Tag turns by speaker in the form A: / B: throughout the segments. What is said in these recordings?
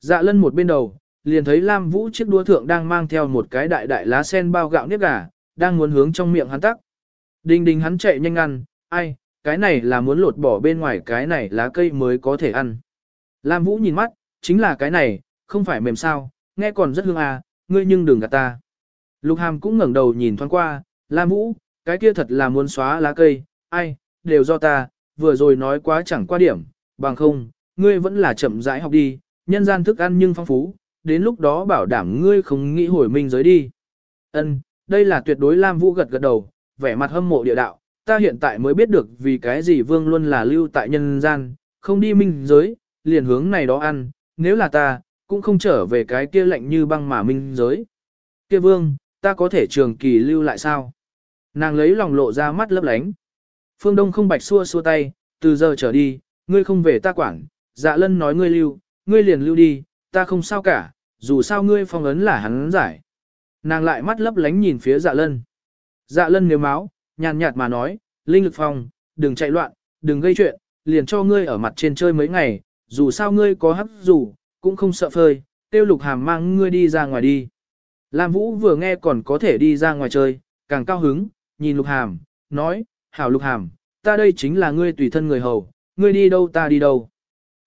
A: Dạ lân một bên đầu, liền thấy Lam Vũ chiếc đũa thượng đang mang theo một cái đại đại lá sen bao gạo nếp gà, đang muốn hướng trong miệng hắn tắc. Đinh đinh hắn chạy nhanh ăn, ai, cái này là muốn lột bỏ bên ngoài cái này lá cây mới có thể ăn. Lam Vũ nhìn mắt, chính là cái này, không phải mềm sao, nghe còn rất hương à, ngươi nhưng đừng gạt ta. Lục Hàm cũng ngẩng đầu nhìn thoáng qua, Lam Vũ, cái kia thật là muốn xóa lá cây, ai, đều do ta, vừa rồi nói quá chẳng qua điểm, bằng không, ngươi vẫn là chậm rãi học đi, nhân gian thức ăn nhưng phong phú, đến lúc đó bảo đảm ngươi không nghĩ hồi minh giới đi. Ân, đây là tuyệt đối Lam Vũ gật gật đầu, vẻ mặt hâm mộ địa đạo, ta hiện tại mới biết được vì cái gì vương luôn là lưu tại nhân gian, không đi minh giới, liền hướng này đó ăn, nếu là ta, cũng không trở về cái kia lạnh như băng mà minh giới. Kia vương, ta có thể trường kỳ lưu lại sao? Nàng lấy lòng lộ ra mắt lấp lánh. Phương Đông không bạch xua xua tay, từ giờ trở đi, ngươi không về ta quản, dạ lân nói ngươi lưu, ngươi liền lưu đi, ta không sao cả, dù sao ngươi phong ấn là hắn giải. Nàng lại mắt lấp lánh nhìn phía dạ lân. Dạ lân nếu máu, nhàn nhạt mà nói, Linh lực phong, đừng chạy loạn, đừng gây chuyện, liền cho ngươi ở mặt trên chơi mấy ngày, dù sao ngươi có hấp dù, cũng không sợ phơi, tiêu lục hàm mang ngươi đi ra ngoài đi. Lam Vũ vừa nghe còn có thể đi ra ngoài chơi, càng cao hứng, nhìn lục hàm, nói, hảo lục hàm, ta đây chính là ngươi tùy thân người hầu, ngươi đi đâu ta đi đâu.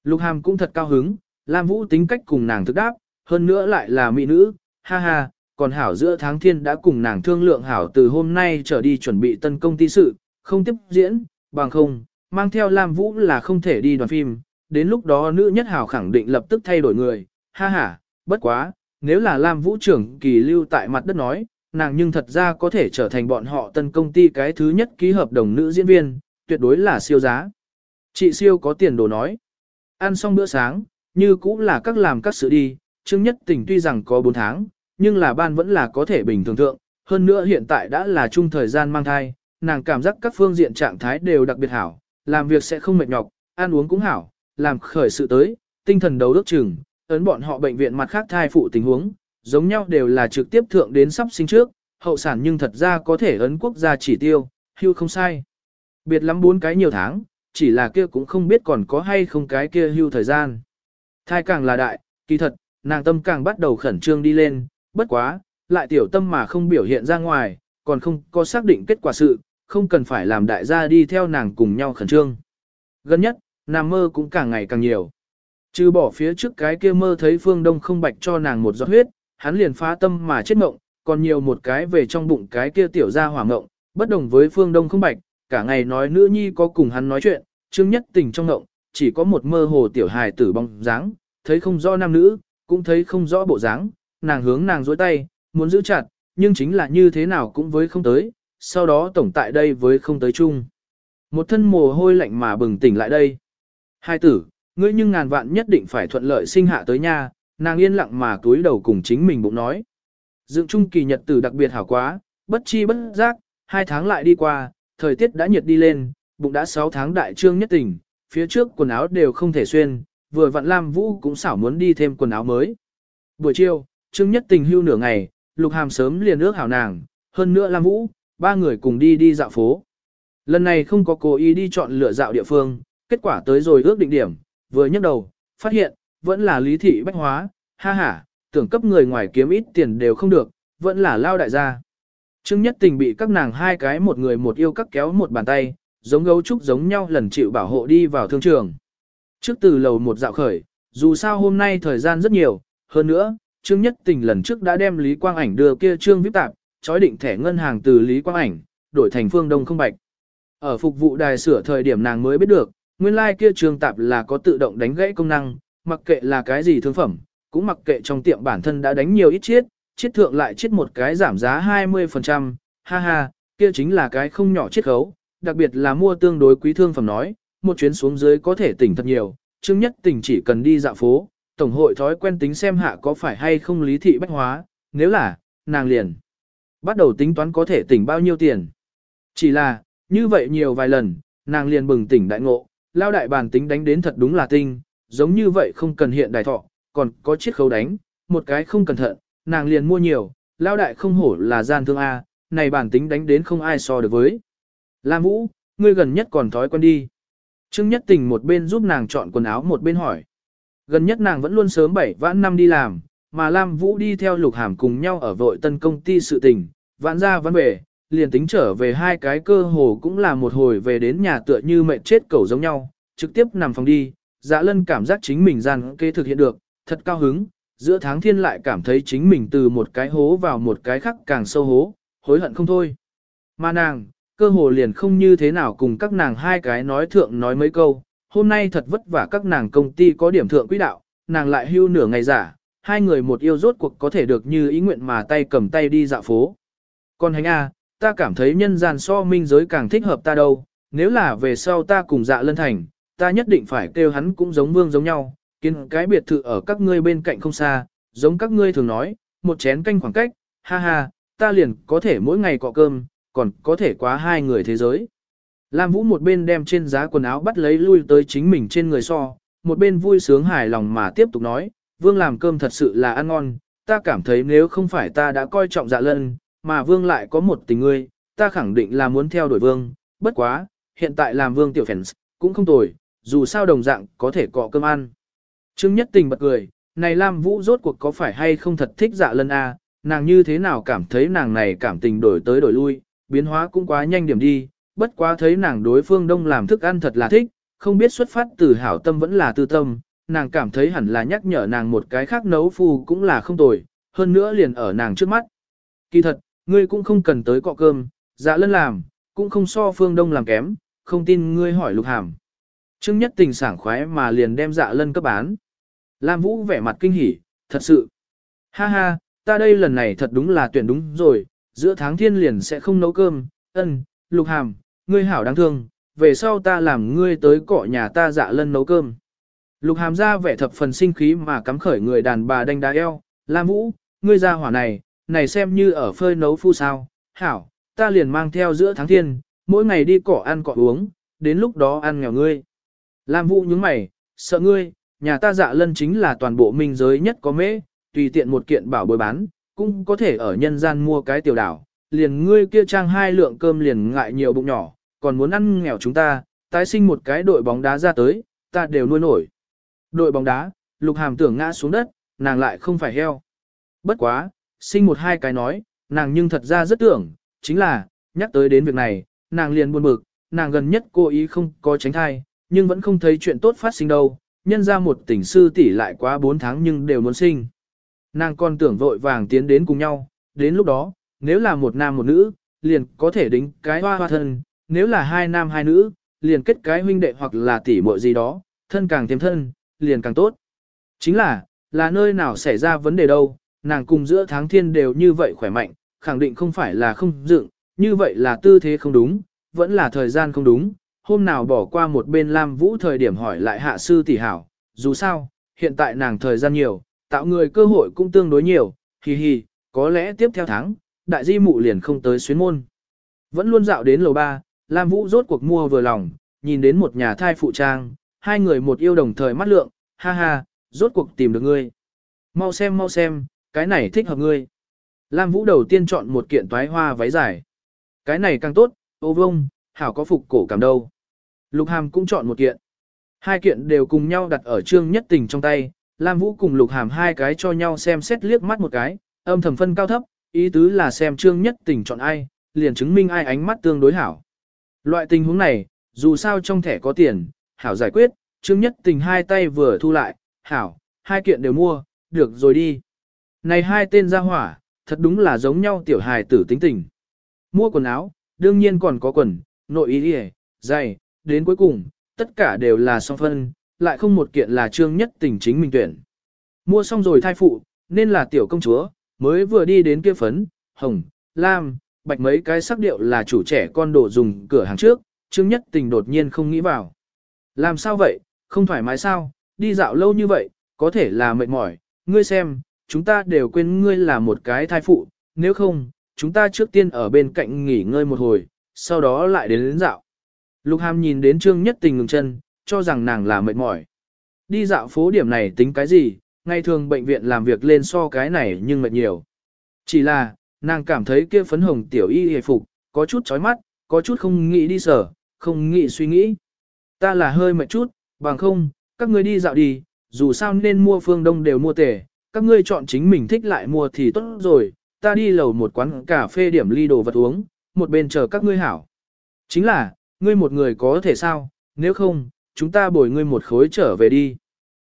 A: Lục hàm cũng thật cao hứng, Lam Vũ tính cách cùng nàng thức đáp, hơn nữa lại là mỹ nữ, ha ha, còn hảo giữa tháng thiên đã cùng nàng thương lượng hảo từ hôm nay trở đi chuẩn bị tân công ty sự, không tiếp diễn, bằng không, mang theo Lam Vũ là không thể đi đoàn phim, đến lúc đó nữ nhất hảo khẳng định lập tức thay đổi người, ha ha, bất quá, nếu là Lam Vũ trưởng kỳ lưu tại mặt đất nói, nàng nhưng thật ra có thể trở thành bọn họ tân công ty cái thứ nhất ký hợp đồng nữ diễn viên, tuyệt đối là siêu giá. Chị siêu có tiền đồ nói. Ăn xong bữa sáng, như cũng là các làm các sự đi, Trương Nhất Tình tuy rằng có 4 tháng, nhưng là ban vẫn là có thể bình thường thượng, hơn nữa hiện tại đã là chung thời gian mang thai, nàng cảm giác các phương diện trạng thái đều đặc biệt hảo, làm việc sẽ không mệt nhọc, ăn uống cũng hảo, làm khởi sự tới, tinh thần đấu đức chừng, ấn bọn họ bệnh viện mặt khác thai phụ tình huống, giống nhau đều là trực tiếp thượng đến sắp sinh trước, hậu sản nhưng thật ra có thể ấn quốc gia chỉ tiêu, hưu không sai. Biệt lắm bốn cái nhiều tháng, chỉ là kia cũng không biết còn có hay không cái kia hưu thời gian. Thai càng là đại, kỳ thật, nàng tâm càng bắt đầu khẩn trương đi lên, bất quá, lại tiểu tâm mà không biểu hiện ra ngoài, còn không có xác định kết quả sự, không cần phải làm đại gia đi theo nàng cùng nhau khẩn trương. Gần nhất, nàng mơ cũng càng ngày càng nhiều. Trừ bỏ phía trước cái kia mơ thấy phương đông không bạch cho nàng một giọt huyết, hắn liền phá tâm mà chết mộng, còn nhiều một cái về trong bụng cái kia tiểu ra hỏa mộng, bất đồng với phương đông không bạch, cả ngày nói nữ nhi có cùng hắn nói chuyện, chương nhất tình trong mộng, chỉ có một mơ hồ tiểu hài tử bóng dáng, thấy không rõ nam nữ, cũng thấy không rõ bộ dáng, nàng hướng nàng dối tay, muốn giữ chặt, nhưng chính là như thế nào cũng với không tới, sau đó tổng tại đây với không tới chung. Một thân mồ hôi lạnh mà bừng tỉnh lại đây. Hai tử, ngươi nhưng ngàn vạn nhất định phải thuận lợi sinh hạ tới nha, nàng yên lặng mà túi đầu cùng chính mình bụng nói. Dựng trung kỳ nhật tử đặc biệt hảo quá, bất chi bất giác, hai tháng lại đi qua, thời tiết đã nhiệt đi lên, bụng đã sáu tháng đại trương nhất tỉnh, phía trước quần áo đều không thể xuyên, vừa vặn Lam Vũ cũng xảo muốn đi thêm quần áo mới. Buổi chiều, trương nhất tình hưu nửa ngày, lục hàm sớm liền ước hảo nàng, hơn nữa Lam Vũ, ba người cùng đi đi dạo phố. Lần này không có cố ý đi chọn lựa dạo địa phương, kết quả tới rồi ước định điểm, vừa nhấc đầu, phát hiện, vẫn là lý thị bách hóa, ha ha, tưởng cấp người ngoài kiếm ít tiền đều không được, vẫn là lao đại gia. Trương Nhất Tình bị các nàng hai cái một người một yêu cắt kéo một bàn tay, giống gấu trúc giống nhau lần chịu bảo hộ đi vào thương trường. Trước từ lầu một dạo khởi, dù sao hôm nay thời gian rất nhiều, hơn nữa, Trương Nhất Tình lần trước đã đem Lý Quang Ảnh đưa kia Trương Vip Tạp, chói định thẻ ngân hàng từ Lý Quang Ảnh, đổi thành phương Đông không bạch. Ở phục vụ đài sửa thời điểm nàng mới biết được, nguyên lai like kia Trương Tạp là có tự động đánh gãy công năng, mặc kệ là cái gì thương phẩm, cũng mặc kệ trong tiệm bản thân đã đánh nhiều ít chiết, chiết thượng lại chiết một cái giảm giá 20%, ha ha, kia chính là cái không nhỏ chiết khấu, đặc biệt là mua tương đối quý thương phẩm nói, một chuyến xuống dưới có thể tỉnh thật nhiều, Trương Nhất Tình chỉ cần đi dạo phố, tổng hội thói quen tính xem hạ có phải hay không lý thị bách hóa, nếu là, nàng liền. Bắt đầu tính toán có thể tỉnh bao nhiêu tiền. Chỉ là, như vậy nhiều vài lần, nàng liền bừng tỉnh đại ngộ, lao đại bàn tính đánh đến thật đúng là tinh, giống như vậy không cần hiện đại thọ, còn có chiếc khấu đánh, một cái không cẩn thận, nàng liền mua nhiều, lao đại không hổ là gian thương A, này bản tính đánh đến không ai so được với. Lam Vũ, ngươi gần nhất còn thói quen đi. Trương Nhất Tình một bên giúp nàng chọn quần áo một bên hỏi. Gần nhất nàng vẫn luôn sớm bảy vãn năm đi làm, mà Lam Vũ đi theo Lục Hàm cùng nhau ở vội tân công ty sự tình, vãn ra vãn về, liền tính trở về hai cái cơ hồ cũng là một hồi về đến nhà tựa như mệt chết cẩu giống nhau, trực tiếp nằm phòng đi, dạ lân cảm giác chính mình gian kế thực hiện được, thật cao hứng, giữa tháng thiên lại cảm thấy chính mình từ một cái hố vào một cái khác càng sâu hố, hối hận không thôi. Mà nàng, cơ hồ liền không như thế nào cùng các nàng hai cái nói thượng nói mấy câu, hôm nay thật vất vả các nàng công ty có điểm thượng quỹ đạo, nàng lại hưu nửa ngày giả, hai người một yêu rốt cuộc có thể được như ý nguyện mà tay cầm tay đi dạo phố. Còn hành A, ta cảm thấy nhân gian so minh giới càng thích hợp ta đâu, nếu là về sau ta cùng dạ lân thành, ta nhất định phải kêu hắn cũng giống vương giống nhau, kiến cái biệt thự ở các ngươi bên cạnh không xa, giống các ngươi thường nói, một chén canh khoảng cách, ha ha, ta liền có thể mỗi ngày cọ cơm, còn có thể quá hai người thế giới. Lam Vũ một bên đem trên giá quần áo bắt lấy lui tới chính mình trên người so, một bên vui sướng hài lòng mà tiếp tục nói, Vương làm cơm thật sự là ăn ngon, ta cảm thấy nếu không phải ta đã coi trọng dạ lân, mà Vương lại có một tình ngươi, ta khẳng định là muốn theo đuổi Vương, bất quá, hiện tại làm Vương tiểu phèn cũng không tồi, dù sao đồng dạng có thể cọ cơm ăn. Trương Nhất Tình bật cười, này Lam Vũ rốt cuộc có phải hay không thật thích dạ lân a? À? nàng như thế nào cảm thấy nàng này cảm tình đổi tới đổi lui, biến hóa cũng quá nhanh điểm đi, bất quá thấy nàng đối phương đông làm thức ăn thật là thích, không biết xuất phát từ hảo tâm vẫn là tư tâm, nàng cảm thấy hẳn là nhắc nhở nàng một cái khác nấu phù cũng là không tồi, hơn nữa liền ở nàng trước mắt. Kỳ thật, ngươi cũng không cần tới cọ cơm, dạ lân làm, cũng không so phương đông làm kém, không tin ngươi hỏi lục hàm. Trương nhất tình sảng khoái mà liền đem dạ lân cấp bán. Lam Vũ vẻ mặt kinh hỉ, thật sự. Ha ha, ta đây lần này thật đúng là tuyển đúng rồi, giữa tháng thiên liền sẽ không nấu cơm, ân, lục hàm, ngươi hảo đáng thương, về sau ta làm ngươi tới cọ nhà ta dạ lân nấu cơm. Lục hàm ra vẻ thập phần sinh khí mà cắm khởi người đàn bà đanh đá eo, Lam Vũ, ngươi ra hỏa này, này xem như ở phơi nấu phu sao, hảo, ta liền mang theo giữa tháng thiên, mỗi ngày đi cỏ ăn cỏ uống, đến lúc đó ăn nghèo ngươi. Lam Vũ nhướng mày, sợ ngươi, nhà ta dạ lân chính là toàn bộ minh giới nhất có mễ, tùy tiện một kiện bảo bồi bán, cũng có thể ở nhân gian mua cái tiểu đảo, liền ngươi kia trang hai lượng cơm liền ngại nhiều bụng nhỏ, còn muốn ăn nghèo chúng ta, tái sinh một cái đội bóng đá ra tới, ta đều nuôi nổi. Đội bóng đá, lục hàm tưởng ngã xuống đất, nàng lại không phải heo. Bất quá, sinh một hai cái nói, nàng nhưng thật ra rất tưởng, chính là, nhắc tới đến việc này, nàng liền buồn bực, nàng gần nhất cố ý không có tránh thai, nhưng vẫn không thấy chuyện tốt phát sinh đâu, nhân ra một tỉnh sư tỷ lại quá 4 tháng nhưng đều muốn sinh. Nàng còn tưởng vội vàng tiến đến cùng nhau, đến lúc đó, nếu là một nam một nữ, liền có thể đính cái hoa hoa thân, nếu là hai nam hai nữ, liền kết cái huynh đệ hoặc là tỷ muội gì đó, thân càng thêm thân, liền càng tốt. Chính là, là nơi nào xảy ra vấn đề đâu, nàng cùng giữa tháng thiên đều như vậy khỏe mạnh, khẳng định không phải là không dựng, như vậy là tư thế không đúng, vẫn là thời gian không đúng, hôm nào bỏ qua một bên Lam Vũ thời điểm hỏi lại hạ sư tỷ hảo, dù sao, hiện tại nàng thời gian nhiều, tạo người cơ hội cũng tương đối nhiều, hì hì, có lẽ tiếp theo tháng, đại di mụ liền không tới xuyến môn. Vẫn luôn dạo đến lầu 3, Lam Vũ rốt cuộc mua vừa lòng, nhìn đến một nhà thai phụ trang, hai người một yêu đồng thời mắt lượng, ha ha, rốt cuộc tìm được ngươi. Mau xem mau xem, cái này thích hợp ngươi. Lam Vũ đầu tiên chọn một kiện toái hoa váy dài. Cái này càng tốt, ô vông, hảo có phục cổ cảm đâu. Lục Hàm cũng chọn một kiện. Hai kiện đều cùng nhau đặt ở trương nhất tình trong tay, Lam Vũ cùng Lục Hàm hai cái cho nhau xem xét liếc mắt một cái, âm thầm phân cao thấp, ý tứ là xem trương nhất tình chọn ai, liền chứng minh ai ánh mắt tương đối hảo. Loại tình huống này, dù sao trong thẻ có tiền, hảo giải quyết, trương nhất tình hai tay vừa thu lại, hảo, hai kiện đều mua, được rồi đi. Này hai tên ra hỏa, thật đúng là giống nhau tiểu hài tử tính tình. Mua quần áo, đương nhiên còn có quần, nội y đi giày, đến cuối cùng, tất cả đều là song phân, lại không một kiện là trương nhất tình chính mình tuyển. Mua xong rồi thai phụ, nên là tiểu công chúa, mới vừa đi đến kia phấn, hồng, lam, bạch mấy cái sắc điệu là chủ trẻ con đồ dùng cửa hàng trước, trương nhất tình đột nhiên không nghĩ vào. Làm sao vậy, không thoải mái sao, đi dạo lâu như vậy, có thể là mệt mỏi, ngươi xem, chúng ta đều quên ngươi là một cái thai phụ, nếu không, chúng ta trước tiên ở bên cạnh nghỉ ngơi một hồi, sau đó lại đến đến dạo. Lục Hàm nhìn đến Trương Nhất Tình ngừng chân, cho rằng nàng là mệt mỏi. Đi dạo phố điểm này tính cái gì, ngày thường bệnh viện làm việc lên so cái này nhưng mệt nhiều. Chỉ là, nàng cảm thấy kia phấn hồng tiểu y hề phục, có chút chói mắt, có chút không nghĩ đi sở, không nghĩ suy nghĩ. Ta là hơi mệt chút, bằng không, các ngươi đi dạo đi, dù sao nên mua phương đông đều mua tề, các ngươi chọn chính mình thích lại mua thì tốt rồi, ta đi lầu một quán cà phê điểm ly đồ vật uống, một bên chờ các ngươi hảo. Chính là, ngươi một người có thể sao, nếu không, chúng ta bồi ngươi một khối trở về đi.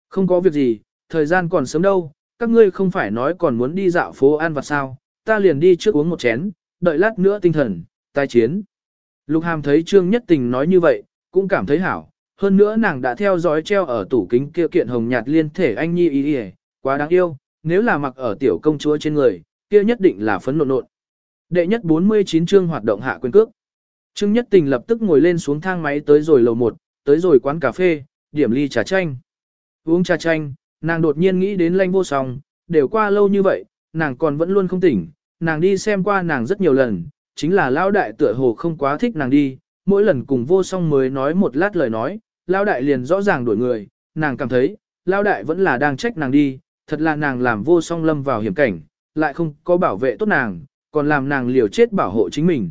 A: Không có việc gì, thời gian còn sớm đâu, các ngươi không phải nói còn muốn đi dạo phố ăn vặt sao, ta liền đi trước uống một chén, đợi lát nữa tinh thần, tai chiến. Lục Hàm thấy Trương Nhất Tình nói như vậy, cũng cảm thấy hảo, hơn nữa nàng đã theo dõi treo ở tủ kính kia kiện hồng nhạt liên thể anh nhi ý ý, quá đáng yêu, nếu là mặc ở tiểu công chúa trên người, kia nhất định là phấn nộn nộn. Đệ nhất 49 chương hoạt động hạ quyền cước. Trương Nhất Tình lập tức ngồi lên xuống thang máy tới rồi lầu 1, tới rồi quán cà phê, điểm ly trà chanh. Uống trà chanh, nàng đột nhiên nghĩ đến lanh vô song, đều qua lâu như vậy, nàng còn vẫn luôn không tỉnh, nàng đi xem qua nàng rất nhiều lần, chính là lão đại tựa hồ không quá thích nàng đi, mỗi lần cùng vô song mới nói một lát lời nói, lão đại liền rõ ràng đuổi người, nàng cảm thấy, lão đại vẫn là đang trách nàng đi, thật là nàng làm vô song lâm vào hiểm cảnh, lại không có bảo vệ tốt nàng, còn làm nàng liều chết bảo hộ chính mình.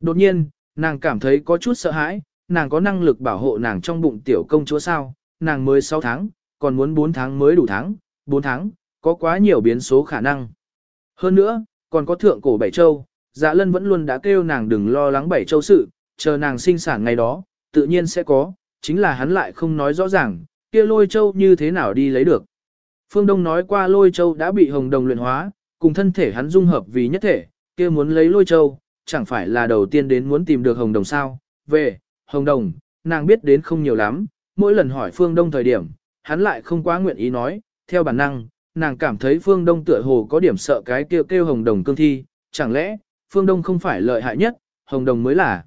A: Đột nhiên, nàng cảm thấy có chút sợ hãi, nàng có năng lực bảo hộ nàng trong bụng tiểu công chúa sao, nàng mới 6 tháng, còn muốn 4 tháng mới đủ tháng, 4 tháng, có quá nhiều biến số khả năng. Hơn nữa, còn có thượng cổ Bảy Châu, dạ lân vẫn luôn đã kêu nàng đừng lo lắng Bảy Châu sự, chờ nàng sinh sản ngày đó, tự nhiên sẽ có, chính là hắn lại không nói rõ ràng, kia lôi châu như thế nào đi lấy được. Phương Đông nói qua lôi châu đã bị hồng đồng luyện hóa, cùng thân thể hắn dung hợp vì nhất thể, kia muốn lấy lôi châu, chẳng phải là đầu tiên đến muốn tìm được hồng đồng sao. Về, hồng đồng, nàng biết đến không nhiều lắm, mỗi lần hỏi Phương Đông thời điểm, hắn lại không quá nguyện ý nói, theo bản năng, nàng cảm thấy Phương Đông tựa hồ có điểm sợ cái kêu kêu hồng đồng cương thi, chẳng lẽ, Phương Đông không phải lợi hại nhất, hồng đồng mới là.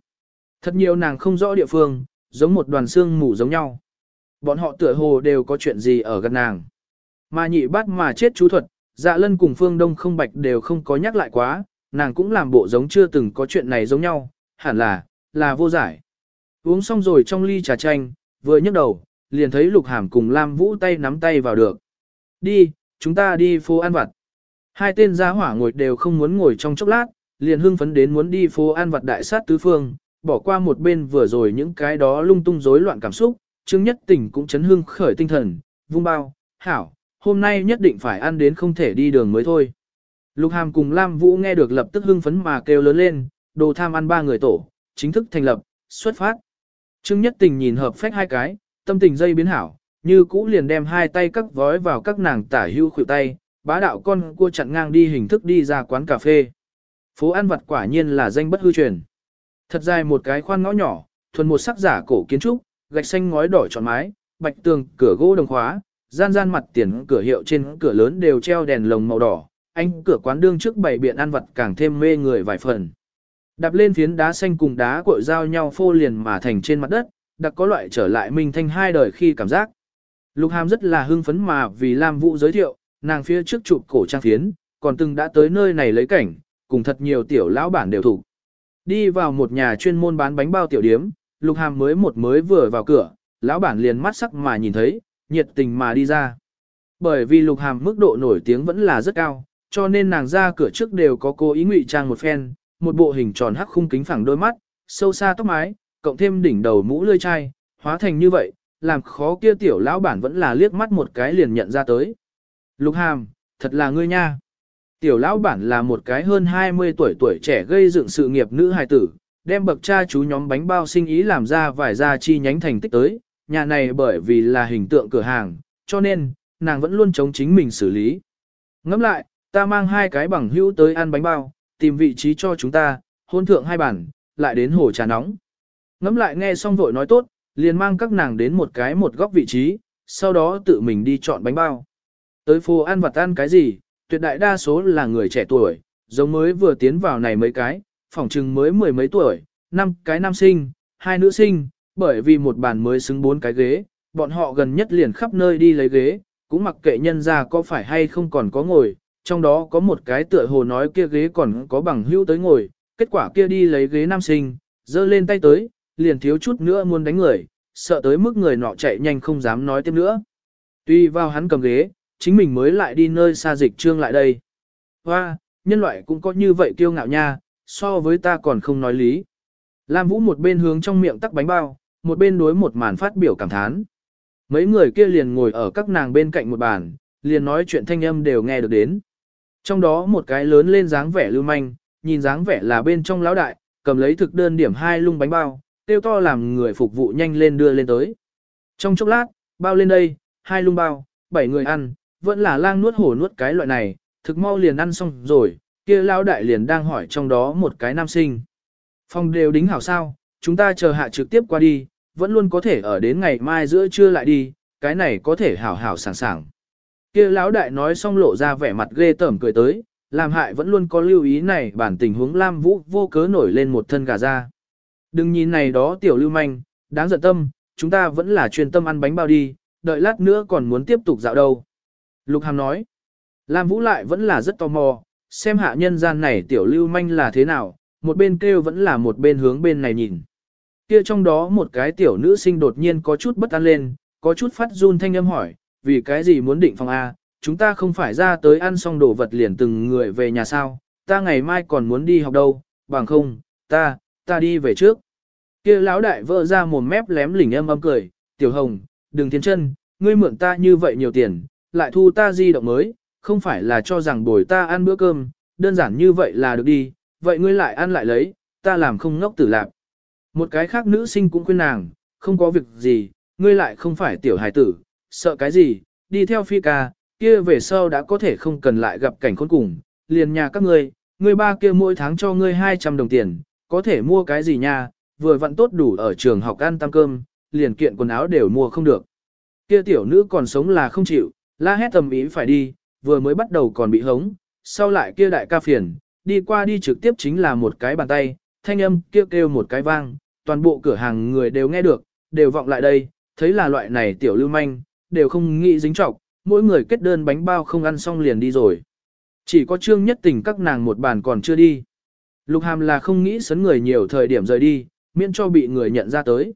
A: Thật nhiều nàng không rõ địa phương, giống một đoàn xương mù giống nhau. Bọn họ tựa hồ đều có chuyện gì ở gần nàng. Mà nhị bắt mà chết chú thuật, dạ lân cùng Phương Đông không bạch đều không có nhắc lại quá, nàng cũng làm bộ giống chưa từng có chuyện này giống nhau, hẳn là, là vô giải. Uống xong rồi trong ly trà chanh, vừa nhấc đầu, liền thấy Lục Hàm cùng Lam Vũ tay nắm tay vào được. Đi, chúng ta đi phố ăn vặt. Hai tên gia hỏa ngồi đều không muốn ngồi trong chốc lát, liền hưng phấn đến muốn đi phố ăn vặt đại sát tứ phương, bỏ qua một bên vừa rồi những cái đó lung tung rối loạn cảm xúc, Trương Nhất Tỉnh cũng chấn hưng khởi tinh thần, vung bao, hảo, hôm nay nhất định phải ăn đến không thể đi đường mới thôi. Lục Hàm cùng Lam Vũ nghe được lập tức hưng phấn mà kêu lớn lên, đồ tham ăn ba người tổ, chính thức thành lập, xuất phát. Trương Nhất Tình nhìn hợp phách hai cái, tâm tình dây biến hảo, như cũ liền đem hai tay cắt vói vào các nàng tả hưu khuỷu tay, bá đạo con cua chặn ngang đi hình thức đi ra quán cà phê. Phố ăn vặt quả nhiên là danh bất hư truyền. Thật dài một cái khoan ngõ nhỏ, thuần một sắc giả cổ kiến trúc, gạch xanh ngói đỏ tròn mái, bạch tường, cửa gỗ đồng khóa, gian gian mặt tiền cửa hiệu trên cửa lớn đều treo đèn lồng màu đỏ, anh cửa quán đương trước bảy biện ăn vặt càng thêm mê người vài phần. Đạp lên phiến đá xanh cùng đá cội giao nhau phô liền mà thành trên mặt đất, đặc có loại trở lại minh thanh hai đời khi cảm giác. Lục Hàm rất là hưng phấn mà vì Lam Vũ giới thiệu, nàng phía trước chụp cổ trang phiến, còn từng đã tới nơi này lấy cảnh, cùng thật nhiều tiểu lão bản đều thủ. Đi vào một nhà chuyên môn bán bánh bao tiểu điếm, Lục Hàm mới một mới vừa vào cửa, lão bản liền mắt sắc mà nhìn thấy, nhiệt tình mà đi ra. Bởi vì Lục Hàm mức độ nổi tiếng vẫn là rất cao, cho nên nàng ra cửa trước đều có cố ý ngụy trang một phen, một bộ hình tròn hắc khung kính phẳng đôi mắt, sâu xa tóc mái, cộng thêm đỉnh đầu mũ lươi chai, hóa thành như vậy, làm khó kia tiểu lão bản vẫn là liếc mắt một cái liền nhận ra tới. Lục Hàm, thật là ngươi nha. Tiểu lão bản là một cái hơn 20 tuổi tuổi trẻ gây dựng sự nghiệp nữ hài tử, đem bậc cha chú nhóm bánh bao sinh ý làm ra vài gia chi nhánh thành tích tới, nhà này bởi vì là hình tượng cửa hàng, cho nên, nàng vẫn luôn chống chính mình xử lý. Ngẫm lại, ta mang hai cái bằng hữu tới ăn bánh bao, tìm vị trí cho chúng ta, hôn thượng hai bản, lại đến hồ trà nóng. ngắm lại nghe xong vội nói tốt, liền mang các nàng đến một cái một góc vị trí, sau đó tự mình đi chọn bánh bao. Tới phố ăn vặt ăn cái gì, tuyệt đại đa số là người trẻ tuổi, giống mới vừa tiến vào này mấy cái, phỏng chừng mới mười mấy tuổi, năm cái nam sinh, hai nữ sinh, bởi vì một bàn mới xứng bốn cái ghế, bọn họ gần nhất liền khắp nơi đi lấy ghế, cũng mặc kệ nhân ra có phải hay không còn có ngồi, trong đó có một cái tựa hồ nói kia ghế còn có bằng hữu tới ngồi, kết quả kia đi lấy ghế nam sinh, giơ lên tay tới, liền thiếu chút nữa muốn đánh người, sợ tới mức người nọ chạy nhanh không dám nói tiếp nữa. Tuy vào hắn cầm ghế, chính mình mới lại đi nơi xa dịch trương lại đây. Hoa, nhân loại cũng có như vậy kiêu ngạo nha, so với ta còn không nói lý. Lam Vũ một bên hướng trong miệng tắc bánh bao, một bên đối một màn phát biểu cảm thán. Mấy người kia liền ngồi ở các nàng bên cạnh một bàn, liền nói chuyện thanh âm đều nghe được đến. Trong đó một cái lớn lên dáng vẻ lưu manh, nhìn dáng vẻ là bên trong lão đại, cầm lấy thực đơn điểm hai lung bánh bao, tiêu to làm người phục vụ nhanh lên đưa lên tới. Trong chốc lát, bao lên đây, hai lung bao, bảy người ăn, vẫn là lang nuốt hổ nuốt cái loại này, thực mau liền ăn xong rồi, kia lão đại liền đang hỏi trong đó một cái nam sinh. Phòng đều đính hảo sao, chúng ta chờ hạ trực tiếp qua đi, vẫn luôn có thể ở đến ngày mai giữa trưa lại đi, cái này có thể hảo hảo sảng sảng. Kia lão đại nói xong lộ ra vẻ mặt ghê tởm cười tới, làm hại vẫn luôn có lưu ý này bản tình huống Lam Vũ vô cớ nổi lên một thân gà ra. Đừng nhìn này đó tiểu lưu manh, đáng giận tâm, chúng ta vẫn là chuyên tâm ăn bánh bao đi, đợi lát nữa còn muốn tiếp tục dạo đâu. Lục Hàm nói, Lam Vũ lại vẫn là rất tò mò, xem hạ nhân gian này tiểu lưu manh là thế nào, một bên kêu vẫn là một bên hướng bên này nhìn. Kia trong đó một cái tiểu nữ sinh đột nhiên có chút bất an lên, có chút phát run thanh âm hỏi, vì cái gì muốn định phòng A, chúng ta không phải ra tới ăn xong đồ vật liền từng người về nhà sao, ta ngày mai còn muốn đi học đâu, bằng không, ta, ta đi về trước. Kia lão đại vỡ ra mồm mép lém lỉnh âm âm cười, tiểu hồng, đừng tiến chân, ngươi mượn ta như vậy nhiều tiền, lại thu ta di động mới, không phải là cho rằng bồi ta ăn bữa cơm, đơn giản như vậy là được đi, vậy ngươi lại ăn lại lấy, ta làm không ngốc tử lạc. Một cái khác nữ sinh cũng khuyên nàng, không có việc gì, ngươi lại không phải tiểu hài tử, sợ cái gì, đi theo phi ca, kia về sau đã có thể không cần lại gặp cảnh khốn cùng, liền nhà các ngươi, ngươi ba kia mỗi tháng cho ngươi 200 đồng tiền, có thể mua cái gì nha, vừa vặn tốt đủ ở trường học ăn tam cơm, liền kiện quần áo đều mua không được. Kia tiểu nữ còn sống là không chịu, la hét tầm ý phải đi, vừa mới bắt đầu còn bị hống, sau lại kia đại ca phiền, đi qua đi trực tiếp chính là một cái bàn tay, thanh âm kêu kêu một cái vang, toàn bộ cửa hàng người đều nghe được, đều vọng lại đây, thấy là loại này tiểu lưu manh, đều không nghĩ dính trọng, mỗi người kết đơn bánh bao không ăn xong liền đi rồi. Chỉ có trương nhất tình các nàng một bàn còn chưa đi. Lục hàm là không nghĩ sấn người nhiều thời điểm rời đi, miễn cho bị người nhận ra tới.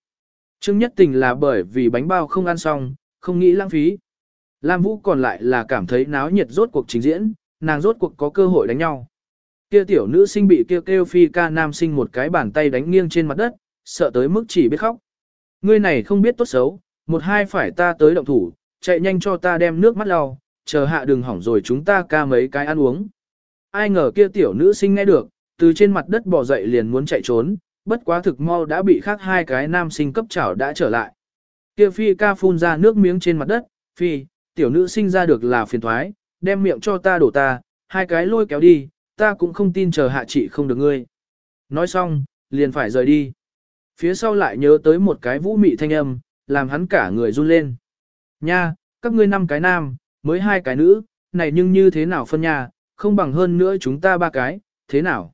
A: Trương nhất tình là bởi vì bánh bao không ăn xong, không nghĩ lãng phí. Lam Vũ còn lại là cảm thấy náo nhiệt rốt cuộc trình diễn, nàng rốt cuộc có cơ hội đánh nhau. Kia tiểu nữ sinh bị kêu kêu phi ca nam sinh một cái bàn tay đánh nghiêng trên mặt đất, sợ tới mức chỉ biết khóc. Ngươi này không biết tốt xấu, một hai phải ta tới động thủ, chạy nhanh cho ta đem nước mắt lau, chờ hạ đường hỏng rồi chúng ta ca mấy cái ăn uống. Ai ngờ kia tiểu nữ sinh nghe được, từ trên mặt đất bò dậy liền muốn chạy trốn, bất quá thực mau đã bị khác hai cái nam sinh cấp chảo đã trở lại. Kia phi ca phun ra nước miếng trên mặt đất, phi, tiểu nữ sinh ra được là phiền thoái, đem miệng cho ta đổ ta, hai cái lôi kéo đi, ta cũng không tin chờ hạ chị không được ngươi. Nói xong, liền phải rời đi. Phía sau lại nhớ tới một cái vũ mị thanh âm, làm hắn cả người run lên. Nha, các ngươi năm cái nam, mới hai cái nữ, này nhưng như thế nào phân nha, không bằng hơn nữa chúng ta ba cái, thế nào?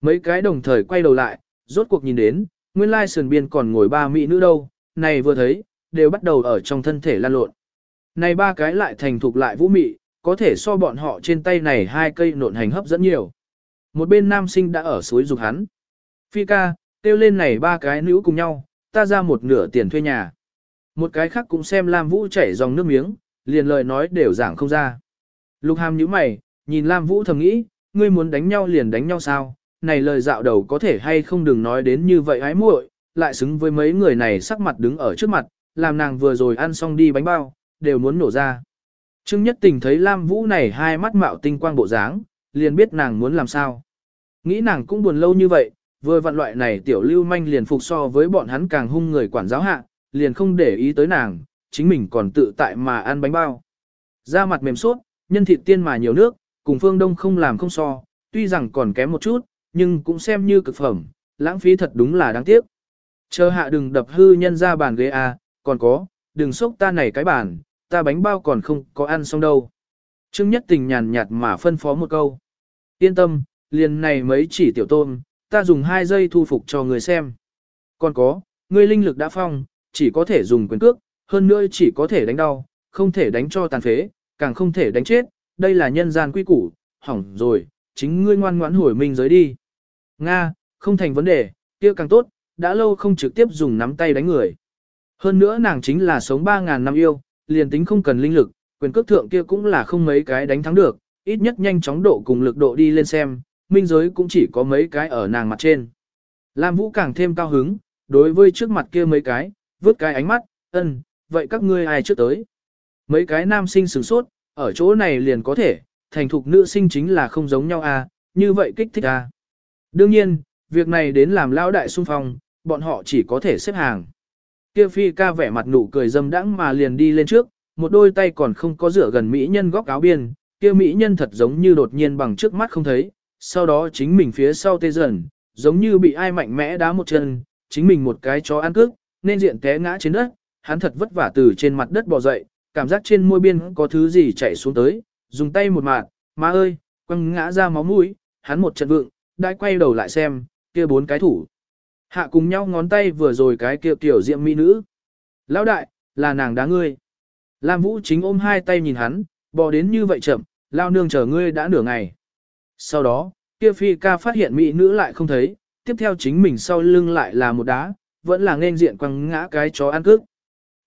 A: Mấy cái đồng thời quay đầu lại, rốt cuộc nhìn đến, nguyên lai sườn biên còn ngồi ba mỹ nữ đâu, này vừa thấy, đều bắt đầu ở trong thân thể lan lộn. Này ba cái lại thành thục lại vũ mị, có thể so bọn họ trên tay này hai cây nộn hành hấp dẫn nhiều. Một bên nam sinh đã ở suối dục hắn. Phi ca, tiêu lên này ba cái nữ cùng nhau, ta ra một nửa tiền thuê nhà. Một cái khác cũng xem Lam Vũ chảy dòng nước miếng, liền lời nói đều giảng không ra. Lục hàm nhíu mày, nhìn Lam Vũ thầm nghĩ, ngươi muốn đánh nhau liền đánh nhau sao, này lời dạo đầu có thể hay không đừng nói đến như vậy ái muội, lại xứng với mấy người này sắc mặt đứng ở trước mặt, làm nàng vừa rồi ăn xong đi bánh bao, đều muốn nổ ra. Trương Nhất Tình thấy Lam Vũ này hai mắt mạo tinh quang bộ dáng, liền biết nàng muốn làm sao. Nghĩ nàng cũng buồn lâu như vậy, vừa vặn loại này tiểu lưu manh liền phục so với bọn hắn càng hung người quản giáo hạ, liền không để ý tới nàng, chính mình còn tự tại mà ăn bánh bao. Da mặt mềm suốt, nhân thịt tiên mà nhiều nước, cùng phương đông không làm không so, tuy rằng còn kém một chút, nhưng cũng xem như cực phẩm, lãng phí thật đúng là đáng tiếc. Chờ hạ đừng đập hư nhân ra bàn ghế à, còn có, đừng sốc ta này cái bàn, ta bánh bao còn không có ăn xong đâu. Trương Nhất Tình nhàn nhạt mà phân phó một câu. Yên tâm, liền này mấy chỉ tiểu tôm, ta dùng hai giây thu phục cho người xem. Còn có, ngươi linh lực đã phong, chỉ có thể dùng quyền cước, hơn nữa chỉ có thể đánh đau, không thể đánh cho tàn phế, càng không thể đánh chết, đây là nhân gian quy củ, hỏng rồi, chính ngươi ngoan ngoãn hồi minh giới đi. Nga, không thành vấn đề, kia càng tốt, đã lâu không trực tiếp dùng nắm tay đánh người. Hơn nữa nàng chính là sống 3.000 năm yêu, liền tính không cần linh lực, quyền cước thượng kia cũng là không mấy cái đánh thắng được, ít nhất nhanh chóng độ cùng lực độ đi lên xem, minh giới cũng chỉ có mấy cái ở nàng mặt trên. Lam Vũ càng thêm cao hứng, đối với trước mặt kia mấy cái, vứt cái ánh mắt, ân, vậy các ngươi ai trước tới? Mấy cái nam sinh sửng sốt, ở chỗ này liền có thể, thành thục nữ sinh chính là không giống nhau à, như vậy kích thích à. Đương nhiên, việc này đến làm lão đại xung phong, bọn họ chỉ có thể xếp hàng. Kia phi ca vẻ mặt nụ cười dâm đãng mà liền đi lên trước, một đôi tay còn không có rửa gần mỹ nhân góc áo biên, kia mỹ nhân thật giống như đột nhiên bằng trước mắt không thấy, sau đó chính mình phía sau tê dần, giống như bị ai mạnh mẽ đá một chân, chính mình một cái chó ăn cước, nên diện té ngã trên đất, hắn thật vất vả từ trên mặt đất bò dậy, cảm giác trên môi biên có thứ gì chảy xuống tới, dùng tay một mạt, má ơi, quăng ngã ra máu mũi, hắn một trận vượng, đã quay đầu lại xem, kia bốn cái thủ. Hạ cùng nhau ngón tay vừa rồi cái kia tiểu diệm mỹ nữ. Lão đại, là nàng đá ngươi. Lam Vũ chính ôm hai tay nhìn hắn, bò đến như vậy chậm, lao nương chờ ngươi đã nửa ngày. Sau đó, kia phi ca phát hiện mỹ nữ lại không thấy, tiếp theo chính mình sau lưng lại là một đá, vẫn là nên diện quăng ngã cái chó ăn cước.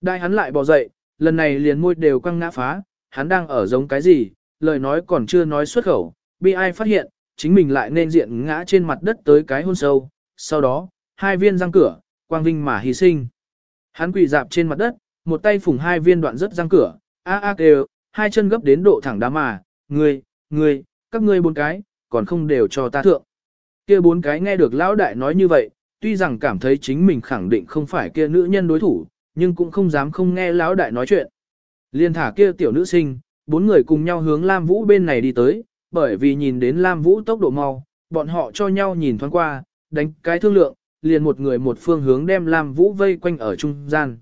A: Đại hắn lại bò dậy, lần này liền môi đều quăng ngã phá, hắn đang ở giống cái gì, lời nói còn chưa nói xuất khẩu, bị ai phát hiện, chính mình lại nên diện ngã trên mặt đất tới cái hôn sâu, sau đó, hai viên răng cửa, quang vinh mà hy sinh. Hắn quỳ dạp trên mặt đất, một tay phủng hai viên đoạn rất răng cửa, a a kêu, hai chân gấp đến độ thẳng đá mà, ngươi, ngươi, các ngươi bốn cái, còn không đều cho ta thượng. Kia bốn cái nghe được lão đại nói như vậy, tuy rằng cảm thấy chính mình khẳng định không phải kia nữ nhân đối thủ, nhưng cũng không dám không nghe lão đại nói chuyện. Liên thả kia tiểu nữ sinh, bốn người cùng nhau hướng Lam Vũ bên này đi tới, bởi vì nhìn đến Lam Vũ tốc độ mau, bọn họ cho nhau nhìn thoáng qua, đánh cái thương lượng, liền một người một phương hướng đem Lam Vũ vây quanh ở trung gian.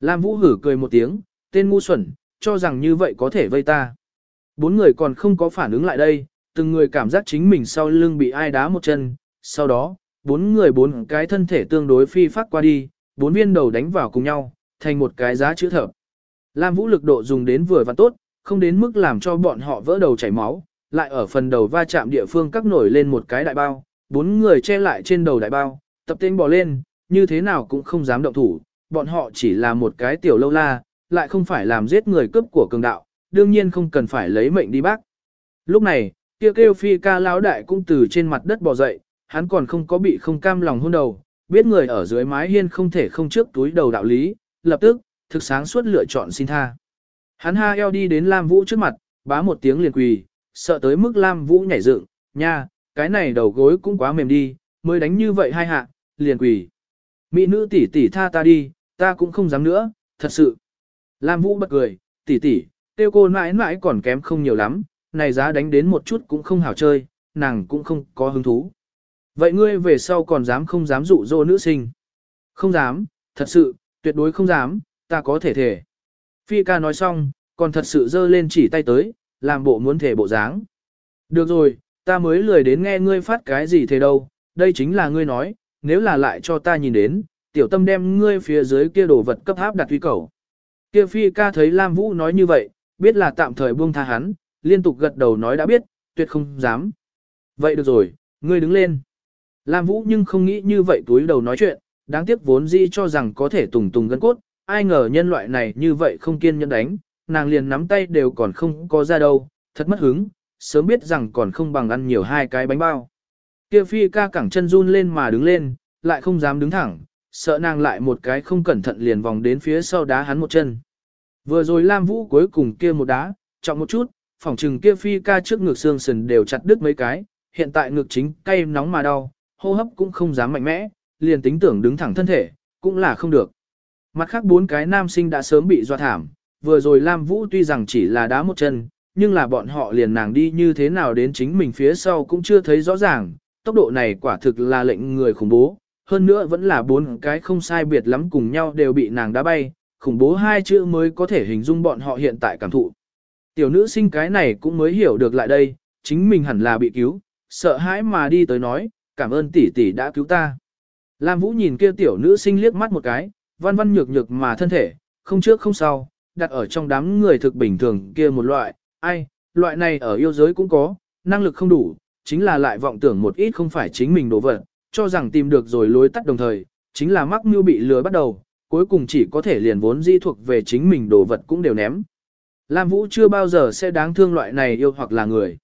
A: Lam Vũ hử cười một tiếng, tên ngu xuẩn, cho rằng như vậy có thể vây ta. Bốn người còn không có phản ứng lại đây, từng người cảm giác chính mình sau lưng bị ai đá một chân, sau đó, bốn người bốn cái thân thể tương đối phi phát qua đi, bốn viên đầu đánh vào cùng nhau, thành một cái giá chữ thập. Lam Vũ lực độ dùng đến vừa và tốt, không đến mức làm cho bọn họ vỡ đầu chảy máu, lại ở phần đầu va chạm địa phương các nổi lên một cái đại bao, bốn người che lại trên đầu đại bao, tập tên bỏ lên, như thế nào cũng không dám động thủ, bọn họ chỉ là một cái tiểu lâu la, lại không phải làm giết người cướp của cường đạo, đương nhiên không cần phải lấy mệnh đi bác. Lúc này, kia kêu phi ca lão đại cũng từ trên mặt đất bò dậy, hắn còn không có bị không cam lòng hôn đầu, biết người ở dưới mái hiên không thể không trước túi đầu đạo lý, lập tức, thực sáng suốt lựa chọn xin tha. Hắn ha eo đi đến Lam Vũ trước mặt, bá một tiếng liền quỳ, sợ tới mức Lam Vũ nhảy dựng, nha, cái này đầu gối cũng quá mềm đi, mới đánh như vậy hai hạ, liền quỳ. Mỹ nữ tỷ tỷ tha ta đi, ta cũng không dám nữa, thật sự. Lam Vũ bật cười, tỷ tỷ, tiêu cô mãi mãi còn kém không nhiều lắm, này giá đánh đến một chút cũng không hảo chơi, nàng cũng không có hứng thú. Vậy ngươi về sau còn dám không dám dụ dỗ nữ sinh? Không dám, thật sự, tuyệt đối không dám, ta có thể thể. Phi ca nói xong, còn thật sự dơ lên chỉ tay tới, làm bộ muốn thể bộ dáng. Được rồi, ta mới lười đến nghe ngươi phát cái gì thế đâu, đây chính là ngươi nói, nếu là lại cho ta nhìn đến, tiểu tâm đem ngươi phía dưới kia đồ vật cấp áp đặt uy cầu. Kia phi ca thấy Lam Vũ nói như vậy, biết là tạm thời buông tha hắn, liên tục gật đầu nói đã biết, tuyệt không dám. Vậy được rồi, ngươi đứng lên. Lam Vũ nhưng không nghĩ như vậy túi đầu nói chuyện, đáng tiếc vốn dĩ cho rằng có thể tùng tùng gân cốt, ai ngờ nhân loại này như vậy không kiên nhẫn đánh, nàng liền nắm tay đều còn không có ra đâu, thật mất hứng, sớm biết rằng còn không bằng ăn nhiều hai cái bánh bao. Kia phi ca cẳng chân run lên mà đứng lên, lại không dám đứng thẳng, sợ nàng lại một cái không cẩn thận liền vòng đến phía sau đá hắn một chân. Vừa rồi Lam Vũ cuối cùng kia một đá, trọng một chút, phỏng trừng kia phi ca trước ngực xương sườn đều chặt đứt mấy cái, hiện tại ngực chính cay nóng mà đau, hô hấp cũng không dám mạnh mẽ, liền tính tưởng đứng thẳng thân thể, cũng là không được. Mặt khác bốn cái nam sinh đã sớm bị doa thảm, vừa rồi Lam Vũ tuy rằng chỉ là đá một chân, nhưng là bọn họ liền nàng đi như thế nào đến chính mình phía sau cũng chưa thấy rõ ràng, tốc độ này quả thực là lệnh người khủng bố, hơn nữa vẫn là bốn cái không sai biệt lắm cùng nhau đều bị nàng đá bay, khủng bố hai chữ mới có thể hình dung bọn họ hiện tại cảm thụ. Tiểu nữ sinh cái này cũng mới hiểu được lại đây, chính mình hẳn là bị cứu, sợ hãi mà đi tới nói, cảm ơn tỷ tỷ đã cứu ta. Lam Vũ nhìn kia tiểu nữ sinh liếc mắt một cái, văn văn nhược nhược mà thân thể, không trước không sau, đặt ở trong đám người thực bình thường kia một loại, ai, loại này ở yêu giới cũng có, năng lực không đủ, chính là lại vọng tưởng một ít không phải chính mình đổ vật, cho rằng tìm được rồi lối tắt đồng thời, chính là mắc mưu bị lừa bắt đầu, cuối cùng chỉ có thể liền vốn di thuộc về chính mình đồ vật cũng đều ném. Lam Vũ chưa bao giờ sẽ đáng thương loại này yêu hoặc là người.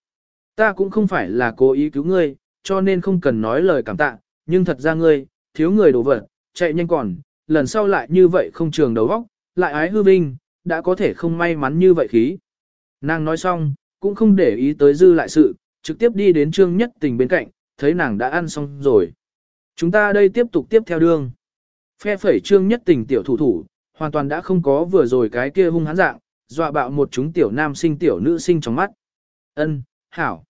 A: Ta cũng không phải là cố ý cứu ngươi, cho nên không cần nói lời cảm tạ, nhưng thật ra ngươi, thiếu người đồ vật, chạy nhanh còn, lần sau lại như vậy không trường đầu óc, lại ái hư vinh, đã có thể không may mắn như vậy khí. Nàng nói xong, cũng không để ý tới dư lại sự, trực tiếp đi đến trương nhất tình bên cạnh, thấy nàng đã ăn xong rồi. Chúng ta đây tiếp tục tiếp theo đường. Phe phẩy trương nhất tình tiểu thủ thủ, hoàn toàn đã không có vừa rồi cái kia hung hãn dạng, dọa bạo một chúng tiểu nam sinh tiểu nữ sinh trong mắt. Ân, hảo.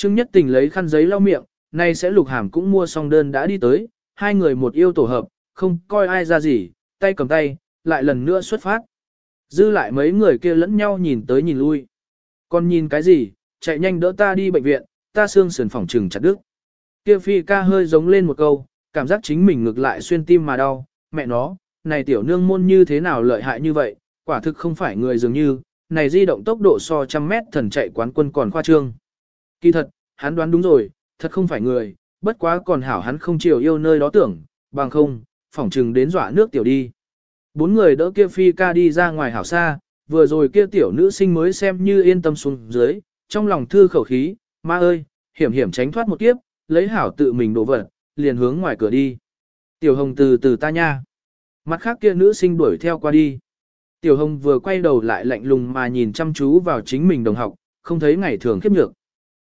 A: Trương nhất tình lấy khăn giấy lau miệng, nay sẽ lục hàm cũng mua xong đơn đã đi tới, hai người một yêu tổ hợp, không coi ai ra gì, tay cầm tay, lại lần nữa xuất phát. Dư lại mấy người kia lẫn nhau nhìn tới nhìn lui. Còn nhìn cái gì, chạy nhanh đỡ ta đi bệnh viện, ta xương sườn phòng trừng chặt đứt. Kia phi ca hơi giống lên một câu, cảm giác chính mình ngược lại xuyên tim mà đau, mẹ nó, này tiểu nương môn như thế nào lợi hại như vậy, quả thực không phải người dường như, này di động tốc độ so trăm mét thần chạy quán quân còn khoa trương. Kỳ thật, hắn đoán đúng rồi, thật không phải người, bất quá còn hảo hắn không chiều yêu nơi đó tưởng, bằng không, phỏng trừng đến dọa nước tiểu đi. Bốn người đỡ kia phi ca đi ra ngoài hảo xa, vừa rồi kia tiểu nữ sinh mới xem như yên tâm xuống dưới, trong lòng thư khẩu khí, ma ơi, hiểm hiểm tránh thoát một kiếp, lấy hảo tự mình đổ vật, liền hướng ngoài cửa đi. Tiểu hồng từ từ ta nha. Mặt khác kia nữ sinh đuổi theo qua đi. Tiểu hồng vừa quay đầu lại lạnh lùng mà nhìn chăm chú vào chính mình đồng học, không thấy ngày thường khiếp nhược.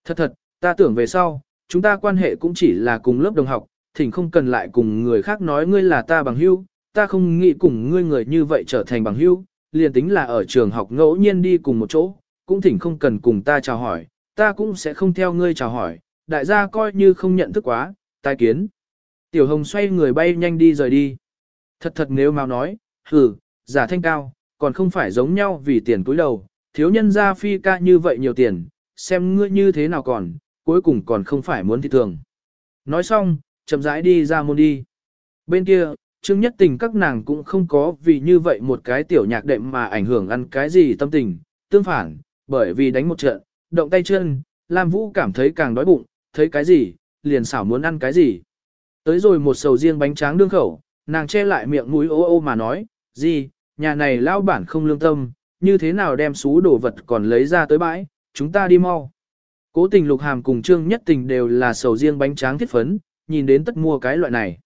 A: Thật thật, ta tưởng về sau, chúng ta quan hệ cũng chỉ là cùng lớp đồng học, thỉnh không cần lại cùng người khác nói ngươi là ta bằng hữu, ta không nghĩ cùng ngươi người như vậy trở thành bằng hữu, liền tính là ở trường học ngẫu nhiên đi cùng một chỗ, cũng thỉnh không cần cùng ta chào hỏi, ta cũng sẽ không theo ngươi chào hỏi, đại gia coi như không nhận thức quá, tai kiến. Tiểu hồng xoay người bay nhanh đi rời đi. Thật thật nếu mau nói, hừ, giả thanh cao, còn không phải giống nhau vì tiền túi đầu, thiếu nhân gia phi ca như vậy nhiều tiền, xem ngươi như thế nào còn, cuối cùng còn không phải muốn thị thường. Nói xong, chậm rãi đi ra môn đi. Bên kia, Trương Nhất Tình các nàng cũng không có vì như vậy một cái tiểu nhạc đệm mà ảnh hưởng ăn cái gì tâm tình, tương phản, bởi vì đánh một trận, động tay chân, Lam Vũ cảm thấy càng đói bụng, thấy cái gì, liền xảo muốn ăn cái gì. Tới rồi một sầu riêng bánh tráng đương khẩu, nàng che lại miệng mũi ô ô mà nói, gì, nhà này lao bản không lương tâm, như thế nào đem xú đồ vật còn lấy ra tới bãi, chúng ta đi mau. Cố tình lục hàm cùng trương nhất tình đều là sầu riêng bánh tráng thiết phấn, nhìn đến tất mua cái loại này.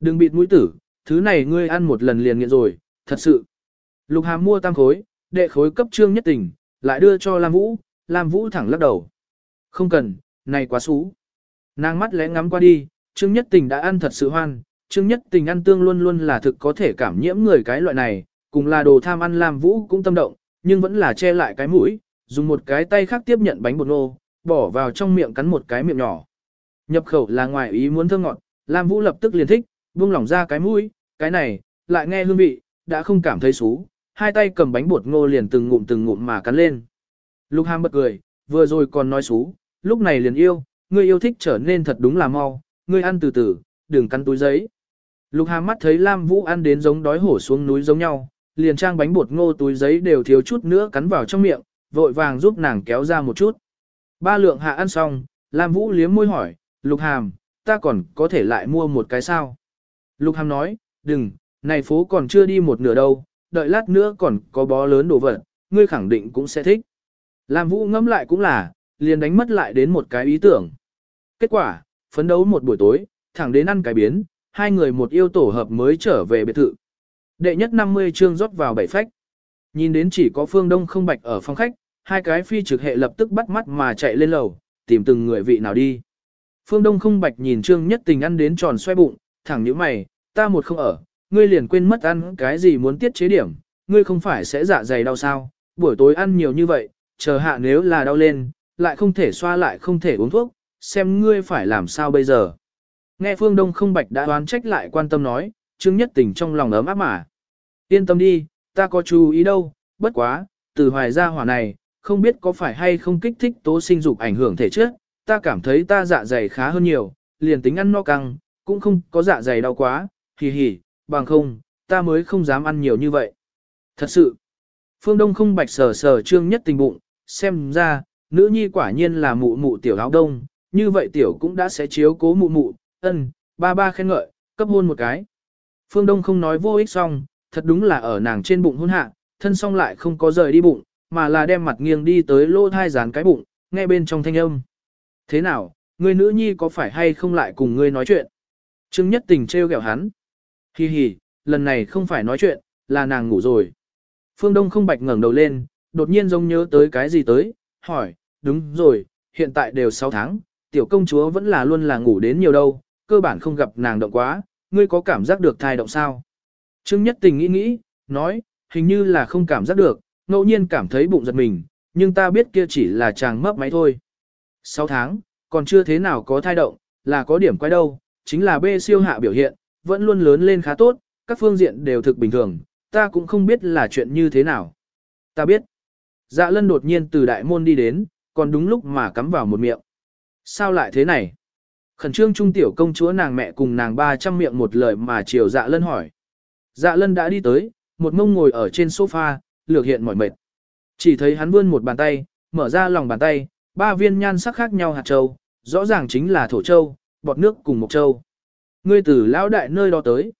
A: Đừng bịt mũi tử, thứ này ngươi ăn một lần liền nghiện rồi, thật sự. Lục hàm mua tam khối, đệ khối cấp trương nhất tình, lại đưa cho Lam Vũ, Lam Vũ thẳng lắc đầu. Không cần, này quá xú. Nàng mắt lẽ ngắm qua đi, trương nhất tình đã ăn thật sự hoan, trương nhất tình ăn tương luôn luôn là thực có thể cảm nhiễm người cái loại này, cùng là đồ tham ăn Lam Vũ cũng tâm động, nhưng vẫn là che lại cái mũi, dùng một cái tay khác tiếp nhận bánh bột nô, bỏ vào trong miệng cắn một cái miệng nhỏ. Nhập khẩu là ngoài ý muốn thơm ngọt, Lam Vũ lập tức liền thích, buông lỏng ra cái mũi, cái này, lại nghe hương vị, đã không cảm thấy xú, hai tay cầm bánh bột ngô liền từng ngụm từng ngụm mà cắn lên. Lục Hàm bật cười, vừa rồi còn nói xú, lúc này liền yêu, ngươi yêu thích trở nên thật đúng là mau, ngươi ăn từ từ, đừng cắn túi giấy. Lục Hàm mắt thấy Lam Vũ ăn đến giống đói hổ xuống núi giống nhau, liền trang bánh bột ngô túi giấy đều thiếu chút nữa cắn vào trong miệng, vội vàng giúp nàng kéo ra một chút. Ba lượng hạ ăn xong, Lam Vũ liếm môi hỏi, Lục Hàm, ta còn có thể lại mua một cái sao? Lục Hàm nói, đừng, này phố còn chưa đi một nửa đâu, đợi lát nữa còn có bó lớn đồ vật, ngươi khẳng định cũng sẽ thích. Lam Vũ ngẫm lại cũng là, liền đánh mất lại đến một cái ý tưởng. Kết quả, phấn đấu một buổi tối, thẳng đến ăn cái biến, hai người một yêu tổ hợp mới trở về biệt thự. Đệ nhất 50 chương rót vào bảy phách. Nhìn đến chỉ có phương đông không bạch ở phòng khách, hai cái phi trực hệ lập tức bắt mắt mà chạy lên lầu, tìm từng người vị nào đi. Phương Đông không bạch nhìn Trương Nhất Tình ăn đến tròn xoay bụng, thẳng nhíu mày, ta một không ở, ngươi liền quên mất ăn cái gì muốn tiết chế điểm, ngươi không phải sẽ dạ dày đau sao, buổi tối ăn nhiều như vậy, chờ hạ nếu là đau lên, lại không thể xoa lại không thể uống thuốc, xem ngươi phải làm sao bây giờ. Nghe Phương Đông không bạch đã đoán trách lại quan tâm nói, Trương Nhất Tình trong lòng ấm áp mà. Yên tâm đi, ta có chú ý đâu, bất quá, từ hoài ra hỏa này, không biết có phải hay không kích thích tố sinh dục ảnh hưởng thể chất, ta cảm thấy ta dạ dày khá hơn nhiều, liền tính ăn no căng, cũng không có dạ dày đau quá, hì hì, bằng không, ta mới không dám ăn nhiều như vậy. Thật sự, phương đông không bạch sờ sờ trương nhất tình bụng, xem ra, nữ nhi quả nhiên là mụ mụ tiểu áo đông, như vậy tiểu cũng đã sẽ chiếu cố mụ mụ, ân, ba ba khen ngợi, cấp hôn một cái. Phương Đông không nói vô ích xong, thật đúng là ở nàng trên bụng hôn hạ, thân song lại không có rời đi bụng, mà là đem mặt nghiêng đi tới lỗ thai dán cái bụng, nghe bên trong thanh âm. Thế nào, người nữ nhi có phải hay không lại cùng ngươi nói chuyện? Trương Nhất Tình trêu ghẹo hắn. Hi hi, lần này không phải nói chuyện, là nàng ngủ rồi. Phương Đông không bạch ngẩng đầu lên, đột nhiên giống nhớ tới cái gì tới, hỏi, đúng rồi, hiện tại đều 6 tháng, tiểu công chúa vẫn là luôn là ngủ đến nhiều đâu, cơ bản không gặp nàng động quá, ngươi có cảm giác được thai động sao? Trương Nhất Tình nghĩ nghĩ, nói, hình như là không cảm giác được, ngẫu nhiên cảm thấy bụng giật mình, nhưng ta biết kia chỉ là chàng mấp máy thôi. 6 tháng, còn chưa thế nào có thai động, là có điểm quái đâu, chính là bê siêu hạ biểu hiện, vẫn luôn lớn lên khá tốt, các phương diện đều thực bình thường, ta cũng không biết là chuyện như thế nào. Ta biết. Dạ lân đột nhiên từ đại môn đi đến, còn đúng lúc mà cắm vào một miệng. Sao lại thế này? Khẩn trương trung tiểu công chúa nàng mẹ cùng nàng ba trăm miệng một lời mà chiều dạ lân hỏi. Dạ lân đã đi tới, một mông ngồi ở trên sofa, lược hiện mỏi mệt. Chỉ thấy hắn vươn một bàn tay, mở ra lòng bàn tay, ba viên nhan sắc khác nhau hạt châu, rõ ràng chính là thổ châu, bọt nước cùng một châu. Ngươi từ lão đại nơi đó tới.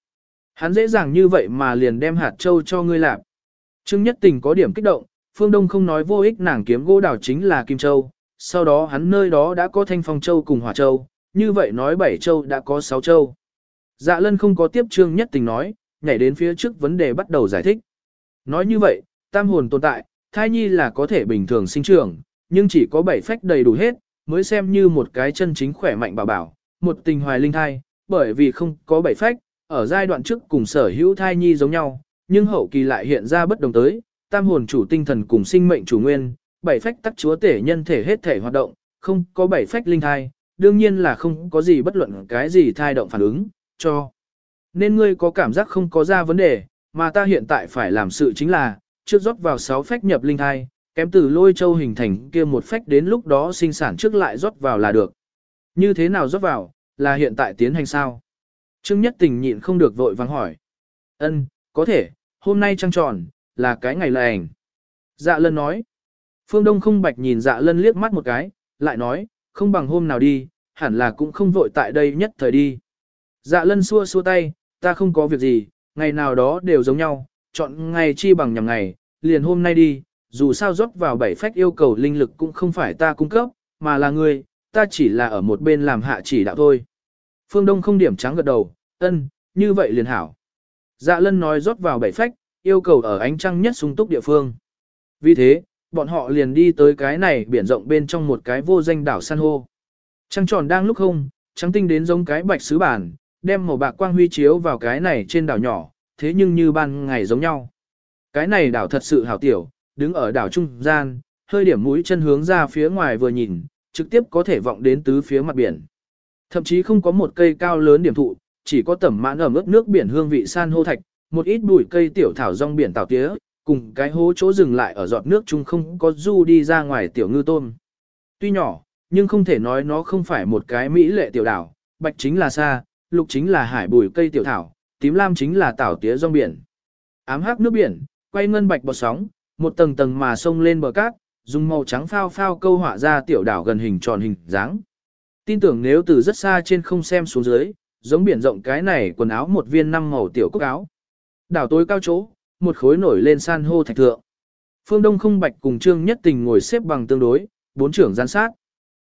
A: Hắn dễ dàng như vậy mà liền đem hạt châu cho ngươi làm. Trương Nhất Tình có điểm kích động, Phương Đông không nói vô ích nàng kiếm gỗ đào chính là Kim Châu, sau đó hắn nơi đó đã có Thanh Phong Châu cùng Hỏa Châu, như vậy nói bảy châu đã có sáu châu. Dạ lân không có tiếp Trương Nhất Tình nói, nhảy đến phía trước vấn đề bắt đầu giải thích. Nói như vậy, tam hồn tồn tại, thai nhi là có thể bình thường sinh trưởng, nhưng chỉ có bảy phách đầy đủ hết, mới xem như một cái chân chính khỏe mạnh bảo bảo, một tình hoài linh thai, bởi vì không có bảy phách, ở giai đoạn trước cùng sở hữu thai nhi giống nhau, nhưng hậu kỳ lại hiện ra bất đồng tới, tam hồn chủ tinh thần cùng sinh mệnh chủ nguyên, bảy phách tắc chúa tể nhân thể hết thể hoạt động, không có bảy phách linh thai, đương nhiên là không có gì bất luận cái gì thai động phản ứng, cho. Nên ngươi có cảm giác không có ra vấn đề, mà ta hiện tại phải làm sự chính là, trước rót vào 6 phách nhập linh thai, kém từ lôi châu hình thành kia một phách đến lúc đó sinh sản trước lại rót vào là được. Như thế nào rót vào, là hiện tại tiến hành sao? Trương Nhất Tình nhịn không được vội vắng hỏi. Ân, có thể, hôm nay trăng tròn, là cái ngày lành. Dạ lân nói. Phương Đông không bạch nhìn dạ lân liếc mắt một cái, lại nói, không bằng hôm nào đi, hẳn là cũng không vội tại đây nhất thời đi. Dạ lân xua xua tay, ta không có việc gì, ngày nào đó đều giống nhau, chọn ngày chi bằng nhằm ngày, liền hôm nay đi, dù sao rót vào bảy phách yêu cầu linh lực cũng không phải ta cung cấp, mà là ngươi, ta chỉ là ở một bên làm hạ chỉ đạo thôi. Phương Đông không điểm trắng gật đầu, ân, như vậy liền hảo. Dạ lân nói rót vào bảy phách, yêu cầu ở ánh trăng nhất sung túc địa phương. Vì thế, bọn họ liền đi tới cái này biển rộng bên trong một cái vô danh đảo san hô. Trăng tròn đang lúc không, trắng tinh đến giống cái bạch sứ bản, đem màu bạc quang huy chiếu vào cái này trên đảo nhỏ, thế nhưng như ban ngày giống nhau. Cái này đảo thật sự hảo tiểu, đứng ở đảo trung gian, hơi điểm mũi chân hướng ra phía ngoài vừa nhìn, trực tiếp có thể vọng đến tứ phía mặt biển. Thậm chí không có một cây cao lớn điểm thụ, chỉ có tẩm mãn ẩm ướt nước biển hương vị san hô thạch, một ít bụi cây tiểu thảo rong biển tảo tía, cùng cái hố chỗ dừng lại ở giọt nước chung không có du đi ra ngoài tiểu ngư tôm. Tuy nhỏ, nhưng không thể nói nó không phải một cái mỹ lệ tiểu đảo, bạch chính là xa, lục chính là hải bùi cây tiểu thảo, tím lam chính là tảo tía rong biển. Ám hắc nước biển, quay ngân bạch bọt sóng, một tầng tầng mà sông lên bờ cát, dùng màu trắng phao phao câu họa ra tiểu đảo gần hình tròn hình dáng. Tin tưởng nếu từ rất xa trên không xem xuống dưới, giống biển rộng cái này quần áo một viên năm màu tiểu cúc áo. Đảo tối cao chỗ, một khối nổi lên san hô thạch thượng. Phương Đông không bạch cùng Trương Nhất Tình ngồi xếp bằng tương đối, bốn trưởng gian sát.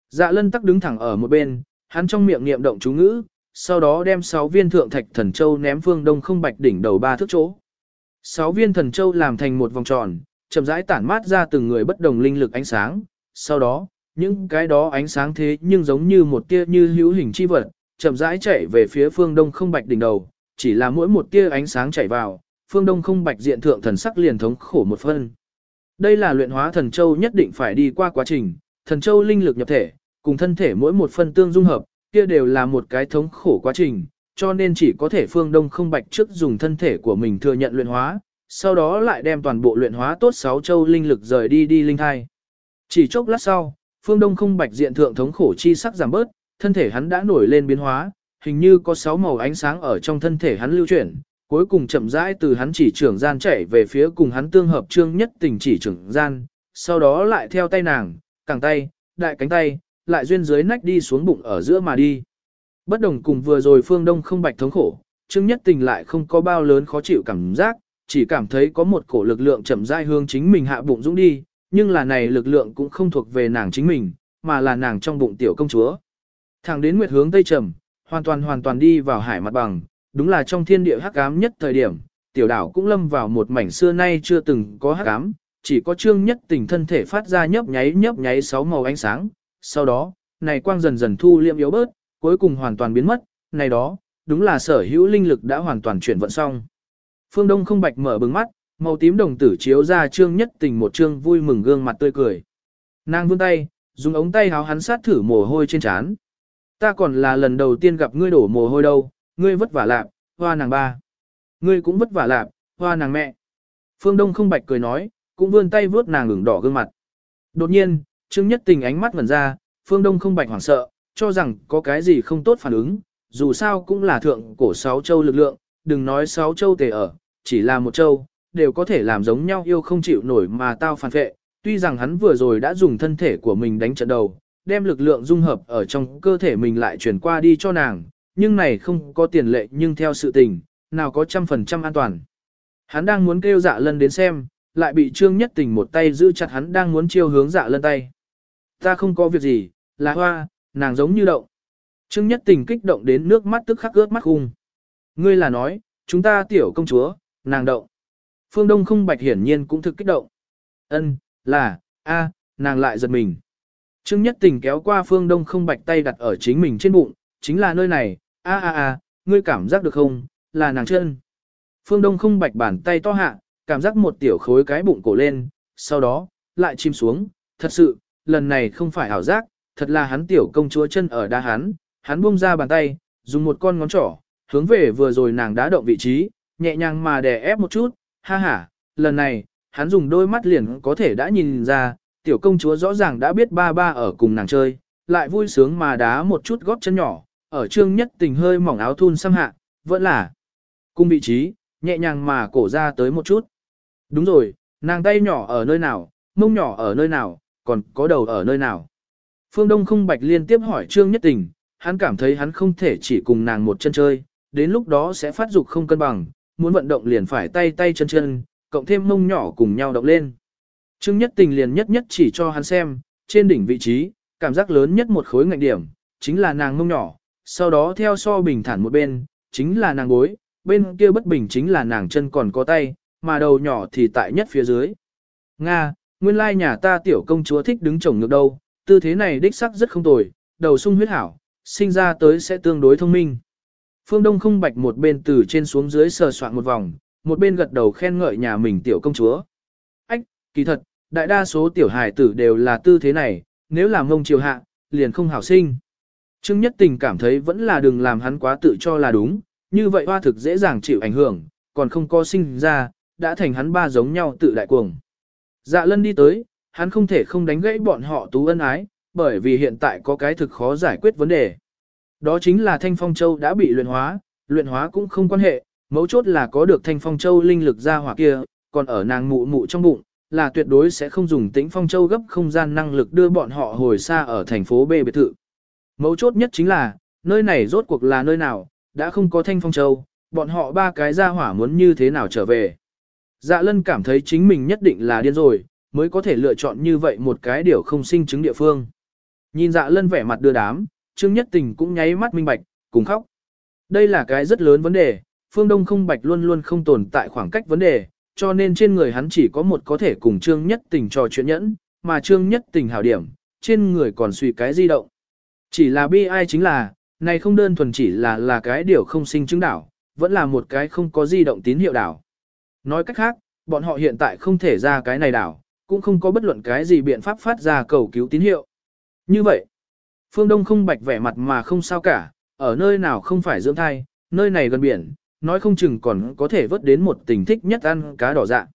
A: Dạ lân tắc đứng thẳng ở một bên, hắn trong miệng niệm động chú ngữ, sau đó đem sáu viên thượng thạch thần châu ném Phương Đông không bạch đỉnh đầu ba thước chỗ. Sáu viên thần châu làm thành một vòng tròn, chậm rãi tản mát ra từng người bất đồng linh lực ánh sáng, sau đó, những cái đó ánh sáng thế nhưng giống như một tia như hữu hình chi vật, chậm rãi chạy về phía phương đông không bạch đỉnh đầu, chỉ là mỗi một tia ánh sáng chạy vào, phương đông không bạch diện thượng thần sắc liền thống khổ một phân. Đây là luyện hóa thần châu nhất định phải đi qua quá trình, thần châu linh lực nhập thể, cùng thân thể mỗi một phân tương dung hợp, kia đều là một cái thống khổ quá trình, cho nên chỉ có thể phương đông không bạch trước dùng thân thể của mình thừa nhận luyện hóa, sau đó lại đem toàn bộ luyện hóa tốt sáu châu linh lực rời đi đi linh thai. Chỉ chốc lát sau, phương đông không bạch diện thượng thống khổ chi sắc giảm bớt, thân thể hắn đã nổi lên biến hóa, hình như có sáu màu ánh sáng ở trong thân thể hắn lưu chuyển, cuối cùng chậm rãi từ hắn chỉ trưởng gian chảy về phía cùng hắn tương hợp trương nhất tình chỉ trưởng gian, sau đó lại theo tay nàng, cẳng tay, đại cánh tay, lại duyên dưới nách đi xuống bụng ở giữa mà đi. Bất đồng cùng vừa rồi phương đông không bạch thống khổ, trương nhất tình lại không có bao lớn khó chịu cảm giác, chỉ cảm thấy có một cổ lực lượng chậm rãi hướng chính mình hạ bụng dũng đi, nhưng là này lực lượng cũng không thuộc về nàng chính mình, mà là nàng trong bụng tiểu công chúa. Thẳng đến nguyệt hướng tây trầm, hoàn toàn hoàn toàn đi vào hải mặt bằng, đúng là trong thiên địa hắc ám nhất thời điểm, tiểu đảo cũng lâm vào một mảnh xưa nay chưa từng có hắc ám, chỉ có trương nhất tình thân thể phát ra nhấp nháy nhấp nháy sáu màu ánh sáng. Sau đó, này quang dần dần thu liệm yếu bớt, cuối cùng hoàn toàn biến mất, này đó, đúng là sở hữu linh lực đã hoàn toàn chuyển vận xong. Phương Đông không bạch mở bừng mắt, màu tím đồng tử chiếu ra trương nhất tình một trương vui mừng gương mặt tươi cười. Nàng vươn tay, dùng ống tay háo hắn sát thử mồ hôi trên trán. Ta còn là lần đầu tiên gặp ngươi đổ mồ hôi đâu, ngươi vất vả lạp, hoa nàng ba. Ngươi cũng vất vả lạp, hoa nàng mẹ. Phương Đông không bạch cười nói, cũng vươn tay vướt nàng ửng đỏ gương mặt. Đột nhiên, Trương Nhất Tình ánh mắt vẩn ra, Phương Đông không bạch hoảng sợ, cho rằng có cái gì không tốt phản ứng, dù sao cũng là thượng cổ sáu châu lực lượng, đừng nói sáu châu tề ở, chỉ là một châu, đều có thể làm giống nhau yêu không chịu nổi mà tao phản vệ. Tuy rằng hắn vừa rồi đã dùng thân thể của mình đánh trận đầu, đem lực lượng dung hợp ở trong cơ thể mình lại chuyển qua đi cho nàng, nhưng này không có tiền lệ nhưng theo sự tình, nào có trăm phần trăm an toàn. Hắn đang muốn kêu dạ lân đến xem, lại bị trương nhất tình một tay giữ chặt hắn đang muốn chiêu hướng dạ lân tay. Ta không có việc gì, là hoa, nàng giống như động. Trương nhất tình kích động đến nước mắt tức khắc ướt mắt khung. Ngươi là nói, chúng ta tiểu công chúa, nàng động. Phương Đông không bạch hiển nhiên cũng thực kích động. Ân, là, a, nàng lại giật mình. Trương Nhất Tình kéo qua Phương Đông không bạch tay đặt ở chính mình trên bụng, chính là nơi này, a a a, ngươi cảm giác được không, là nàng chân. Phương Đông không bạch bàn tay to hạ, cảm giác một tiểu khối cái bụng cổ lên, sau đó, lại chìm xuống, thật sự, lần này không phải ảo giác, thật là hắn tiểu công chúa chân ở đá hắn, hắn buông ra bàn tay, dùng một con ngón trỏ, hướng về vừa rồi nàng đá động vị trí, nhẹ nhàng mà đè ép một chút, ha ha, lần này, hắn dùng đôi mắt liền có thể đã nhìn ra, tiểu công chúa rõ ràng đã biết ba ba ở cùng nàng chơi, lại vui sướng mà đá một chút góp chân nhỏ, ở trương nhất tình hơi mỏng áo thun xăm hạ, vẫn là cung vị trí, nhẹ nhàng mà cổ ra tới một chút. Đúng rồi, nàng tay nhỏ ở nơi nào, mông nhỏ ở nơi nào, còn có đầu ở nơi nào. Phương Đông không bạch liên tiếp hỏi trương nhất tình, hắn cảm thấy hắn không thể chỉ cùng nàng một chân chơi, đến lúc đó sẽ phát dục không cân bằng, muốn vận động liền phải tay tay chân chân, cộng thêm mông nhỏ cùng nhau động lên. Trương Nhất Tình liền nhất nhất chỉ cho hắn xem, trên đỉnh vị trí, cảm giác lớn nhất một khối ngạnh điểm, chính là nàng mông nhỏ, sau đó theo so bình thản một bên, chính là nàng gối, bên kia bất bình chính là nàng chân còn có tay, mà đầu nhỏ thì tại nhất phía dưới. Nga, nguyên lai nhà ta tiểu công chúa thích đứng chồng ngược đâu, tư thế này đích sắc rất không tồi, đầu sung huyết hảo, sinh ra tới sẽ tương đối thông minh. Phương Đông không bạch một bên từ trên xuống dưới sờ soạn một vòng, một bên gật đầu khen ngợi nhà mình tiểu công chúa. Ách, kỳ thật, đại đa số tiểu hài tử đều là tư thế này, nếu làm mông chiều hạ, liền không hảo sinh. Trương Nhất Tình cảm thấy vẫn là đừng làm hắn quá tự cho là đúng, như vậy hoa thực dễ dàng chịu ảnh hưởng, còn không có sinh ra, đã thành hắn ba giống nhau tự đại cuồng. Dạ lân đi tới, hắn không thể không đánh gãy bọn họ tú ân ái, bởi vì hiện tại có cái thực khó giải quyết vấn đề. Đó chính là Thanh Phong Châu đã bị luyện hóa, luyện hóa cũng không quan hệ, mấu chốt là có được Thanh Phong Châu linh lực ra hỏa kia, còn ở nàng mụ mụ trong bụng, là tuyệt đối sẽ không dùng tĩnh Phong Châu gấp không gian năng lực đưa bọn họ hồi xa ở thành phố B biệt thự. Mấu chốt nhất chính là, nơi này rốt cuộc là nơi nào, đã không có Thanh Phong Châu, bọn họ ba cái ra hỏa muốn như thế nào trở về. Dạ lân cảm thấy chính mình nhất định là điên rồi, mới có thể lựa chọn như vậy một cái điều không sinh chứng địa phương. Nhìn dạ lân vẻ mặt đưa đám, Trương Nhất Tình cũng nháy mắt minh bạch, cùng khóc. Đây là cái rất lớn vấn đề, phương Đông không bạch luôn luôn không tồn tại khoảng cách vấn đề, cho nên trên người hắn chỉ có một có thể cùng Trương Nhất Tình trò chuyện nhẫn, mà Trương Nhất Tình hảo điểm, trên người còn suy cái di động. Chỉ là bi ai chính là, này không đơn thuần chỉ là là cái điều không sinh chứng đảo, vẫn là một cái không có di động tín hiệu đảo. Nói cách khác, bọn họ hiện tại không thể ra cái này đảo, cũng không có bất luận cái gì biện pháp phát ra cầu cứu tín hiệu. Như vậy, Phương Đông không bạch vẻ mặt mà không sao cả, ở nơi nào không phải dưỡng thai, nơi này gần biển, nói không chừng còn có thể vớt đến một tình thích nhất ăn cá đỏ dạ.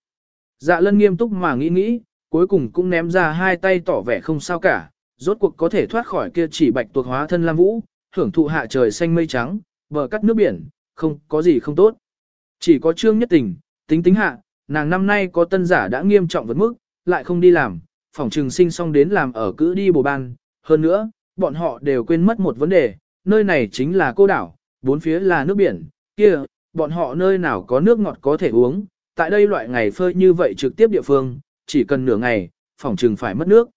A: Dạ lân nghiêm túc mà nghĩ nghĩ, cuối cùng cũng ném ra hai tay tỏ vẻ không sao cả, rốt cuộc có thể thoát khỏi kia chỉ bạch tuộc hóa thân Lam Vũ, hưởng thụ hạ trời xanh mây trắng, bờ cắt nước biển, không có gì không tốt. Chỉ có trương nhất tình, tính tính hạ, nàng năm nay có tân giả đã nghiêm trọng vượt mức, lại không đi làm, phòng trừng sinh xong đến làm ở cữ đi bồ ban, hơn nữa, bọn họ đều quên mất một vấn đề, nơi này chính là cô đảo, bốn phía là nước biển, kia, bọn họ nơi nào có nước ngọt có thể uống, tại đây loại ngày phơi như vậy trực tiếp địa phương, chỉ cần nửa ngày, phòng trừng phải mất nước.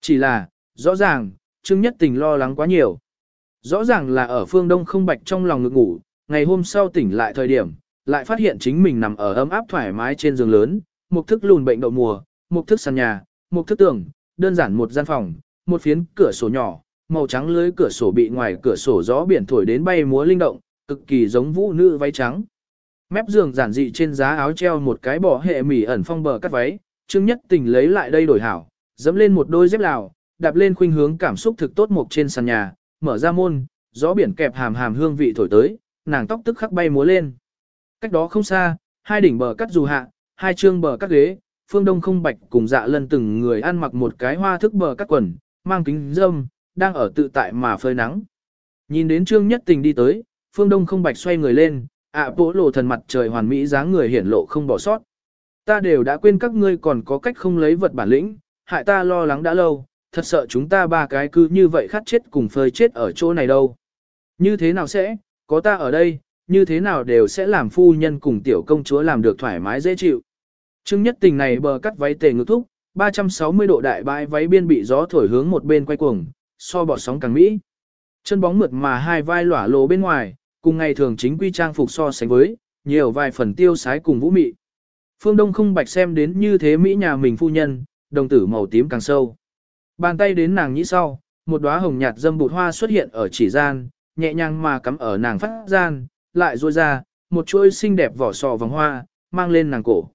A: Chỉ là, rõ ràng, Trương Nhất Tình lo lắng quá nhiều. Rõ ràng là ở phương Đông không bạch trong lòng ngực ngủ, ngày hôm sau tỉnh lại thời điểm, lại phát hiện chính mình nằm ở ấm áp thoải mái trên giường lớn, một thức lùn bệnh đậu mùa, một thức sàn nhà, một thức tường, đơn giản một gian phòng, một phiến cửa sổ nhỏ, màu trắng lưới cửa sổ bị ngoài cửa sổ gió biển thổi đến bay múa linh động, cực kỳ giống vũ nữ váy trắng. Mép giường giản dị trên giá áo treo một cái bỏ hệ mỉ ẩn phong bờ cắt váy, Trương Nhất Tình lấy lại đây đổi hảo, dẫm lên một đôi dép lào, đạp lên khuynh hướng cảm xúc thực tốt mục trên sàn nhà, mở ra môn, gió biển kẹp hàm hàm hương vị thổi tới, nàng tóc tức khắc bay múa lên. Cách đó không xa, hai đỉnh bờ cắt dù hạ, hai trương bờ cắt ghế, phương đông không bạch cùng dạ lân từng người ăn mặc một cái hoa thức bờ cắt quần, mang kính dâm, đang ở tự tại mà phơi nắng. Nhìn đến trương nhất tình đi tới, phương đông không bạch xoay người lên, ạ bố lộ thần mặt trời hoàn mỹ dáng người hiển lộ không bỏ sót. Ta đều đã quên các ngươi còn có cách không lấy vật bản lĩnh, hại ta lo lắng đã lâu, thật sợ chúng ta ba cái cứ như vậy khát chết cùng phơi chết ở chỗ này đâu. Như thế nào sẽ, có ta ở đây, như thế nào đều sẽ làm phu nhân cùng tiểu công chúa làm được thoải mái dễ chịu. Trưng nhất tình này bờ cắt váy tề ngực thúc, 360 độ đại bãi váy biên bị gió thổi hướng một bên quay cuồng, so bọt sóng càng mỹ. Chân bóng mượt mà hai vai lỏa lộ bên ngoài, cùng ngày thường chính quy trang phục so sánh với, nhiều vài phần tiêu sái cùng vũ mị. Phương Đông không bạch xem đến như thế Mỹ nhà mình phu nhân, đồng tử màu tím càng sâu. Bàn tay đến nàng nhĩ sau, một đóa hồng nhạt dâm bụt hoa xuất hiện ở chỉ gian, nhẹ nhàng mà cắm ở nàng phát gian, lại ruôi ra, một chuỗi xinh đẹp vỏ sò vòng hoa, mang lên nàng cổ.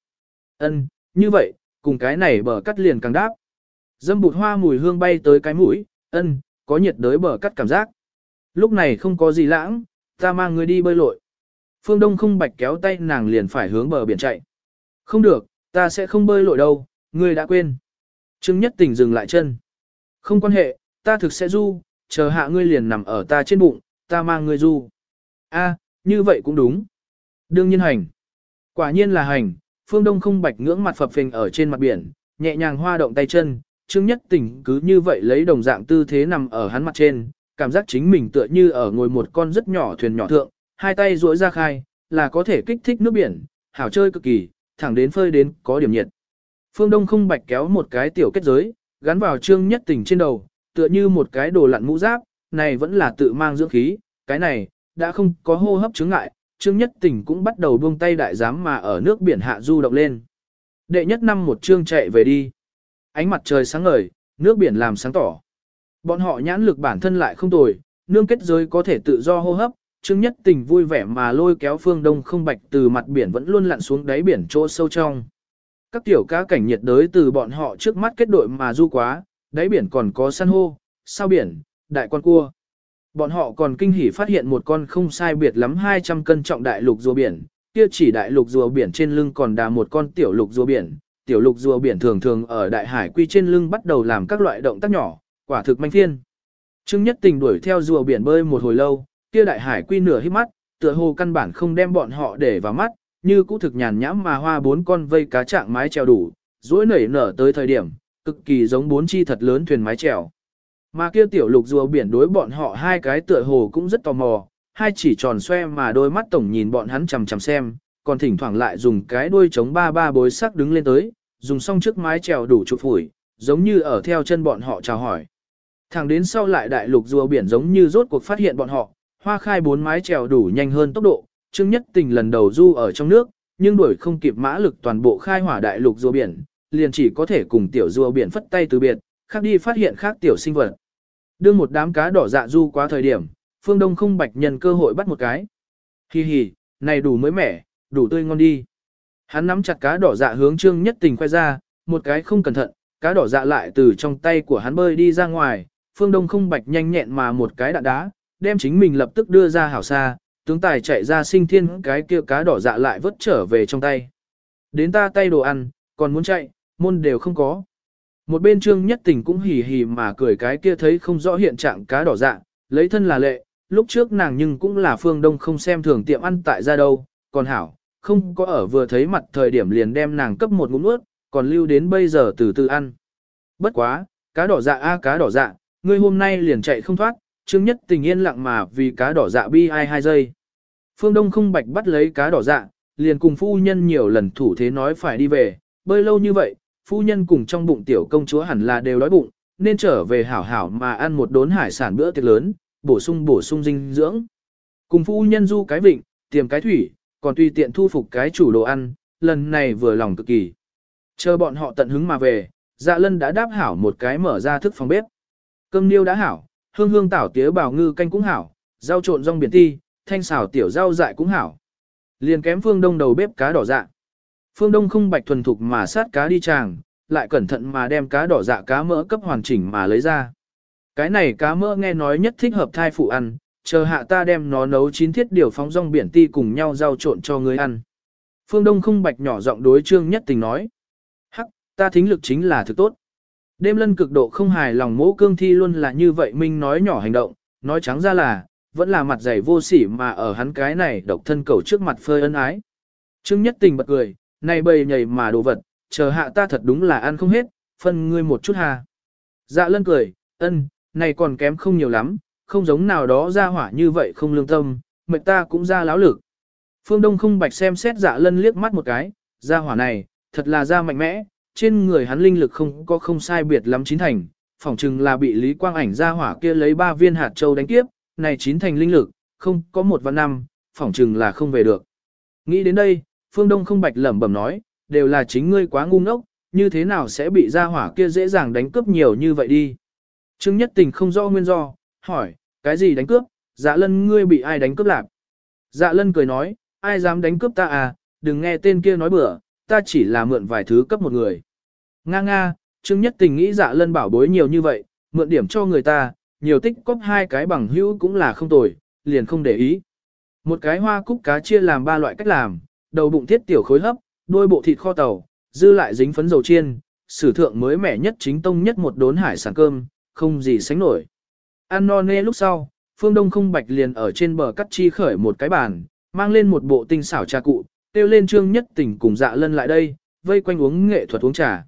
A: Ân, như vậy, cùng cái này bờ cắt liền càng đáp. Dâm bụt hoa mùi hương bay tới cái mũi, ân, có nhiệt đới bờ cắt cảm giác. Lúc này không có gì lãng, ta mang người đi bơi lội. Phương Đông không bạch kéo tay nàng liền phải hướng bờ biển chạy. Không được, ta sẽ không bơi lội đâu, ngươi đã quên. Trương Nhất Tình dừng lại chân. Không quan hệ, ta thực sẽ du, chờ hạ ngươi liền nằm ở ta trên bụng, ta mang ngươi du. A, như vậy cũng đúng. Đương nhiên hành. Quả nhiên là hành, phương đông không bạch ngưỡng mặt phập phình ở trên mặt biển, nhẹ nhàng hoa động tay chân, Trương Nhất Tình cứ như vậy lấy đồng dạng tư thế nằm ở hắn mặt trên, cảm giác chính mình tựa như ở ngồi một con rất nhỏ thuyền nhỏ thượng, hai tay duỗi ra khai, là có thể kích thích nước biển, hảo chơi cực kỳ, thẳng đến phơi đến có điểm nhiệt. Phương Đông không bạch kéo một cái tiểu kết giới, gắn vào Trương Nhất Tình trên đầu, tựa như một cái đồ lặn mũ giáp, này vẫn là tự mang dưỡng khí, cái này, đã không có hô hấp chứng ngại, Trương Nhất Tình cũng bắt đầu buông tay đại giám mà ở nước biển hạ du động lên. Đệ nhất năm một chương chạy về đi. Ánh mặt trời sáng ngời, nước biển làm sáng tỏ. Bọn họ nhãn lực bản thân lại không tồi, nương kết giới có thể tự do hô hấp, Trương Nhất Tình vui vẻ mà lôi kéo Phương Đông không bạch từ mặt biển vẫn luôn lặn xuống đáy biển chỗ sâu trong. Các tiểu cá cảnh nhiệt đới từ bọn họ trước mắt kết đội mà du quá, đáy biển còn có san hô, sao biển, đại con cua. Bọn họ còn kinh hỉ phát hiện một con không sai biệt lắm 200 cân trọng đại lục rùa biển, kia chỉ đại lục rùa biển trên lưng còn đà một con tiểu lục rùa biển. Tiểu lục rùa biển thường thường ở đại hải quy trên lưng bắt đầu làm các loại động tác nhỏ, quả thực manh thiên. Trương Nhất Tình đuổi theo rùa biển bơi một hồi lâu, kia đại hải quy nửa hít mắt, tựa hồ căn bản không đem bọn họ để vào mắt, như cũ thực nhàn nhãm mà hoa bốn con vây cá trạng mái treo đủ, dối nảy nở tới thời điểm, cực kỳ giống bốn chi thật lớn thuyền mái trèo. Mà kia tiểu lục rùa biển đối bọn họ hai cái tựa hồ cũng rất tò mò, hai chỉ tròn xoe mà đôi mắt tổng nhìn bọn hắn chằm chằm xem, còn thỉnh thoảng lại dùng cái đuôi chống ba ba bối sắc đứng lên tới, dùng xong trước mái trèo đủ chụp phủi, giống như ở theo chân bọn họ chào hỏi. Thẳng đến sau lại đại lục rùa biển giống như rốt cuộc phát hiện bọn họ, hoa khai bốn mái trèo đủ nhanh hơn tốc độ, Trương Nhất Tình lần đầu du ở trong nước, nhưng đuổi không kịp mã lực toàn bộ khai hỏa đại lục rùa biển, liền chỉ có thể cùng tiểu rùa biển phất tay từ biệt, khác đi phát hiện khác tiểu sinh vật. Đương một đám cá đỏ dạ du quá thời điểm, phương đông không bạch nhân cơ hội bắt một cái. Hi hi, này đủ mới mẻ, đủ tươi ngon đi. Hắn nắm chặt cá đỏ dạ hướng trương nhất tình khoe ra, một cái không cẩn thận, cá đỏ dạ lại từ trong tay của hắn bơi đi ra ngoài, phương đông không bạch nhanh nhẹn mà một cái đạn đá, đem chính mình lập tức đưa ra hảo xa, tướng tài chạy ra sinh thiên cái kia cá đỏ dạ lại vớt trở về trong tay. Đến ta tay đồ ăn, còn muốn chạy, môn đều không có. Một bên trương nhất tình cũng hì hì mà cười cái kia thấy không rõ hiện trạng cá đỏ dạng lấy thân là lệ, lúc trước nàng nhưng cũng là phương đông không xem thường tiệm ăn tại ra đâu, còn hảo, không có ở vừa thấy mặt thời điểm liền đem nàng cấp một ngụm nuốt, còn lưu đến bây giờ từ từ ăn. Bất quá, cá đỏ dạ a cá đỏ dạ, ngươi hôm nay liền chạy không thoát, trương nhất tình yên lặng mà vì cá đỏ dạ bi ai hai giây. Phương Đông không bạch bắt lấy cá đỏ dạ, liền cùng phu nhân nhiều lần thủ thế nói phải đi về, bơi lâu như vậy, phu nhân cùng trong bụng tiểu công chúa hẳn là đều đói bụng, nên trở về hảo hảo mà ăn một đốn hải sản bữa tiệc lớn, bổ sung bổ sung dinh dưỡng. Cùng phu nhân du cái vịnh, tìm cái thủy, còn tùy tiện thu phục cái chủ đồ ăn, lần này vừa lòng cực kỳ. Chờ bọn họ tận hứng mà về, dạ lân đã đáp hảo một cái mở ra thức phòng bếp. Cơm niêu đã hảo, hương hương tảo tía bào ngư canh cũng hảo, rau trộn rong biển ti, thanh xào tiểu rau dại cũng hảo. Liền kém phương đông đầu bếp cá đỏ dạ. Phương đông không bạch thuần thục mà sát cá đi tràng, lại cẩn thận mà đem cá đỏ dạ cá mỡ cấp hoàn chỉnh mà lấy ra. Cái này cá mỡ nghe nói nhất thích hợp thai phụ ăn, chờ hạ ta đem nó nấu chín thiết điều phóng rong biển ti cùng nhau rau trộn cho người ăn. Phương Đông không bạch nhỏ giọng đối trương nhất tình nói. Hắc, ta thính lực chính là thực tốt. Đêm lân cực độ không hài lòng mỗ cương thi luôn là như vậy minh nói nhỏ hành động, nói trắng ra là, vẫn là mặt dày vô sỉ mà ở hắn cái này độc thân cầu trước mặt phơi ân ái. Trương nhất tình bật cười, này bầy nhảy mà đồ vật, chờ hạ ta thật đúng là ăn không hết, phân ngươi một chút hà. Dạ lân cười, ân, này còn kém không nhiều lắm, không giống nào đó ra hỏa như vậy không lương tâm, mệt ta cũng ra láo lực. Phương Đông không bạch xem xét dạ lân liếc mắt một cái, ra hỏa này, thật là ra mạnh mẽ, trên người hắn linh lực không có không sai biệt lắm chín thành, phỏng chừng là bị Lý Quang ảnh ra hỏa kia lấy ba viên hạt châu đánh tiếp, này chín thành linh lực, không có một và năm, phỏng chừng là không về được. Nghĩ đến đây, Phương Đông không bạch lẩm bẩm nói, đều là chính ngươi quá ngu ngốc, như thế nào sẽ bị gia hỏa kia dễ dàng đánh cướp nhiều như vậy đi. Trương Nhất Tình không rõ nguyên do, hỏi, cái gì đánh cướp, dạ lân ngươi bị ai đánh cướp lạc. Dạ lân cười nói, ai dám đánh cướp ta à, đừng nghe tên kia nói bừa, ta chỉ là mượn vài thứ cấp một người. Nga nga, Trương Nhất Tình nghĩ dạ lân bảo bối nhiều như vậy, mượn điểm cho người ta, nhiều tích cóp hai cái bằng hữu cũng là không tồi, liền không để ý. Một cái hoa cúc cá chia làm ba loại cách làm, đầu bụng thiết tiểu khối hấp, đôi bộ thịt kho tàu, dư lại dính phấn dầu chiên, sử thượng mới mẻ nhất chính tông nhất một đốn hải sản cơm, không gì sánh nổi. Ăn no nê lúc sau, phương đông không bạch liền ở trên bờ cắt chi khởi một cái bàn, mang lên một bộ tinh xảo trà cụ, tiêu lên trương nhất tỉnh cùng dạ lân lại đây, vây quanh uống nghệ thuật uống trà.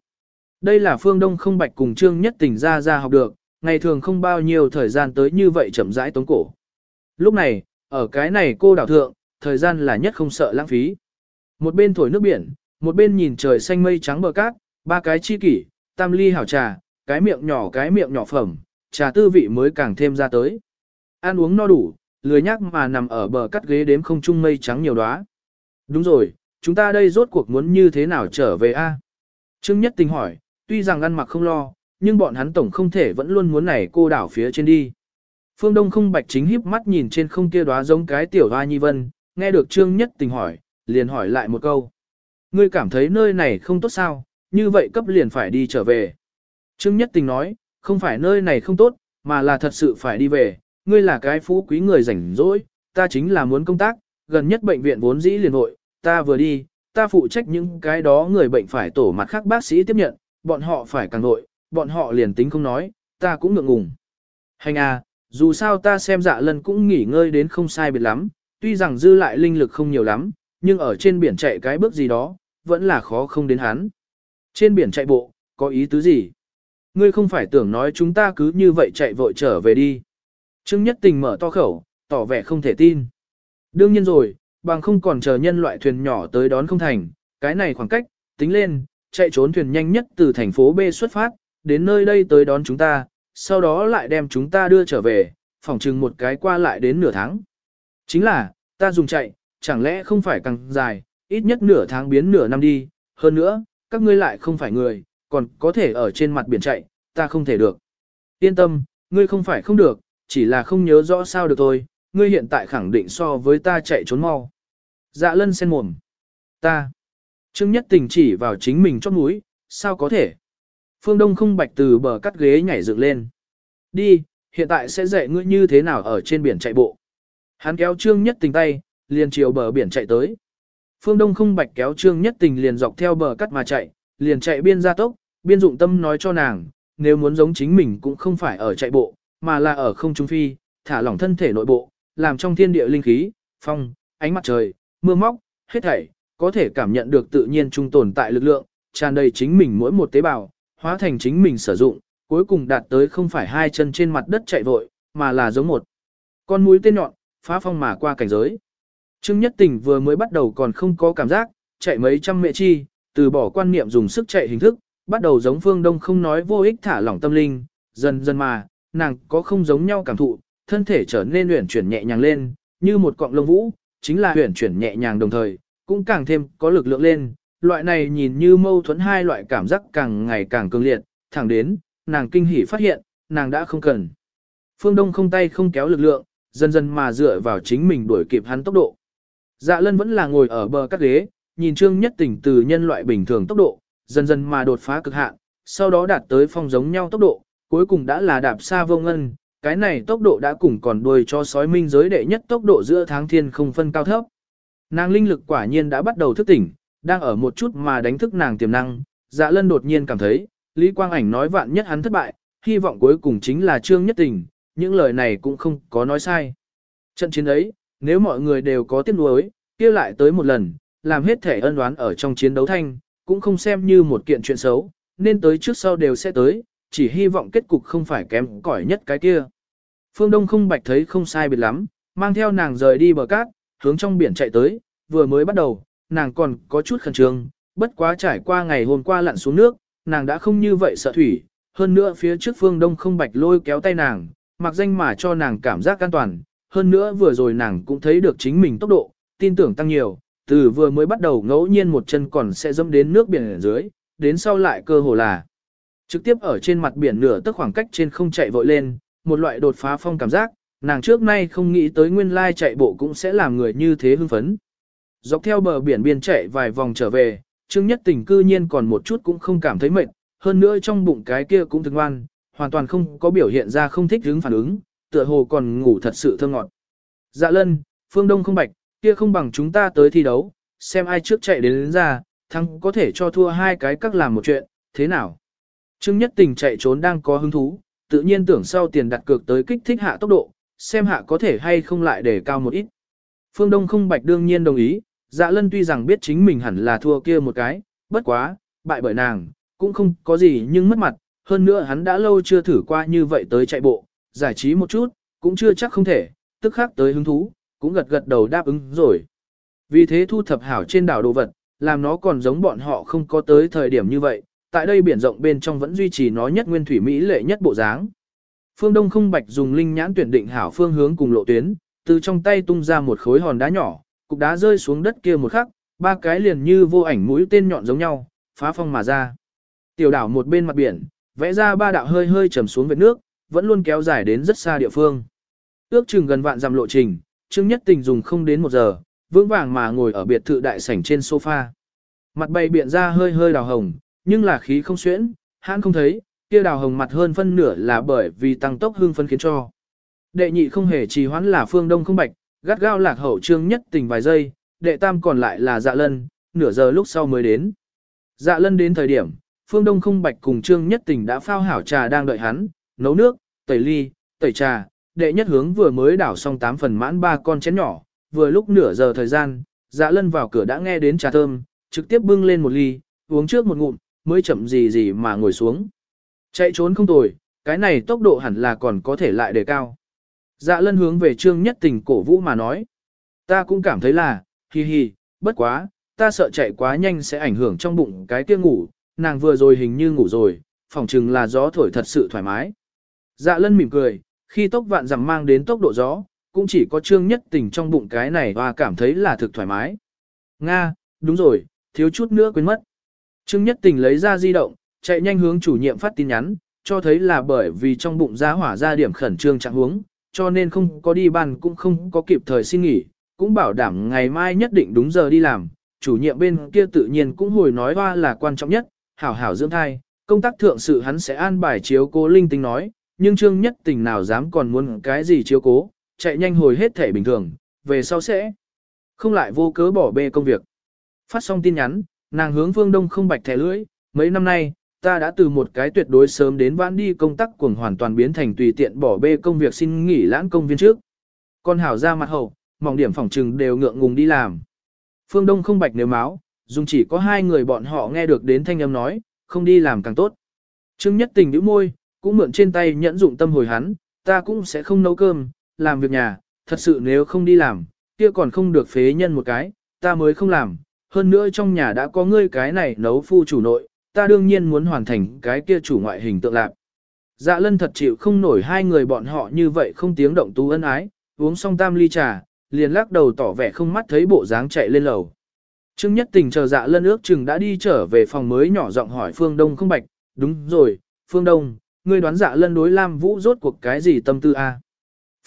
A: Đây là phương đông không bạch cùng trương nhất tỉnh ra ra học được, ngày thường không bao nhiêu thời gian tới như vậy chậm rãi tống cổ. Lúc này, ở cái này cô đảo thượng, thời gian là nhất không sợ lãng phí. Một bên thổi nước biển, một bên nhìn trời xanh mây trắng bờ cát, ba cái chi kỷ, tam ly hảo trà, cái miệng nhỏ cái miệng nhỏ phẩm, trà tư vị mới càng thêm ra tới. Ăn uống no đủ, lười nhắc mà nằm ở bờ cắt ghế đếm không trung mây trắng nhiều đóa. Đúng rồi, chúng ta đây rốt cuộc muốn như thế nào trở về a? Trương Nhất Tình hỏi, tuy rằng ăn mặc không lo, nhưng bọn hắn tổng không thể vẫn luôn muốn này cô đảo phía trên đi. Phương Đông không bạch chính híp mắt nhìn trên không kia đóa giống cái tiểu hoa nhi vân, nghe được Trương Nhất Tình hỏi, liền hỏi lại một câu. Ngươi cảm thấy nơi này không tốt sao, như vậy cấp liền phải đi trở về. Trương Nhất Tình nói, không phải nơi này không tốt, mà là thật sự phải đi về, ngươi là cái phú quý người rảnh rỗi, ta chính là muốn công tác, gần nhất bệnh viện vốn dĩ liền hội, ta vừa đi, ta phụ trách những cái đó người bệnh phải tổ mặt khác bác sĩ tiếp nhận, bọn họ phải càng nội, bọn họ liền tính không nói, ta cũng ngượng ngùng. Hành à, dù sao ta xem dạ lần cũng nghỉ ngơi đến không sai biệt lắm, tuy rằng dư lại linh lực không nhiều lắm, nhưng ở trên biển chạy cái bước gì đó, vẫn là khó không đến hắn. Trên biển chạy bộ, có ý tứ gì? Ngươi không phải tưởng nói chúng ta cứ như vậy chạy vội trở về đi. Trương Nhất Tình mở to khẩu, tỏ vẻ không thể tin. Đương nhiên rồi, bằng không còn chờ nhân loại thuyền nhỏ tới đón không thành, cái này khoảng cách, tính lên, chạy trốn thuyền nhanh nhất từ thành phố B xuất phát, đến nơi đây tới đón chúng ta, sau đó lại đem chúng ta đưa trở về, phòng chừng một cái qua lại đến nửa tháng. Chính là, ta dùng chạy, chẳng lẽ không phải càng dài, ít nhất nửa tháng biến nửa năm đi, hơn nữa, các ngươi lại không phải người, còn có thể ở trên mặt biển chạy, ta không thể được. Yên tâm, ngươi không phải không được, chỉ là không nhớ rõ sao được thôi, ngươi hiện tại khẳng định so với ta chạy trốn mau. Dạ lân sen mồm. Ta. Trương Nhất Tình chỉ vào chính mình chót mũi, sao có thể? Phương Đông không bạch từ bờ cắt ghế nhảy dựng lên. Đi, hiện tại sẽ dạy ngươi như thế nào ở trên biển chạy bộ. Hắn kéo Trương Nhất Tình tay, liền chiều bờ biển chạy tới. Phương Đông không bạch kéo Trương Nhất Tình liền dọc theo bờ cắt mà chạy, liền chạy biên gia tốc, biên dụng tâm nói cho nàng, nếu muốn giống chính mình cũng không phải ở chạy bộ, mà là ở không trung phi, thả lỏng thân thể nội bộ, làm trong thiên địa linh khí, phong, ánh mặt trời, mưa móc, hết thảy, có thể cảm nhận được tự nhiên trung tồn tại lực lượng, tràn đầy chính mình mỗi một tế bào, hóa thành chính mình sử dụng, cuối cùng đạt tới không phải hai chân trên mặt đất chạy vội, mà là giống một con mũi tên nhọn, phá phong mà qua cảnh giới. Trương Nhất Tình vừa mới bắt đầu còn không có cảm giác, chạy mấy trăm mẹ chi, từ bỏ quan niệm dùng sức chạy hình thức, bắt đầu giống phương đông không nói vô ích thả lỏng tâm linh, dần dần mà, nàng có không giống nhau cảm thụ, thân thể trở nên uyển chuyển nhẹ nhàng lên, như một cọng lông vũ, chính là uyển chuyển nhẹ nhàng đồng thời, cũng càng thêm có lực lượng lên, loại này nhìn như mâu thuẫn hai loại cảm giác càng ngày càng cường liệt, thẳng đến, nàng kinh hỉ phát hiện, nàng đã không cần. Phương Đông không tay không kéo lực lượng, dần dần mà dựa vào chính mình đuổi kịp hắn tốc độ. Dạ lân vẫn là ngồi ở bờ các ghế, nhìn trương nhất tỉnh từ nhân loại bình thường tốc độ, dần dần mà đột phá cực hạn, sau đó đạt tới phong giống nhau tốc độ, cuối cùng đã là đạp xa vô ngân, cái này tốc độ đã cùng còn đuôi cho sói minh giới đệ nhất tốc độ giữa tháng thiên không phân cao thấp. Nàng linh lực quả nhiên đã bắt đầu thức tỉnh, đang ở một chút mà đánh thức nàng tiềm năng, dạ lân đột nhiên cảm thấy, Lý Quang Ảnh nói vạn nhất hắn thất bại, hy vọng cuối cùng chính là trương nhất tình, những lời này cũng không có nói sai. Trận chiến ấy, nếu mọi người đều có tiếc nuối, kia lại tới một lần, làm hết thể ân oán ở trong chiến đấu thanh, cũng không xem như một kiện chuyện xấu, nên tới trước sau đều sẽ tới, chỉ hy vọng kết cục không phải kém cỏi nhất cái kia. Phương Đông không bạch thấy không sai biệt lắm, mang theo nàng rời đi bờ cát, hướng trong biển chạy tới, vừa mới bắt đầu, nàng còn có chút khẩn trương, bất quá trải qua ngày hôm qua lặn xuống nước, nàng đã không như vậy sợ thủy, hơn nữa phía trước Phương Đông không bạch lôi kéo tay nàng, mặc danh mà cho nàng cảm giác an toàn, hơn nữa vừa rồi nàng cũng thấy được chính mình tốc độ, tin tưởng tăng nhiều, từ vừa mới bắt đầu ngẫu nhiên một chân còn sẽ dẫm đến nước biển ở dưới, đến sau lại cơ hồ là trực tiếp ở trên mặt biển nửa tức khoảng cách trên không chạy vội lên, một loại đột phá phong cảm giác, nàng trước nay không nghĩ tới nguyên lai chạy bộ cũng sẽ làm người như thế hưng phấn. Dọc theo bờ biển biên chạy vài vòng trở về, Trương Nhất Tình cư nhiên còn một chút cũng không cảm thấy mệt, hơn nữa trong bụng cái kia cũng thức ngoan, hoàn toàn không có biểu hiện ra không thích hứng phản ứng, tựa hồ còn ngủ thật sự thơ ngọt. Dạ lân, phương đông không bạch, kia không bằng chúng ta tới thi đấu, xem ai trước chạy đến, đến ra, thắng có thể cho thua hai cái các làm một chuyện, thế nào? Trương Nhất Tình chạy trốn đang có hứng thú, tự nhiên tưởng sau tiền đặt cược tới kích thích hạ tốc độ, xem hạ có thể hay không lại để cao một ít. Phương Đông không bạch đương nhiên đồng ý, dạ lân tuy rằng biết chính mình hẳn là thua kia một cái, bất quá, bại bởi nàng, cũng không có gì nhưng mất mặt, hơn nữa hắn đã lâu chưa thử qua như vậy tới chạy bộ, giải trí một chút, cũng chưa chắc không thể, tức khắc tới hứng thú, cũng gật gật đầu đáp ứng rồi. Vì thế thu thập hảo trên đảo đồ vật, làm nó còn giống bọn họ không có tới thời điểm như vậy, tại đây biển rộng bên trong vẫn duy trì nó nhất nguyên thủy mỹ lệ nhất bộ dáng. Phương Đông không bạch dùng linh nhãn tuyển định hảo phương hướng cùng lộ tuyến, từ trong tay tung ra một khối hòn đá nhỏ, cục đá rơi xuống đất kia một khắc, ba cái liền như vô ảnh mũi tên nhọn giống nhau, phá phong mà ra. Tiểu đảo một bên mặt biển, vẽ ra ba đạo hơi hơi trầm xuống vệt nước, vẫn luôn kéo dài đến rất xa địa phương. Ước chừng gần vạn dặm lộ trình, Trương Nhất Tình dùng không đến một giờ, vững vàng mà ngồi ở biệt thự đại sảnh trên sofa. Mặt bay biện ra hơi hơi đào hồng, nhưng là khí không xuyễn, hãn không thấy, kia đào hồng mặt hơn phân nửa là bởi vì tăng tốc hương phân khiến cho. Đệ nhị không hề trì hoãn là phương đông không bạch, gắt gao lạc hậu Trương Nhất Tình vài giây, đệ tam còn lại là dạ lân, nửa giờ lúc sau mới đến. Dạ lân đến thời điểm, phương đông không bạch cùng Trương Nhất Tình đã phao hảo trà đang đợi hắn, nấu nước, tẩy ly, tẩy trà, đệ nhất hướng vừa mới đảo xong tám phần mãn ba con chén nhỏ, vừa lúc nửa giờ thời gian, dạ lân vào cửa đã nghe đến trà thơm, trực tiếp bưng lên một ly, uống trước một ngụm, mới chậm gì gì mà ngồi xuống. Chạy trốn không tồi, cái này tốc độ hẳn là còn có thể lại đề cao. Dạ lân hướng về trương nhất tình cổ vũ mà nói. Ta cũng cảm thấy là, hi hi, bất quá, ta sợ chạy quá nhanh sẽ ảnh hưởng trong bụng cái kia ngủ, nàng vừa rồi hình như ngủ rồi, phỏng chừng là gió thổi thật sự thoải mái. Dạ lân mỉm cười, khi tốc vạn dặm mang đến tốc độ gió, cũng chỉ có trương nhất tình trong bụng cái này và cảm thấy là thực thoải mái. Nga, đúng rồi, thiếu chút nữa quên mất. Trương nhất tình lấy ra di động, chạy nhanh hướng chủ nhiệm phát tin nhắn, cho thấy là bởi vì trong bụng giá hỏa ra điểm khẩn trương trạng huống, cho nên không có đi ban cũng không có kịp thời xin nghỉ, cũng bảo đảm ngày mai nhất định đúng giờ đi làm. Chủ nhiệm bên kia tự nhiên cũng hồi nói hoa là quan trọng nhất, hảo hảo dưỡng thai, công tác thượng sự hắn sẽ an bài chiếu cố linh tinh nói, nhưng trương nhất tình nào dám còn muốn cái gì chiếu cố, chạy nhanh hồi hết thể bình thường, về sau sẽ không lại vô cớ bỏ bê công việc. Phát xong tin nhắn, nàng hướng phương đông không bạch thẻ lưỡi, mấy năm nay, ta đã từ một cái tuyệt đối sớm đến vãn đi công tác cuồng hoàn toàn biến thành tùy tiện bỏ bê công việc xin nghỉ lãng công viên trước. Con hảo ra mặt hậu, mỏng điểm phòng trừng đều ngượng ngùng đi làm. Phương Đông không bạch nếu máu, dùng chỉ có hai người bọn họ nghe được đến thanh âm nói, không đi làm càng tốt. Trương Nhất Tình nhíu môi, cũng mượn trên tay nhẫn dụng tâm hồi hắn, ta cũng sẽ không nấu cơm, làm việc nhà, thật sự nếu không đi làm, kia còn không được phế nhân một cái, ta mới không làm, hơn nữa trong nhà đã có ngươi cái này nấu phu chủ nội, ta đương nhiên muốn hoàn thành cái kia chủ ngoại hình tượng lạc. Dạ lân thật chịu không nổi hai người bọn họ như vậy không tiếng động tú ân ái, uống xong tam ly trà, liền lắc đầu tỏ vẻ không mắt thấy bộ dáng chạy lên lầu. Trương Nhất Tình chờ dạ lân ước chừng đã đi trở về phòng mới nhỏ giọng hỏi Phương Đông không bạch, đúng rồi, Phương Đông, ngươi đoán dạ lân đối Lam Vũ rốt cuộc cái gì tâm tư a?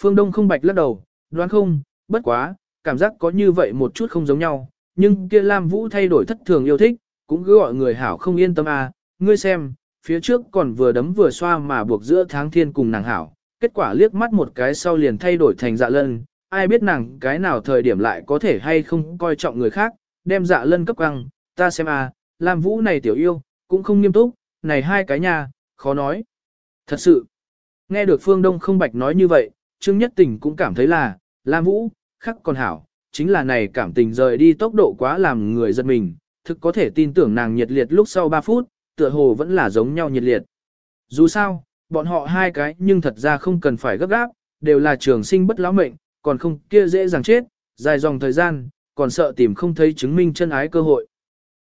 A: Phương Đông không bạch lắc đầu, đoán không, bất quá, cảm giác có như vậy một chút không giống nhau, nhưng kia Lam Vũ thay đổi thất thường yêu thích, cũng cứ gọi người hảo không yên tâm a. ngươi xem, phía trước còn vừa đấm vừa xoa mà buộc giữa tháng thiên cùng nàng hảo, kết quả liếc mắt một cái sau liền thay đổi thành dạ lân, ai biết nàng cái nào thời điểm lại có thể hay không coi trọng người khác, đem dạ lân cấp quăng, ta xem a, Lam Vũ này tiểu yêu, cũng không nghiêm túc, này hai cái nhà, khó nói. Thật sự, nghe được Phương Đông không bạch nói như vậy, Trương Nhất Tình cũng cảm thấy là, Lam Vũ, khắc còn hảo, chính là này cảm tình rời đi tốc độ quá làm người giật mình, thực có thể tin tưởng nàng nhiệt liệt lúc sau 3 phút, tựa hồ vẫn là giống nhau nhiệt liệt. Dù sao, bọn họ hai cái nhưng thật ra không cần phải gấp gáp, đều là trường sinh bất lão mệnh, còn không kia dễ dàng chết, dài dòng thời gian, còn sợ tìm không thấy chứng minh chân ái cơ hội.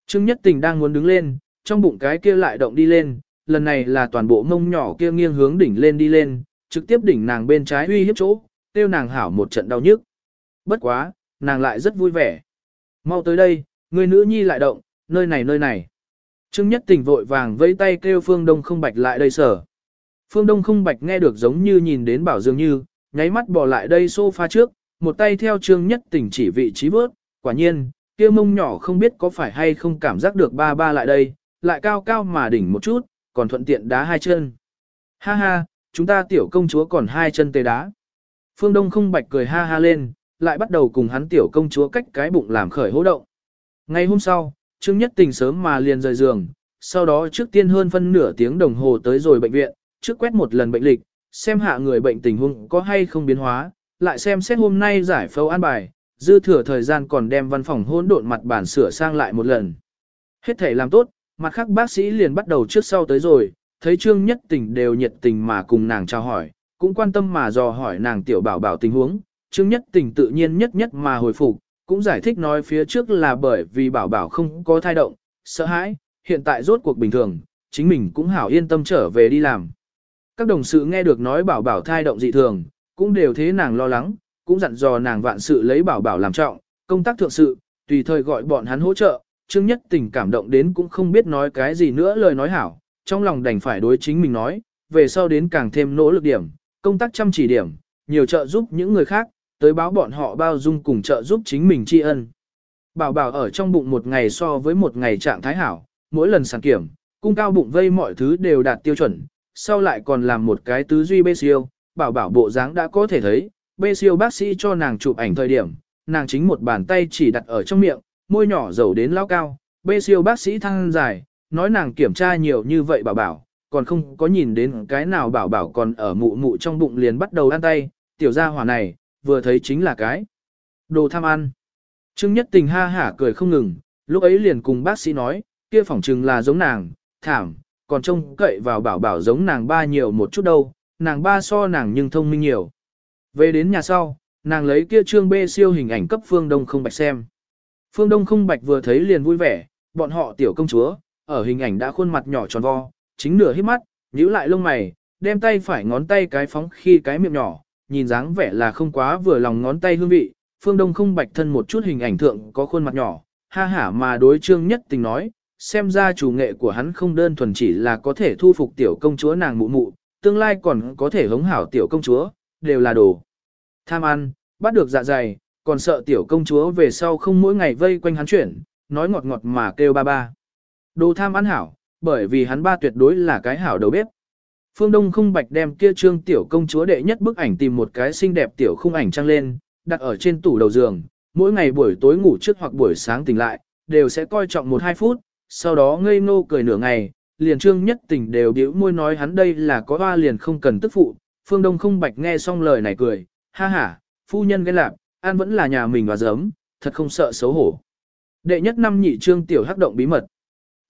A: Trương Nhất Tình đang muốn đứng lên, trong bụng cái kia lại động đi lên, lần này là toàn bộ mông nhỏ kia nghiêng hướng đỉnh lên đi lên, trực tiếp đỉnh nàng bên trái uy hiếp chỗ, tiêu nàng hảo một trận đau nhức. Bất quá, nàng lại rất vui vẻ. Mau tới đây, người nữ nhi lại động, nơi này nơi này. Trương Nhất Tình vội vàng vẫy tay kêu Phương Đông không bạch lại đây sở. Phương Đông không bạch nghe được giống như nhìn đến bảo dường như, nháy mắt bỏ lại đây sofa trước, một tay theo Trương Nhất Tình chỉ vị trí vớt, quả nhiên, kia mông nhỏ không biết có phải hay không cảm giác được ba ba lại đây, lại cao cao mà đỉnh một chút, còn thuận tiện đá hai chân. Ha ha, chúng ta tiểu công chúa còn hai chân tê đá. Phương Đông không bạch cười ha ha lên, lại bắt đầu cùng hắn tiểu công chúa cách cái bụng làm khởi hố động. Ngày hôm sau, Trương Nhất Tình sớm mà liền rời giường, sau đó trước tiên hơn phân nửa tiếng đồng hồ tới rồi bệnh viện, trước quét một lần bệnh lịch, xem hạ người bệnh tình huống có hay không biến hóa, lại xem xét hôm nay giải phẫu an bài, dư thừa thời gian còn đem văn phòng hỗn độn mặt bản sửa sang lại một lần. Hết thể làm tốt, mặt khác bác sĩ liền bắt đầu trước sau tới rồi, thấy Trương Nhất Tình đều nhiệt tình mà cùng nàng chào hỏi, cũng quan tâm mà dò hỏi nàng tiểu bảo bảo tình huống, Trương Nhất Tình tự nhiên nhất nhất mà hồi phục, cũng giải thích nói phía trước là bởi vì bảo bảo không có thai động, sợ hãi, hiện tại rốt cuộc bình thường, chính mình cũng hảo yên tâm trở về đi làm. Các đồng sự nghe được nói bảo bảo thai động dị thường, cũng đều thế nàng lo lắng, cũng dặn dò nàng vạn sự lấy bảo bảo làm trọng, công tác thượng sự, tùy thời gọi bọn hắn hỗ trợ, Trương Nhất Tình cảm động đến cũng không biết nói cái gì nữa lời nói hảo, trong lòng đành phải đối chính mình nói, về sau đến càng thêm nỗ lực điểm, công tác chăm chỉ điểm, nhiều trợ giúp những người khác, tới báo bọn họ bao dung cùng trợ giúp chính mình tri ân. Bảo bảo ở trong bụng một ngày so với một ngày trạng thái hảo, mỗi lần sản kiểm, cung cao bụng vây mọi thứ đều đạt tiêu chuẩn, sau lại còn làm một cái tứ duy bê siêu, bảo bảo bộ dáng đã có thể thấy, bê siêu bác sĩ cho nàng chụp ảnh thời điểm, nàng chính một bàn tay chỉ đặt ở trong miệng, môi nhỏ dầu đến lao cao, bê siêu bác sĩ thăng dài, nói nàng kiểm tra nhiều như vậy bảo bảo, còn không có nhìn đến cái nào bảo bảo còn ở mụ mụ trong bụng liền bắt đầu ăn tay, tiểu gia hỏa này, vừa thấy chính là cái. Đồ tham ăn. Trương Nhất Tình ha hả cười không ngừng, lúc ấy liền cùng bác sĩ nói, kia phỏng chừng là giống nàng, thảm, còn trông cậy vào bảo bảo giống nàng ba nhiều một chút đâu, nàng ba so nàng nhưng thông minh nhiều. Về đến nhà sau, nàng lấy kia trương bê siêu hình ảnh cấp Phương Đông không bạch xem. Phương Đông không bạch vừa thấy liền vui vẻ, bọn họ tiểu công chúa, ở hình ảnh đã khuôn mặt nhỏ tròn vo, chính nửa hít mắt, nhíu lại lông mày, đem tay phải ngón tay cái phóng khi cái miệng nhỏ, nhìn dáng vẻ là không quá vừa lòng ngón tay hương vị. Phương Đông không bạch thân một chút hình ảnh thượng có khuôn mặt nhỏ, ha hả mà đối trương nhất tình nói, xem ra chủ nghệ của hắn không đơn thuần chỉ là có thể thu phục tiểu công chúa nàng mụ mụ, tương lai còn có thể hống hảo tiểu công chúa, đều là đồ. Tham ăn, bắt được dạ dày, còn sợ tiểu công chúa về sau không mỗi ngày vây quanh hắn chuyển, nói ngọt ngọt mà kêu ba ba. Đồ tham ăn hảo, bởi vì hắn ba tuyệt đối là cái hảo đầu bếp. Phương Đông không bạch đem kia trương tiểu công chúa đệ nhất bức ảnh tìm một cái xinh đẹp tiểu khung ảnh trăng lên, đặt ở trên tủ đầu giường, mỗi ngày buổi tối ngủ trước hoặc buổi sáng tỉnh lại, đều sẽ coi trọng một hai phút, sau đó ngây ngô cười nửa ngày, liền trương nhất tỉnh đều biểu môi nói hắn đây là có hoa liền không cần tức phụ. Phương Đông không bạch nghe xong lời này cười, ha ha, phu nhân ghen lạc, an vẫn là nhà mình và giấm, thật không sợ xấu hổ. Đệ nhất năm nhị trương tiểu hắc động bí mật.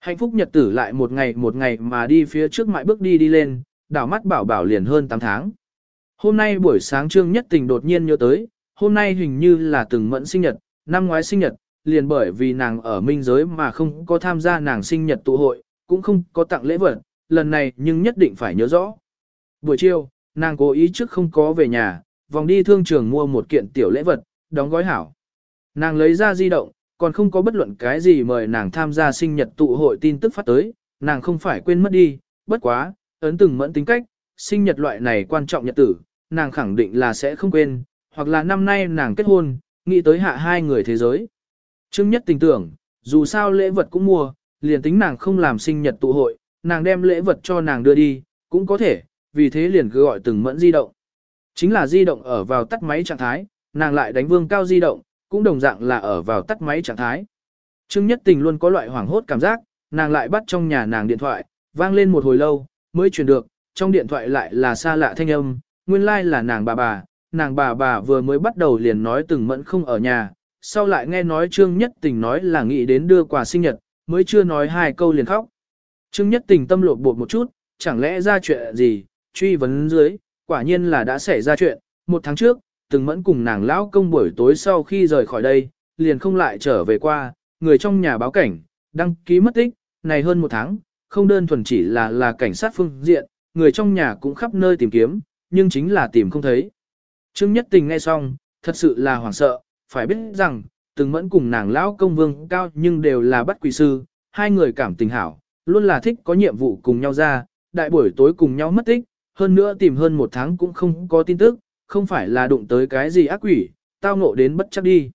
A: Hạnh phúc nhật tử lại một ngày một ngày mà đi phía trước mãi bước đi đi lên, đảo mắt bảo bảo liền hơn 8 tháng. Hôm nay buổi sáng trương nhất tình đột nhiên nhớ tới, hôm nay hình như là từng mẫn sinh nhật, năm ngoái sinh nhật, liền bởi vì nàng ở minh giới mà không có tham gia nàng sinh nhật tụ hội, cũng không có tặng lễ vật, lần này nhưng nhất định phải nhớ rõ. Buổi chiều, nàng cố ý trước không có về nhà, vòng đi thương trường mua một kiện tiểu lễ vật, đóng gói hảo. Nàng lấy ra di động, còn không có bất luận cái gì mời nàng tham gia sinh nhật tụ hội tin tức phát tới, nàng không phải quên mất đi, bất quá, ấn từng mẫn tính cách, sinh nhật loại này quan trọng nhật tử, nàng khẳng định là sẽ không quên, hoặc là năm nay nàng kết hôn, nghĩ tới hạ hai người thế giới. Trương nhất tình tưởng, dù sao lễ vật cũng mua, liền tính nàng không làm sinh nhật tụ hội, nàng đem lễ vật cho nàng đưa đi, cũng có thể, vì thế liền cứ gọi từng mẫn di động. Chính là di động ở vào tắt máy trạng thái, nàng lại đánh vương cao di động, cũng đồng dạng là ở vào tắt máy trạng thái. Trương Nhất Tình luôn có loại hoảng hốt cảm giác, nàng lại bắt trong nhà nàng điện thoại, vang lên một hồi lâu, mới truyền được, trong điện thoại lại là xa lạ thanh âm, nguyên lai like là nàng bà bà, nàng bà bà vừa mới bắt đầu liền nói từng mẫn không ở nhà, sau lại nghe nói Trương Nhất Tình nói là nghĩ đến đưa quà sinh nhật, mới chưa nói hai câu liền khóc. Trương Nhất Tình tâm lột bột một chút, chẳng lẽ ra chuyện gì, truy vấn dưới, quả nhiên là đã xảy ra chuyện, một tháng trước, từng mẫn cùng nàng lão công buổi tối sau khi rời khỏi đây, liền không lại trở về qua, người trong nhà báo cảnh, đăng ký mất tích, này hơn một tháng, không đơn thuần chỉ là là cảnh sát phương diện, người trong nhà cũng khắp nơi tìm kiếm, nhưng chính là tìm không thấy. Trương Nhất Tình nghe xong, thật sự là hoảng sợ, phải biết rằng, từng mẫn cùng nàng lão công vương cao nhưng đều là bắt quỷ sư, hai người cảm tình hảo, luôn là thích có nhiệm vụ cùng nhau ra, đại buổi tối cùng nhau mất tích, hơn nữa tìm hơn một tháng cũng không có tin tức, không phải là đụng tới cái gì ác quỷ, tao ngộ đến bất chắc đi.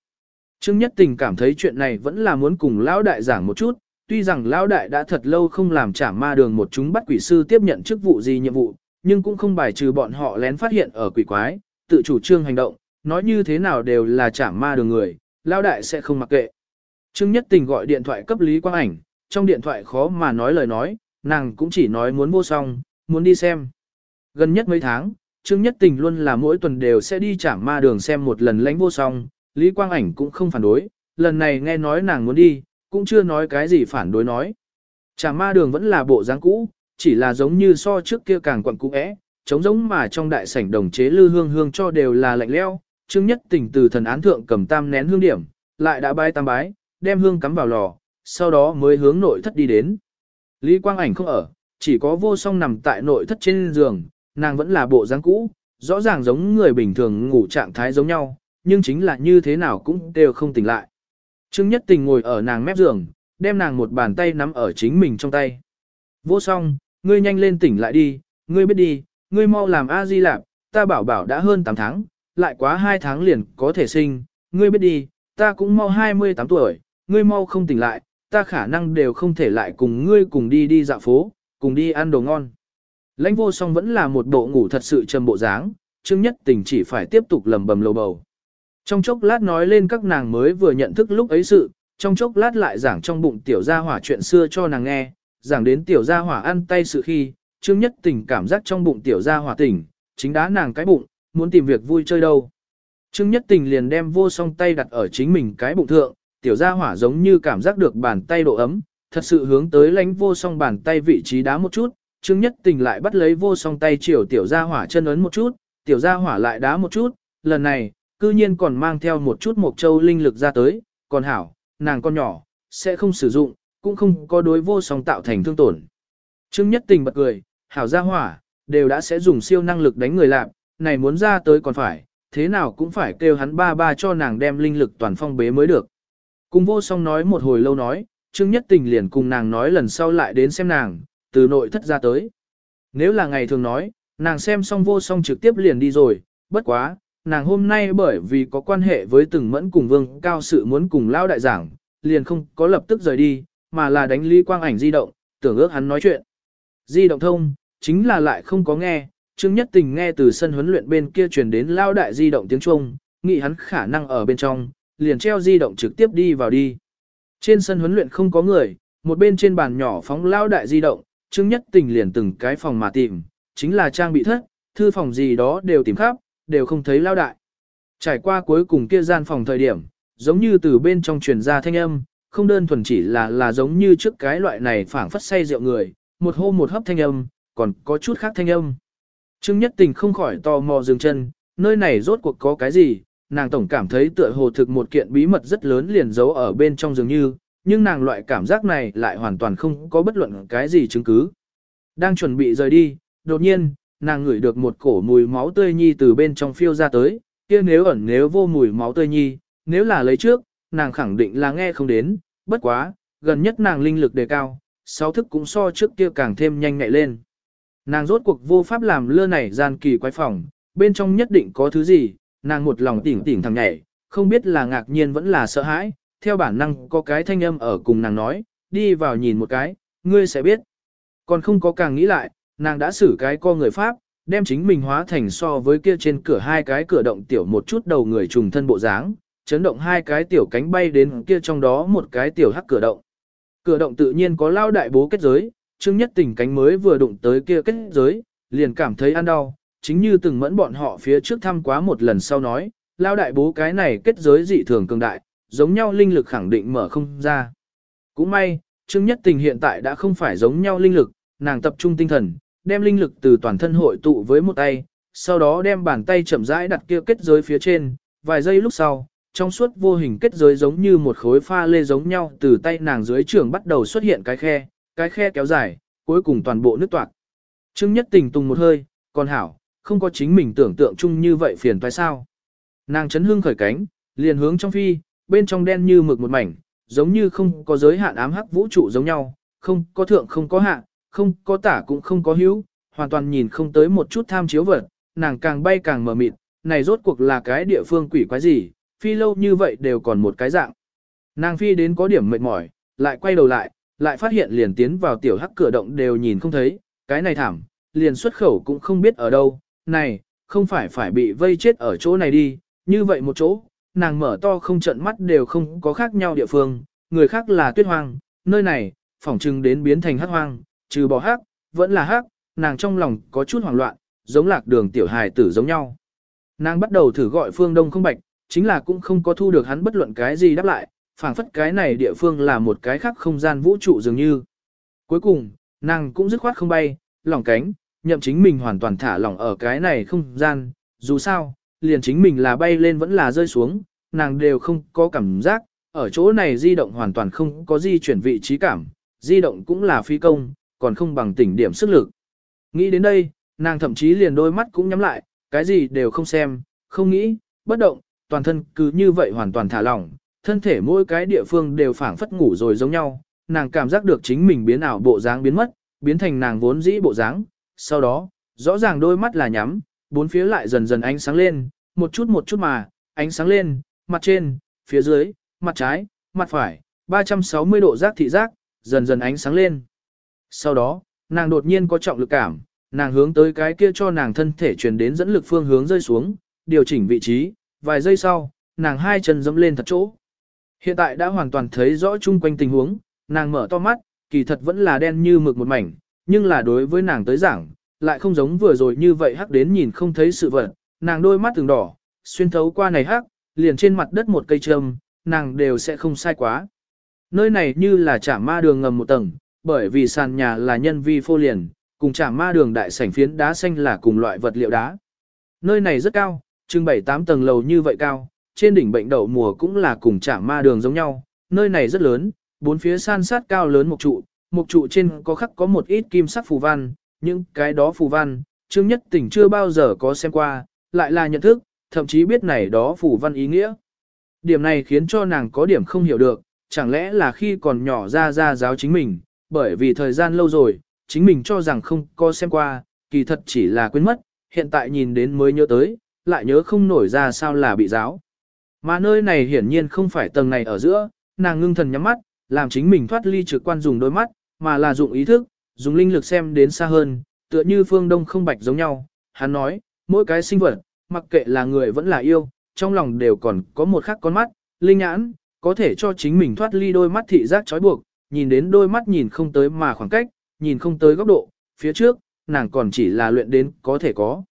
A: Trương Nhất Tình cảm thấy chuyện này vẫn là muốn cùng lão đại giảng một chút, tuy rằng lão đại đã thật lâu không làm trả ma đường một chúng bắt quỷ sư tiếp nhận chức vụ gì nhiệm vụ, nhưng cũng không bài trừ bọn họ lén phát hiện ở quỷ quái, tự chủ trương hành động, nói như thế nào đều là trả ma đường người, lão đại sẽ không mặc kệ. Trương Nhất Tình gọi điện thoại cấp Lý Quang Ảnh, trong điện thoại khó mà nói lời nói, nàng cũng chỉ nói muốn vô song, muốn đi xem. Gần nhất mấy tháng, Trương Nhất Tình luôn là mỗi tuần đều sẽ đi chảm ma đường xem một lần lãnh vô song, Lý Quang Ảnh cũng không phản đối, lần này nghe nói nàng muốn đi, cũng chưa nói cái gì phản đối nói. Chảm ma đường vẫn là bộ dáng cũ, chỉ là giống như so trước kia càng quặn cũ é, trống giống mà trong đại sảnh đồng chế lư hương hương cho đều là lạnh leo, Trương Nhất Tình từ thần án thượng cầm tam nén hương điểm, lại đã bái tam bái, đem hương cắm vào lò, sau đó mới hướng nội thất đi đến. Lý Quang Ảnh không ở, chỉ có vô song nằm tại nội thất trên giường, nàng vẫn là bộ dáng cũ, rõ ràng giống người bình thường ngủ trạng thái giống nhau, nhưng chính là như thế nào cũng đều không tỉnh lại. Trương Nhất Tình ngồi ở nàng mép giường, đem nàng một bàn tay nắm ở chính mình trong tay. Vô song, ngươi nhanh lên tỉnh lại đi, ngươi biết đi, ngươi mau làm A Di Lạp, ta bảo bảo đã hơn 8 tháng, lại quá 2 tháng liền có thể sinh, ngươi biết đi, ta cũng mau 28 tuổi, ngươi mau không tỉnh lại, ta khả năng đều không thể lại cùng ngươi cùng đi đi dạo phố, cùng đi ăn đồ ngon. Lãnh vô song vẫn là một bộ ngủ thật sự trầm bộ dáng, Trương Nhất Tình chỉ phải tiếp tục lầm bầm lầu bầu. Trong chốc lát nói lên các nàng mới vừa nhận thức lúc ấy sự, trong chốc lát lại giảng trong bụng tiểu gia hỏa chuyện xưa cho nàng nghe, giảng đến tiểu gia hỏa ăn tay sự khi, Trương Nhất Tình cảm giác trong bụng tiểu gia hỏa tỉnh, chính đá nàng cái bụng, muốn tìm việc vui chơi đâu. Trương Nhất Tình liền đem vô song tay đặt ở chính mình cái bụng thượng, tiểu gia hỏa giống như cảm giác được bàn tay độ ấm, thật sự hướng tới lãnh vô song bàn tay vị trí đá một chút, Trương Nhất Tình lại bắt lấy vô song tay chiều tiểu gia hỏa chân ấn một chút, tiểu gia hỏa lại đá một chút, lần này, cư nhiên còn mang theo một chút mộc châu linh lực ra tới, còn hảo, nàng con nhỏ, sẽ không sử dụng, cũng không có đối vô song tạo thành thương tổn. Trương Nhất Tình bật cười, hảo gia hỏa, đều đã sẽ dùng siêu năng lực đánh người lạc, này muốn ra tới còn phải, thế nào cũng phải kêu hắn ba ba cho nàng đem linh lực toàn phong bế mới được. Cùng vô song nói một hồi lâu nói, Trương Nhất Tình liền cùng nàng nói lần sau lại đến xem nàng, từ nội thất ra tới. Nếu là ngày thường nói, nàng xem xong vô song trực tiếp liền đi rồi, bất quá, nàng hôm nay bởi vì có quan hệ với từng mẫn cùng vương cao sự muốn cùng lao đại giảng, liền không có lập tức rời đi, mà là đánh lý quang ảnh di động, tưởng ước hắn nói chuyện. Di động thông, chính là lại không có nghe, Trương Nhất Tình nghe từ sân huấn luyện bên kia truyền đến lao đại di động tiếng Trung, nghĩ hắn khả năng ở bên trong, liền treo di động trực tiếp đi vào đi. Trên sân huấn luyện không có người, một bên trên bàn nhỏ phóng lao đại di động, Trương Nhất Tình liền từng cái phòng mà tìm, chính là trang bị thất, thư phòng gì đó đều tìm khắp, đều không thấy lao đại. Trải qua cuối cùng kia gian phòng thời điểm, giống như từ bên trong truyền ra thanh âm, không đơn thuần chỉ là là giống như trước cái loại này phảng phất say rượu người, một hô một hấp thanh âm, còn có chút khác thanh âm. Trương Nhất Tình không khỏi tò mò dừng chân, nơi này rốt cuộc có cái gì, nàng tổng cảm thấy tựa hồ thực một kiện bí mật rất lớn liền giấu ở bên trong dường như, nhưng nàng loại cảm giác này lại hoàn toàn không có bất luận cái gì chứng cứ. Đang chuẩn bị rời đi, đột nhiên, nàng ngửi được một cổ mùi máu tươi nhi từ bên trong phiêu ra tới, kia nếu ẩn nếu vô mùi máu tươi nhi, nếu là lấy trước, nàng khẳng định là nghe không đến, bất quá, gần nhất nàng linh lực đề cao, sáu thức cũng so trước kia càng thêm nhanh nhạy lên. Nàng rốt cuộc vô pháp làm lơ này gian kỳ quái phòng, bên trong nhất định có thứ gì, nàng một lòng tỉnh tỉnh thằng nhảy, không biết là ngạc nhiên vẫn là sợ hãi, theo bản năng có cái thanh âm ở cùng nàng nói, đi vào nhìn một cái, ngươi sẽ biết. Còn không có càng nghĩ lại, nàng đã xử cái co người Pháp, đem chính mình hóa thành so với kia trên cửa hai cái cửa động tiểu một chút đầu người trùng thân bộ dáng, chấn động hai cái tiểu cánh bay đến kia trong đó một cái tiểu hắc cửa động. Cửa động tự nhiên có lao đại bố kết giới, Trương Nhất Tình cánh mới vừa đụng tới kia kết giới, liền cảm thấy ăn đau, chính như từng mẫn bọn họ phía trước thăm quá một lần sau nói, lao đại bố cái này kết giới dị thường cường đại, giống nhau linh lực khẳng định mở không ra. Cũng may, Trương Nhất Tình hiện tại đã không phải giống nhau linh lực, nàng tập trung tinh thần, đem linh lực từ toàn thân hội tụ với một tay, sau đó đem bàn tay chậm rãi đặt kia kết giới phía trên, vài giây lúc sau, trong suốt vô hình kết giới giống như một khối pha lê giống nhau từ tay nàng dưới trường bắt đầu xuất hiện cái khe, cái khe kéo dài, cuối cùng toàn bộ nước toạc. Trương Nhất Tình tung một hơi, còn hảo, không có chính mình tưởng tượng chung như vậy phiền phải sao. Nàng chấn hương khởi cánh, liền hướng trong phi, bên trong đen như mực một mảnh, giống như không có giới hạn ám hắc vũ trụ giống nhau, không có thượng không có hạ, không có tả cũng không có hữu, hoàn toàn nhìn không tới một chút tham chiếu vật, nàng càng bay càng mờ mịt, này rốt cuộc là cái địa phương quỷ quái gì, phi lâu như vậy đều còn một cái dạng. Nàng phi đến có điểm mệt mỏi, lại quay đầu lại, lại phát hiện liền tiến vào tiểu hắc cửa động đều nhìn không thấy, cái này thảm, liền xuất khẩu cũng không biết ở đâu, này, không phải phải bị vây chết ở chỗ này đi, như vậy một chỗ, nàng mở to không trận mắt đều không có khác nhau địa phương, người khác là tuyết hoang, nơi này, phỏng chừng đến biến thành hắc hoang, trừ bỏ hắc, vẫn là hắc, nàng trong lòng có chút hoảng loạn, giống lạc đường tiểu hài tử giống nhau. Nàng bắt đầu thử gọi phương đông không bạch, chính là cũng không có thu được hắn bất luận cái gì đáp lại, phảng phất cái này địa phương là một cái khác không gian vũ trụ dường như. Cuối cùng, nàng cũng dứt khoát không bay, lỏng cánh, nhậm chính mình hoàn toàn thả lỏng ở cái này không gian, dù sao, liền chính mình là bay lên vẫn là rơi xuống, nàng đều không có cảm giác, ở chỗ này di động hoàn toàn không có di chuyển vị trí cảm, di động cũng là phi công, còn không bằng tỉnh điểm sức lực. Nghĩ đến đây, nàng thậm chí liền đôi mắt cũng nhắm lại, cái gì đều không xem, không nghĩ, bất động, toàn thân cứ như vậy hoàn toàn thả lỏng, thân thể mỗi cái địa phương đều phảng phất ngủ rồi giống nhau, nàng cảm giác được chính mình biến ảo bộ dáng biến mất, biến thành nàng vốn dĩ bộ dáng, sau đó, rõ ràng đôi mắt là nhắm, bốn phía lại dần dần ánh sáng lên, một chút một chút mà, ánh sáng lên, mặt trên, phía dưới, mặt trái, mặt phải, 360 độ giác thị giác, dần dần ánh sáng lên. Sau đó, nàng đột nhiên có trọng lực cảm, nàng hướng tới cái kia cho nàng thân thể truyền đến dẫn lực phương hướng rơi xuống, điều chỉnh vị trí, vài giây sau, nàng hai chân dẫm lên thật chỗ. Hiện tại đã hoàn toàn thấy rõ chung quanh tình huống, nàng mở to mắt, kỳ thật vẫn là đen như mực một mảnh, nhưng là đối với nàng tới giảng, lại không giống vừa rồi như vậy hắc đến nhìn không thấy sự vật, nàng đôi mắt từng đỏ, xuyên thấu qua này hắc, liền trên mặt đất một cây trâm, nàng đều sẽ không sai quá. Nơi này như là chả ma đường ngầm một tầng, bởi vì sàn nhà là nhân vi phô liền, cùng chả ma đường đại sảnh phiến đá xanh là cùng loại vật liệu đá. Nơi này rất cao, trưng bảy tám tầng lầu như vậy cao, trên đỉnh bệnh đậu mùa cũng là cùng chả ma đường giống nhau, nơi này rất lớn, bốn phía san sát cao lớn một trụ, một trụ trên có khắc có một ít kim sắc phù văn, những cái đó phù văn, Trương Nhất Tỉnh chưa bao giờ có xem qua, lại là nhận thức, thậm chí biết này đó phù văn ý nghĩa. Điểm này khiến cho nàng có điểm không hiểu được, chẳng lẽ là khi còn nhỏ ra ra giáo chính mình, bởi vì thời gian lâu rồi, chính mình cho rằng không có xem qua, kỳ thật chỉ là quên mất, hiện tại nhìn đến mới nhớ tới, lại nhớ không nổi ra sao là bị giáo. Mà nơi này hiển nhiên không phải tầng này ở giữa, nàng ngưng thần nhắm mắt, làm chính mình thoát ly trực quan dùng đôi mắt, mà là dụng ý thức, dùng linh lực xem đến xa hơn, tựa như phương đông không bạch giống nhau. Hắn nói, mỗi cái sinh vật, mặc kệ là người vẫn là yêu, trong lòng đều còn có một khắc con mắt, linh nhãn, có thể cho chính mình thoát ly đôi mắt thị giác trói buộc, nhìn đến đôi mắt nhìn không tới mà khoảng cách, nhìn không tới góc độ, phía trước, nàng còn chỉ là luyện đến có thể có.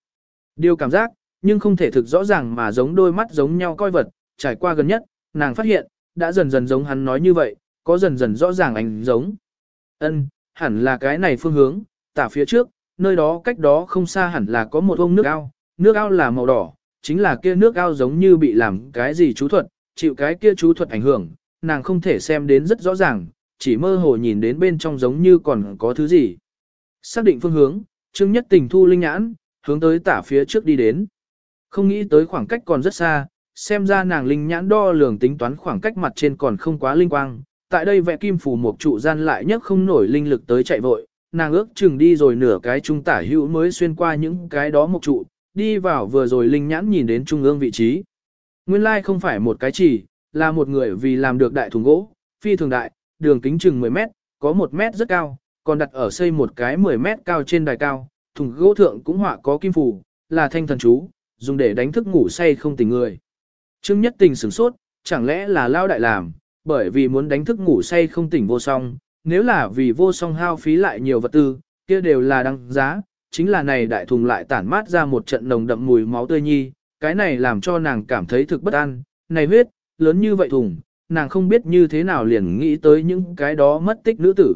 A: Điều cảm giác, nhưng không thể thực rõ ràng mà giống đôi mắt giống nhau coi vật, trải qua gần nhất, nàng phát hiện, đã dần dần giống hắn nói như vậy, có dần dần rõ ràng ảnh giống. Ân, hẳn là cái này phương hướng, tả phía trước, nơi đó cách đó không xa hẳn là có một ông nước ao, nước ao là màu đỏ, chính là kia nước ao giống như bị làm cái gì chú thuật, chịu cái kia chú thuật ảnh hưởng, nàng không thể xem đến rất rõ ràng, chỉ mơ hồ nhìn đến bên trong giống như còn có thứ gì. Xác định phương hướng, Trương Nhất Tình thu linh nhãn, hướng tới tả phía trước đi đến. Không nghĩ tới khoảng cách còn rất xa, xem ra nàng linh nhãn đo lường tính toán khoảng cách mặt trên còn không quá linh quang. Tại đây vẽ kim phủ một trụ gian lại nhất không nổi linh lực tới chạy vội, nàng ước chừng đi rồi nửa cái trung tả hữu mới xuyên qua những cái đó một trụ, đi vào vừa rồi linh nhãn nhìn đến trung ương vị trí. Nguyên lai không phải một cái chỉ, là một người vì làm được đại thùng gỗ, phi thường đại, đường kính chừng 10 mét, có 1 mét rất cao, còn đặt ở xây một cái 10 mét cao trên đài cao, thùng gỗ thượng cũng họa có kim phủ, là thanh thần chú, dùng để đánh thức ngủ say không tỉnh người. Trương Nhất Tình sửng sốt, chẳng lẽ là lao đại làm, bởi vì muốn đánh thức ngủ say không tỉnh vô song, nếu là vì vô song hao phí lại nhiều vật tư, kia đều là đăng giá, chính là này đại thùng lại tản mát ra một trận nồng đậm mùi máu tươi nhi, cái này làm cho nàng cảm thấy thực bất an, này huyết, lớn như vậy thùng, nàng không biết như thế nào liền nghĩ tới những cái đó mất tích nữ tử.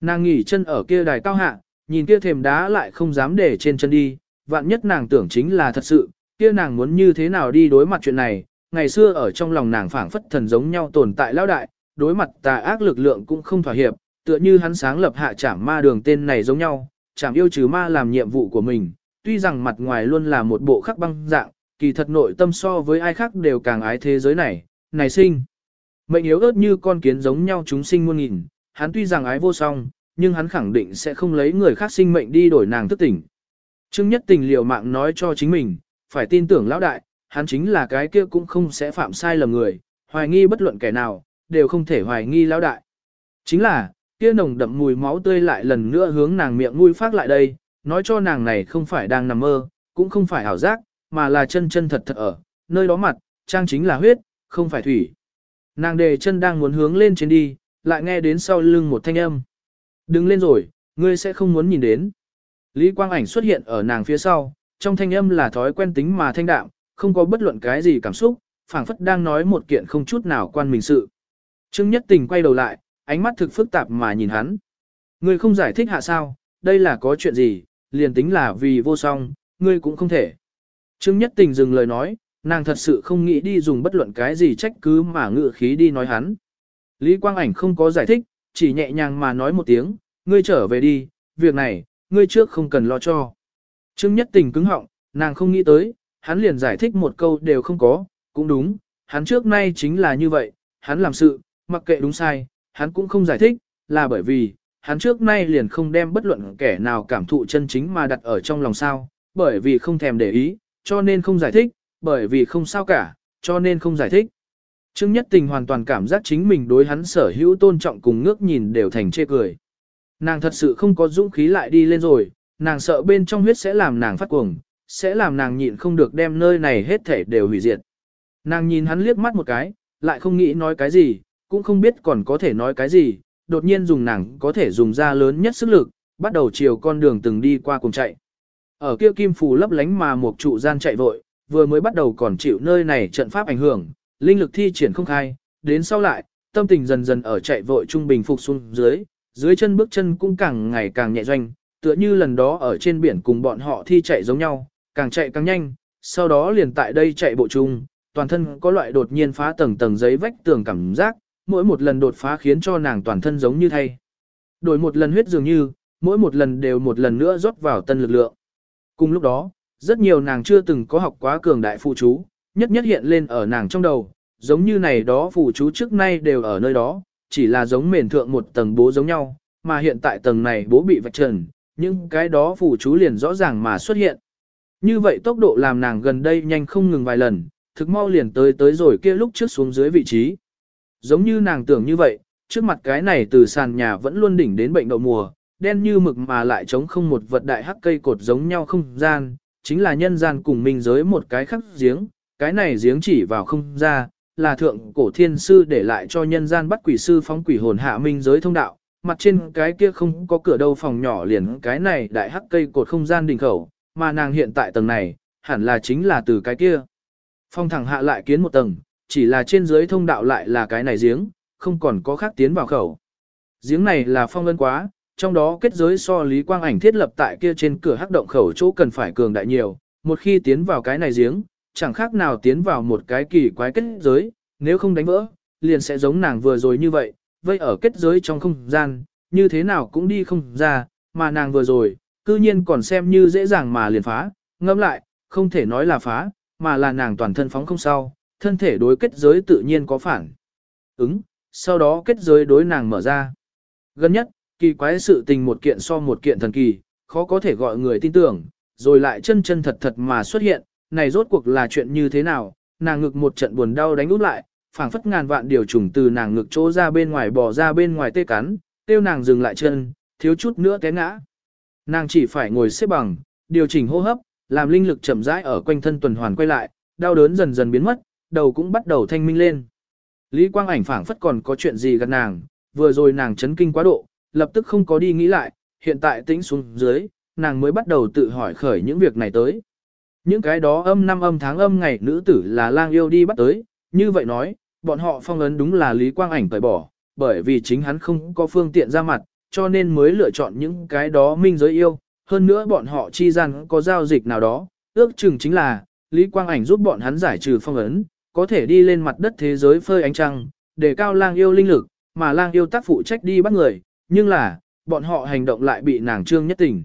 A: Nàng nghỉ chân ở kia đài cao hạ, nhìn kia thềm đá lại không dám để trên chân đi, vạn nhất nàng tưởng chính là thật sự, kia nàng muốn như thế nào đi đối mặt chuyện này, ngày xưa ở trong lòng nàng phảng phất thần giống nhau tồn tại lão đại, đối mặt tà ác lực lượng cũng không thỏa hiệp, tựa như hắn sáng lập hạ trảm ma đường tên này giống nhau, trảm yêu trừ ma làm nhiệm vụ của mình, tuy rằng mặt ngoài luôn là một bộ khắc băng dạng, kỳ thật nội tâm so với ai khác đều càng ái thế giới này, này sinh. Mệnh yếu ớt như con kiến giống nhau chúng sinh muôn nghìn, hắn tuy rằng ái vô song, nhưng hắn khẳng định sẽ không lấy người khác sinh mệnh đi đổi nàng thức tỉnh. Trương Nhất Tình liều mạng nói cho chính mình, phải tin tưởng lão đại, hắn chính là cái kia cũng không sẽ phạm sai lầm người, hoài nghi bất luận kẻ nào, đều không thể hoài nghi lão đại. Chính là, kia nồng đậm mùi máu tươi lại lần nữa hướng nàng miệng nuôi phát lại đây, nói cho nàng này không phải đang nằm mơ, cũng không phải ảo giác, mà là chân chân thật thật ở, nơi đó mặt, trang chính là huyết, không phải thủy. Nàng đề chân đang muốn hướng lên trên đi, lại nghe đến sau lưng một thanh âm. Đừng lên rồi, ngươi sẽ không muốn nhìn đến. Lý Quang Ảnh xuất hiện ở nàng phía sau, trong thanh âm là thói quen tính mà thanh đạm, không có bất luận cái gì cảm xúc, phảng phất đang nói một kiện không chút nào quan mình sự. Trương Nhất Tình quay đầu lại, ánh mắt thực phức tạp mà nhìn hắn. Ngươi không giải thích hạ sao, đây là có chuyện gì, liền tính là vì vô song, ngươi cũng không thể. Trương Nhất Tình dừng lời nói, nàng thật sự không nghĩ đi dùng bất luận cái gì trách cứ mà ngự khí đi nói hắn. Lý Quang Ảnh không có giải thích, chỉ nhẹ nhàng mà nói một tiếng, ngươi trở về đi, việc này, ngươi trước không cần lo cho. Trương Nhất Tình cứng họng, nàng không nghĩ tới, hắn liền giải thích một câu đều không có, cũng đúng, hắn trước nay chính là như vậy, hắn làm sự, mặc kệ đúng sai, hắn cũng không giải thích, là bởi vì, hắn trước nay liền không đem bất luận kẻ nào cảm thụ chân chính mà đặt ở trong lòng sao, bởi vì không thèm để ý, cho nên không giải thích, bởi vì không sao cả, cho nên không giải thích. Trương Nhất Tình hoàn toàn cảm giác chính mình đối hắn sở hữu tôn trọng cùng ngước nhìn đều thành chê cười. Nàng thật sự không có dũng khí lại đi lên rồi, nàng sợ bên trong huyết sẽ làm nàng phát cuồng, sẽ làm nàng nhịn không được đem nơi này hết thể đều hủy diệt. Nàng nhìn hắn liếc mắt một cái, lại không nghĩ nói cái gì, cũng không biết còn có thể nói cái gì, đột nhiên dùng nàng có thể dùng ra lớn nhất sức lực, bắt đầu chiều con đường từng đi qua cùng chạy. Ở kia kim phù lấp lánh mà một trụ gian chạy vội, vừa mới bắt đầu còn chịu nơi này trận pháp ảnh hưởng, linh lực thi triển không khai, đến sau lại, tâm tình dần dần ở chạy vội trung bình phục xuống dưới, dưới chân bước chân cũng càng ngày càng nhẹ doanh, tựa như lần đó ở trên biển cùng bọn họ thi chạy giống nhau, càng chạy càng nhanh, sau đó liền tại đây chạy bộ chung, toàn thân có loại đột nhiên phá tầng tầng giấy vách tường cảm giác, mỗi một lần đột phá khiến cho nàng toàn thân giống như thay. Đổi một lần huyết dường như, mỗi một lần đều một lần nữa rót vào tân lực lượng. Cùng lúc đó, rất nhiều nàng chưa từng có học quá cường đại phụ chú, nhất nhất hiện lên ở nàng trong đầu, giống như này đó phụ chú trước nay đều ở nơi đó, chỉ là giống mền thượng một tầng bố giống nhau, mà hiện tại tầng này bố bị vạch trần, nhưng cái đó phụ chú liền rõ ràng mà xuất hiện. Như vậy tốc độ làm nàng gần đây nhanh không ngừng vài lần, thực mau liền tới tới rồi kia lúc trước xuống dưới vị trí. Giống như nàng tưởng như vậy, trước mặt cái này từ sàn nhà vẫn luôn đỉnh đến bệnh đậu mùa, đen như mực mà lại chống không một vật đại hắc cây cột giống nhau không gian, chính là nhân gian cùng minh giới một cái khắc giếng, cái này giếng chỉ vào không ra, là thượng cổ thiên sư để lại cho nhân gian bắt quỷ sư phóng quỷ hồn hạ minh giới thông đạo, mặt trên cái kia không có cửa đâu phòng nhỏ liền cái này đại hắc cây cột không gian đỉnh khẩu, mà nàng hiện tại tầng này, hẳn là chính là từ cái kia. Phong thẳng hạ lại kiến một tầng, chỉ là trên dưới thông đạo lại là cái này giếng, không còn có khác tiến vào khẩu. Giếng này là phong ân quá, trong đó kết giới so lý quang ảnh thiết lập tại kia trên cửa hắc động khẩu chỗ cần phải cường đại nhiều, một khi tiến vào cái này giếng, chẳng khác nào tiến vào một cái kỳ quái kết giới, nếu không đánh vỡ, liền sẽ giống nàng vừa rồi như vậy, vây ở kết giới trong không gian, như thế nào cũng đi không ra, mà nàng vừa rồi, cư nhiên còn xem như dễ dàng mà liền phá, ngẫm lại, không thể nói là phá, mà là nàng toàn thân phóng không sao, thân thể đối kết giới tự nhiên có phản. Ứng, sau đó kết giới đối nàng mở ra. Gần nhất, kỳ quái sự tình một kiện so một kiện thần kỳ, khó có thể gọi người tin tưởng, rồi lại chân chân thật thật mà xuất hiện, này rốt cuộc là chuyện như thế nào, nàng ngực một trận buồn đau đánh út lại, phảng phất ngàn vạn điều trùng từ nàng ngực chỗ ra bên ngoài bỏ ra bên ngoài tê cắn, tiêu nàng dừng lại chân, thiếu chút nữa té ngã. Nàng chỉ phải ngồi xếp bằng, điều chỉnh hô hấp, làm linh lực chậm rãi ở quanh thân tuần hoàn quay lại, đau đớn dần dần biến mất, đầu cũng bắt đầu thanh minh lên. Lý Quang Ảnh phảng phất còn có chuyện gì gần nàng, vừa rồi nàng chấn kinh quá độ, lập tức không có đi nghĩ lại, hiện tại tĩnh xuống dưới, nàng mới bắt đầu tự hỏi khởi những việc này tới. Những cái đó âm năm âm tháng âm ngày nữ tử là lang yêu đi bắt tới, như vậy nói, bọn họ phong ấn đúng là Lý Quang Ảnh tẩy bỏ, bởi vì chính hắn không có phương tiện ra mặt, cho nên mới lựa chọn những cái đó minh giới yêu, hơn nữa bọn họ chi gian có giao dịch nào đó, ước chừng chính là, Lý Quang Ảnh giúp bọn hắn giải trừ phong ấn, có thể đi lên mặt đất thế giới phơi ánh trăng, để cao lang yêu linh lực, mà lang yêu tác phụ trách đi bắt người, nhưng là, bọn họ hành động lại bị nàng trương nhất tình.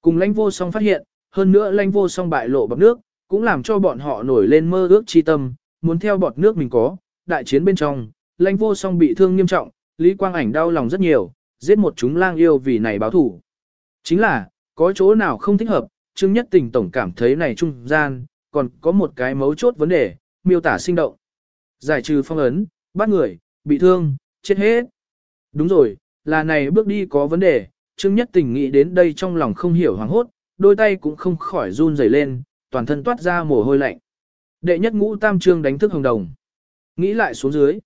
A: Cùng lãnh vô song phát hiện, hơn nữa lãnh vô song bại lộ bọc nước, cũng làm cho bọn họ nổi lên mơ ước chi tâm, muốn theo bọt nước mình có, đại chiến bên trong, lãnh vô song bị thương nghiêm trọng, Lý Quang Ảnh đau lòng rất nhiều, giết một chúng lang yêu vì này báo thủ. Chính là, có chỗ nào không thích hợp, Trương Nhất Tình tổng cảm thấy này trung gian, còn có một cái mấu chốt vấn đề, miêu tả sinh động. Giải trừ phong ấn, bắt người, bị thương, chết hết. Đúng rồi, là này bước đi có vấn đề, Trương Nhất Tình nghĩ đến đây trong lòng không hiểu hoảng hốt, đôi tay cũng không khỏi run rẩy lên, toàn thân toát ra mồ hôi lạnh. Đệ nhất ngũ tam trương đánh thức hồng đồng. Nghĩ lại xuống dưới.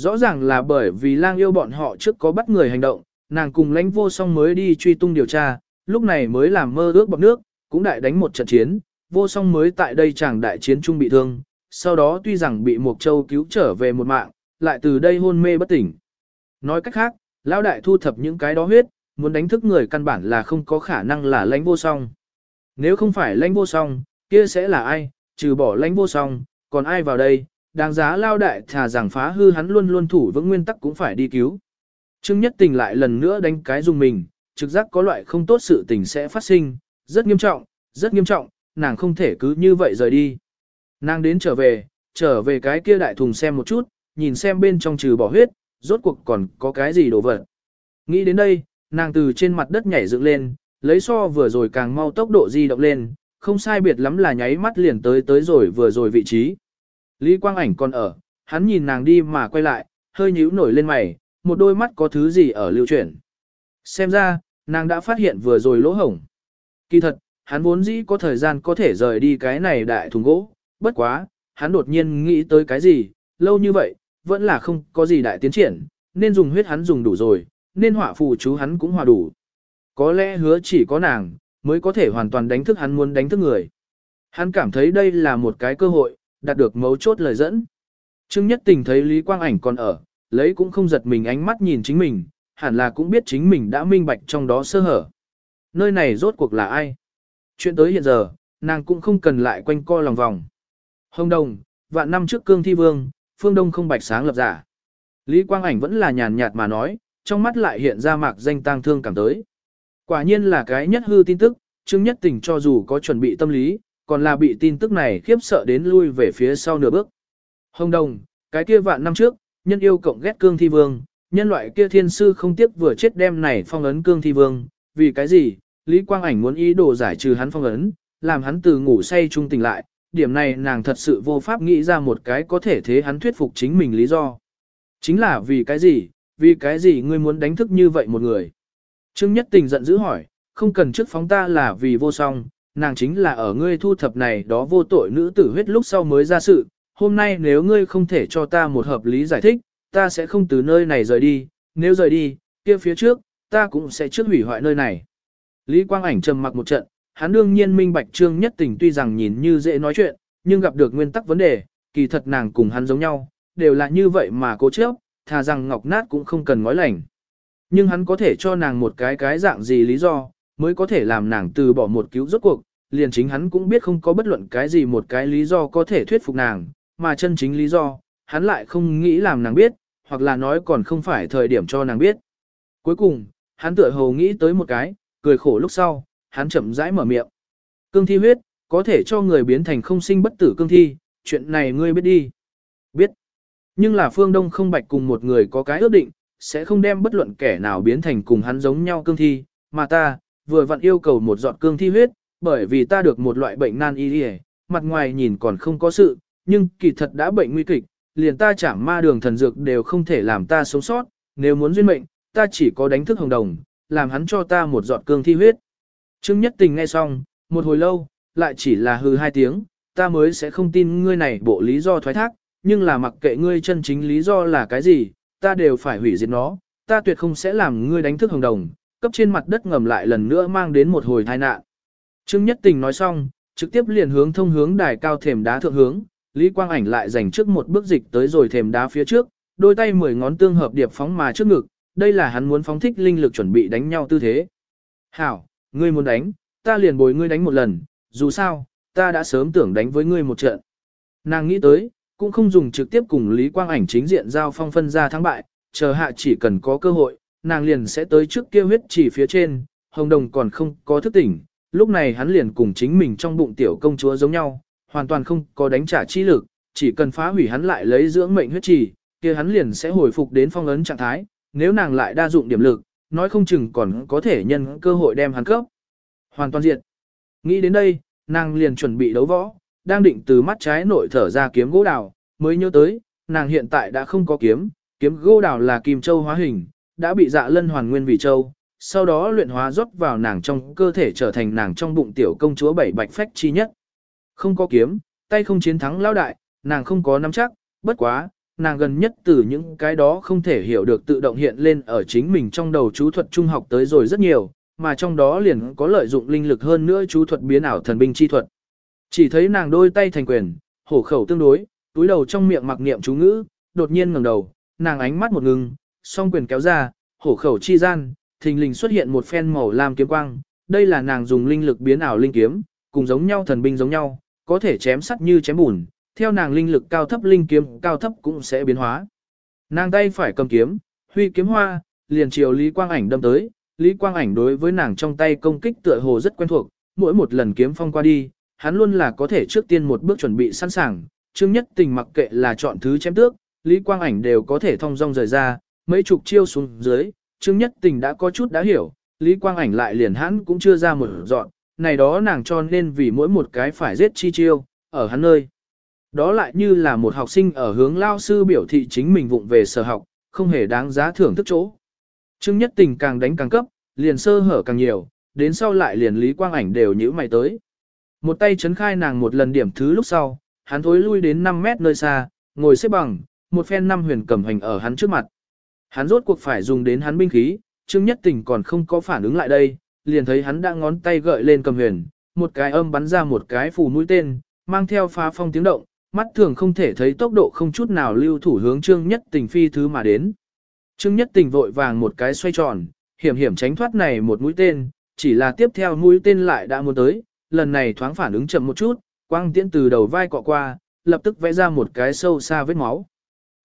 A: Rõ ràng là bởi vì lang yêu bọn họ trước có bắt người hành động, nàng cùng lãnh vô song mới đi truy tung điều tra, lúc này mới làm mơ ước bọc nước, cũng đại đánh một trận chiến, vô song mới tại đây chàng đại chiến trung bị thương, sau đó tuy rằng bị Mộc Châu cứu trở về một mạng, lại từ đây hôn mê bất tỉnh. Nói cách khác, lão đại thu thập những cái đó huyết, muốn đánh thức người căn bản là không có khả năng là lãnh vô song. Nếu không phải lãnh vô song, kia sẽ là ai, trừ bỏ lãnh vô song, còn ai vào đây, đáng giá lao đại thà rằng phá hư hắn luôn luôn thủ vững nguyên tắc cũng phải đi cứu. Trương Nhất Tình lại lần nữa đánh cái dùng mình, trực giác có loại không tốt sự tình sẽ phát sinh, rất nghiêm trọng, rất nghiêm trọng, nàng không thể cứ như vậy rời đi. Nàng đến trở về, trở về cái kia đại thùng xem một chút, nhìn xem bên trong trừ bỏ huyết, rốt cuộc còn có cái gì đồ vật. Nghĩ đến đây, nàng từ trên mặt đất nhảy dựng lên, lấy so vừa rồi càng mau tốc độ di động lên, không sai biệt lắm là nháy mắt liền tới tới rồi vừa rồi vị trí. Lý Quang Ảnh còn ở, hắn nhìn nàng đi mà quay lại, hơi nhíu nổi lên mày, một đôi mắt có thứ gì ở lưu chuyển. Xem ra, nàng đã phát hiện vừa rồi lỗ hổng. Kỳ thật, hắn vốn dĩ có thời gian có thể rời đi cái này đại thùng gỗ, bất quá, hắn đột nhiên nghĩ tới cái gì, lâu như vậy, vẫn là không có gì đại tiến triển, nên dùng huyết hắn dùng đủ rồi, nên hỏa phù chú hắn cũng hòa đủ. Có lẽ hứa chỉ có nàng, mới có thể hoàn toàn đánh thức hắn muốn đánh thức người. Hắn cảm thấy đây là một cái cơ hội, đạt được mấu chốt lời dẫn. Trương Nhất Tình thấy Lý Quang Ảnh còn ở, lấy cũng không giật mình ánh mắt nhìn chính mình, hẳn là cũng biết chính mình đã minh bạch trong đó sơ hở. Nơi này rốt cuộc là ai? Chuyện tới hiện giờ, nàng cũng không cần lại quanh co lòng vòng. Hồng Đồng, vạn năm trước cương thi vương, phương đông không bạch sáng lập giả. Lý Quang Ảnh vẫn là nhàn nhạt mà nói, trong mắt lại hiện ra mạc danh tang thương cảm tới. Quả nhiên là cái nhất hư tin tức, Trương Nhất Tình cho dù có chuẩn bị tâm lý, còn là bị tin tức này khiếp sợ đến lui về phía sau nửa bước. Hồng Đồng, cái kia vạn năm trước, nhân yêu cộng ghét cương thi vương, nhân loại kia thiên sư không tiếc vừa chết đem này phong ấn cương thi vương, vì cái gì, Lý Quang Ảnh muốn ý đồ giải trừ hắn phong ấn, làm hắn từ ngủ say trung tỉnh lại, điểm này nàng thật sự vô pháp nghĩ ra một cái có thể thế hắn thuyết phục chính mình lý do. Chính là vì cái gì, vì cái gì ngươi muốn đánh thức như vậy một người. Trương Nhất Tình giận dữ hỏi, không cần trước phóng ta là vì vô song, nàng chính là ở ngươi thu thập này đó vô tội nữ tử huyết lúc sau mới ra sự, hôm nay nếu ngươi không thể cho ta một hợp lý giải thích, ta sẽ không từ nơi này rời đi, nếu rời đi, kia phía trước, ta cũng sẽ trước hủy hoại nơi này. Lý Quang Ảnh trầm mặc một trận, hắn đương nhiên minh bạch Trương Nhất Tình tuy rằng nhìn như dễ nói chuyện, nhưng gặp được nguyên tắc vấn đề, kỳ thật nàng cùng hắn giống nhau, đều là như vậy mà cố chấp, thà rằng ngọc nát cũng không cần ngói lành. Nhưng hắn có thể cho nàng một cái cái dạng gì lý do, mới có thể làm nàng từ bỏ một cứu rốt cuộc, liền chính hắn cũng biết không có bất luận cái gì một cái lý do có thể thuyết phục nàng, mà chân chính lý do, hắn lại không nghĩ làm nàng biết, hoặc là nói còn không phải thời điểm cho nàng biết. Cuối cùng, hắn tựa hồ nghĩ tới một cái, cười khổ lúc sau, hắn chậm rãi mở miệng. Cương thi huyết, có thể cho người biến thành không sinh bất tử cương thi, chuyện này ngươi biết đi. Biết. Nhưng là phương đông không bạch cùng một người có cái ước định, sẽ không đem bất luận kẻ nào biến thành cùng hắn giống nhau cương thi, mà ta, vừa vặn yêu cầu một giọt cương thi huyết, bởi vì ta được một loại bệnh nan y mặt ngoài nhìn còn không có sự, nhưng kỳ thật đã bệnh nguy kịch, liền ta chảm ma đường thần dược đều không thể làm ta sống sót, nếu muốn duyên mệnh, ta chỉ có đánh thức hồng đồng, làm hắn cho ta một giọt cương thi huyết. Trương Nhất Tình nghe xong, một hồi lâu, lại chỉ là hư hai tiếng, ta mới sẽ không tin ngươi này bộ lý do thoái thác, nhưng là mặc kệ ngươi chân chính lý do là cái gì, ta đều phải hủy diệt nó, ta tuyệt không sẽ làm ngươi đánh thức hồng đồng, cấp trên mặt đất ngầm lại lần nữa mang đến một hồi tai nạn. Trương Nhất Tình nói xong, trực tiếp liền hướng thông hướng đài cao thềm đá thượng hướng, Lý Quang Ảnh lại dành trước một bước dịch tới rồi thềm đá phía trước, đôi tay mười ngón tương hợp điệp phóng mà trước ngực, đây là hắn muốn phóng thích linh lực chuẩn bị đánh nhau tư thế. Hảo, ngươi muốn đánh, ta liền bồi ngươi đánh một lần, dù sao, ta đã sớm tưởng đánh với ngươi một trận. Nàng nghĩ tới, cũng không dùng trực tiếp cùng Lý Quang Ảnh chính diện giao phong phân ra thắng bại, chờ hạ chỉ cần có cơ hội, nàng liền sẽ tới trước kia huyết chỉ phía trên, hồng đồng còn không có thức tỉnh, lúc này hắn liền cùng chính mình trong bụng tiểu công chúa giống nhau, hoàn toàn không có đánh trả chi lực, chỉ cần phá hủy hắn lại lấy dưỡng mệnh huyết chỉ, kia hắn liền sẽ hồi phục đến phong ấn trạng thái, nếu nàng lại đa dụng điểm lực, nói không chừng còn có thể nhân cơ hội đem hắn cấp. Hoàn toàn diện. Nghĩ đến đây, nàng liền chuẩn bị đấu võ, đang định từ mắt trái nội thở ra kiếm gỗ đào, mới nhớ tới, nàng hiện tại đã không có kiếm, kiếm gỗ đào là kim châu hóa hình, đã bị dạ lân hoàn nguyên vì châu, sau đó luyện hóa rót vào nàng trong cơ thể trở thành nàng trong bụng tiểu công chúa bảy bạch phách chi nhất. Không có kiếm, tay không chiến thắng lão đại, nàng không có nắm chắc, bất quá, nàng gần nhất từ những cái đó không thể hiểu được tự động hiện lên ở chính mình trong đầu chú thuật trung học tới rồi rất nhiều, mà trong đó liền có lợi dụng linh lực hơn nữa chú thuật biến ảo thần binh chi thuật. Chỉ thấy nàng đôi tay thành quyền, hổ khẩu tương đối, túi đầu trong miệng mặc niệm chú ngữ, đột nhiên ngẩng đầu, nàng ánh mắt một ngừng, song quyền kéo ra, hổ khẩu chi gian, thình lình xuất hiện một phen màu lam kiếm quang, đây là nàng dùng linh lực biến ảo linh kiếm, cùng giống nhau thần binh giống nhau, có thể chém sắt như chém bùn, theo nàng linh lực cao thấp linh kiếm cao thấp cũng sẽ biến hóa. Nàng tay phải cầm kiếm, huy kiếm hoa, liền chiều Lý Quang Ảnh đâm tới, Lý Quang Ảnh đối với nàng trong tay công kích tựa hồ rất quen thuộc, mỗi một lần kiếm phong qua đi, hắn luôn là có thể trước tiên một bước chuẩn bị sẵn sàng, chương Nhất Tình mặc kệ là chọn thứ chém tước, Lý Quang Ảnh đều có thể thông dong rời ra, mấy chục chiêu xuống dưới, Trương Nhất Tình đã có chút đã hiểu, Lý Quang Ảnh lại liền hắn cũng chưa ra một dọn, này đó nàng cho nên vì mỗi một cái phải giết chi chiêu, ở hắn nơi. Đó lại như là một học sinh ở hướng lao sư biểu thị chính mình vụng về sở học, không hề đáng giá thưởng thức chỗ. Trương Nhất Tình càng đánh càng cấp, liền sơ hở càng nhiều, đến sau lại liền Lý Quang Ảnh đều nhữ mày tới. Một tay chấn khai nàng một lần điểm thứ lúc sau, hắn thối lui đến 5 mét nơi xa, ngồi xếp bằng, một phen năm huyền cầm hành ở hắn trước mặt. Hắn rốt cuộc phải dùng đến hắn binh khí, Trương Nhất Tình còn không có phản ứng lại đây, liền thấy hắn đã ngón tay gợi lên cầm huyền, một cái âm bắn ra một cái phù mũi tên, mang theo phá phong tiếng động, mắt thường không thể thấy tốc độ không chút nào lưu thủ hướng Trương Nhất Tình phi thứ mà đến. Trương Nhất Tình vội vàng một cái xoay tròn, hiểm hiểm tránh thoát này một mũi tên, chỉ là tiếp theo mũi tên lại đã muốn tới, lần này thoáng phản ứng chậm một chút, quang tiễn từ đầu vai cọ qua, lập tức vẽ ra một cái sâu xa vết máu.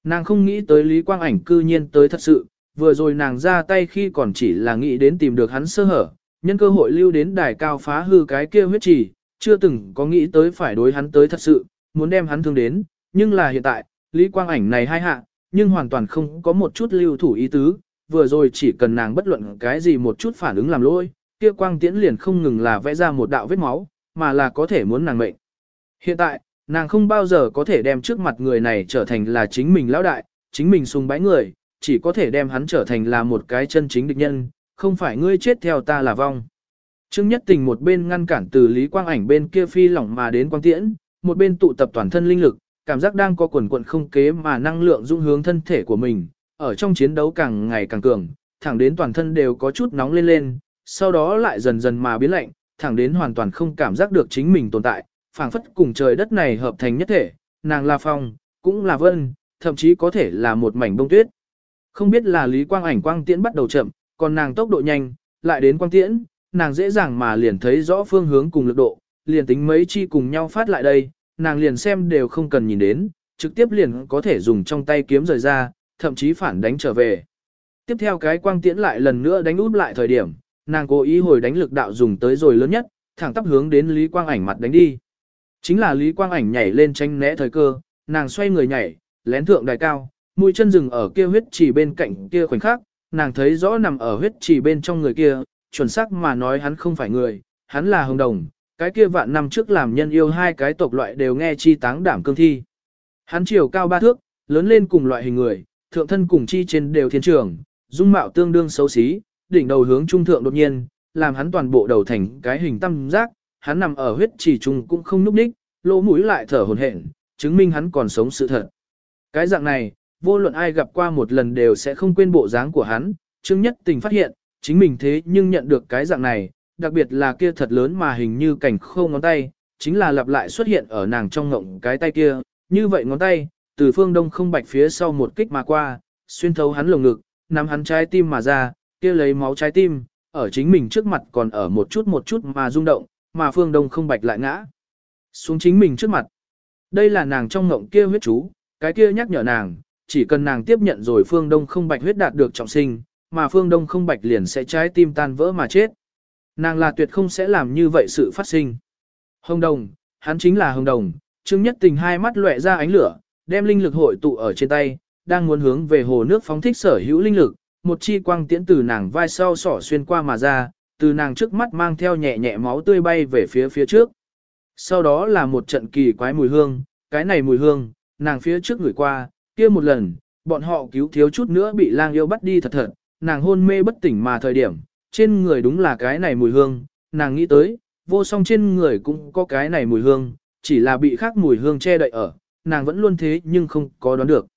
A: Nàng không nghĩ tới Lý Quang Ảnh cư nhiên tới thật sự, vừa rồi nàng ra tay khi còn chỉ là nghĩ đến tìm được hắn sơ hở, nhân cơ hội lưu đến đài cao phá hư cái kia huyết trì, chưa từng có nghĩ tới phải đối hắn tới thật sự, muốn đem hắn thương đến, nhưng là hiện tại, Lý Quang Ảnh này hai hạ, nhưng hoàn toàn không có một chút lưu thủ ý tứ, vừa rồi chỉ cần nàng bất luận cái gì một chút phản ứng làm lỗi, kia quang tiễn liền không ngừng là vẽ ra một đạo vết máu, mà là có thể muốn nàng mệnh. Hiện tại, nàng không bao giờ có thể đem trước mặt người này trở thành là chính mình lão đại, chính mình sùng bái người, chỉ có thể đem hắn trở thành là một cái chân chính địch nhân, không phải ngươi chết theo ta là vong. Trương Nhất Tình một bên ngăn cản từ Lý Quang Ảnh bên kia phi lỏng mà đến quang tiễn, một bên tụ tập toàn thân linh lực, cảm giác đang có quần quận không kế mà năng lượng dung hướng thân thể của mình, ở trong chiến đấu càng ngày càng cường, thẳng đến toàn thân đều có chút nóng lên lên, sau đó lại dần dần mà biến lạnh, thẳng đến hoàn toàn không cảm giác được chính mình tồn tại, phảng phất cùng trời đất này hợp thành nhất thể, nàng là phong, cũng là vân, thậm chí có thể là một mảnh bông tuyết. Không biết là lý quang ảnh quang tiễn bắt đầu chậm, còn nàng tốc độ nhanh, lại đến quang tiễn, nàng dễ dàng mà liền thấy rõ phương hướng cùng lực độ, liền tính mấy chi cùng nhau phát lại đây, nàng liền xem đều không cần nhìn đến, trực tiếp liền có thể dùng trong tay kiếm rời ra, thậm chí phản đánh trở về. Tiếp theo cái quang tiễn lại lần nữa đánh út lại thời điểm, nàng cố ý hồi đánh lực đạo dùng tới rồi lớn nhất, thẳng tắp hướng đến Lý Quang Ảnh mặt đánh đi. Chính là Lý Quang Ảnh nhảy lên tranh né thời cơ, nàng xoay người nhảy, lén thượng đài cao, mũi chân dừng ở kia huyết chỉ bên cạnh kia khoảnh khắc, nàng thấy rõ nằm ở huyết chỉ bên trong người kia, chuẩn xác mà nói hắn không phải người, hắn là hồng đồng, cái kia vạn năm trước làm nhân yêu hai cái tộc loại đều nghe chi táng đảm cương thi. Hắn chiều cao ba thước, lớn lên cùng loại hình người, thượng thân cùng chi trên đều thiên trường, dung mạo tương đương xấu xí, đỉnh đầu hướng trung thượng đột nhiên, làm hắn toàn bộ đầu thành cái hình tam giác, hắn nằm ở huyết chỉ trung cũng không núp đích, lỗ mũi lại thở hổn hển, chứng minh hắn còn sống sự thật. Cái dạng này, vô luận ai gặp qua một lần đều sẽ không quên bộ dáng của hắn, Trương Nhất Tình phát hiện, chính mình thế nhưng nhận được cái dạng này, đặc biệt là kia thật lớn mà hình như cảnh khô ngón tay, chính là lặp lại xuất hiện ở nàng trong ngộng cái tay kia, như vậy ngón tay, từ phương đông không bạch phía sau một kích mà qua, xuyên thấu hắn lồng ngực, nắm hắn trái tim mà ra, kia lấy máu trái tim, ở chính mình trước mặt còn ở một chút một chút mà rung động, mà phương đông không bạch lại ngã. Xuống chính mình trước mặt. Đây là nàng trong ngộng kia huyết chú, cái kia nhắc nhở nàng, chỉ cần nàng tiếp nhận rồi phương đông không bạch huyết đạt được trọng sinh, mà phương đông không bạch liền sẽ trái tim tan vỡ mà chết. Nàng là tuyệt không sẽ làm như vậy sự phát sinh. Hồng đồng, hắn chính là hồng đồng, Trương Nhất Tình hai mắt lóe ra ánh lửa, đem linh lực hội tụ ở trên tay, đang muốn hướng về hồ nước phóng thích sở hữu linh lực, một chi quang tiễn từ nàng vai sau sỏ xuyên qua mà ra, từ nàng trước mắt mang theo nhẹ nhẹ máu tươi bay về phía phía trước. Sau đó là một trận kỳ quái mùi hương, cái này mùi hương, nàng phía trước gửi qua, kia một lần, bọn họ cứu thiếu chút nữa bị lang yêu bắt đi thật thật, nàng hôn mê bất tỉnh mà thời điểm, trên người đúng là cái này mùi hương, nàng nghĩ tới, vô song trên người cũng có cái này mùi hương, chỉ là bị khác mùi hương che đậy ở, nàng vẫn luôn thế nhưng không có đoán được.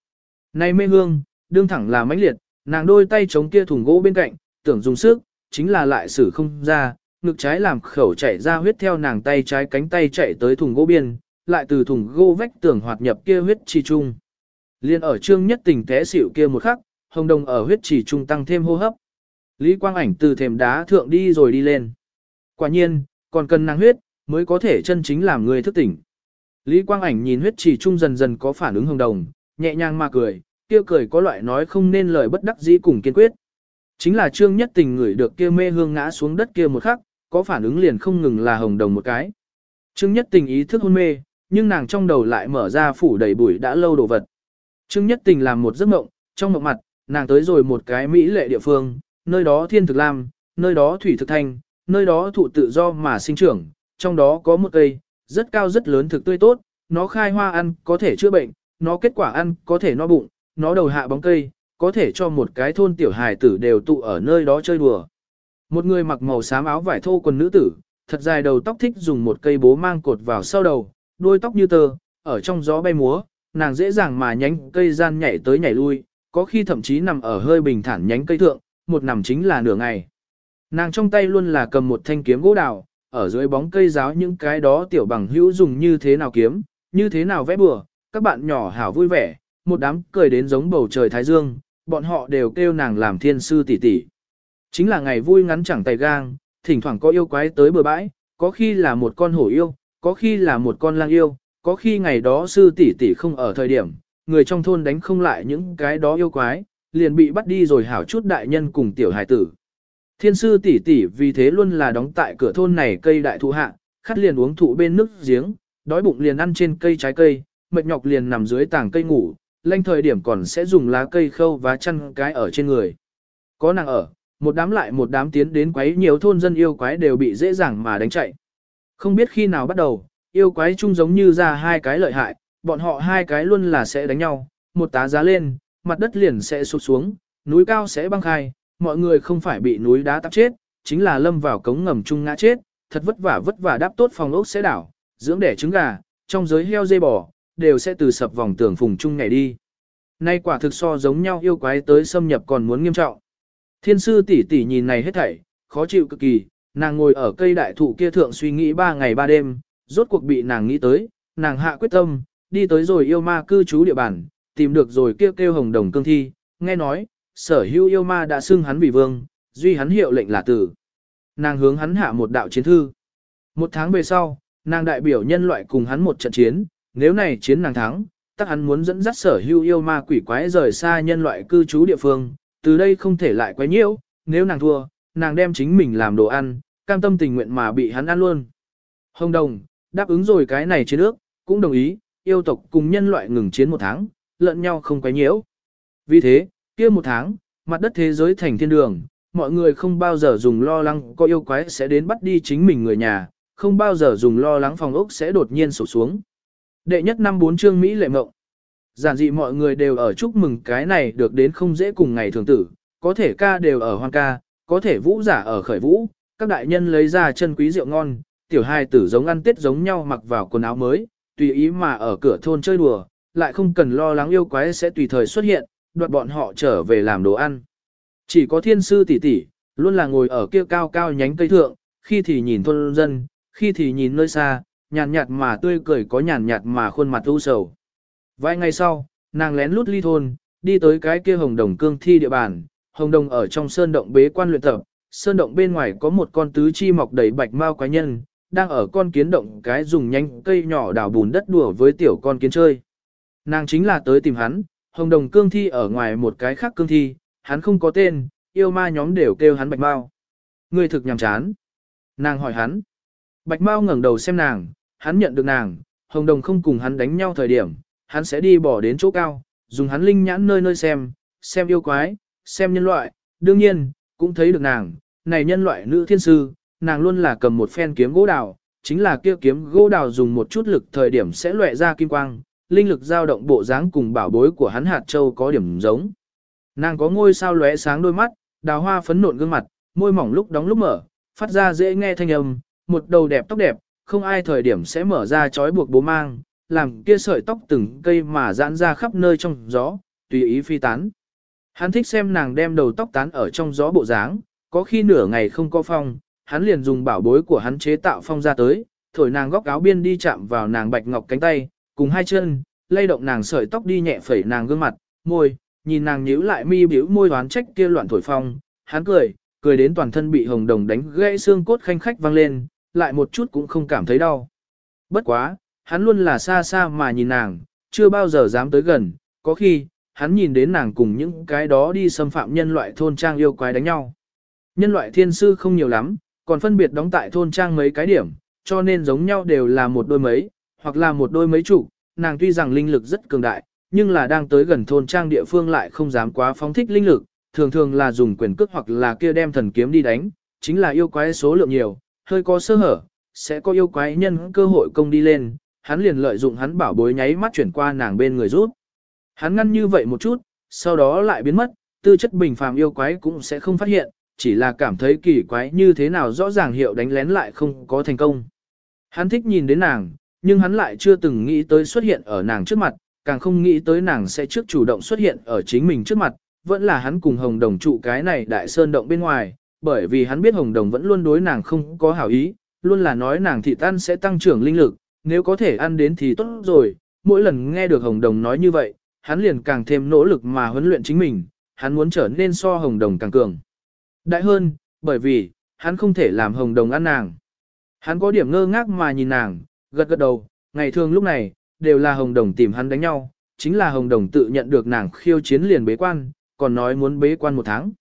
A: Này mê hương, đương thẳng là mãnh liệt, nàng đôi tay chống kia thùng gỗ bên cạnh, tưởng dùng sức, chính là lại xử không ra, ngực trái làm khẩu chảy ra huyết theo nàng tay trái cánh tay chạy tới thùng gỗ biên, lại từ thùng gỗ vách tường hoạt nhập kia huyết trì trung. Liên ở trương nhất tình té xỉu kia một khắc, hồng đồng ở huyết chỉ trung tăng thêm hô hấp. Lý Quang Ảnh từ thềm đá thượng đi rồi đi lên. Quả nhiên, còn cần năng huyết, mới có thể chân chính làm người thức tỉnh. Lý Quang Ảnh nhìn huyết chỉ trung dần dần có phản ứng hồng đồng, nhẹ nhàng mà cười, kia cười có loại nói không nên lời bất đắc dĩ cùng kiên quyết. Chính là trương nhất tình người được kia mê hương ngã xuống đất kia một khắc, có phản ứng liền không ngừng là hồng đồng một cái. Trương nhất tình ý thức hôn mê, nhưng nàng trong đầu lại mở ra phủ đầy bụi đã lâu đồ vật. Trương nhất tình làm một giấc mộng, trong mộng mặt, nàng tới rồi một cái mỹ lệ địa phương, nơi đó thiên thực lam, nơi đó thủy thực thanh, nơi đó thụ tự do mà sinh trưởng, trong đó có một cây, rất cao rất lớn thực tươi tốt, nó khai hoa ăn có thể chữa bệnh, nó kết quả ăn có thể no bụng, nó đầu hạ bóng cây, có thể cho một cái thôn tiểu hài tử đều tụ ở nơi đó chơi đùa. Một người mặc màu xám áo vải thô quần nữ tử, thật dài đầu tóc thích dùng một cây bố mang cột vào sau đầu, đuôi tóc như tơ, ở trong gió bay múa, nàng dễ dàng mà nhánh cây gian nhảy tới nhảy lui, có khi thậm chí nằm ở hơi bình thản nhánh cây thượng, một nằm chính là nửa ngày. Nàng trong tay luôn là cầm một thanh kiếm gỗ đào, ở dưới bóng cây giáo những cái đó tiểu bằng hữu dùng như thế nào kiếm, như thế nào vẽ bừa, các bạn nhỏ hảo vui vẻ, một đám cười đến giống bầu trời thái dương, bọn họ đều kêu nàng làm thiên sư tỷ tỷ. Chính là ngày vui ngắn chẳng tay gang, thỉnh thoảng có yêu quái tới bờ bãi, có khi là một con hổ yêu, có khi là một con lang yêu, có khi ngày đó sư tỷ tỷ không ở thời điểm, người trong thôn đánh không lại những cái đó yêu quái, liền bị bắt đi rồi hảo chút đại nhân cùng tiểu hải tử. Thiên sư tỷ tỷ vì thế luôn là đóng tại cửa thôn này cây đại thụ hạ, khát liền uống thụ bên nước giếng, đói bụng liền ăn trên cây trái cây, mệt nhọc liền nằm dưới tảng cây ngủ, lanh thời điểm còn sẽ dùng lá cây khâu và chăn cái ở trên người. Có nàng ở, một đám lại một đám tiến đến quấy nhiều thôn dân yêu quái đều bị dễ dàng mà đánh chạy. Không biết khi nào bắt đầu, yêu quái chung giống như ra hai cái lợi hại, bọn họ hai cái luôn là sẽ đánh nhau, một tá giá lên, mặt đất liền sẽ sụp xuống, núi cao sẽ băng khai, mọi người không phải bị núi đá tắp chết, chính là lâm vào cống ngầm chung ngã chết, thật vất vả vất vả đáp tốt phòng ốc sẽ đảo, dưỡng đẻ trứng gà, trong giới heo dây bò, đều sẽ từ sập vòng tường phùng chung ngày đi. Nay quả thực so giống nhau yêu quái tới xâm nhập còn muốn nghiêm trọng. Thiên sư tỷ tỷ nhìn này hết thảy, khó chịu cực kỳ, nàng ngồi ở cây đại thụ kia thượng suy nghĩ ba ngày ba đêm, rốt cuộc bị nàng nghĩ tới, nàng hạ quyết tâm, đi tới rồi yêu ma cư trú địa bàn, tìm được rồi kêu kêu hồng đồng cương thi, nghe nói, sở hữu yêu ma đã xưng hắn vì vương, duy hắn hiệu lệnh là tử. Nàng hướng hắn hạ một đạo chiến thư. Một tháng về sau, nàng đại biểu nhân loại cùng hắn một trận chiến, nếu này chiến nàng thắng, tắc hắn muốn dẫn dắt sở hưu yêu ma quỷ quái rời xa nhân loại cư trú địa phương, từ đây không thể lại quấy nhiễu, nếu nàng thua, nàng đem chính mình làm đồ ăn, cam tâm tình nguyện mà bị hắn ăn luôn. Hồng Đồng, đáp ứng rồi cái này chiến ước, cũng đồng ý, yêu tộc cùng nhân loại ngừng chiến một tháng, lẫn nhau không quấy nhiễu. Vì thế, kia một tháng, mặt đất thế giới thành thiên đường, mọi người không bao giờ dùng lo lắng có yêu quái sẽ đến bắt đi chính mình người nhà, không bao giờ dùng lo lắng phòng ốc sẽ đột nhiên sụp xuống. Đệ nhất năm bốn chương Mỹ lệ mộng. Giản dị mọi người đều ở chúc mừng cái này được đến không dễ cùng ngày thường tử, có thể ca đều ở hoan ca, có thể vũ giả ở khởi vũ, các đại nhân lấy ra chân quý rượu ngon, tiểu hai tử giống ăn tết giống nhau mặc vào quần áo mới, tùy ý mà ở cửa thôn chơi đùa, lại không cần lo lắng yêu quái sẽ tùy thời xuất hiện, đoạt bọn họ trở về làm đồ ăn. Chỉ có thiên sư tỷ tỷ, luôn là ngồi ở kia cao cao nhánh cây thượng, khi thì nhìn thôn dân, khi thì nhìn nơi xa, nhàn nhạt mà tươi cười có nhàn nhạt mà khuôn mặt u sầu. Vài ngày sau, nàng lén lút ly thôn, đi tới cái kia hồng đồng cương thi địa bàn, hồng đồng ở trong sơn động bế quan luyện tập, sơn động bên ngoài có một con tứ chi mọc đầy bạch mao quái nhân, đang ở con kiến động cái dùng nhanh cây nhỏ đào bùn đất đùa với tiểu con kiến chơi. Nàng chính là tới tìm hắn, hồng đồng cương thi ở ngoài một cái khác cương thi, hắn không có tên, yêu ma nhóm đều kêu hắn bạch mao. Người thực nhàm chán. Nàng hỏi hắn. Bạch mao ngẩng đầu xem nàng, hắn nhận được nàng, hồng đồng không cùng hắn đánh nhau thời điểm, hắn sẽ đi bỏ đến chỗ cao, dùng hắn linh nhãn nơi nơi xem, xem yêu quái, xem nhân loại, đương nhiên, cũng thấy được nàng, này nhân loại nữ thiên sư, nàng luôn là cầm một phen kiếm gỗ đào, chính là kia kiếm gỗ đào dùng một chút lực thời điểm sẽ lóe ra kim quang, linh lực dao động bộ dáng cùng bảo bối của hắn hạt châu có điểm giống. Nàng có ngôi sao lóe sáng đôi mắt, đào hoa phấn nộn gương mặt, môi mỏng lúc đóng lúc mở, phát ra dễ nghe thanh âm, một đầu đẹp tóc đẹp, không ai thời điểm sẽ mở ra trói buộc bố mang, làm kia sợi tóc từng cây mà giãn ra khắp nơi trong gió, tùy ý phi tán. Hắn thích xem nàng đem đầu tóc tán ở trong gió bộ dáng, có khi nửa ngày không có phong, hắn liền dùng bảo bối của hắn chế tạo phong ra tới, thổi nàng góc áo biên đi chạm vào nàng bạch ngọc cánh tay, cùng hai chân, lay động nàng sợi tóc đi nhẹ phẩy nàng gương mặt, môi, nhìn nàng nhíu lại mi biểu môi đoán trách kia loạn thổi phong, hắn cười, cười đến toàn thân bị hồng đồng đánh gãy xương cốt khanh khách vang lên, lại một chút cũng không cảm thấy đau. Bất quá, hắn luôn là xa xa mà nhìn nàng, chưa bao giờ dám tới gần, có khi, hắn nhìn đến nàng cùng những cái đó đi xâm phạm nhân loại thôn trang yêu quái đánh nhau. Nhân loại thiên sư không nhiều lắm, còn phân biệt đóng tại thôn trang mấy cái điểm, cho nên giống nhau đều là một đôi mấy, hoặc là một đôi mấy chủ, nàng tuy rằng linh lực rất cường đại, nhưng là đang tới gần thôn trang địa phương lại không dám quá phóng thích linh lực, thường thường là dùng quyền cước hoặc là kia đem thần kiếm đi đánh, chính là yêu quái số lượng nhiều, hơi có sơ hở, sẽ có yêu quái nhân cơ hội công đi lên, hắn liền lợi dụng hắn bảo bối nháy mắt chuyển qua nàng bên người rút. Hắn ngăn như vậy một chút, sau đó lại biến mất, tư chất bình phàm yêu quái cũng sẽ không phát hiện, chỉ là cảm thấy kỳ quái như thế nào rõ ràng hiệu đánh lén lại không có thành công. Hắn thích nhìn đến nàng, nhưng hắn lại chưa từng nghĩ tới xuất hiện ở nàng trước mặt, càng không nghĩ tới nàng sẽ trước chủ động xuất hiện ở chính mình trước mặt, vẫn là hắn cùng Hồng Đồng trụ cái này đại sơn động bên ngoài, bởi vì hắn biết Hồng Đồng vẫn luôn đối nàng không có hảo ý, luôn là nói nàng thị tan sẽ tăng trưởng linh lực, nếu có thể ăn đến thì tốt rồi, mỗi lần nghe được Hồng Đồng nói như vậy, hắn liền càng thêm nỗ lực mà huấn luyện chính mình, hắn muốn trở nên so Hồng Đồng càng cường. Đại hơn, bởi vì, hắn không thể làm Hồng Đồng ăn nàng. Hắn có điểm ngơ ngác mà nhìn nàng, gật gật đầu, ngày thường lúc này, đều là Hồng Đồng tìm hắn đánh nhau, chính là Hồng Đồng tự nhận được nàng khiêu chiến liền bế quan, còn nói muốn bế quan một tháng.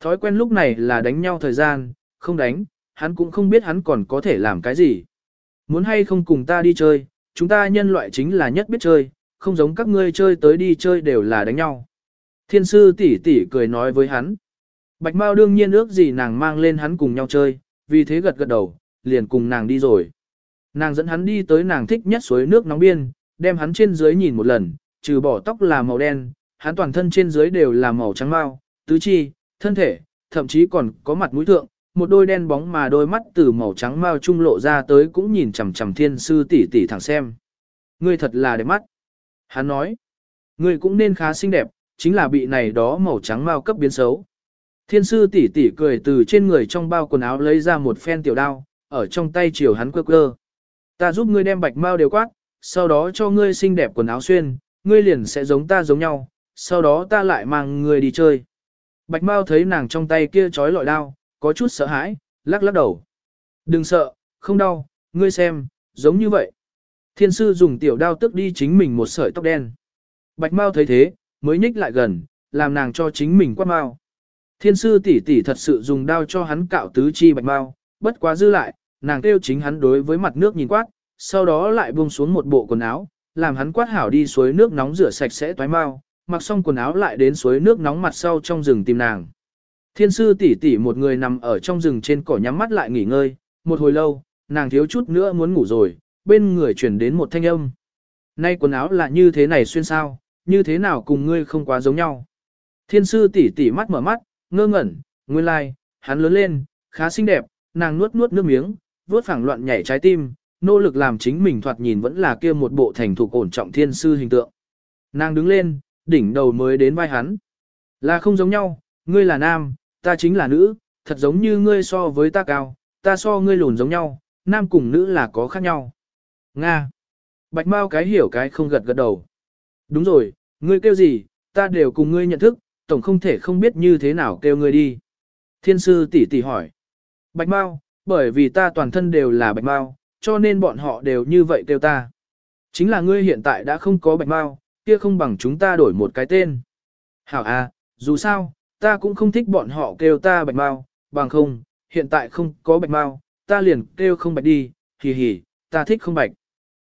A: Thói quen lúc này là đánh nhau thời gian, không đánh, hắn cũng không biết hắn còn có thể làm cái gì. Muốn hay không cùng ta đi chơi, chúng ta nhân loại chính là nhất biết chơi, không giống các ngươi chơi tới đi chơi đều là đánh nhau. Thiên sư tỷ tỷ cười nói với hắn. Bạch Mao đương nhiên ước gì nàng mang lên hắn cùng nhau chơi, vì thế gật gật đầu, liền cùng nàng đi rồi. Nàng dẫn hắn đi tới nàng thích nhất suối nước nóng biên, đem hắn trên dưới nhìn một lần, trừ bỏ tóc là màu đen, hắn toàn thân trên dưới đều là màu trắng mao, tứ chi, thân thể, thậm chí còn có mặt mũi thượng, một đôi đen bóng mà đôi mắt từ màu trắng mao trung lộ ra tới cũng nhìn chằm chằm thiên sư tỷ tỷ thẳng xem. Ngươi thật là đẹp mắt. Hắn nói, ngươi cũng nên khá xinh đẹp, chính là bị này đó màu trắng mao cấp biến xấu. Thiên sư tỷ tỷ cười từ trên người trong bao quần áo lấy ra một phen tiểu đao, ở trong tay chiều hắn quơ quơ. Ta giúp ngươi đem bạch mao đều quát, sau đó cho ngươi xinh đẹp quần áo xuyên, ngươi liền sẽ giống ta giống nhau, sau đó ta lại mang ngươi đi chơi. Bạch mao thấy nàng trong tay kia trói lọi đao, có chút sợ hãi, lắc lắc đầu. Đừng sợ, không đau, ngươi xem, giống như vậy. Thiên sư dùng tiểu đao tức đi chính mình một sợi tóc đen. Bạch mao thấy thế, mới nhích lại gần, làm nàng cho chính mình quát mao. Thiên sư tỷ tỷ thật sự dùng đao cho hắn cạo tứ chi bạch mao, bất quá dư lại, nàng kêu chính hắn đối với mặt nước nhìn quát, sau đó lại buông xuống một bộ quần áo, làm hắn quát hảo đi suối nước nóng rửa sạch sẽ toái mau, mặc xong quần áo lại đến suối nước nóng mặt sau trong rừng tìm nàng. Thiên sư tỷ tỷ một người nằm ở trong rừng trên cỏ nhắm mắt lại nghỉ ngơi, một hồi lâu, nàng thiếu chút nữa muốn ngủ rồi, bên người chuyển đến một thanh âm. Nay quần áo là như thế này xuyên sao, như thế nào cùng ngươi không quá giống nhau. Thiên sư tỷ tỷ mắt mở mắt, ngơ ngẩn, nguyên lai, like, hắn lớn lên, khá xinh đẹp, nàng nuốt nuốt nước miếng, vuốt phẳng loạn nhảy trái tim, nỗ lực làm chính mình thoạt nhìn vẫn là kia một bộ thành thục ổn trọng thiên sư hình tượng. Nàng đứng lên, đỉnh đầu mới đến vai hắn. Là không giống nhau, ngươi là nam, ta chính là nữ, thật giống như ngươi so với ta cao, ta so ngươi lùn giống nhau, nam cùng nữ là có khác nhau. Nga. Bạch Mao cái hiểu cái không gật gật đầu. Đúng rồi, ngươi kêu gì, ta đều cùng ngươi nhận thức, tổng không thể không biết như thế nào kêu ngươi đi. Thiên sư tỷ tỷ hỏi. Bạch Mao, bởi vì ta toàn thân đều là Bạch Mao, cho nên bọn họ đều như vậy kêu ta. Chính là ngươi hiện tại đã không có Bạch Mao, kia không bằng chúng ta đổi một cái tên. Hảo à, dù sao, ta cũng không thích bọn họ kêu ta Bạch Mao, bằng không, hiện tại không có Bạch Mao, ta liền kêu không Bạch đi, hì hì, ta thích không Bạch.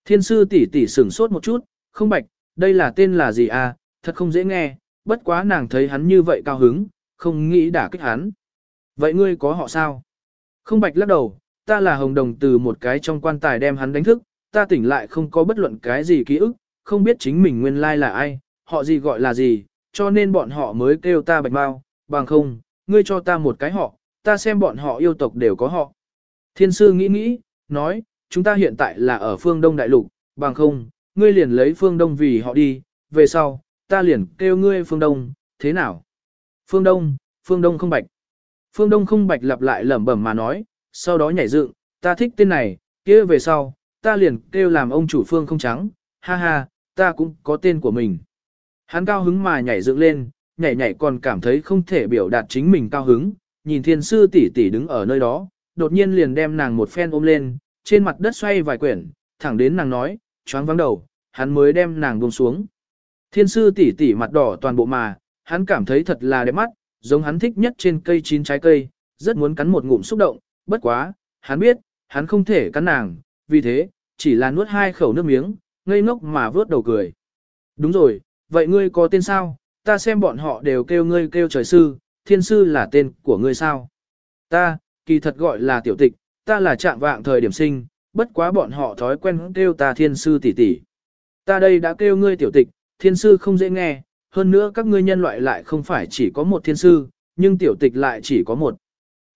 A: Thiên sư tỷ tỷ sửng sốt một chút, không Bạch, đây là tên là gì à, thật không dễ nghe, bất quá nàng thấy hắn như vậy cao hứng, không nghĩ đả kích hắn. Vậy ngươi có họ sao? Không bạch lắc đầu, ta là hồng đồng từ một cái trong quan tài đem hắn đánh thức, ta tỉnh lại không có bất luận cái gì ký ức, không biết chính mình nguyên lai là ai, họ gì gọi là gì, cho nên bọn họ mới kêu ta bạch bao, bằng không, ngươi cho ta một cái họ, ta xem bọn họ yêu tộc đều có họ. Thiên sư nghĩ nghĩ, nói, chúng ta hiện tại là ở phương Đông Đại Lục, bằng không, ngươi liền lấy phương Đông vì họ đi, về sau, ta liền kêu ngươi phương Đông, thế nào? Phương Đông, phương Đông không bạch. Phương Đông không bạch lặp lại lẩm bẩm mà nói, sau đó nhảy dựng, ta thích tên này, kia về sau, ta liền kêu làm ông chủ phương không trắng, ha ha, ta cũng có tên của mình. Hắn cao hứng mà nhảy dựng lên, nhảy nhảy còn cảm thấy không thể biểu đạt chính mình cao hứng, nhìn thiên sư tỷ tỷ đứng ở nơi đó, đột nhiên liền đem nàng một phen ôm lên, trên mặt đất xoay vài quyển, thẳng đến nàng nói, choáng vắng đầu, hắn mới đem nàng buông xuống. Thiên sư tỷ tỷ mặt đỏ toàn bộ mà, hắn cảm thấy thật là đẹp mắt, giống hắn thích nhất trên cây chín trái cây, rất muốn cắn một ngụm xúc động, bất quá, hắn biết, hắn không thể cắn nàng, vì thế, chỉ là nuốt hai khẩu nước miếng, ngây ngốc mà vớt đầu cười. Đúng rồi, vậy ngươi có tên sao? Ta xem bọn họ đều kêu ngươi kêu trời sư, thiên sư là tên của ngươi sao? Ta, kỳ thật gọi là tiểu tịch, ta là trạng vạng thời điểm sinh, bất quá bọn họ thói quen kêu ta thiên sư tỷ tỷ. Ta đây đã kêu ngươi tiểu tịch, thiên sư không dễ nghe, hơn nữa các ngươi nhân loại lại không phải chỉ có một thiên sư, nhưng tiểu tịch lại chỉ có một.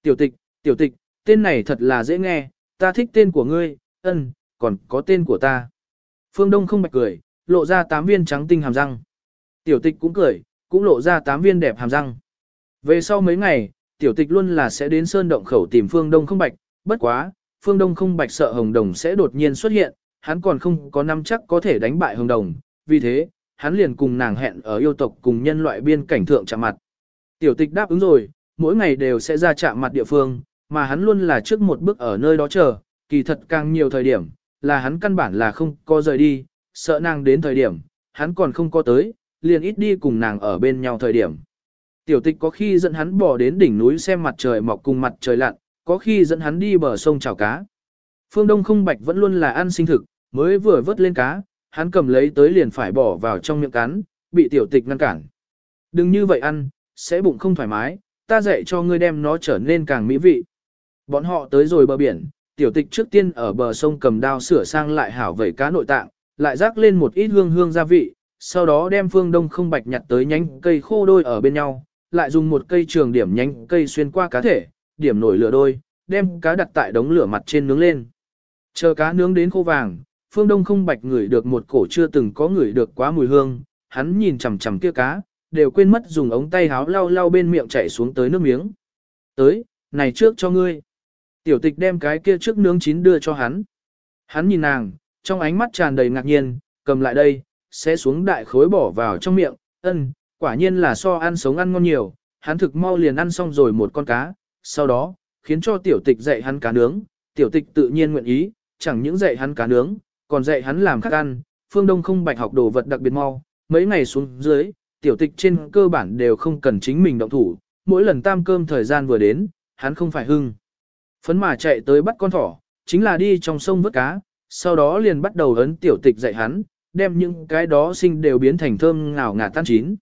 A: Tiểu tịch, tiểu tịch, tên này thật là dễ nghe, ta thích tên của ngươi, ân, còn có tên của ta. Phương Đông không bạch cười, lộ ra tám viên trắng tinh hàm răng. Tiểu tịch cũng cười, cũng lộ ra tám viên đẹp hàm răng. Về sau mấy ngày, tiểu tịch luôn là sẽ đến sơn động khẩu tìm Phương Đông không bạch, bất quá, Phương Đông không bạch sợ Hồng Đồng sẽ đột nhiên xuất hiện, hắn còn không có năm chắc có thể đánh bại Hồng Đồng, vì thế, hắn liền cùng nàng hẹn ở yêu tộc cùng nhân loại biên cảnh thượng chạm mặt. Tiểu tịch đáp ứng rồi, mỗi ngày đều sẽ ra chạm mặt địa phương, mà hắn luôn là trước một bước ở nơi đó chờ, kỳ thật càng nhiều thời điểm, là hắn căn bản là không có rời đi, sợ nàng đến thời điểm, hắn còn không có tới, liền ít đi cùng nàng ở bên nhau thời điểm. Tiểu tịch có khi dẫn hắn bỏ đến đỉnh núi xem mặt trời mọc cùng mặt trời lặn, có khi dẫn hắn đi bờ sông chảo cá. Phương Đông không bạch vẫn luôn là ăn sinh thực, mới vừa vớt lên cá, hắn cầm lấy tới liền phải bỏ vào trong miệng cắn, bị tiểu tịch ngăn cản. Đừng như vậy ăn, sẽ bụng không thoải mái, ta dạy cho ngươi đem nó trở nên càng mỹ vị. Bọn họ tới rồi bờ biển, tiểu tịch trước tiên ở bờ sông cầm đao sửa sang lại hảo vẩy cá nội tạng, lại rắc lên một ít hương hương gia vị, sau đó đem phương đông không bạch nhặt tới nhánh cây khô đôi ở bên nhau, lại dùng một cây trường điểm nhánh cây xuyên qua cá thể, điểm nổi lửa đôi, đem cá đặt tại đống lửa mặt trên nướng lên. Chờ cá nướng đến khô vàng, phương đông không bạch ngửi được một cổ chưa từng có ngửi được quá mùi hương, hắn nhìn chằm chằm kia cá, đều quên mất dùng ống tay háo lau lau bên miệng chảy xuống tới nước miếng. Tới, này trước cho ngươi. Tiểu tịch đem cái kia trước nướng chín đưa cho hắn. Hắn nhìn nàng, trong ánh mắt tràn đầy ngạc nhiên, cầm lại đây, sẽ xuống đại khối bỏ vào trong miệng, ân, quả nhiên là so ăn sống ăn ngon nhiều, hắn thực mau liền ăn xong rồi một con cá, sau đó, khiến cho tiểu tịch dạy hắn cá nướng, tiểu tịch tự nhiên nguyện ý, chẳng những dạy hắn cá nướng, còn dạy hắn làm khác ăn, phương đông không bạch học đồ vật đặc biệt mau, mấy ngày xuống dưới, tiểu tịch trên cơ bản đều không cần chính mình động thủ, mỗi lần tam cơm thời gian vừa đến, hắn không phải hưng. Phấn mà chạy tới bắt con thỏ, chính là đi trong sông vớt cá, sau đó liền bắt đầu ấn tiểu tịch dạy hắn, đem những cái đó sinh đều biến thành thơm ngào ngạt tan chín.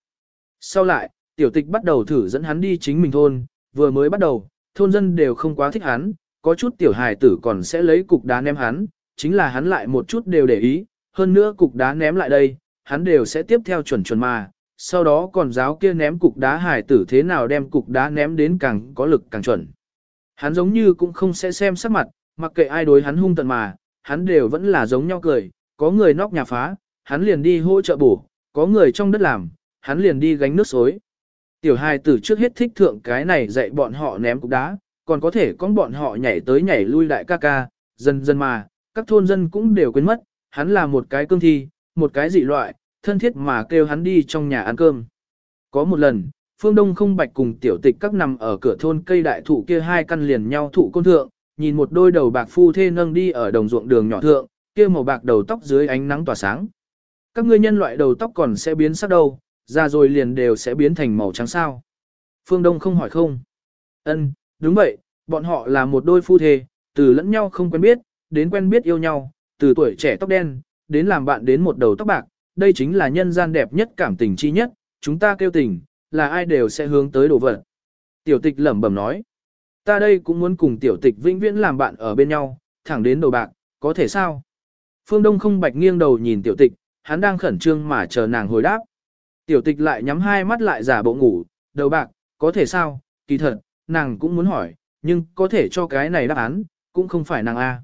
A: Sau lại, tiểu tịch bắt đầu thử dẫn hắn đi chính mình thôn, vừa mới bắt đầu, thôn dân đều không quá thích hắn, có chút tiểu hài tử còn sẽ lấy cục đá ném hắn, chính là hắn lại một chút đều để ý, hơn nữa cục đá ném lại đây, hắn đều sẽ tiếp theo chuẩn chuẩn mà, sau đó còn giáo kia ném cục đá hài tử thế nào đem cục đá ném đến càng có lực càng chuẩn. Hắn giống như cũng không sẽ xem sắc mặt, mặc kệ ai đối hắn hung tận mà, hắn đều vẫn là giống nhau cười, có người nóc nhà phá, hắn liền đi hỗ trợ bổ, có người trong đất làm, hắn liền đi gánh nước xối. Tiểu hài tử trước hết thích thượng cái này dạy bọn họ ném cục đá, còn có thể con bọn họ nhảy tới nhảy lui đại ca ca, dần dần mà, các thôn dân cũng đều quên mất, hắn là một cái cương thi, một cái dị loại, thân thiết mà kêu hắn đi trong nhà ăn cơm. Có một lần, Phương Đông không bạch cùng tiểu tịch các nằm ở cửa thôn cây đại thụ kia hai căn liền nhau thụ côn thượng, nhìn một đôi đầu bạc phu thê nâng đi ở đồng ruộng đường nhỏ thượng, kia màu bạc đầu tóc dưới ánh nắng tỏa sáng. Các ngươi nhân loại đầu tóc còn sẽ biến sắc đâu, ra rồi liền đều sẽ biến thành màu trắng sao. Phương Đông không hỏi không. Ân, đúng vậy, bọn họ là một đôi phu thê, từ lẫn nhau không quen biết, đến quen biết yêu nhau, từ tuổi trẻ tóc đen, đến làm bạn đến một đầu tóc bạc, đây chính là nhân gian đẹp nhất cảm tình chi nhất, chúng ta kêu tình, là ai đều sẽ hướng tới đồ vật. Tiểu tịch lẩm bẩm nói, ta đây cũng muốn cùng tiểu tịch vĩnh viễn làm bạn ở bên nhau, thẳng đến đồ bạc, có thể sao? Phương Đông không bạch nghiêng đầu nhìn tiểu tịch, hắn đang khẩn trương mà chờ nàng hồi đáp. Tiểu tịch lại nhắm hai mắt lại giả bộ ngủ, đầu bạc, có thể sao, kỳ thật, nàng cũng muốn hỏi, nhưng có thể cho cái này đáp án, cũng không phải nàng A.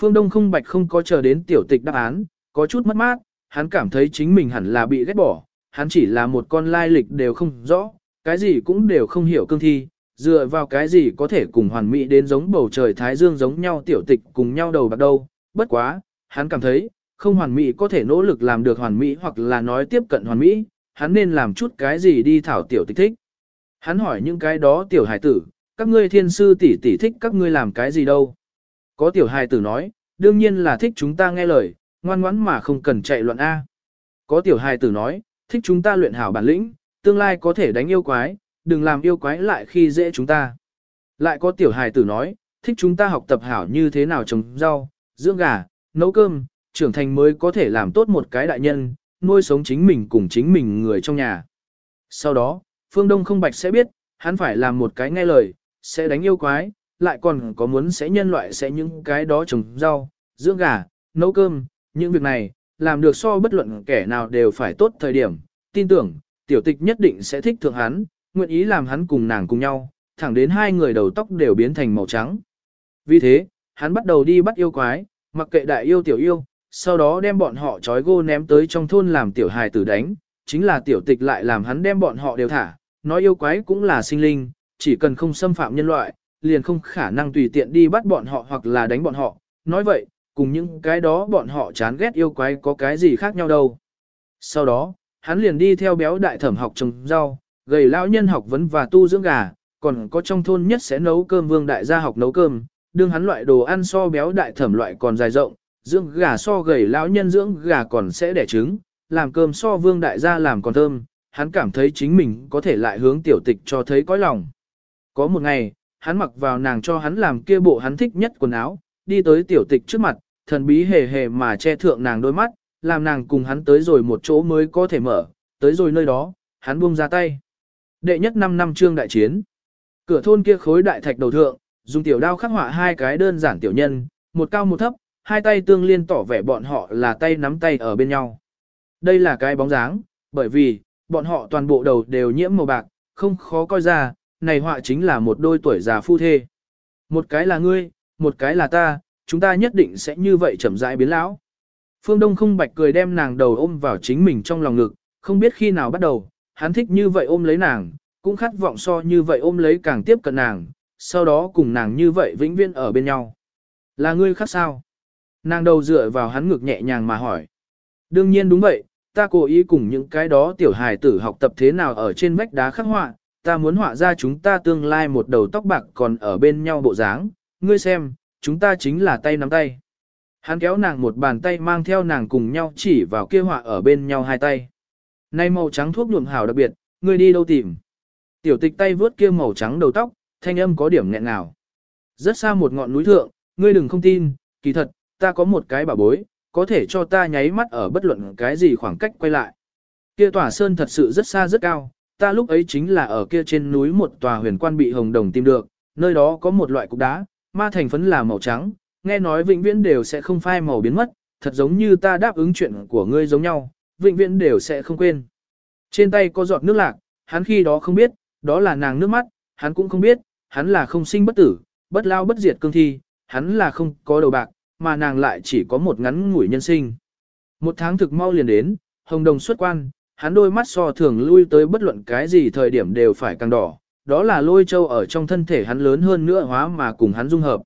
A: Phương Đông không bạch không có chờ đến tiểu tịch đáp án, có chút mất mát, hắn cảm thấy chính mình hẳn là bị ghét bỏ, hắn chỉ là một con lai lịch đều không rõ, cái gì cũng đều không hiểu cương thi, dựa vào cái gì có thể cùng hoàn mỹ đến giống bầu trời thái dương giống nhau tiểu tịch cùng nhau đầu bạc đâu, bất quá, hắn cảm thấy, không hoàn mỹ có thể nỗ lực làm được hoàn mỹ hoặc là nói tiếp cận hoàn mỹ, hắn nên làm chút cái gì đi thảo tiểu tịch thích. Hắn hỏi những cái đó tiểu hài tử, các ngươi thiên sư tỷ tỷ thích các ngươi làm cái gì đâu. Có tiểu hài tử nói, đương nhiên là thích chúng ta nghe lời, ngoan ngoãn mà không cần chạy loạn A. Có tiểu hài tử nói, thích chúng ta luyện hảo bản lĩnh, tương lai có thể đánh yêu quái, đừng làm yêu quái lại khi dễ chúng ta. Lại có tiểu hài tử nói, thích chúng ta học tập hảo như thế nào trồng rau, dưỡng gà, nấu cơm, trưởng thành mới có thể làm tốt một cái đại nhân, nuôi sống chính mình cùng chính mình người trong nhà. Sau đó, Phương Đông không bạch sẽ biết, hắn phải làm một cái nghe lời, sẽ đánh yêu quái, lại còn có muốn sẽ nhân loại sẽ những cái đó trồng rau, dưỡng gà, nấu cơm, những việc này, làm được so bất luận kẻ nào đều phải tốt thời điểm, tin tưởng, tiểu tịch nhất định sẽ thích thượng hắn, nguyện ý làm hắn cùng nàng cùng nhau, thẳng đến hai người đầu tóc đều biến thành màu trắng. Vì thế, hắn bắt đầu đi bắt yêu quái, mặc kệ đại yêu tiểu yêu, sau đó đem bọn họ trói gô ném tới trong thôn làm tiểu hài tử đánh, chính là tiểu tịch lại làm hắn đem bọn họ đều thả, nói yêu quái cũng là sinh linh, chỉ cần không xâm phạm nhân loại, liền không khả năng tùy tiện đi bắt bọn họ hoặc là đánh bọn họ, nói vậy, cùng những cái đó bọn họ chán ghét yêu quái có cái gì khác nhau đâu. Sau đó, hắn liền đi theo béo đại thẩm học trồng rau, gầy lão nhân học vấn và tu dưỡng gà, còn có trong thôn nhất sẽ nấu cơm vương đại gia học nấu cơm, đương hắn loại đồ ăn so béo đại thẩm loại còn dài rộng, dưỡng gà so gầy lão nhân dưỡng gà còn sẽ đẻ trứng, làm cơm so vương đại gia làm còn thơm, hắn cảm thấy chính mình có thể lại hướng tiểu tịch cho thấy cõi lòng. Có một ngày, hắn mặc vào nàng cho hắn làm kia bộ hắn thích nhất quần áo, đi tới tiểu tịch trước mặt, thần bí hề hề mà che thượng nàng đôi mắt, làm nàng cùng hắn tới rồi một chỗ mới có thể mở, tới rồi nơi đó, hắn buông ra tay. Đệ nhất 5 năm trương đại chiến. Cửa thôn kia khối đại thạch đầu thượng, dùng tiểu đao khắc họa hai cái đơn giản tiểu nhân, một cao một thấp, hai tay tương liên tỏ vẻ bọn họ là tay nắm tay ở bên nhau. Đây là cái bóng dáng, bởi vì, bọn họ toàn bộ đầu đều nhiễm màu bạc, không khó coi ra, này họa chính là một đôi tuổi già phu thê. Một cái là ngươi, một cái là ta, chúng ta nhất định sẽ như vậy chậm rãi biến lão. Phương Đông không bạch cười đem nàng đầu ôm vào chính mình trong lòng ngực, không biết khi nào bắt đầu, hắn thích như vậy ôm lấy nàng, cũng khát vọng so như vậy ôm lấy càng tiếp cận nàng, sau đó cùng nàng như vậy vĩnh viễn ở bên nhau. Là ngươi khác sao? Nàng đầu dựa vào hắn ngực nhẹ nhàng mà hỏi. Đương nhiên đúng vậy, ta cố ý cùng những cái đó tiểu hài tử học tập thế nào ở trên vách đá khắc họa, ta muốn họa ra chúng ta tương lai một đầu tóc bạc còn ở bên nhau bộ dáng, ngươi xem, chúng ta chính là tay nắm tay. Hắn kéo nàng một bàn tay mang theo nàng cùng nhau chỉ vào kia họa ở bên nhau hai tay. Nay màu trắng thuốc nhuộm hào đặc biệt, ngươi đi đâu tìm? Tiểu tịch tay vướt kia màu trắng đầu tóc, thanh âm có điểm nghẹn nào. Rất xa một ngọn núi thượng, ngươi đừng không tin, kỳ thật, ta có một cái bảo bối, có thể cho ta nháy mắt ở bất luận cái gì khoảng cách quay lại. Kia tòa sơn thật sự rất xa rất cao, ta lúc ấy chính là ở kia trên núi một tòa huyền quan bị hồng đồng tìm được, nơi đó có một loại cục đá, ma thành phấn là màu trắng, nghe nói vĩnh viễn đều sẽ không phai màu biến mất, thật giống như ta đáp ứng chuyện của ngươi giống nhau, vĩnh viễn đều sẽ không quên. Trên tay có giọt nước lạc, hắn khi đó không biết, đó là nàng nước mắt, hắn cũng không biết, hắn là không sinh bất tử, bất lao bất diệt cương thi, hắn là không có đầu bạc, mà nàng lại chỉ có một ngắn ngủi nhân sinh. Một tháng thực mau liền đến, hồng đồng xuất quan, hắn đôi mắt so thường lui tới bất luận cái gì thời điểm đều phải càng đỏ, đó là lôi châu ở trong thân thể hắn lớn hơn nữa hóa mà cùng hắn dung hợp.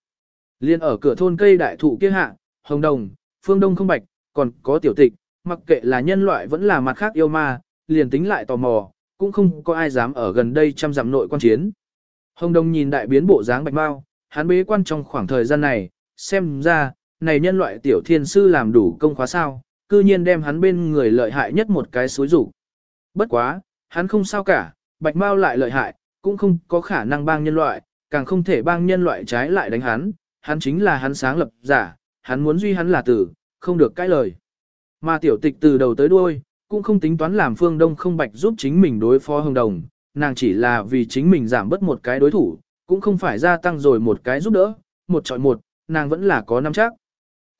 A: Liên ở cửa thôn cây đại thụ kia hạ, hồng đồng, phương đông không bạch, còn có tiểu tịch, mặc kệ là nhân loại vẫn là mặt khác yêu ma, liền tính lại tò mò, cũng không có ai dám ở gần đây chăm dặm nội quan chiến. Hồng đồng nhìn đại biến bộ dáng bạch mau, hắn bế quan trong khoảng thời gian này, xem ra, này nhân loại tiểu thiên sư làm đủ công khóa sao, cư nhiên đem hắn bên người lợi hại nhất một cái suối rủ. Bất quá, hắn không sao cả, bạch mau lại lợi hại, cũng không có khả năng bang nhân loại, càng không thể bang nhân loại trái lại đánh hắn, hắn chính là hắn sáng lập giả, hắn muốn duy hắn là tử, không được cãi lời. Mà tiểu tịch từ đầu tới đuôi, cũng không tính toán làm phương đông không bạch giúp chính mình đối phó hồng đồng, nàng chỉ là vì chính mình giảm bớt một cái đối thủ, cũng không phải gia tăng rồi một cái giúp đỡ, một chọi một, nàng vẫn là có năm chắc.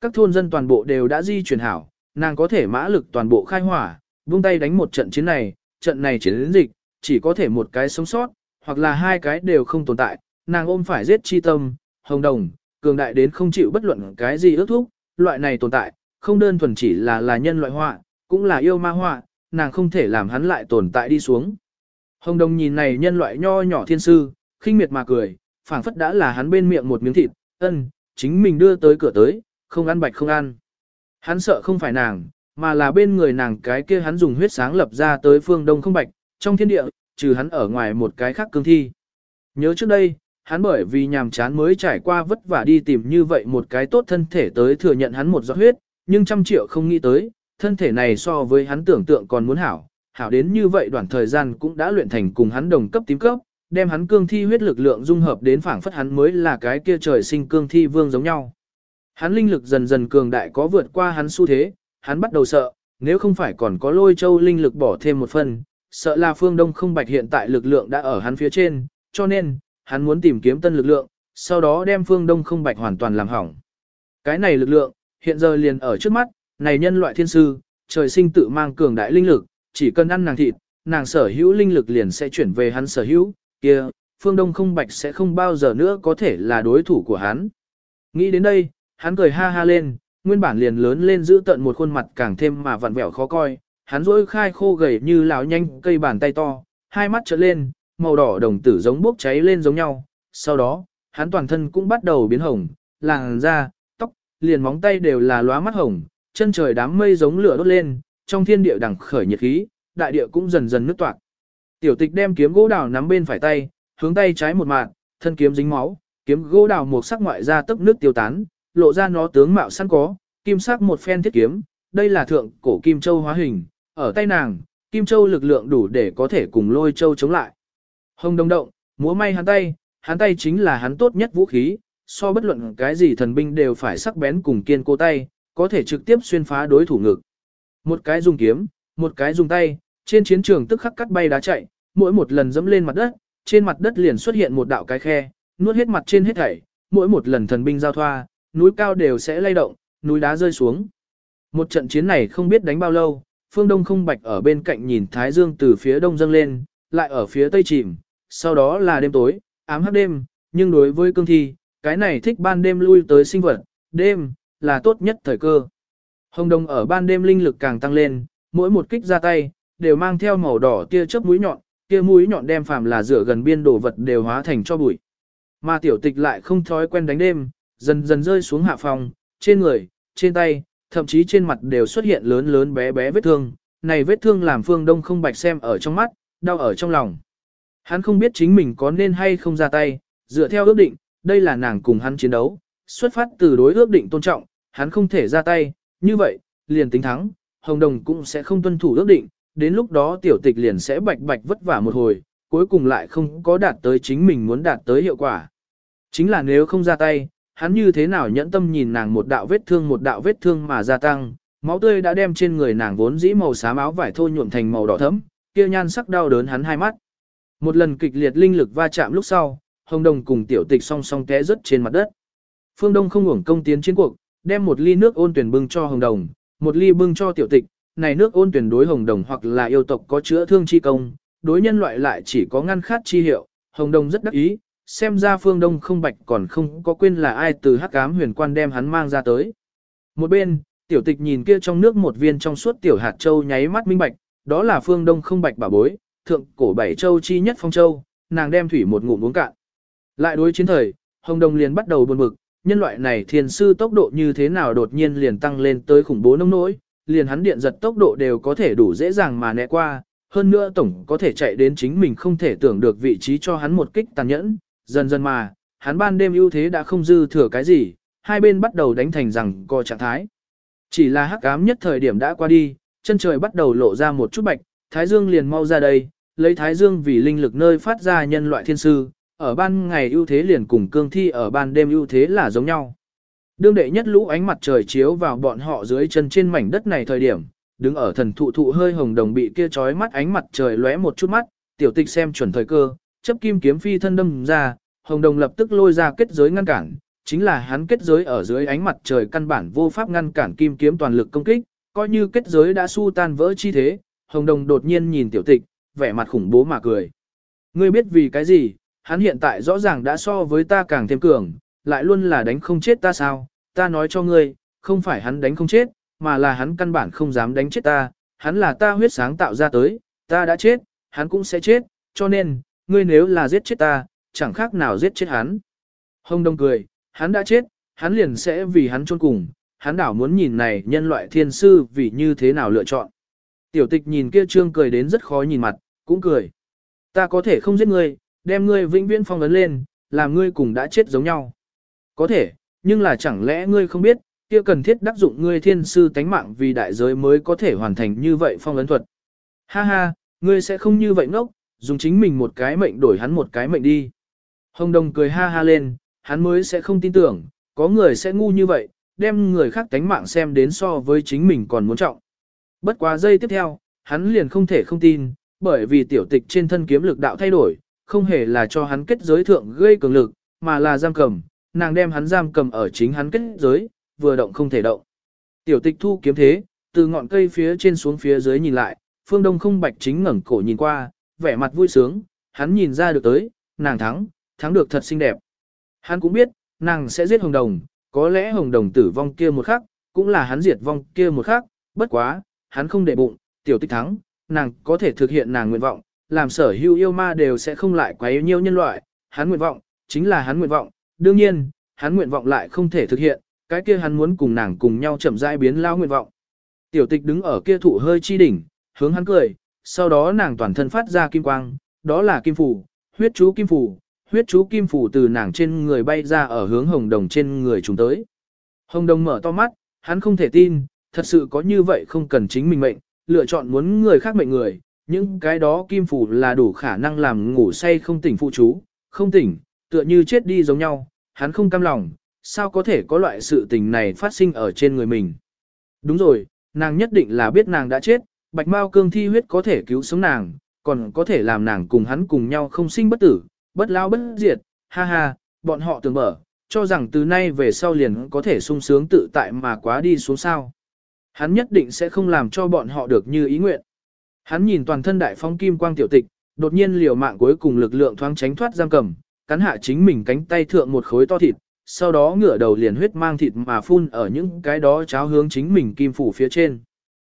A: Các thôn dân toàn bộ đều đã di chuyển hảo, nàng có thể mã lực toàn bộ khai hỏa, vung tay đánh một trận chiến này, trận này chiến dịch, chỉ có thể một cái sống sót, hoặc là hai cái đều không tồn tại, nàng ôm phải giết chi tâm, hồng đồng, cường đại đến không chịu bất luận cái gì ước thúc, loại này tồn tại, không đơn thuần chỉ là là nhân loại họa, cũng là yêu ma họa, nàng không thể làm hắn lại tồn tại đi xuống. Hồng đồng nhìn này nhân loại nho nhỏ thiên sư, khinh miệt mà cười, phảng phất đã là hắn bên miệng một miếng thịt, ân, chính mình đưa tới cửa tới, không ăn bạch không ăn. Hắn sợ không phải nàng, mà là bên người nàng cái kia hắn dùng huyết sáng lập ra tới phương đông không bạch, trong thiên địa, trừ hắn ở ngoài một cái khác cương thi. Nhớ trước đây, hắn bởi vì nhàm chán mới trải qua vất vả đi tìm như vậy một cái tốt thân thể tới thừa nhận hắn một giọt huyết, nhưng trăm triệu không nghĩ tới, thân thể này so với hắn tưởng tượng còn muốn hảo, hảo đến như vậy đoạn thời gian cũng đã luyện thành cùng hắn đồng cấp tím cấp, đem hắn cương thi huyết lực lượng dung hợp đến phảng phất hắn mới là cái kia trời sinh cương thi vương giống nhau. Hắn linh lực dần dần cường đại có vượt qua hắn xu thế, hắn bắt đầu sợ, nếu không phải còn có lôi châu linh lực bỏ thêm một phần, sợ là phương đông không bạch hiện tại lực lượng đã ở hắn phía trên, cho nên, hắn muốn tìm kiếm tân lực lượng, sau đó đem phương đông không bạch hoàn toàn làm hỏng. Cái này lực lượng, hiện giờ liền ở trước mắt, này nhân loại thiên sư, trời sinh tự mang cường đại linh lực, chỉ cần ăn nàng thịt, nàng sở hữu linh lực liền sẽ chuyển về hắn sở hữu, kia, phương đông không bạch sẽ không bao giờ nữa có thể là đối thủ của hắn. Nghĩ đến đây, hắn cười ha ha lên, nguyên bản liền lớn lên giữ tận một khuôn mặt càng thêm mà vặn vẹo khó coi, hắn rỗi khai khô gầy như lão nhanh cây bàn tay to, hai mắt trợn lên, màu đỏ đồng tử giống bốc cháy lên giống nhau, sau đó, hắn toàn thân cũng bắt đầu biến hồng, làn da, tóc, liền móng tay đều là lóa mắt hồng, chân trời đám mây giống lửa đốt lên, trong thiên địa đằng khởi nhiệt khí, đại địa cũng dần dần nứt toạc. Tiểu tịch đem kiếm gỗ đào nắm bên phải tay, hướng tay trái một mạng, thân kiếm dính máu, kiếm gỗ đào một sắc ngoại ra tức nước tiêu tán, lộ ra nó tướng mạo sẵn có, kim sắc một phen thiết kiếm, đây là thượng cổ kim châu hóa hình, ở tay nàng, kim châu lực lượng đủ để có thể cùng lôi châu chống lại. Hồng đông động, múa may hắn tay, hắn tay chính là hắn tốt nhất vũ khí, so bất luận cái gì thần binh đều phải sắc bén cùng kiên cố tay, có thể trực tiếp xuyên phá đối thủ ngực. Một cái dùng kiếm, một cái dùng tay, trên chiến trường tức khắc cắt bay đá chạy, mỗi một lần dẫm lên mặt đất, trên mặt đất liền xuất hiện một đạo cái khe, nuốt hết mặt trên hết thảy, mỗi một lần thần binh giao thoa, núi cao đều sẽ lay động, núi đá rơi xuống. Một trận chiến này không biết đánh bao lâu, phương đông không bạch ở bên cạnh nhìn Thái Dương từ phía đông dâng lên, lại ở phía tây chìm, sau đó là đêm tối, ám hắc đêm, nhưng đối với cương thi, cái này thích ban đêm lui tới sinh vật, đêm, là tốt nhất thời cơ. Hồng đông ở ban đêm linh lực càng tăng lên, mỗi một kích ra tay, đều mang theo màu đỏ tia chớp mũi nhọn, tia mũi nhọn đem phàm là rửa gần biên đồ vật đều hóa thành cho bụi. Mà tiểu tịch lại không thói quen đánh đêm, dần dần rơi xuống hạ phòng, trên người, trên tay, thậm chí trên mặt đều xuất hiện lớn lớn bé bé vết thương. Này vết thương làm phương đông không bạch xem ở trong mắt, đau ở trong lòng. Hắn không biết chính mình có nên hay không ra tay, dựa theo ước định, đây là nàng cùng hắn chiến đấu, xuất phát từ đối ước định tôn trọng, hắn không thể ra tay, như vậy, liền tính thắng, Hồng Đồng cũng sẽ không tuân thủ ước định, đến lúc đó tiểu tịch liền sẽ bạch bạch vất vả một hồi, cuối cùng lại không có đạt tới chính mình muốn đạt tới hiệu quả. Chính là nếu không ra tay, hắn như thế nào nhẫn tâm nhìn nàng một đạo vết thương một đạo vết thương mà gia tăng, máu tươi đã đem trên người nàng vốn dĩ màu xám áo vải thô nhuộm thành màu đỏ thẫm, kia nhan sắc đau đớn hắn hai mắt. Một lần kịch liệt linh lực va chạm lúc sau, Hồng Đồng cùng tiểu tịch song song té rớt trên mặt đất. Phương Đông không hưởng công tiến chiến cuộc, đem một ly nước ôn tuyển bưng cho Hồng Đồng, một ly bưng cho tiểu tịch, này nước ôn tuyển đối Hồng Đồng hoặc là yêu tộc có chữa thương chi công, đối nhân loại lại chỉ có ngăn khát chi hiệu, Hồng Đồng rất đắc ý, xem ra Phương Đông không bạch còn không có quên là ai từ hắc cám huyền quan đem hắn mang ra tới. Một bên, tiểu tịch nhìn kia trong nước một viên trong suốt tiểu hạt châu nháy mắt minh bạch, đó là Phương Đông không bạch bảo bối, thượng cổ bảy châu chi nhất phong châu, nàng đem thủy một ngụm uống cạn. Lại đối chiến thời, Hồng Đồng liền bắt đầu buồn bực, nhân loại này thiên sư tốc độ như thế nào đột nhiên liền tăng lên tới khủng bố nông nỗi, liền hắn điện giật tốc độ đều có thể đủ dễ dàng mà né qua, hơn nữa tổng có thể chạy đến chính mình không thể tưởng được vị trí cho hắn một kích tàn nhẫn, dần dần mà, hắn ban đêm ưu thế đã không dư thừa cái gì, hai bên bắt đầu đánh thành rằng co trạng thái. Chỉ là hắc ám nhất thời điểm đã qua đi, chân trời bắt đầu lộ ra một chút bạch, Thái Dương liền mau ra đây, lấy Thái Dương vì linh lực nơi phát ra nhân loại thiên sư, ở ban ngày ưu thế liền cùng cương thi ở ban đêm ưu thế là giống nhau. Đương đệ nhất lũ ánh mặt trời chiếu vào bọn họ dưới chân trên mảnh đất này thời điểm, đứng ở thần thụ thụ hơi hồng đồng bị kia chói mắt ánh mặt trời lóe một chút mắt, tiểu tịch xem chuẩn thời cơ, chấp kim kiếm phi thân đâm ra, hồng đồng lập tức lôi ra kết giới ngăn cản, chính là hắn kết giới ở dưới ánh mặt trời căn bản vô pháp ngăn cản kim kiếm toàn lực công kích, coi như kết giới đã su tan vỡ chi thế, hồng đồng đột nhiên nhìn tiểu tịch, vẻ mặt khủng bố mà cười. Ngươi biết vì cái gì, hắn hiện tại rõ ràng đã so với ta càng thêm cường, lại luôn là đánh không chết ta sao, ta nói cho ngươi, không phải hắn đánh không chết, mà là hắn căn bản không dám đánh chết ta, hắn là ta huyết sáng tạo ra tới, ta đã chết, hắn cũng sẽ chết, cho nên, ngươi nếu là giết chết ta, chẳng khác nào giết chết hắn. Hồng Đông cười, hắn đã chết, hắn liền sẽ vì hắn chôn cùng, hắn đảo muốn nhìn này nhân loại thiên sư vì như thế nào lựa chọn. Tiểu tịch nhìn kia trương cười đến rất khó nhìn mặt, cũng cười. Ta có thể không giết ngươi, đem ngươi vĩnh viễn phong ấn lên, làm ngươi cùng đã chết giống nhau. Có thể, nhưng là chẳng lẽ ngươi không biết, kia cần thiết đắc dụng ngươi thiên sư tánh mạng vì đại giới mới có thể hoàn thành như vậy phong ấn thuật. Ha ha, ngươi sẽ không như vậy ngốc, dùng chính mình một cái mệnh đổi hắn một cái mệnh đi. Hồng Đồng cười ha ha lên, hắn mới sẽ không tin tưởng, có người sẽ ngu như vậy, đem người khác tánh mạng xem đến so với chính mình còn muốn trọng. Bất quá giây tiếp theo, hắn liền không thể không tin, bởi vì tiểu tịch trên thân kiếm lực đạo thay đổi, không hề là cho hắn kết giới thượng gây cường lực, mà là giam cầm, nàng đem hắn giam cầm ở chính hắn kết giới, vừa động không thể động. Tiểu tịch thu kiếm thế, từ ngọn cây phía trên xuống phía dưới nhìn lại, phương đông không bạch chính ngẩng cổ nhìn qua, vẻ mặt vui sướng, hắn nhìn ra được tới, nàng thắng, thắng được thật xinh đẹp. Hắn cũng biết, nàng sẽ giết hồng đồng, có lẽ hồng đồng tử vong kia một khắc, cũng là hắn diệt vong kia một khắc, bất quá, hắn không để bụng, tiểu tịch thắng, nàng có thể thực hiện nàng nguyện vọng, làm sở hữu yêu ma đều sẽ không lại quá yêu nhiêu nhân loại, hắn nguyện vọng, chính là hắn nguyện vọng, đương nhiên, hắn nguyện vọng lại không thể thực hiện, cái kia hắn muốn cùng nàng cùng nhau chậm rãi biến lao nguyện vọng. Tiểu tịch đứng ở kia thụ hơi chi đỉnh, hướng hắn cười, sau đó nàng toàn thân phát ra kim quang, đó là kim phủ, huyết chú kim phủ, huyết chú kim phủ từ nàng trên người bay ra ở hướng hồng đồng trên người chúng tới. Hồng đồng mở to mắt, hắn không thể tin, thật sự có như vậy không cần chính mình mệnh, lựa chọn muốn người khác mệnh người, những cái đó kim phủ là đủ khả năng làm ngủ say không tỉnh phụ chú, không tỉnh, tựa như chết đi giống nhau, hắn không cam lòng, sao có thể có loại sự tình này phát sinh ở trên người mình. Đúng rồi, nàng nhất định là biết nàng đã chết, bạch mao cương thi huyết có thể cứu sống nàng, còn có thể làm nàng cùng hắn cùng nhau không sinh bất tử, bất lao bất diệt, ha ha, bọn họ tưởng mở, cho rằng từ nay về sau liền có thể sung sướng tự tại mà quá đi xuống sao. Hắn nhất định sẽ không làm cho bọn họ được như ý nguyện. Hắn nhìn toàn thân đại phong kim quang tiểu tịch, đột nhiên liều mạng cuối cùng lực lượng thoáng tránh thoát giam cầm, cắn hạ chính mình cánh tay thượng một khối to thịt, sau đó ngửa đầu liền huyết mang thịt mà phun ở những cái đó cháo hướng chính mình kim phủ phía trên.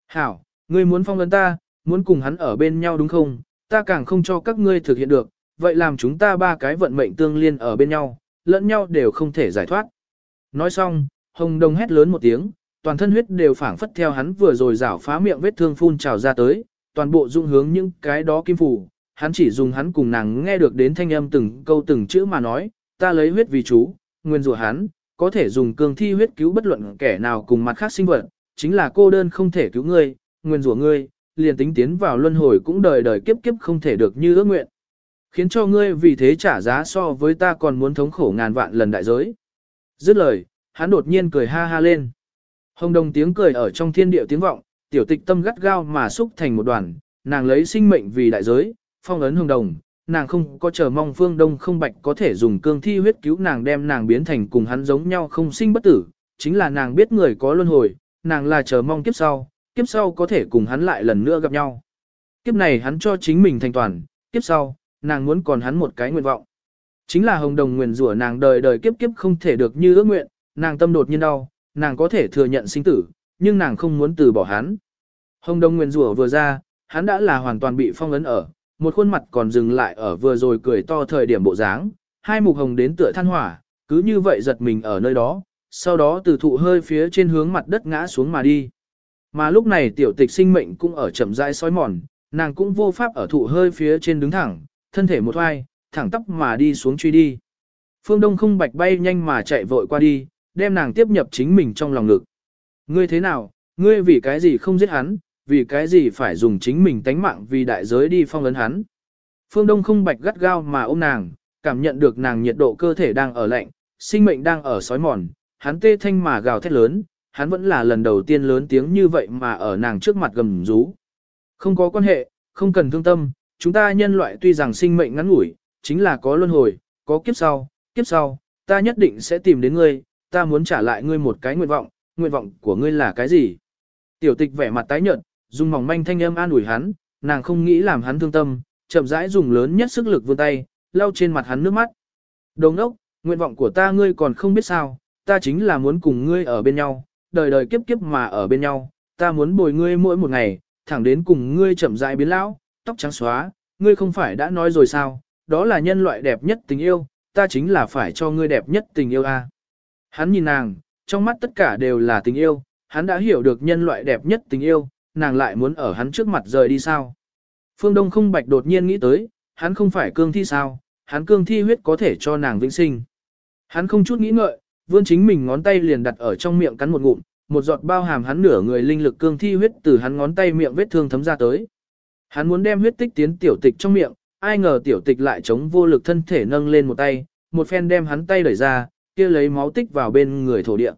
A: Hảo, ngươi muốn phong vấn ta, muốn cùng hắn ở bên nhau đúng không? Ta càng không cho các ngươi thực hiện được, vậy làm chúng ta ba cái vận mệnh tương liên ở bên nhau, lẫn nhau đều không thể giải thoát. Nói xong, Hồng Đồng hét lớn một tiếng, toàn thân huyết đều phảng phất theo hắn vừa rồi rảo phá miệng vết thương phun trào ra tới, toàn bộ dung hướng những cái đó kim phủ, hắn chỉ dùng hắn cùng nàng nghe được đến thanh âm từng câu từng chữ mà nói, ta lấy huyết vì chú, nguyên rủa hắn, có thể dùng cương thi huyết cứu bất luận kẻ nào cùng mặt khác sinh vật, chính là cô đơn không thể cứu ngươi, nguyên rủa ngươi, liền tính tiến vào luân hồi cũng đời đời kiếp kiếp không thể được như ước nguyện. khiến cho ngươi vì thế trả giá so với ta còn muốn thống khổ ngàn vạn lần đại giới. Dứt lời, hắn đột nhiên cười ha ha lên. Hồng đồng tiếng cười ở trong thiên địa tiếng vọng, tiểu tịch tâm gắt gao mà xúc thành một đoàn, nàng lấy sinh mệnh vì đại giới, phong ấn hồng đồng, nàng không có chờ mong phương đông không bạch có thể dùng cương thi huyết cứu nàng đem nàng biến thành cùng hắn giống nhau không sinh bất tử, chính là nàng biết người có luân hồi, nàng là chờ mong kiếp sau, kiếp sau có thể cùng hắn lại lần nữa gặp nhau. Kiếp này hắn cho chính mình thành toàn, kiếp sau, nàng muốn còn hắn một cái nguyện vọng. Chính là hồng đồng nguyện rủa nàng đời đời kiếp kiếp không thể được như ước nguyện, nàng tâm đột nhiên đau, nàng có thể thừa nhận sinh tử, nhưng nàng không muốn từ bỏ hắn. Hồng đồng nguyện rủa vừa ra, hắn đã là hoàn toàn bị phong ấn ở, một khuôn mặt còn dừng lại ở vừa rồi cười to thời điểm bộ dáng, hai mục hồng đến tựa than hỏa, cứ như vậy giật mình ở nơi đó, sau đó từ thụ hơi phía trên hướng mặt đất ngã xuống mà đi. Mà lúc này tiểu tịch sinh mệnh cũng ở chậm rãi sói mòn, nàng cũng vô pháp ở thụ hơi phía trên đứng thẳng, thân thể một hoai, thẳng tóc mà đi xuống truy đi. Phương Đông không bạch bay nhanh mà chạy vội qua đi, đem nàng tiếp nhập chính mình trong lòng ngực. Ngươi thế nào, ngươi vì cái gì không giết hắn, vì cái gì phải dùng chính mình tánh mạng vì đại giới đi phong ấn hắn. Phương Đông không bạch gắt gao mà ôm nàng, cảm nhận được nàng nhiệt độ cơ thể đang ở lạnh, sinh mệnh đang ở sói mòn, hắn tê thanh mà gào thét lớn, hắn vẫn là lần đầu tiên lớn tiếng như vậy mà ở nàng trước mặt gầm rú. Không có quan hệ, không cần thương tâm, chúng ta nhân loại tuy rằng sinh mệnh ngắn ngủi, chính là có luân hồi, có kiếp sau, kiếp sau, ta nhất định sẽ tìm đến ngươi, ta muốn trả lại ngươi một cái nguyện vọng, nguyện vọng của ngươi là cái gì? Tiểu tịch vẻ mặt tái nhợt, dùng mỏng manh thanh âm an ủi hắn, nàng không nghĩ làm hắn thương tâm, chậm rãi dùng lớn nhất sức lực vươn tay, lau trên mặt hắn nước mắt. Đồng ốc, nguyện vọng của ta ngươi còn không biết sao, ta chính là muốn cùng ngươi ở bên nhau, đời đời kiếp kiếp mà ở bên nhau, ta muốn bồi ngươi mỗi một ngày, thẳng đến cùng ngươi chậm rãi biến lão, tóc trắng xóa, ngươi không phải đã nói rồi sao, đó là nhân loại đẹp nhất tình yêu, ta chính là phải cho ngươi đẹp nhất tình yêu a. Hắn nhìn nàng, trong mắt tất cả đều là tình yêu, hắn đã hiểu được nhân loại đẹp nhất tình yêu, nàng lại muốn ở hắn trước mặt rời đi sao. Phương Đông không bạch đột nhiên nghĩ tới, hắn không phải cương thi sao, hắn cương thi huyết có thể cho nàng vĩnh sinh. Hắn không chút nghĩ ngợi, vươn chính mình ngón tay liền đặt ở trong miệng cắn một ngụm, một giọt bao hàm hắn nửa người linh lực cương thi huyết từ hắn ngón tay miệng vết thương thấm ra tới. Hắn muốn đem huyết tích tiến tiểu tịch trong miệng, ai ngờ tiểu tịch lại chống vô lực thân thể nâng lên một tay, một phen đem hắn tay đẩy ra, kia lấy máu tích vào bên người thổ địa.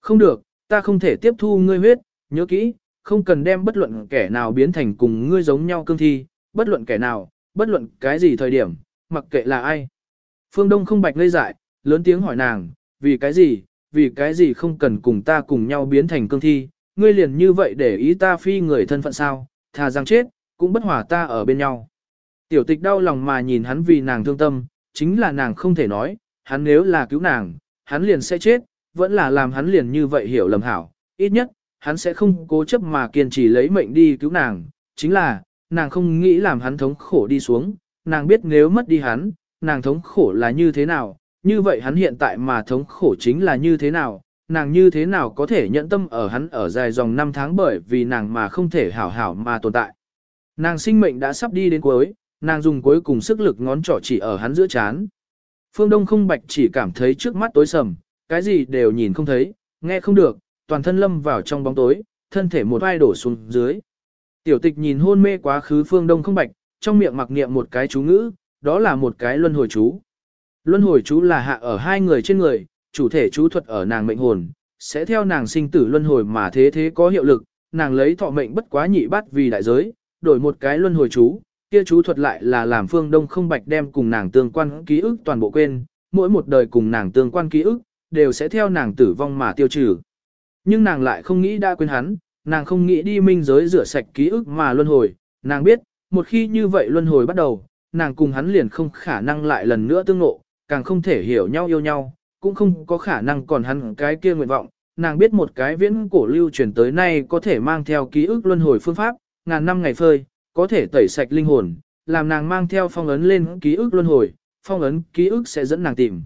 A: Không được, ta không thể tiếp thu ngươi huyết, nhớ kỹ, không cần đem bất luận kẻ nào biến thành cùng ngươi giống nhau cương thi, bất luận kẻ nào, bất luận cái gì thời điểm, mặc kệ là ai. Phương Đông không bạch ngây dại, lớn tiếng hỏi nàng, vì cái gì, vì cái gì không cần cùng ta cùng nhau biến thành cương thi, ngươi liền như vậy để ý ta phi người thân phận sao, thà rằng chết, cũng bất hòa ta ở bên nhau. Tiểu tịch đau lòng mà nhìn hắn vì nàng thương tâm, chính là nàng không thể nói, hắn nếu là cứu nàng, hắn liền sẽ chết, vẫn là làm hắn liền như vậy hiểu lầm hảo, ít nhất, hắn sẽ không cố chấp mà kiên trì lấy mệnh đi cứu nàng, chính là, nàng không nghĩ làm hắn thống khổ đi xuống, nàng biết nếu mất đi hắn, nàng thống khổ là như thế nào, như vậy hắn hiện tại mà thống khổ chính là như thế nào, nàng như thế nào có thể nhận tâm ở hắn ở dài dòng năm tháng bởi vì nàng mà không thể hảo hảo mà tồn tại. Nàng sinh mệnh đã sắp đi đến cuối, nàng dùng cuối cùng sức lực ngón trỏ chỉ ở hắn giữa chán. Phương Đông không bạch chỉ cảm thấy trước mắt tối sầm, cái gì đều nhìn không thấy, nghe không được, toàn thân lâm vào trong bóng tối, thân thể một vai đổ xuống dưới. Tiểu tịch nhìn hôn mê quá khứ Phương Đông không bạch, trong miệng mặc niệm một cái chú ngữ, đó là một cái luân hồi chú. Luân hồi chú là hạ ở hai người trên người, chủ thể chú thuật ở nàng mệnh hồn, sẽ theo nàng sinh tử luân hồi mà thế thế có hiệu lực, nàng lấy thọ mệnh bất quá nhị bát vì đại giới, đổi một cái luân hồi chú, kia chú thuật lại là làm phương đông không bạch đem cùng nàng tương quan ký ức toàn bộ quên, mỗi một đời cùng nàng tương quan ký ức, đều sẽ theo nàng tử vong mà tiêu trừ. Nhưng nàng lại không nghĩ đã quên hắn, nàng không nghĩ đi minh giới rửa sạch ký ức mà luân hồi, nàng biết, một khi như vậy luân hồi bắt đầu, nàng cùng hắn liền không khả năng lại lần nữa tương ngộ, càng không thể hiểu nhau yêu nhau, cũng không có khả năng còn hắn cái kia nguyện vọng. Nàng biết một cái viễn cổ lưu truyền tới nay có thể mang theo ký ức luân hồi phương pháp, ngàn năm ngày phơi, có thể tẩy sạch linh hồn, làm nàng mang theo phong ấn lên ký ức luân hồi, phong ấn ký ức sẽ dẫn nàng tìm.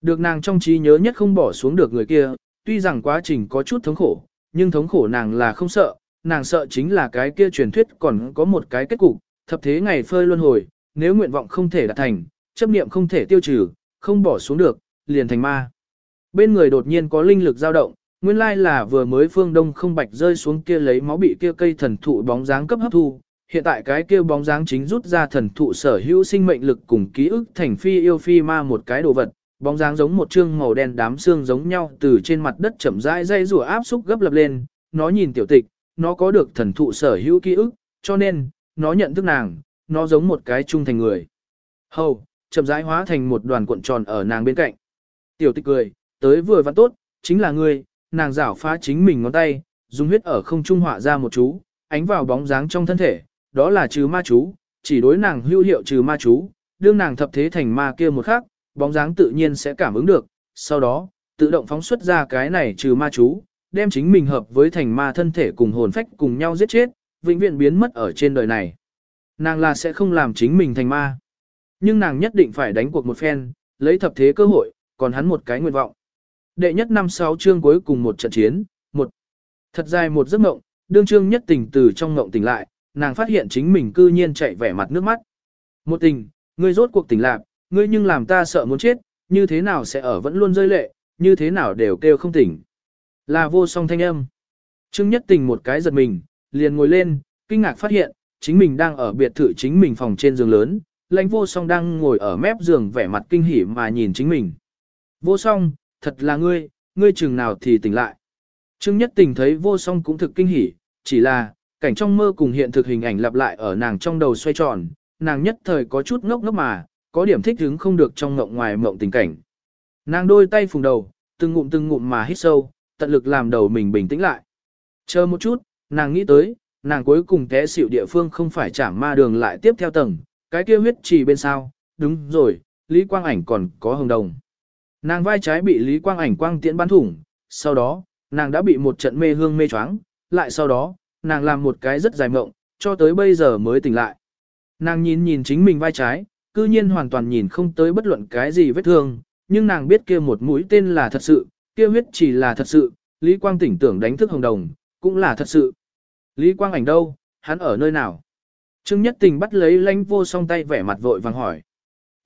A: Được nàng trong trí nhớ nhất không bỏ xuống được người kia, tuy rằng quá trình có chút thống khổ, nhưng thống khổ nàng là không sợ, nàng sợ chính là cái kia truyền thuyết còn có một cái kết cục, thập thế ngày phơi luân hồi, nếu nguyện vọng không thể đạt thành, chấp niệm không thể tiêu trừ, không bỏ xuống được, liền thành ma. Bên người đột nhiên có linh lực dao động, nguyên lai là vừa mới phương đông không bạch rơi xuống kia lấy máu bị kia cây thần thụ bóng dáng cấp hấp thu, hiện tại cái kia bóng dáng chính rút ra thần thụ sở hữu sinh mệnh lực cùng ký ức thành phi yêu phi ma một cái đồ vật, bóng dáng giống một chương màu đen đám xương giống nhau từ trên mặt đất chậm rãi dây rùa áp xúc gấp lập lên, nó nhìn tiểu tịch, nó có được thần thụ sở hữu ký ức, cho nên, nó nhận thức nàng, nó giống một cái trung thành người. Hầu, chậm rãi hóa thành một đoàn cuộn tròn ở nàng bên cạnh. Tiểu tịch cười, tới vừa vặn tốt, chính là ngươi, nàng rảo phá chính mình ngón tay, dùng huyết ở không trung họa ra một chú, ánh vào bóng dáng trong thân thể, đó là trừ ma chú, chỉ đối nàng hữu hiệu trừ ma chú, đương nàng thập thế thành ma kia một khắc, bóng dáng tự nhiên sẽ cảm ứng được, sau đó, tự động phóng xuất ra cái này trừ ma chú, đem chính mình hợp với thành ma thân thể cùng hồn phách cùng nhau giết chết, vĩnh viễn biến mất ở trên đời này. Nàng là sẽ không làm chính mình thành ma. Nhưng nàng nhất định phải đánh cuộc một phen, lấy thập thế cơ hội, còn hắn một cái nguyện vọng. Đệ nhất năm sáu chương cuối cùng một trận chiến, một thật dài một giấc mộng, đương chương nhất tình từ trong mộng tỉnh lại, nàng phát hiện chính mình cư nhiên chạy vẻ mặt nước mắt. Một tình, ngươi rốt cuộc tỉnh lạc, ngươi nhưng làm ta sợ muốn chết, như thế nào sẽ ở vẫn luôn rơi lệ, như thế nào đều kêu không tỉnh. Là vô song thanh âm. Trương nhất tình một cái giật mình, liền ngồi lên, kinh ngạc phát hiện, chính mình đang ở biệt thự chính mình phòng trên giường lớn, lãnh vô song đang ngồi ở mép giường vẻ mặt kinh hỉ mà nhìn chính mình. Vô song, thật là ngươi, ngươi chừng nào thì tỉnh lại. Trương nhất tình thấy vô song cũng thực kinh hỉ, chỉ là, cảnh trong mơ cùng hiện thực hình ảnh lặp lại ở nàng trong đầu xoay tròn, nàng nhất thời có chút ngốc ngốc mà, có điểm thích hứng không được trong ngộng ngoài mộng tình cảnh. Nàng đôi tay phùng đầu, từng ngụm từng ngụm mà hít sâu, tận lực làm đầu mình bình tĩnh lại. Chờ một chút, nàng nghĩ tới, nàng cuối cùng té xỉu địa phương không phải chảm ma đường lại tiếp theo tầng, cái kia huyết trì bên sao? đúng rồi, Lý Quang Ảnh còn có hồng đồng. Nàng vai trái bị Lý Quang Ảnh quang tiễn bắn thủng, sau đó, nàng đã bị một trận mê hương mê choáng, lại sau đó, nàng làm một cái rất dài mộng, cho tới bây giờ mới tỉnh lại. Nàng nhìn nhìn chính mình vai trái, cư nhiên hoàn toàn nhìn không tới bất luận cái gì vết thương, nhưng nàng biết kia một mũi tên là thật sự, kia huyết chỉ là thật sự, Lý Quang tỉnh tưởng đánh thức hồng đồng, cũng là thật sự. Lý Quang ảnh đâu, hắn ở nơi nào? Trương Nhất Tình bắt lấy lãnh vô song tay vẻ mặt vội vàng hỏi.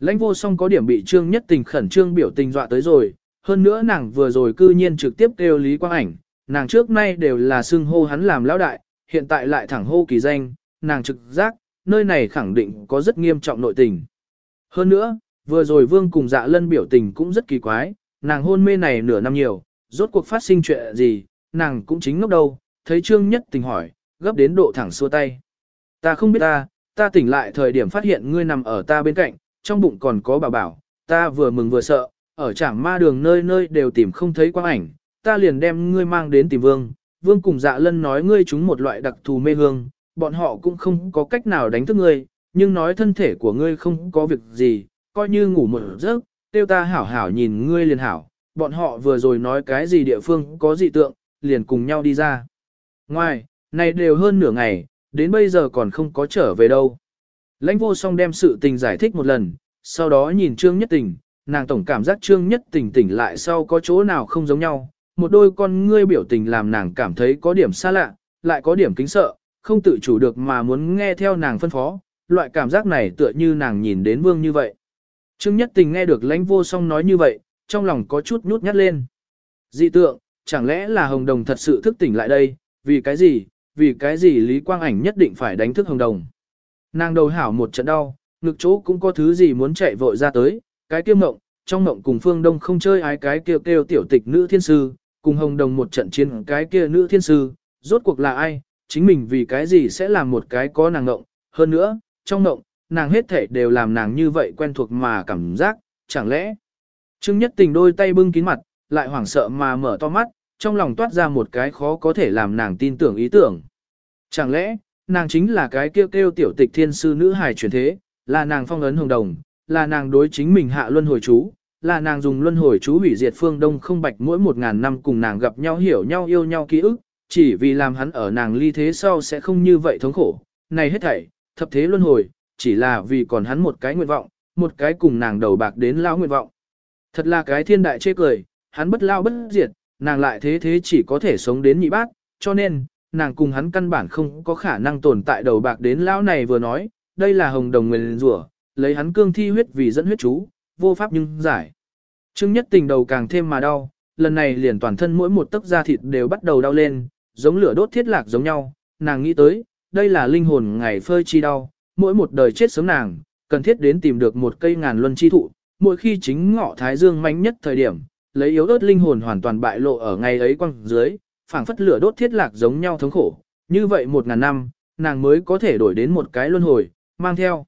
A: Lãnh vô song có điểm bị Trương Nhất Tình khẩn trương biểu tình dọa tới rồi, hơn nữa nàng vừa rồi cư nhiên trực tiếp kêu Lý Quang ảnh, nàng trước nay đều là xưng hô hắn làm lão đại, hiện tại lại thẳng hô kỳ danh, nàng trực giác, nơi này khẳng định có rất nghiêm trọng nội tình. Hơn nữa, vừa rồi vương cùng dạ lân biểu tình cũng rất kỳ quái, nàng hôn mê này nửa năm nhiều, rốt cuộc phát sinh chuyện gì, nàng cũng chính ngốc đâu, thấy trương nhất tình hỏi, gấp đến độ thẳng xua tay. Ta không biết ta, ta tỉnh lại thời điểm phát hiện ngươi nằm ở ta bên cạnh, trong bụng còn có bảo bảo, ta vừa mừng vừa sợ, ở trảng ma đường nơi nơi đều tìm không thấy quang ảnh, ta liền đem ngươi mang đến tìm vương. Vương cùng dạ lân nói ngươi chúng một loại đặc thù mê hương, bọn họ cũng không có cách nào đánh thức ngươi, nhưng nói thân thể của ngươi không có việc gì, coi như ngủ một giấc, tiêu ta hảo hảo nhìn ngươi liền hảo, bọn họ vừa rồi nói cái gì địa phương có dị tượng, liền cùng nhau đi ra. Ngoài, này đều hơn nửa ngày, đến bây giờ còn không có trở về đâu. Lãnh vô song đem sự tình giải thích một lần, sau đó nhìn Trương Nhất Tình, nàng tổng cảm giác Trương Nhất Tình tỉnh lại sau có chỗ nào không giống nhau, một đôi con ngươi biểu tình làm nàng cảm thấy có điểm xa lạ, lại có điểm kính sợ, không tự chủ được mà muốn nghe theo nàng phân phó, loại cảm giác này tựa như nàng nhìn đến vương như vậy. Trương Nhất Tình nghe được lãnh vô song nói như vậy, trong lòng có chút nhút nhát lên. Dị tượng, chẳng lẽ là Hồng Đồng thật sự thức tỉnh lại đây, vì cái gì, vì cái gì Lý Quang Ảnh nhất định phải đánh thức Hồng Đồng. Nàng đầu hảo một trận đau, ngực chỗ cũng có thứ gì muốn chạy vội ra tới, cái kia mộng, trong mộng cùng Phương Đông không chơi ái cái kêu kêu tiểu tịch nữ thiên sư, cùng Hồng Đồng một trận chiến cái kia nữ thiên sư, rốt cuộc là ai, chính mình vì cái gì sẽ làm một cái có nàng ngộng, hơn nữa, trong ngộng, nàng hết thể đều làm nàng như vậy quen thuộc mà cảm giác, chẳng lẽ. Trương Nhất Tình đôi tay bưng kín mặt, lại hoảng sợ mà mở to mắt, trong lòng toát ra một cái khó có thể làm nàng tin tưởng ý tưởng. Chẳng lẽ, nàng chính là cái kêu kêu tiểu tịch thiên sư nữ hài truyền thế, là nàng phong ấn hồng đồng, là nàng đối chính mình hạ luân hồi chú, là nàng dùng luân hồi chú hủy diệt phương đông không bạch mỗi một ngàn năm cùng nàng gặp nhau hiểu nhau yêu nhau ký ức, chỉ vì làm hắn ở nàng ly thế sau sẽ không như vậy thống khổ. Này hết thảy, thập thế luân hồi, chỉ là vì còn hắn một cái nguyện vọng, một cái cùng nàng đầu bạc đến lao nguyện vọng. Thật là cái thiên đại chê cười, hắn bất lao bất diệt, nàng lại thế thế chỉ có thể sống đến nhị bác, cho nên, nàng cùng hắn căn bản không có khả năng tồn tại đầu bạc đến lão này vừa nói, đây là hồng đồng nguyền rủa lấy hắn cương thi huyết vì dẫn huyết chú, vô pháp nhưng giải. Trương nhất tình đầu càng thêm mà đau, lần này liền toàn thân mỗi một tấc da thịt đều bắt đầu đau lên, giống lửa đốt thiết lạc giống nhau, nàng nghĩ tới, đây là linh hồn ngày phơi chi đau, mỗi một đời chết sớm nàng, cần thiết đến tìm được một cây ngàn luân chi thụ, mỗi khi chính ngọ thái dương manh nhất thời điểm, lấy yếu ớt linh hồn hoàn toàn bại lộ ở ngày ấy quăng dưới, phảng phất lửa đốt thiết lạc giống nhau thống khổ, như vậy một ngàn năm, nàng mới có thể đổi đến một cái luân hồi, mang theo.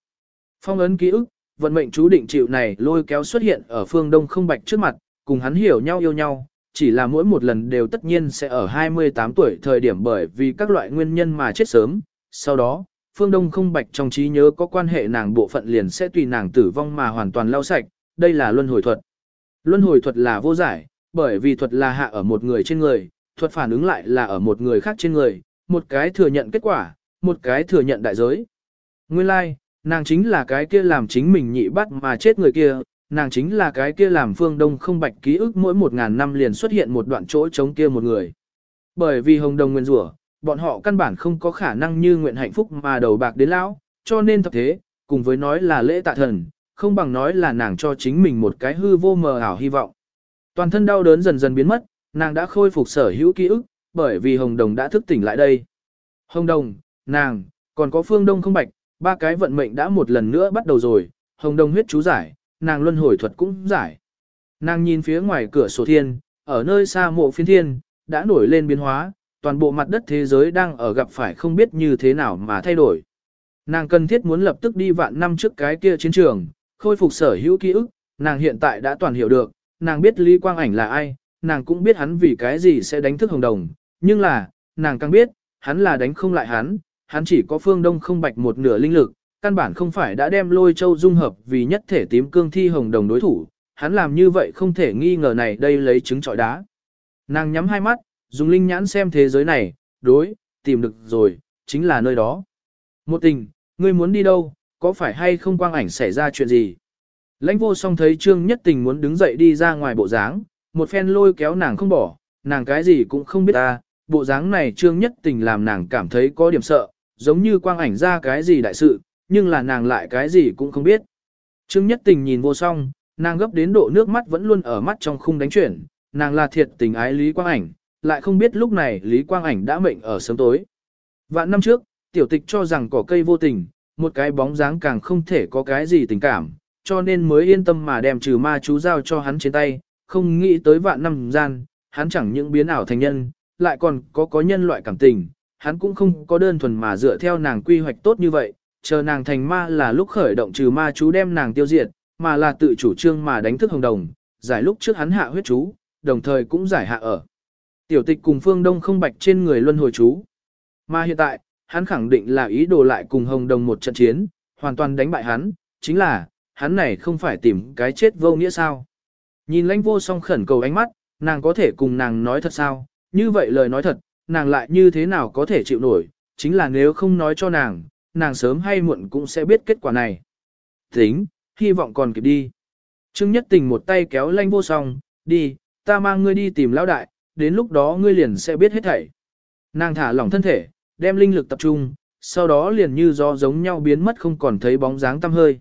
A: Phong ấn ký ức, vận mệnh chú định chịu này lôi kéo xuất hiện ở phương đông không bạch trước mặt, cùng hắn hiểu nhau yêu nhau, chỉ là mỗi một lần đều tất nhiên sẽ ở 28 tuổi thời điểm bởi vì các loại nguyên nhân mà chết sớm, sau đó, phương đông không bạch trong trí nhớ có quan hệ nàng bộ phận liền sẽ tùy nàng tử vong mà hoàn toàn lau sạch, đây là luân hồi thuật. Luân hồi thuật là vô giải, bởi vì thuật là hạ ở một người trên người, thuật phản ứng lại là ở một người khác trên người, một cái thừa nhận kết quả, một cái thừa nhận đại giới. Nguyên lai, like, nàng chính là cái kia làm chính mình nhị bắt mà chết người kia, nàng chính là cái kia làm phương đông không bạch ký ức mỗi một ngàn năm liền xuất hiện một đoạn chỗ chống kia một người. Bởi vì hồng đồng nguyên rủa, bọn họ căn bản không có khả năng như nguyện hạnh phúc mà đầu bạc đến lão, cho nên thật thế, cùng với nói là lễ tạ thần, không bằng nói là nàng cho chính mình một cái hư vô mờ ảo hy vọng. Toàn thân đau đớn dần dần biến mất, nàng đã khôi phục sở hữu ký ức, bởi vì Hồng Đồng đã thức tỉnh lại đây. Hồng Đồng, nàng, còn có Phương Đông không bạch, ba cái vận mệnh đã một lần nữa bắt đầu rồi, Hồng Đồng huyết chú giải, nàng luân hồi thuật cũng giải. Nàng nhìn phía ngoài cửa sổ thiên, ở nơi xa mộ phiên thiên, đã nổi lên biến hóa, toàn bộ mặt đất thế giới đang ở gặp phải không biết như thế nào mà thay đổi. Nàng cần thiết muốn lập tức đi vạn năm trước cái kia chiến trường, khôi phục sở hữu ký ức, nàng hiện tại đã toàn hiểu được, nàng biết Lý Quang Ảnh là ai, nàng cũng biết hắn vì cái gì sẽ đánh thức Hồng Đồng, nhưng là, nàng càng biết, hắn là đánh không lại hắn, hắn chỉ có phương đông không bạch một nửa linh lực, căn bản không phải đã đem lôi châu dung hợp vì nhất thể tím cương thi Hồng Đồng đối thủ, hắn làm như vậy không thể nghi ngờ này đây lấy trứng trọi đá. Nàng nhắm hai mắt, dùng linh nhãn xem thế giới này, đối, tìm được rồi, chính là nơi đó. Một tình, ngươi muốn đi đâu, có phải hay không quang ảnh xảy ra chuyện gì? Lãnh vô song thấy trương nhất tình muốn đứng dậy đi ra ngoài bộ dáng, một phen lôi kéo nàng không bỏ, nàng cái gì cũng không biết ta, bộ dáng này trương nhất tình làm nàng cảm thấy có điểm sợ, giống như quang ảnh ra cái gì đại sự, nhưng là nàng lại cái gì cũng không biết. Trương nhất tình nhìn vô song, nàng gấp đến độ nước mắt vẫn luôn ở mắt trong khung đánh chuyển, nàng là thiệt tình ái Lý Quang Ảnh, lại không biết lúc này Lý Quang Ảnh đã mệnh ở sớm tối. Vạn năm trước, tiểu tịch cho rằng cỏ cây vô tình, một cái bóng dáng càng không thể có cái gì tình cảm, cho nên mới yên tâm mà đem trừ ma chú giao cho hắn trên tay, không nghĩ tới vạn năm gian, hắn chẳng những biến ảo thành nhân, lại còn có có nhân loại cảm tình, hắn cũng không có đơn thuần mà dựa theo nàng quy hoạch tốt như vậy, chờ nàng thành ma là lúc khởi động trừ ma chú đem nàng tiêu diệt, mà là tự chủ trương mà đánh thức hồng đồng, giải lúc trước hắn hạ huyết chú, đồng thời cũng giải hạ ở. Tiểu tịch cùng phương đông không bạch trên người luân hồi chú. Mà hiện tại, hắn khẳng định là ý đồ lại cùng hồng đồng một trận chiến, hoàn toàn đánh bại hắn, chính là, hắn này không phải tìm cái chết vô nghĩa sao. Nhìn lãnh vô song khẩn cầu ánh mắt, nàng có thể cùng nàng nói thật sao, như vậy lời nói thật, nàng lại như thế nào có thể chịu nổi, chính là nếu không nói cho nàng, nàng sớm hay muộn cũng sẽ biết kết quả này. Tính, hy vọng còn kịp đi. Trương Nhất Tình một tay kéo lãnh vô song, đi, ta mang ngươi đi tìm lão đại, đến lúc đó ngươi liền sẽ biết hết thảy. Nàng thả lỏng thân thể, đem linh lực tập trung, sau đó liền như do giống nhau biến mất không còn thấy bóng dáng tăm hơi.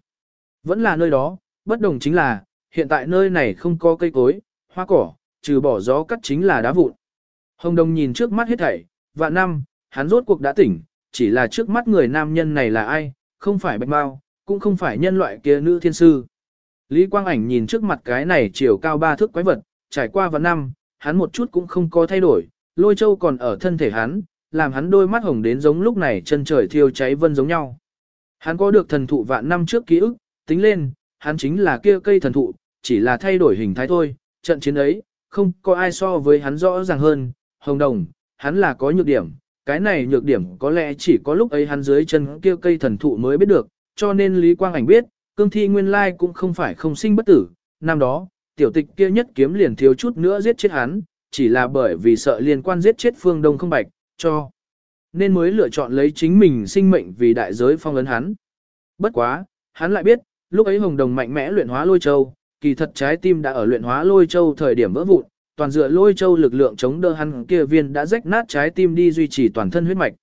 A: Vẫn là nơi đó, bất đồng chính là, hiện tại nơi này không có cây cối, hoa cỏ, trừ bỏ gió cắt chính là đá vụn. Hồng Đông nhìn trước mắt hết thảy, và năm, hắn rốt cuộc đã tỉnh, chỉ là trước mắt người nam nhân này là ai, không phải bạch bao, cũng không phải nhân loại kia nữ thiên sư. Lý Quang Ảnh nhìn trước mặt cái này chiều cao ba thước quái vật, trải qua vạn năm, hắn một chút cũng không có thay đổi, lôi châu còn ở thân thể hắn, làm hắn đôi mắt hồng đến giống lúc này chân trời thiêu cháy vân giống nhau. Hắn có được thần thụ vạn năm trước ký ức, tính lên, hắn chính là kia cây thần thụ, chỉ là thay đổi hình thái thôi, trận chiến ấy, không có ai so với hắn rõ ràng hơn, hồng đồng, hắn là có nhược điểm, cái này nhược điểm có lẽ chỉ có lúc ấy hắn dưới chân kia cây thần thụ mới biết được, cho nên Lý Quang Ảnh biết, cương thi nguyên lai cũng không phải không sinh bất tử, năm đó, tiểu tịch kia nhất kiếm liền thiếu chút nữa giết chết hắn, chỉ là bởi vì sợ liên quan giết chết phương đông không bạch, cho. Nên mới lựa chọn lấy chính mình sinh mệnh vì đại giới phong ấn hắn. Bất quá, hắn lại biết, lúc ấy hồng đồng mạnh mẽ luyện hóa lôi châu, kỳ thật trái tim đã ở luyện hóa lôi châu thời điểm vỡ vụn, toàn dựa lôi châu lực lượng chống đỡ hắn kia viên đã rách nát trái tim đi duy trì toàn thân huyết mạch.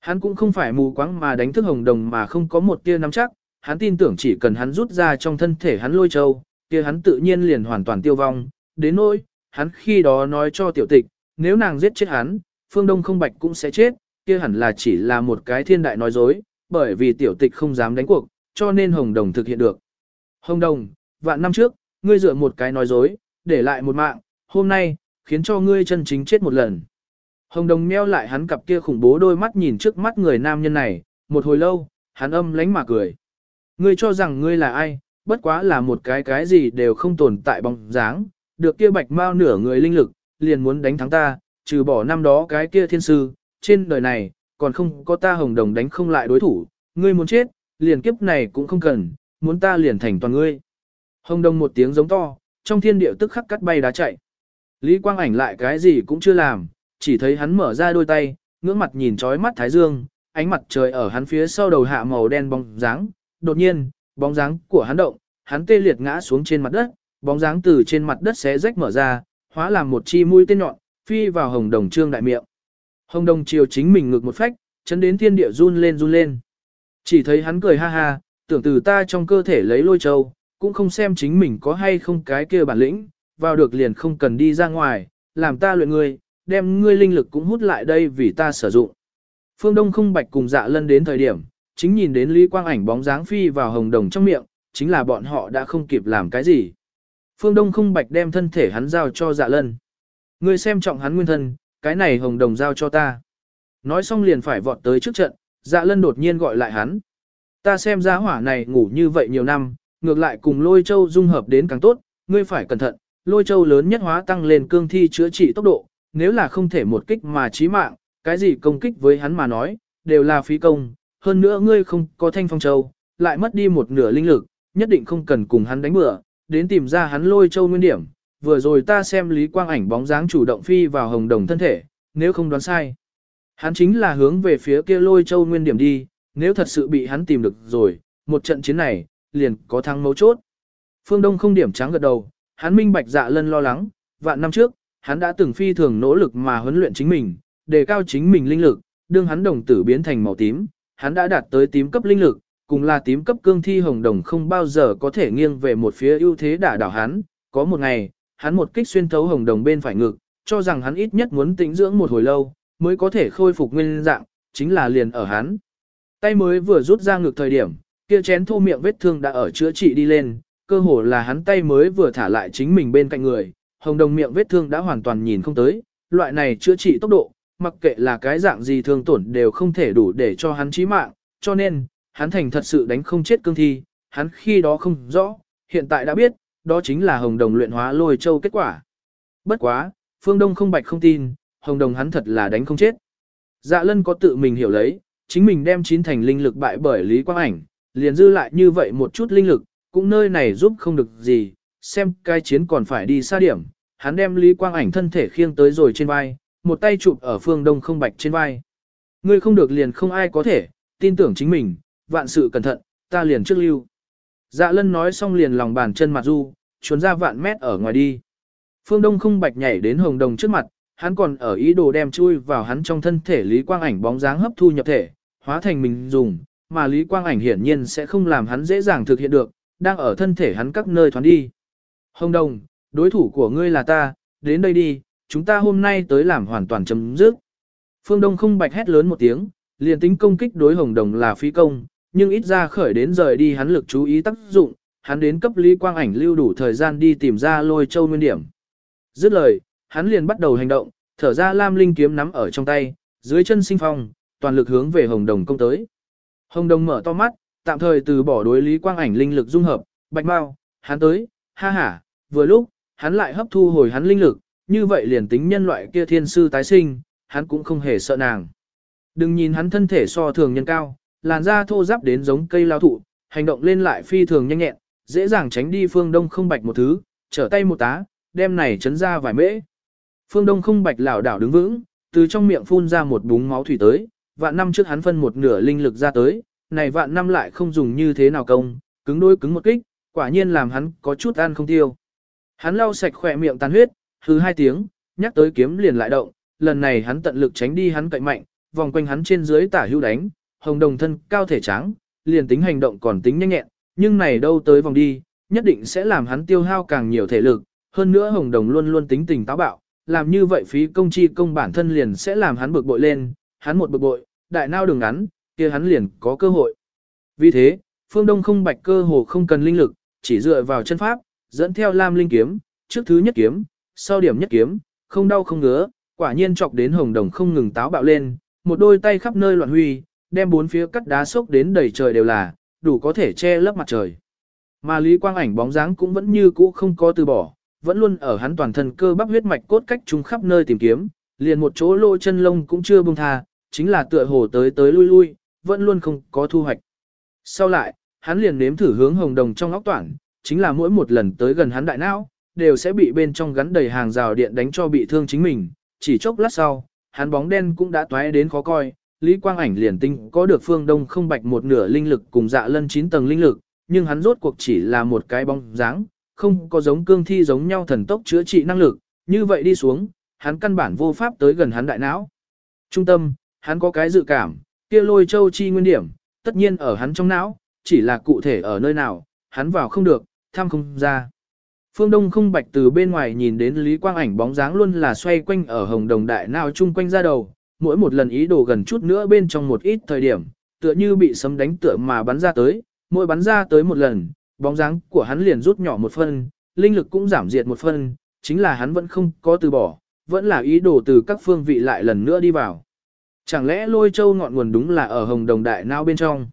A: Hắn cũng không phải mù quáng mà đánh thức hồng đồng mà không có một tia nắm chắc, hắn tin tưởng chỉ cần hắn rút ra trong thân thể hắn lôi châu, kia hắn tự nhiên liền hoàn toàn tiêu vong, đến nỗi, hắn khi đó nói cho tiểu tịch, nếu nàng giết chết hắn, phương đông không bạch cũng sẽ chết, kia hẳn là chỉ là một cái thiên đại nói dối, bởi vì tiểu tịch không dám đánh cuộc, cho nên Hồng Đồng thực hiện được. Hồng Đồng, vạn năm trước, ngươi dựa một cái nói dối, để lại một mạng, hôm nay, khiến cho ngươi chân chính chết một lần. Hồng Đồng meo lại hắn cặp kia khủng bố đôi mắt nhìn trước mắt người nam nhân này, một hồi lâu, hắn âm lánh mà cười. Ngươi cho rằng ngươi là ai, bất quá là một cái cái gì đều không tồn tại bóng dáng, được kia bạch mau nửa người linh lực, liền muốn đánh thắng ta, trừ bỏ năm đó cái kia thiên sư, trên đời này, còn không có ta hồng đồng đánh không lại đối thủ, ngươi muốn chết, liền kiếp này cũng không cần, muốn ta liền thành toàn ngươi. Hồng đồng một tiếng giống to, trong thiên địa tức khắc cắt bay đá chạy. Lý Quang ảnh lại cái gì cũng chưa làm, chỉ thấy hắn mở ra đôi tay, ngưỡng mặt nhìn trói mắt thái dương, ánh mặt trời ở hắn phía sau đầu hạ màu đen bóng dáng, đột nhiên, bóng dáng của hắn động, hắn tê liệt ngã xuống trên mặt đất, bóng dáng từ trên mặt đất xé rách mở ra, hóa làm một chi mũi tên nhọn, phi vào hồng đồng trương đại miệng. Hồng đồng chiều chính mình ngực một phách, chấn đến thiên địa run lên run lên. Chỉ thấy hắn cười ha ha, tưởng từ ta trong cơ thể lấy lôi châu, cũng không xem chính mình có hay không cái kia bản lĩnh, vào được liền không cần đi ra ngoài, làm ta luyện ngươi, đem ngươi linh lực cũng hút lại đây vì ta sử dụng. Phương Đông không bạch cùng dạ lân đến thời điểm, chính nhìn đến Lý Quang ảnh bóng dáng phi vào hồng đồng trong miệng, chính là bọn họ đã không kịp làm cái gì. Phương Đông không bạch đem thân thể hắn giao cho dạ lân. Ngươi xem trọng hắn nguyên thân, cái này hồng đồng giao cho ta. Nói xong liền phải vọt tới trước trận, dạ lân đột nhiên gọi lại hắn. Ta xem giá hỏa này ngủ như vậy nhiều năm, ngược lại cùng lôi châu dung hợp đến càng tốt, ngươi phải cẩn thận, lôi châu lớn nhất hóa tăng lên cương thi chữa trị tốc độ, nếu là không thể một kích mà chí mạng, cái gì công kích với hắn mà nói, đều là phí công, hơn nữa ngươi không có thanh phong châu, lại mất đi một nửa linh lực, nhất định không cần cùng hắn đánh bừa, đến tìm ra hắn lôi châu nguyên điểm, vừa rồi ta xem Lý Quang ảnh bóng dáng chủ động phi vào hồng đồng thân thể, nếu không đoán sai. Hắn chính là hướng về phía kia lôi châu nguyên điểm đi, nếu thật sự bị hắn tìm được rồi, một trận chiến này, liền có thắng mấu chốt. Phương Đông không điểm trắng gật đầu, hắn minh bạch dạ lân lo lắng, vạn năm trước, hắn đã từng phi thường nỗ lực mà huấn luyện chính mình, đề cao chính mình linh lực, đương hắn đồng tử biến thành màu tím, hắn đã đạt tới tím cấp linh lực, cùng là tím cấp cương thi hồng đồng không bao giờ có thể nghiêng về một phía ưu thế đả đảo hắn, có một ngày, hắn một kích xuyên thấu hồng đồng bên phải ngực, cho rằng hắn ít nhất muốn tĩnh dưỡng một hồi lâu, mới có thể khôi phục nguyên dạng, chính là liền ở hắn. Tay mới vừa rút ra ngực thời điểm, kia chén thô miệng vết thương đã ở chữa trị đi lên, cơ hồ là hắn tay mới vừa thả lại chính mình bên cạnh người, hồng đồng miệng vết thương đã hoàn toàn nhìn không tới, loại này chữa trị tốc độ, mặc kệ là cái dạng gì thương tổn đều không thể đủ để cho hắn chí mạng, cho nên, hắn thành thật sự đánh không chết cương thi, hắn khi đó không rõ, hiện tại đã biết, đó chính là hồng đồng luyện hóa lôi châu kết quả. Bất quá, phương đông không bạch không tin, hồng đồng hắn thật là đánh không chết. Dạ lân có tự mình hiểu lấy, chính mình đem chín thành linh lực bại bởi Lý Quang Ảnh, liền dư lại như vậy một chút linh lực, cũng nơi này giúp không được gì, xem cái chiến còn phải đi xa điểm, hắn đem Lý Quang Ảnh thân thể khiêng tới rồi trên vai, một tay chụp ở phương đông không bạch trên vai. Ngươi không được liền không ai có thể, tin tưởng chính mình, vạn sự cẩn thận, ta liền trước lưu. Dạ lân nói xong liền lòng bàn chân mặt du, chuồn ra vạn mét ở ngoài đi. Phương Đông không bạch nhảy đến hồng đồng trước mặt, hắn còn ở ý đồ đem chui vào hắn trong thân thể Lý Quang ảnh bóng dáng hấp thu nhập thể, hóa thành mình dùng, mà Lý Quang ảnh hiển nhiên sẽ không làm hắn dễ dàng thực hiện được, đang ở thân thể hắn các nơi thoán đi. Hồng đồng, đối thủ của ngươi là ta, đến đây đi, chúng ta hôm nay tới làm hoàn toàn chấm dứt. Phương Đông không bạch hét lớn một tiếng, liền tính công kích đối hồng đồng là phí công, nhưng ít ra khởi đến rời đi hắn lực chú ý tác dụng, hắn đến cấp Lý Quang Ảnh lưu đủ thời gian đi tìm ra lôi châu nguyên điểm. Dứt lời, hắn liền bắt đầu hành động, thở ra lam linh kiếm nắm ở trong tay, dưới chân sinh phong, toàn lực hướng về hồng đồng công tới. Hồng đồng mở to mắt, tạm thời từ bỏ đối Lý Quang Ảnh linh lực dung hợp, bạch mau, hắn tới, ha ha, vừa lúc, hắn lại hấp thu hồi hắn linh lực, như vậy liền tính nhân loại kia thiên sư tái sinh, hắn cũng không hề sợ nàng. Đừng nhìn hắn thân thể so thường nhân cao, làn da thô ráp đến giống cây lao thụ, hành động lên lại phi thường nhanh nhẹn, dễ dàng tránh đi phương đông không bạch một thứ, trở tay một tá, đem này chấn ra vài mễ. Phương đông không bạch lảo đảo đứng vững, từ trong miệng phun ra một búng máu thủy tới, vạn năm trước hắn phân một nửa linh lực ra tới, này vạn năm lại không dùng như thế nào công, cứng đôi cứng một kích, quả nhiên làm hắn có chút ăn không tiêu. Hắn lau sạch khỏe miệng tàn huyết, hư hai tiếng, nhắc tới kiếm liền lại động, lần này hắn tận lực tránh đi hắn cậy mạnh, vòng quanh hắn trên dưới tả hữu đánh, hồng đồng thân cao thể trắng, liền tính hành động còn tính nhanh nhẹn, nhưng này đâu tới vòng đi, nhất định sẽ làm hắn tiêu hao càng nhiều thể lực, hơn nữa hồng đồng luôn luôn tính tình táo bạo, làm như vậy phí công chi công bản thân liền sẽ làm hắn bực bội lên, hắn một bực bội, đại nao đường ngắn, kia hắn liền có cơ hội. Vì thế, phương đông không bạch cơ hồ không cần linh lực, chỉ dựa vào chân pháp, dẫn theo lam linh kiếm, trước thứ nhất kiếm, sau điểm nhất kiếm, không đau không ngứa, quả nhiên chọc đến hồng đồng không ngừng táo bạo lên, một đôi tay khắp nơi loạn huy, đem bốn phía cắt đá sốc đến đầy trời đều là, đủ có thể che lấp mặt trời. Mà Lý Quang Ảnh bóng dáng cũng vẫn như cũ không có từ bỏ, vẫn luôn ở hắn toàn thân cơ bắp huyết mạch cốt cách chúng khắp nơi tìm kiếm, liền một chỗ lỗ chân lông cũng chưa buông tha, chính là tựa hồ tới tới lui lui, vẫn luôn không có thu hoạch. Sau lại, hắn liền nếm thử hướng hồng đồng trong óc toản, chính là mỗi một lần tới gần hắn đại não, đều sẽ bị bên trong gắn đầy hàng rào điện đánh cho bị thương chính mình, chỉ chốc lát sau, hắn bóng đen cũng đã toái đến khó coi, Lý Quang Ảnh liền tinh có được phương đông không bạch một nửa linh lực cùng dạ lân 9 tầng linh lực, nhưng hắn rốt cuộc chỉ là một cái bóng dáng, không có giống cương thi giống nhau thần tốc chữa trị năng lực, như vậy đi xuống, hắn căn bản vô pháp tới gần hắn đại não. Trung tâm, hắn có cái dự cảm, kia lôi châu chi nguyên điểm, tất nhiên ở hắn trong não, chỉ là cụ thể ở nơi nào, hắn vào không được, tham không ra. Phương Đông không bạch từ bên ngoài nhìn đến Lý Quang Ảnh bóng dáng luôn là xoay quanh ở hồng đồng đại nào chung quanh ra đầu, mỗi một lần ý đồ gần chút nữa bên trong một ít thời điểm, tựa như bị sấm đánh tựa mà bắn ra tới, mỗi bắn ra tới một lần, bóng dáng của hắn liền rút nhỏ một phân, linh lực cũng giảm diệt một phân, chính là hắn vẫn không có từ bỏ, vẫn là ý đồ từ các phương vị lại lần nữa đi vào. Chẳng lẽ lôi châu ngọn nguồn đúng là ở hồng đồng đại não bên trong?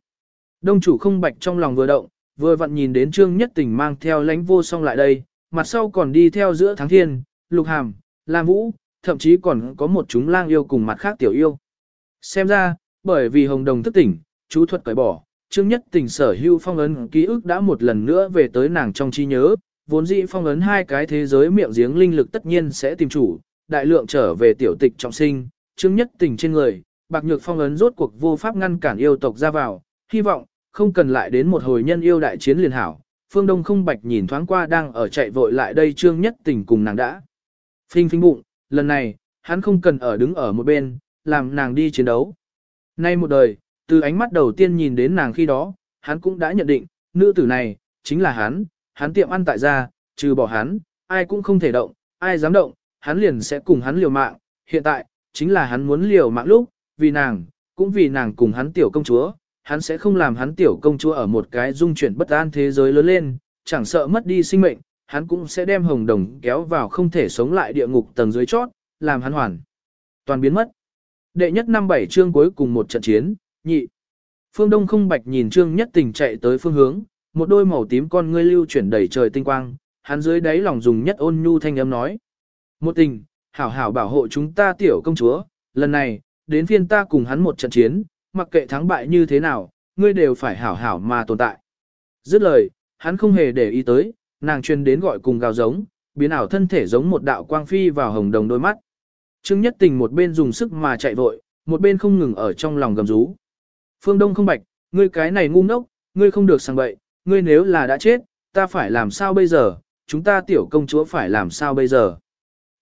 A: Đông chủ không bạch trong lòng vừa động, vừa vặn nhìn đến trương nhất tình mang theo lánh vô song lại đây, mặt sau còn đi theo giữa tháng thiên, lục hàm, lam vũ, thậm chí còn có một chúng lang yêu cùng mặt khác tiểu yêu. Xem ra, bởi vì hồng đồng thức tỉnh, chú thuật cởi bỏ, Trương Nhất Tình sở hữu phong ấn ký ức đã một lần nữa về tới nàng trong trí nhớ, vốn dĩ phong ấn hai cái thế giới miệng giếng linh lực tất nhiên sẽ tìm chủ, đại lượng trở về tiểu tịch trọng sinh, Trương Nhất Tình trên người, bạc nhược phong ấn rốt cuộc vô pháp ngăn cản yêu tộc ra vào, hy vọng, không cần lại đến một hồi nhân yêu đại chiến liền hảo. Phương Đông không bạch nhìn thoáng qua đang ở chạy vội lại đây Trương Nhất Tình cùng nàng đã. Phinh phinh bụng, lần này, hắn không cần ở đứng ở một bên, làm nàng đi chiến đấu. Nay một đời, từ ánh mắt đầu tiên nhìn đến nàng khi đó, hắn cũng đã nhận định, nữ tử này, chính là hắn, hắn tiệm ăn tại gia, trừ bỏ hắn, ai cũng không thể động, ai dám động, hắn liền sẽ cùng hắn liều mạng, hiện tại, chính là hắn muốn liều mạng lúc, vì nàng, cũng vì nàng cùng hắn tiểu công chúa, hắn sẽ không làm hắn tiểu công chúa ở một cái dung chuyển bất an thế giới lớn lên, chẳng sợ mất đi sinh mệnh, hắn cũng sẽ đem hồng đồng kéo vào không thể sống lại địa ngục tầng dưới chót, làm hắn hoàn toàn biến mất. Đệ nhất năm bảy chương cuối cùng một trận chiến, nhị. Phương Đông không bạch nhìn Trương Nhất Tình chạy tới phương hướng, một đôi màu tím con ngươi lưu chuyển đầy trời tinh quang, hắn dưới đáy lòng dùng nhất ôn nhu thanh âm nói. Một tình, hảo hảo bảo hộ chúng ta tiểu công chúa, lần này, đến phiên ta cùng hắn một trận chiến, mặc kệ thắng bại như thế nào, ngươi đều phải hảo hảo mà tồn tại. Dứt lời, hắn không hề để ý tới, nàng truyền đến gọi cùng gào giống, biến ảo thân thể giống một đạo quang phi vào hồng đồng đôi mắt. Trương Nhất Tình một bên dùng sức mà chạy vội, một bên không ngừng ở trong lòng gầm rú. Phương Đông không bạch, ngươi cái này ngu ngốc, ngươi không được sang bậy, ngươi nếu là đã chết, ta phải làm sao bây giờ, chúng ta tiểu công chúa phải làm sao bây giờ.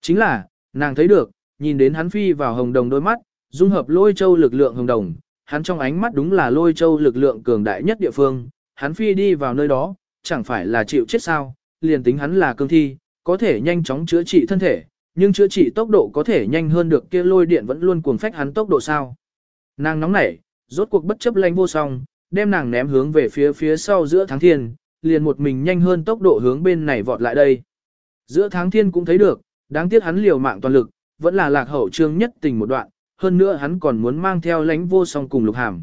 A: Chính là, nàng thấy được, nhìn đến hắn phi vào hồng đồng đôi mắt, dung hợp lôi châu lực lượng hồng đồng, hắn trong ánh mắt đúng là lôi châu lực lượng cường đại nhất địa phương, hắn phi đi vào nơi đó, chẳng phải là chịu chết sao, liền tính hắn là cương thi, có thể nhanh chóng chữa trị thân thể, nhưng chữa trị tốc độ có thể nhanh hơn được kia lôi điện vẫn luôn cuồng phách hắn tốc độ sao. Nàng nóng nảy, rốt cuộc bất chấp lãnh vô song, đem nàng ném hướng về phía phía sau giữa tháng thiên, liền một mình nhanh hơn tốc độ hướng bên này vọt lại đây. Giữa tháng thiên cũng thấy được, đáng tiếc hắn liều mạng toàn lực, vẫn là lạc hậu trương nhất tình một đoạn, hơn nữa hắn còn muốn mang theo lãnh vô song cùng lục hàm.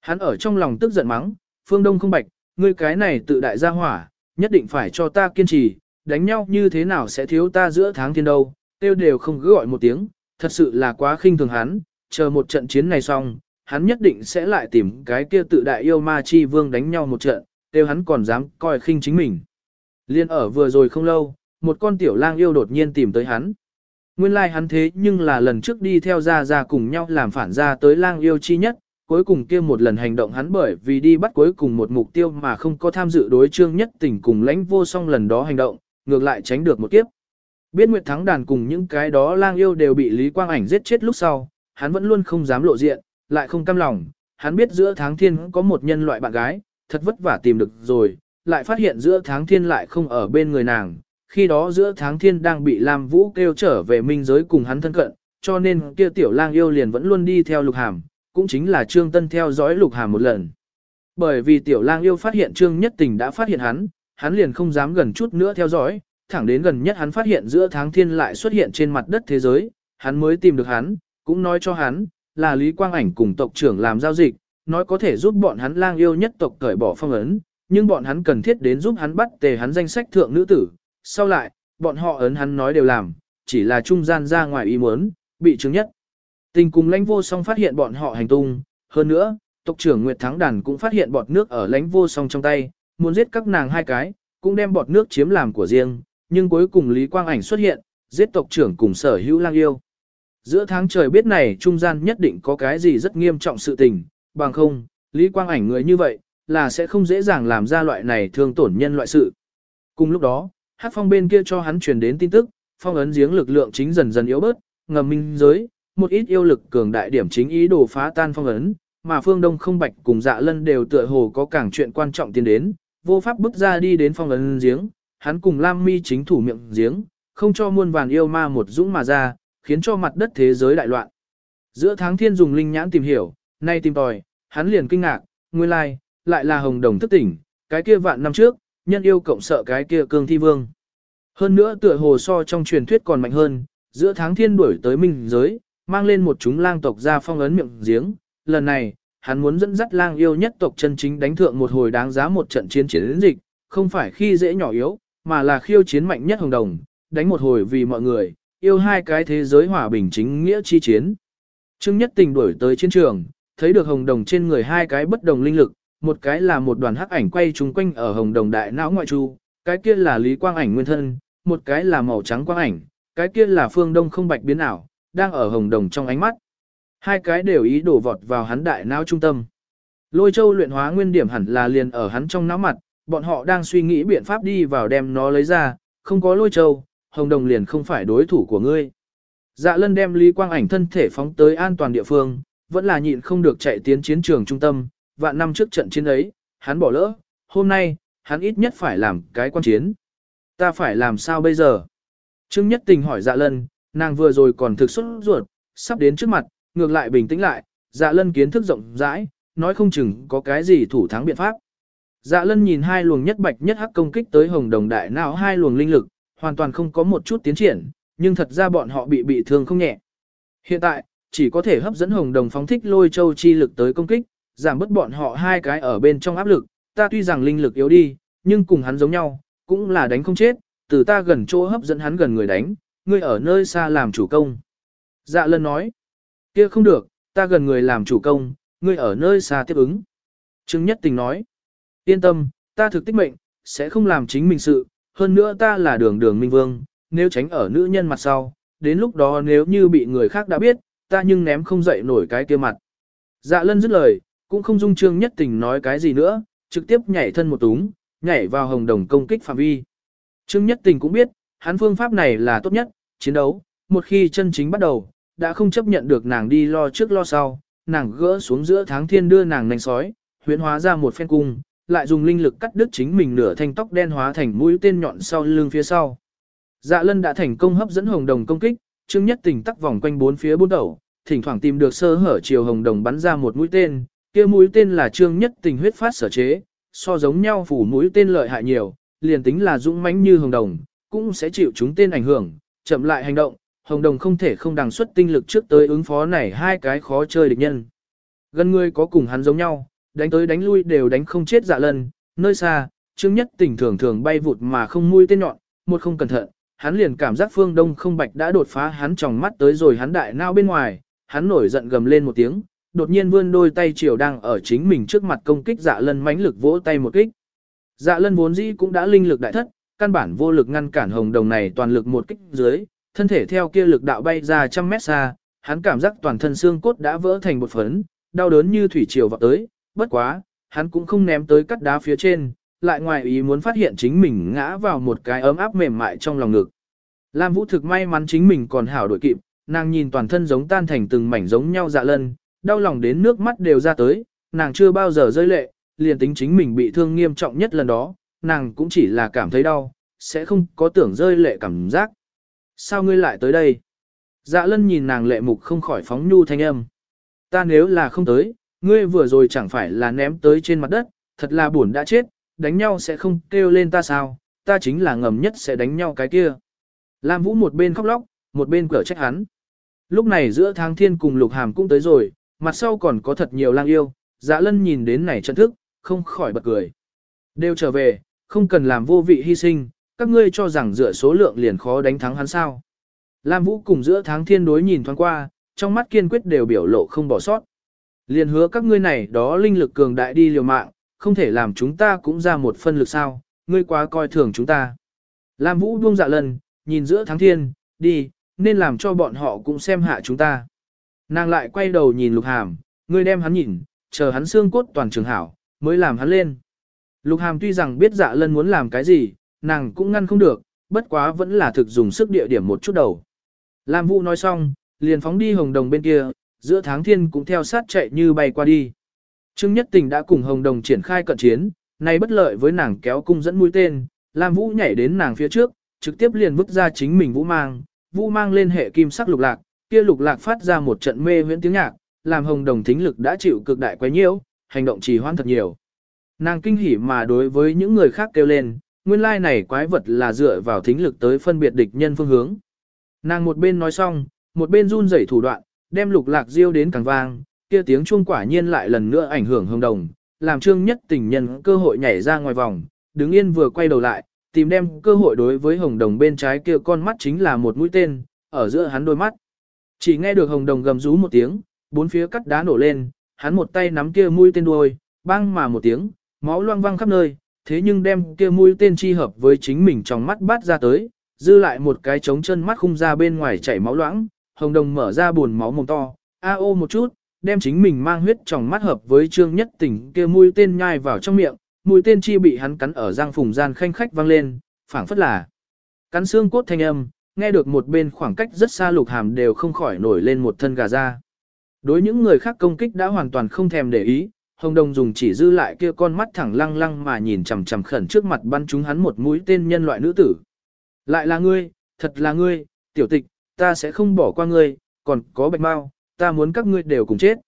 A: Hắn ở trong lòng tức giận mắng, phương đông không bạch, ngươi cái này tự đại gia hỏa, nhất định phải cho ta kiên trì, đánh nhau như thế nào sẽ thiếu ta giữa tháng thiên đâu, tiêu đều không cứ gọi một tiếng, thật sự là quá khinh thường hắn, chờ một trận chiến này xong, hắn nhất định sẽ lại tìm cái kia tự đại yêu ma chi vương đánh nhau một trận, tiêu hắn còn dám coi khinh chính mình. Liên ở vừa rồi không lâu, một con tiểu lang yêu đột nhiên tìm tới hắn. Nguyên lai like hắn thế nhưng là lần trước đi theo ra ra cùng nhau làm phản ra tới lang yêu chi nhất, cuối cùng kia một lần hành động hắn bởi vì đi bắt cuối cùng một mục tiêu mà không có tham dự đối trương nhất tình cùng lãnh vô song lần đó hành động, ngược lại tránh được một kiếp. Biết Nguyệt Thắng đàn cùng những cái đó lang yêu đều bị Lý Quang Ảnh giết chết lúc sau, hắn vẫn luôn không dám lộ diện, lại không cam lòng, hắn biết giữa tháng thiên có một nhân loại bạn gái, thật vất vả tìm được rồi, lại phát hiện giữa tháng thiên lại không ở bên người nàng, khi đó giữa tháng thiên đang bị Lam Vũ kêu trở về minh giới cùng hắn thân cận, cho nên kia tiểu lang yêu liền vẫn luôn đi theo lục hàm, cũng chính là Trương Tân theo dõi lục hàm một lần. Bởi vì tiểu lang yêu phát hiện Trương Nhất Tình đã phát hiện hắn, hắn liền không dám gần chút nữa theo dõi, thẳng đến gần nhất hắn phát hiện giữa tháng thiên lại xuất hiện trên mặt đất thế giới, hắn mới tìm được hắn, cũng nói cho hắn, là Lý Quang Ảnh cùng tộc trưởng làm giao dịch, nói có thể giúp bọn hắn lang yêu nhất tộc cởi bỏ phong ấn, nhưng bọn hắn cần thiết đến giúp hắn bắt tề hắn danh sách thượng nữ tử. Sau lại, bọn họ ấn hắn nói đều làm, chỉ là trung gian ra ngoài ý muốn, bị chứng nhất. Tình cùng lãnh vô song phát hiện bọn họ hành tung, hơn nữa, tộc trưởng Nguyệt Thắng Đàn cũng phát hiện bọt nước ở lãnh vô song trong tay, muốn giết các nàng hai cái, cũng đem bọt nước chiếm làm của riêng, nhưng cuối cùng Lý Quang Ảnh xuất hiện, giết tộc trưởng cùng sở hữu lang yêu. Giữa tháng trời biết này trung gian nhất định có cái gì rất nghiêm trọng sự tình, bằng không, Lý Quang Ảnh người như vậy, là sẽ không dễ dàng làm ra loại này thương tổn nhân loại sự. Cùng lúc đó, hát phong bên kia cho hắn truyền đến tin tức, phong ấn giếng lực lượng chính dần dần yếu bớt, ngầm minh giới, một ít yêu lực cường đại điểm chính ý đồ phá tan phong ấn, mà phương đông không bạch cùng dạ lân đều tựa hồ có càng chuyện quan trọng tiến đến, vô pháp bước ra đi đến phong ấn giếng, hắn cùng Lam Mi chính thủ miệng giếng, không cho muôn vàn yêu ma một dũng mà ra, khiến cho mặt đất thế giới đại loạn. Giữa tháng thiên dùng linh nhãn tìm hiểu, nay tìm tòi, hắn liền kinh ngạc, nguyên lai, lại là hồng đồng thức tỉnh, cái kia vạn năm trước, nhân yêu cộng sợ cái kia cương thi vương. Hơn nữa tựa hồ so trong truyền thuyết còn mạnh hơn, giữa tháng thiên đuổi tới minh giới, mang lên một chúng lang tộc ra phong ấn miệng giếng, lần này, hắn muốn dẫn dắt lang yêu nhất tộc chân chính đánh thượng một hồi đáng giá một trận chiến chiến dịch, không phải khi dễ nhỏ yếu, mà là khiêu chiến mạnh nhất hồng đồng, đánh một hồi vì mọi người, yêu hai cái thế giới hòa bình chính nghĩa chi chiến. Trương Nhất Tình đuổi tới chiến trường, thấy được hồng đồng trên người hai cái bất đồng linh lực, một cái là một đoàn hắc ảnh quay chung quanh ở hồng đồng đại não ngoại chu, cái kia là Lý Quang ảnh nguyên thân, một cái là màu trắng quang ảnh, cái kia là phương đông không bạch biến ảo, đang ở hồng đồng trong ánh mắt. Hai cái đều ý đổ vọt vào hắn đại não trung tâm. Lôi châu luyện hóa nguyên điểm hẳn là liền ở hắn trong não mặt, bọn họ đang suy nghĩ biện pháp đi vào đem nó lấy ra, không có lôi châu, hồng đồng liền không phải đối thủ của ngươi. Dạ lân đem Lý Quang ảnh thân thể phóng tới an toàn địa phương, vẫn là nhịn không được chạy tiến chiến trường trung tâm, vạn năm trước trận chiến ấy, hắn bỏ lỡ, hôm nay, hắn ít nhất phải làm cái quan chiến. Ta phải làm sao bây giờ? Trương Nhất Tình hỏi dạ lân, nàng vừa rồi còn thực xuất ruột, sắp đến trước mặt, ngược lại bình tĩnh lại, dạ lân kiến thức rộng rãi, nói không chừng có cái gì thủ thắng biện pháp. Dạ lân nhìn hai luồng nhất bạch nhất hắc công kích tới hồng đồng đại não hai luồng linh lực, hoàn toàn không có một chút tiến triển, nhưng thật ra bọn họ bị bị thương không nhẹ. Hiện tại, chỉ có thể hấp dẫn hồng đồng phóng thích lôi châu chi lực tới công kích, giảm bớt bọn họ hai cái ở bên trong áp lực, ta tuy rằng linh lực yếu đi, nhưng cùng hắn giống nhau, cũng là đánh không chết, từ ta gần chỗ hấp dẫn hắn gần người đánh, ngươi ở nơi xa làm chủ công. Dạ lân nói, kia không được, ta gần người làm chủ công, ngươi ở nơi xa tiếp ứng. Trương Nhất Tình nói, yên tâm, ta thực tích mệnh, sẽ không làm chính mình sự, hơn nữa ta là đường đường minh vương, nếu tránh ở nữ nhân mặt sau, đến lúc đó nếu như bị người khác đã biết, ta nhưng ném không dậy nổi cái kia mặt. Dạ lân dứt lời, cũng không dung trương nhất tình nói cái gì nữa, trực tiếp nhảy thân một túng, nhảy vào hồng đồng công kích phạm vi. Trương nhất tình cũng biết, hắn phương pháp này là tốt nhất, chiến đấu, một khi chân chính bắt đầu, đã không chấp nhận được nàng đi lo trước lo sau, nàng gỡ xuống giữa tháng thiên đưa nàng nành sói, huyễn hóa ra một phen cung, lại dùng linh lực cắt đứt chính mình nửa thanh tóc đen hóa thành mũi tên nhọn sau lưng phía sau. Dạ lân đã thành công hấp dẫn hồng đồng công kích, trương nhất tình tắc vòng quanh bốn phía bốn đầu, thỉnh thoảng tìm được sơ hở chiều hồng đồng bắn ra một mũi tên, kia mũi tên là trương nhất tình huyết phát sở chế, so giống nhau phủ mũi tên lợi hại nhiều, liền tính là dũng mãnh như hồng đồng, cũng sẽ chịu chúng tên ảnh hưởng, chậm lại hành động, hồng đồng không thể không đằng xuất tinh lực trước tới ứng phó này hai cái khó chơi địch nhân. Gần người có cùng hắn giống nhau, đánh tới đánh lui đều đánh không chết dạ lần, nơi xa, trương nhất tình thường thường bay vụt mà không mũi tên nhọn, một không cẩn thận, hắn liền cảm giác phương đông không bạch đã đột phá hắn tròng mắt tới rồi hắn đại nao bên ngoài, hắn nổi giận gầm lên một tiếng, đột nhiên vươn đôi tay chiều đang ở chính mình trước mặt công kích dạ lân mãnh lực vỗ tay một kích. Dạ lân vốn dĩ cũng đã linh lực đại thất, căn bản vô lực ngăn cản hồng đồng này toàn lực một kích dưới, thân thể theo kia lực đạo bay ra trăm mét xa, hắn cảm giác toàn thân xương cốt đã vỡ thành một phấn, đau đớn như thủy triều vào tới, bất quá, hắn cũng không ném tới cắt đá phía trên, lại ngoài ý muốn phát hiện chính mình ngã vào một cái ấm áp mềm mại trong lòng ngực. Lam Vũ thực may mắn chính mình còn hảo đội kịp, nàng nhìn toàn thân giống tan thành từng mảnh giống nhau dạ lân, đau lòng đến nước mắt đều ra tới, nàng chưa bao giờ rơi lệ, liền tính chính mình bị thương nghiêm trọng nhất lần đó, nàng cũng chỉ là cảm thấy đau, sẽ không có tưởng rơi lệ cảm giác. Sao ngươi lại tới đây? Dạ lân nhìn nàng lệ mục không khỏi phóng nhu thanh âm. Ta nếu là không tới, ngươi vừa rồi chẳng phải là ném tới trên mặt đất, thật là buồn đã chết, đánh nhau sẽ không kêu lên ta sao, ta chính là ngầm nhất sẽ đánh nhau cái kia. Lam Vũ một bên khóc lóc, một bên cửa trách hắn. Lúc này giữa tháng thiên cùng lục hàm cũng tới rồi, mặt sau còn có thật nhiều lang yêu, dạ lân nhìn đến này chân thức, không khỏi bật cười. Đều trở về, không cần làm vô vị hy sinh, các ngươi cho rằng dựa số lượng liền khó đánh thắng hắn sao. Lam Vũ cùng giữa tháng thiên đối nhìn thoáng qua, trong mắt kiên quyết đều biểu lộ không bỏ sót. Liền hứa các ngươi này đó linh lực cường đại đi liều mạng, không thể làm chúng ta cũng ra một phân lực sao, ngươi quá coi thường chúng ta. Lam Vũ buông dạ lần, nhìn giữa tháng thiên, đi, nên làm cho bọn họ cũng xem hạ chúng ta. Nàng lại quay đầu nhìn lục hàm, ngươi đem hắn nhìn, chờ hắn xương cốt toàn trường hảo, mới làm hắn lên. Lục hàm tuy rằng biết dạ lân muốn làm cái gì, nàng cũng ngăn không được, bất quá vẫn là thực dùng sức địa điểm một chút đầu. Lam Vũ nói xong, liền phóng đi hồng đồng bên kia, giữa tháng thiên cũng theo sát chạy như bay qua đi. Trương Nhất Tình đã cùng hồng đồng triển khai cận chiến, nay bất lợi với nàng kéo cung dẫn mũi tên, Lam Vũ nhảy đến nàng phía trước, trực tiếp liền vứt ra chính mình Vũ mang, Vũ mang lên hệ kim sắc lục lạc, kia lục lạc phát ra một trận mê huyễn tiếng nhạc, làm hồng đồng thính lực đã chịu cực đại quấy nhiễu, hành động trì hoãn thật nhiều. Nàng kinh hỉ mà đối với những người khác kêu lên, nguyên lai này quái vật là dựa vào thính lực tới phân biệt địch nhân phương hướng. Nàng một bên nói xong, một bên run rẩy thủ đoạn, đem lục lạc diêu đến càng vang, kia tiếng chuông quả nhiên lại lần nữa ảnh hưởng hồng đồng, làm trương nhất tình nhân cơ hội nhảy ra ngoài vòng, đứng yên vừa quay đầu lại, tìm đem cơ hội đối với hồng đồng bên trái kia con mắt chính là một mũi tên, ở giữa hắn đôi mắt. Chỉ nghe được hồng đồng gầm rú một tiếng, bốn phía cắt đá nổ lên, hắn một tay nắm kia mũi tên đuôi, băng mà một tiếng, máu loang văng khắp nơi, thế nhưng đem kia mũi tên chi hợp với chính mình trong mắt bắt ra tới, dư lại một cái trống chân mắt khung ra bên ngoài chảy máu loãng, hồng đồng mở ra buồn máu mồm to, a ô một chút, đem chính mình mang huyết trong mắt hợp với trương nhất tỉnh kia mũi tên nhai vào trong miệng, mũi tên chi bị hắn cắn ở răng phùng gian khanh khách vang lên, phảng phất là cắn xương cốt thanh âm, nghe được một bên khoảng cách rất xa lục hàm đều không khỏi nổi lên một thân gà ra. Đối những người khác công kích đã hoàn toàn không thèm để ý, Hồng Đồng dùng chỉ dư lại kia con mắt thẳng lăng lăng mà nhìn chằm chằm khẩn trước mặt bắn chúng hắn một mũi tên nhân loại nữ tử. Lại là ngươi, thật là ngươi, tiểu tịch, ta sẽ không bỏ qua ngươi, còn có bạch mau, ta muốn các ngươi đều cùng chết.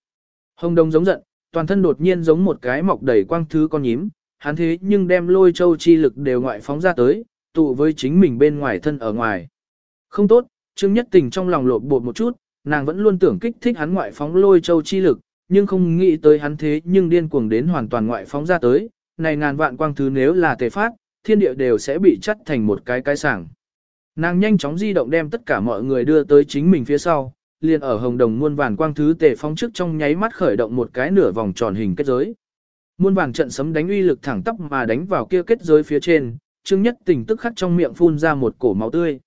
A: Hồng Đồng giống giận, toàn thân đột nhiên giống một cái mọc đầy quang thứ con nhím, hắn thế nhưng đem lôi châu chi lực đều ngoại phóng ra tới, tụ với chính mình bên ngoài thân ở ngoài. Không tốt, Trương Nhất Tình trong lòng lột bột một chút, nàng vẫn luôn tưởng kích thích hắn ngoại phóng lôi châu chi lực, nhưng không nghĩ tới hắn thế nhưng điên cuồng đến hoàn toàn ngoại phóng ra tới, này ngàn vạn quang thứ nếu là tề phát, thiên địa đều sẽ bị chắt thành một cái cái sảng. Nàng nhanh chóng di động đem tất cả mọi người đưa tới chính mình phía sau, liền ở hồng đồng muôn vàn quang thứ tề phóng trước trong nháy mắt khởi động một cái nửa vòng tròn hình kết giới. Muôn vàn trận sấm đánh uy lực thẳng tắp mà đánh vào kia kết giới phía trên, Trương Nhất Tình tức khắc trong miệng phun ra một cổ máu tươi.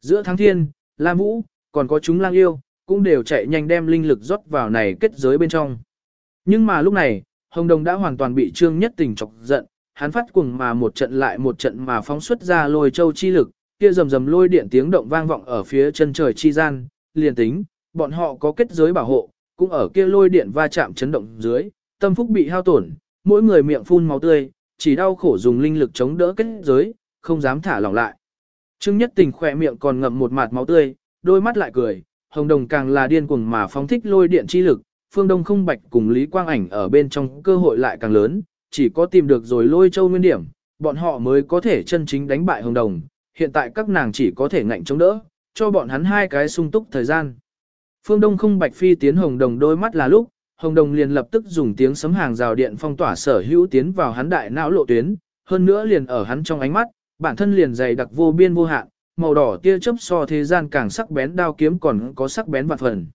A: Giữa tháng thiên, Lam Vũ, còn có chúng lang yêu, cũng đều chạy nhanh đem linh lực rót vào này kết giới bên trong. Nhưng mà lúc này, Hồng Đồng đã hoàn toàn bị Trương Nhất Tình chọc giận, hắn phát cuồng mà một trận lại một trận mà phóng xuất ra lôi châu chi lực, kia rầm rầm lôi điện tiếng động vang vọng ở phía chân trời chi gian, liền tính, bọn họ có kết giới bảo hộ, cũng ở kia lôi điện va chạm chấn động dưới, tâm phúc bị hao tổn, mỗi người miệng phun máu tươi, chỉ đau khổ dùng linh lực chống đỡ kết giới, không dám thả lỏng lại. Trương Nhất Tình khỏe miệng còn ngậm một mạt máu tươi, đôi mắt lại cười, Hồng Đồng càng là điên cuồng mà phóng thích lôi điện chi lực, Phương Đông không bạch cùng Lý Quang Ảnh ở bên trong cơ hội lại càng lớn, chỉ có tìm được rồi lôi châu nguyên điểm, bọn họ mới có thể chân chính đánh bại Hồng Đồng, hiện tại các nàng chỉ có thể ngạnh chống đỡ, cho bọn hắn hai cái sung túc thời gian. Phương Đông không bạch phi tiến Hồng Đồng đôi mắt là lúc, Hồng Đồng liền lập tức dùng tiếng sấm hàng rào điện phong tỏa sở hữu tiến vào hắn đại não lộ tuyến, hơn nữa liền ở hắn trong ánh mắt, bản thân liền dày đặc vô biên vô hạn, màu đỏ tia chớp so thế gian càng sắc bén đao kiếm còn có sắc bén vạn phần.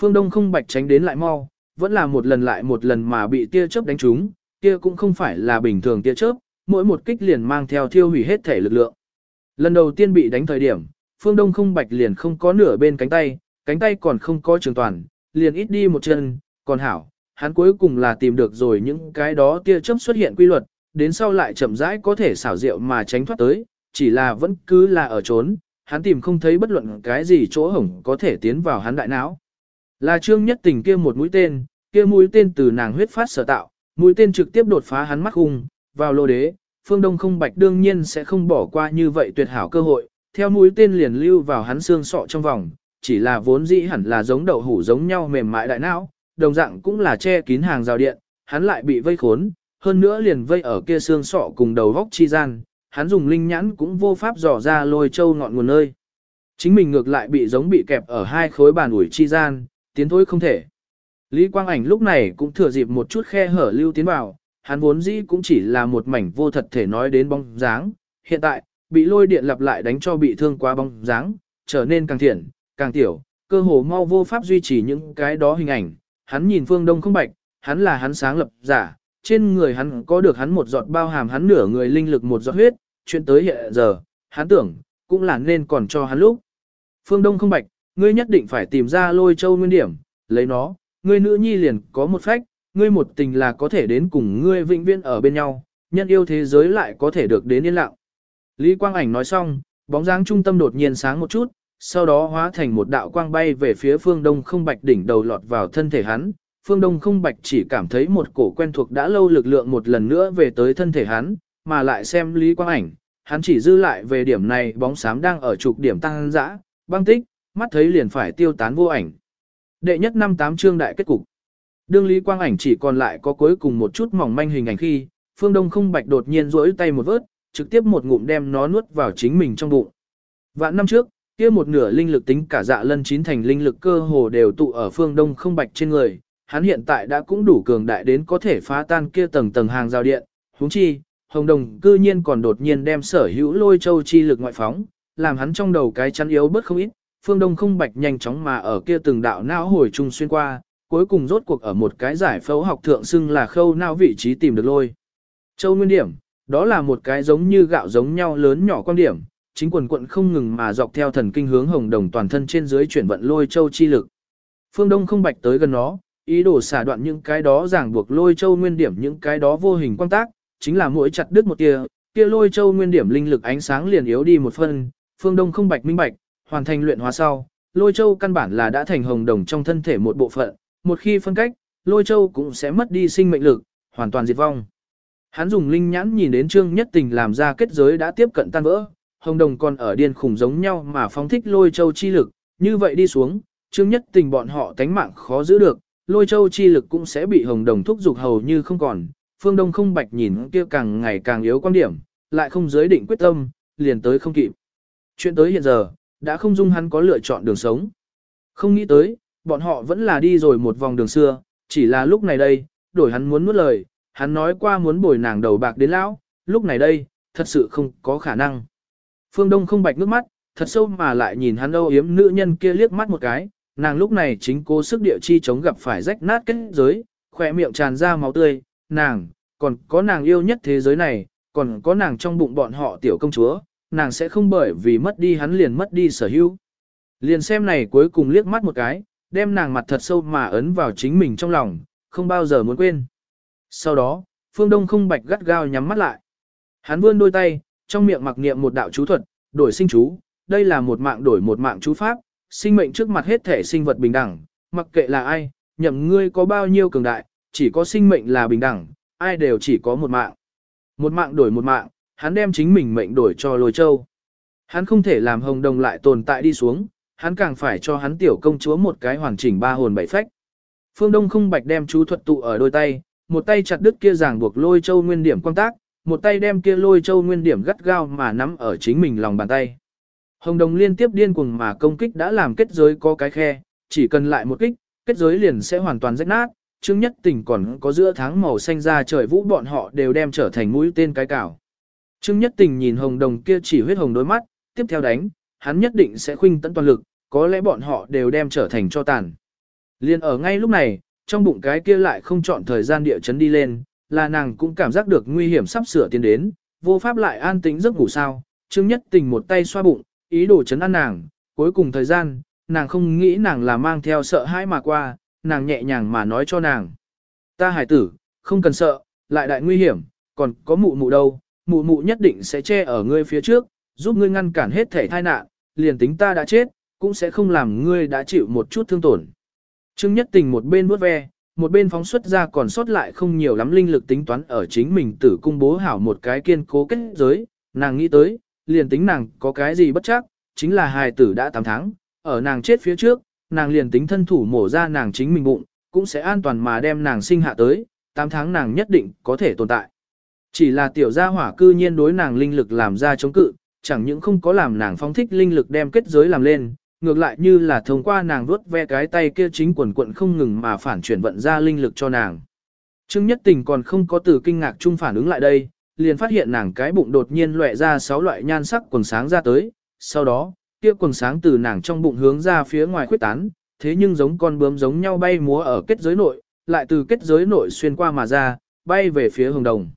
A: Phương Đông không bạch tránh đến lại mau, vẫn là một lần lại một lần mà bị tia chớp đánh trúng, kia cũng không phải là bình thường tia chớp, mỗi một kích liền mang theo thiêu hủy hết thể lực lượng. Lần đầu tiên bị đánh thời điểm, Phương Đông không bạch liền không có nửa bên cánh tay, cánh tay còn không có trường toàn, liền ít đi một chân, còn hảo, hắn cuối cùng là tìm được rồi những cái đó tia chớp xuất hiện quy luật, đến sau lại chậm rãi có thể xảo diệu mà tránh thoát tới, chỉ là vẫn cứ là ở trốn, hắn tìm không thấy bất luận cái gì chỗ hổng có thể tiến vào hắn đại não. Là trương nhất tình kia một mũi tên, kia mũi tên từ nàng huyết phát sở tạo, mũi tên trực tiếp đột phá hắn mắt hung, vào lô đế, phương đông không bạch đương nhiên sẽ không bỏ qua như vậy tuyệt hảo cơ hội, theo mũi tên liền lưu vào hắn xương sọ trong vòng, chỉ là vốn dĩ hẳn là giống đậu hủ giống nhau mềm mại đại não, đồng dạng cũng là che kín hàng rào điện, hắn lại bị vây khốn, hơn nữa liền vây ở kia xương sọ cùng đầu vóc chi gian, hắn dùng linh nhãn cũng vô pháp dò ra lôi châu ngọn nguồn nơi. Chính mình ngược lại bị giống bị kẹp ở hai khối bàn ủi chi gian, tiến thối không thể. Lý Quang Ảnh lúc này cũng thừa dịp một chút khe hở lưu tiến vào, hắn vốn dĩ cũng chỉ là một mảnh vô thật thể nói đến bóng dáng, hiện tại, bị lôi điện lặp lại đánh cho bị thương quá bóng dáng, trở nên càng thiện, càng tiểu, cơ hồ mau vô pháp duy trì những cái đó hình ảnh, hắn nhìn phương đông không bạch, hắn là hắn sáng lập giả, trên người hắn có được hắn một giọt bao hàm hắn nửa người linh lực một giọt huyết, chuyện tới hiện giờ, hắn tưởng, cũng là nên còn cho hắn lúc. Phương Đông không bạch, ngươi nhất định phải tìm ra lôi châu nguyên điểm, lấy nó, ngươi nữ nhi liền có một phách, ngươi một tình là có thể đến cùng ngươi vĩnh viễn ở bên nhau, nhân yêu thế giới lại có thể được đến yên lặng. Lý Quang Ảnh nói xong, bóng dáng trung tâm đột nhiên sáng một chút, sau đó hóa thành một đạo quang bay về phía phương đông không bạch đỉnh đầu lọt vào thân thể hắn. Phương đông không bạch chỉ cảm thấy một cổ quen thuộc đã lâu lực lượng một lần nữa về tới thân thể hắn, mà lại xem Lý Quang Ảnh, hắn chỉ dư lại về điểm này bóng xám đang ở trục điểm tăng dã, băng tích, mắt thấy liền phải tiêu tán vô ảnh. Đệ nhất năm tám chương đại kết cục. Đương Lý Quang Ảnh chỉ còn lại có cuối cùng một chút mỏng manh hình ảnh khi, Phương Đông không bạch đột nhiên rỗi tay một vớt, trực tiếp một ngụm đem nó nuốt vào chính mình trong bụng. Vạn năm trước, kia một nửa linh lực tính cả dạ lân chín thành linh lực cơ hồ đều tụ ở Phương Đông không bạch trên người, hắn hiện tại đã cũng đủ cường đại đến có thể phá tan kia tầng tầng hàng rào điện, huống chi, Hồng Đồng cư nhiên còn đột nhiên đem sở hữu lôi châu chi lực ngoại phóng, làm hắn trong đầu cái chắn yếu bớt không ít, phương đông không bạch nhanh chóng mà ở kia từng đạo não hồi trung xuyên qua, cuối cùng rốt cuộc ở một cái giải phẫu học thượng xưng là khâu não vị trí tìm được lôi. Châu nguyên điểm, đó là một cái giống như gạo giống nhau lớn nhỏ quan điểm, chính quần quận không ngừng mà dọc theo thần kinh hướng hồng đồng toàn thân trên dưới chuyển vận lôi châu chi lực. Phương Đông không bạch tới gần nó, ý đồ xả đoạn những cái đó ràng buộc lôi châu nguyên điểm những cái đó vô hình quan tác, chính là mỗi chặt đứt một tia, kia lôi châu nguyên điểm linh lực ánh sáng liền yếu đi một phân, Phương Đông không bạch minh bạch, hoàn thành luyện hóa sau, lôi châu căn bản là đã thành hồng đồng trong thân thể một bộ phận, một khi phân cách, lôi châu cũng sẽ mất đi sinh mệnh lực, hoàn toàn diệt vong. Hắn dùng linh nhãn nhìn đến trương nhất tình làm ra kết giới đã tiếp cận tan vỡ, hồng đồng còn ở điên khủng giống nhau mà phóng thích lôi châu chi lực, như vậy đi xuống, trương nhất tình bọn họ tánh mạng khó giữ được, lôi châu chi lực cũng sẽ bị hồng đồng thúc dục hầu như không còn, phương đông không bạch nhìn kia càng ngày càng yếu quan điểm, lại không giới định quyết tâm, liền tới không kịp. Chuyện tới hiện giờ, đã không dung hắn có lựa chọn đường sống. Không nghĩ tới, bọn họ vẫn là đi rồi một vòng đường xưa, chỉ là lúc này đây, đổi hắn muốn nuốt lời, hắn nói qua muốn bồi nàng đầu bạc đến lão, lúc này đây, thật sự không có khả năng. Phương Đông không bạch nước mắt, thật sâu mà lại nhìn hắn âu yếm nữ nhân kia liếc mắt một cái, nàng lúc này chính cố sức địa chi chống gặp phải rách nát kết giới, khỏe miệng tràn ra máu tươi, nàng, còn có nàng yêu nhất thế giới này, còn có nàng trong bụng bọn họ tiểu công chúa, nàng sẽ không bởi vì mất đi hắn liền mất đi sở hữu. Liền xem này cuối cùng liếc mắt một cái, đem nàng mặt thật sâu mà ấn vào chính mình trong lòng, không bao giờ muốn quên. Sau đó, phương đông không bạch gắt gao nhắm mắt lại. Hắn vươn đôi tay, trong miệng mặc niệm một đạo chú thuật, đổi sinh chú, đây là một mạng đổi một mạng chú pháp, sinh mệnh trước mặt hết thể sinh vật bình đẳng, mặc kệ là ai, nhậm ngươi có bao nhiêu cường đại, chỉ có sinh mệnh là bình đẳng, ai đều chỉ có một mạng. Một mạng đổi một mạng, hắn đem chính mình mệnh đổi cho lôi châu. Hắn không thể làm hồng đồng lại tồn tại đi xuống, hắn càng phải cho hắn tiểu công chúa một cái hoàn chỉnh ba hồn bảy phách. Phương Đông không bạch đem chú thuật tụ ở đôi tay, một tay chặt đứt kia ràng buộc lôi châu nguyên điểm quang tác, một tay đem kia lôi châu nguyên điểm gắt gao mà nắm ở chính mình lòng bàn tay. Hồng đồng liên tiếp điên cuồng mà công kích đã làm kết giới có cái khe, chỉ cần lại một kích, kết giới liền sẽ hoàn toàn rách nát. Trương nhất tình còn có giữa tháng màu xanh ra trời vũ bọn họ đều đem trở thành mũi tên cái cảo. Trương Nhất Tình nhìn hồng đồng kia chỉ huyết hồng đôi mắt, tiếp theo đánh, hắn nhất định sẽ khuynh tận toàn lực, có lẽ bọn họ đều đem trở thành cho tàn. Liên ở ngay lúc này, trong bụng cái kia lại không chọn thời gian địa chấn đi lên, là nàng cũng cảm giác được nguy hiểm sắp sửa tiến đến, vô pháp lại an tĩnh giấc ngủ sao. Trương Nhất Tình một tay xoa bụng, ý đồ chấn an nàng, cuối cùng thời gian, nàng không nghĩ nàng là mang theo sợ hãi mà qua, nàng nhẹ nhàng mà nói cho nàng. Ta hải tử, không cần sợ, lại đại nguy hiểm, còn có mụ mụ đâu, mụ mụ nhất định sẽ che ở ngươi phía trước, giúp ngươi ngăn cản hết thể tai nạn, liền tính ta đã chết, cũng sẽ không làm ngươi đã chịu một chút thương tổn. Trương Nhất Tình một bên vuốt ve, một bên phóng xuất ra còn sót lại không nhiều lắm linh lực tính toán ở chính mình tử cung bố hảo một cái kiên cố kết giới, nàng nghĩ tới, liền tính nàng có cái gì bất chắc, chính là hài tử đã 8 tháng, ở nàng chết phía trước, nàng liền tính thân thủ mổ ra nàng chính mình bụng, cũng sẽ an toàn mà đem nàng sinh hạ tới, 8 tháng nàng nhất định có thể tồn tại. Chỉ là tiểu gia hỏa cư nhiên đối nàng linh lực làm ra chống cự, chẳng những không có làm nàng phóng thích linh lực đem kết giới làm lên, ngược lại như là thông qua nàng vuốt ve cái tay kia chính quần quận không ngừng mà phản chuyển vận ra linh lực cho nàng. Trương Nhất Tình còn không có từ kinh ngạc chung phản ứng lại đây, liền phát hiện nàng cái bụng đột nhiên lóe ra sáu loại nhan sắc quần sáng ra tới, sau đó, kia quần sáng từ nàng trong bụng hướng ra phía ngoài khuyết tán, thế nhưng giống con bướm giống nhau bay múa ở kết giới nội, lại từ kết giới nội xuyên qua mà ra, bay về phía hồng đồng.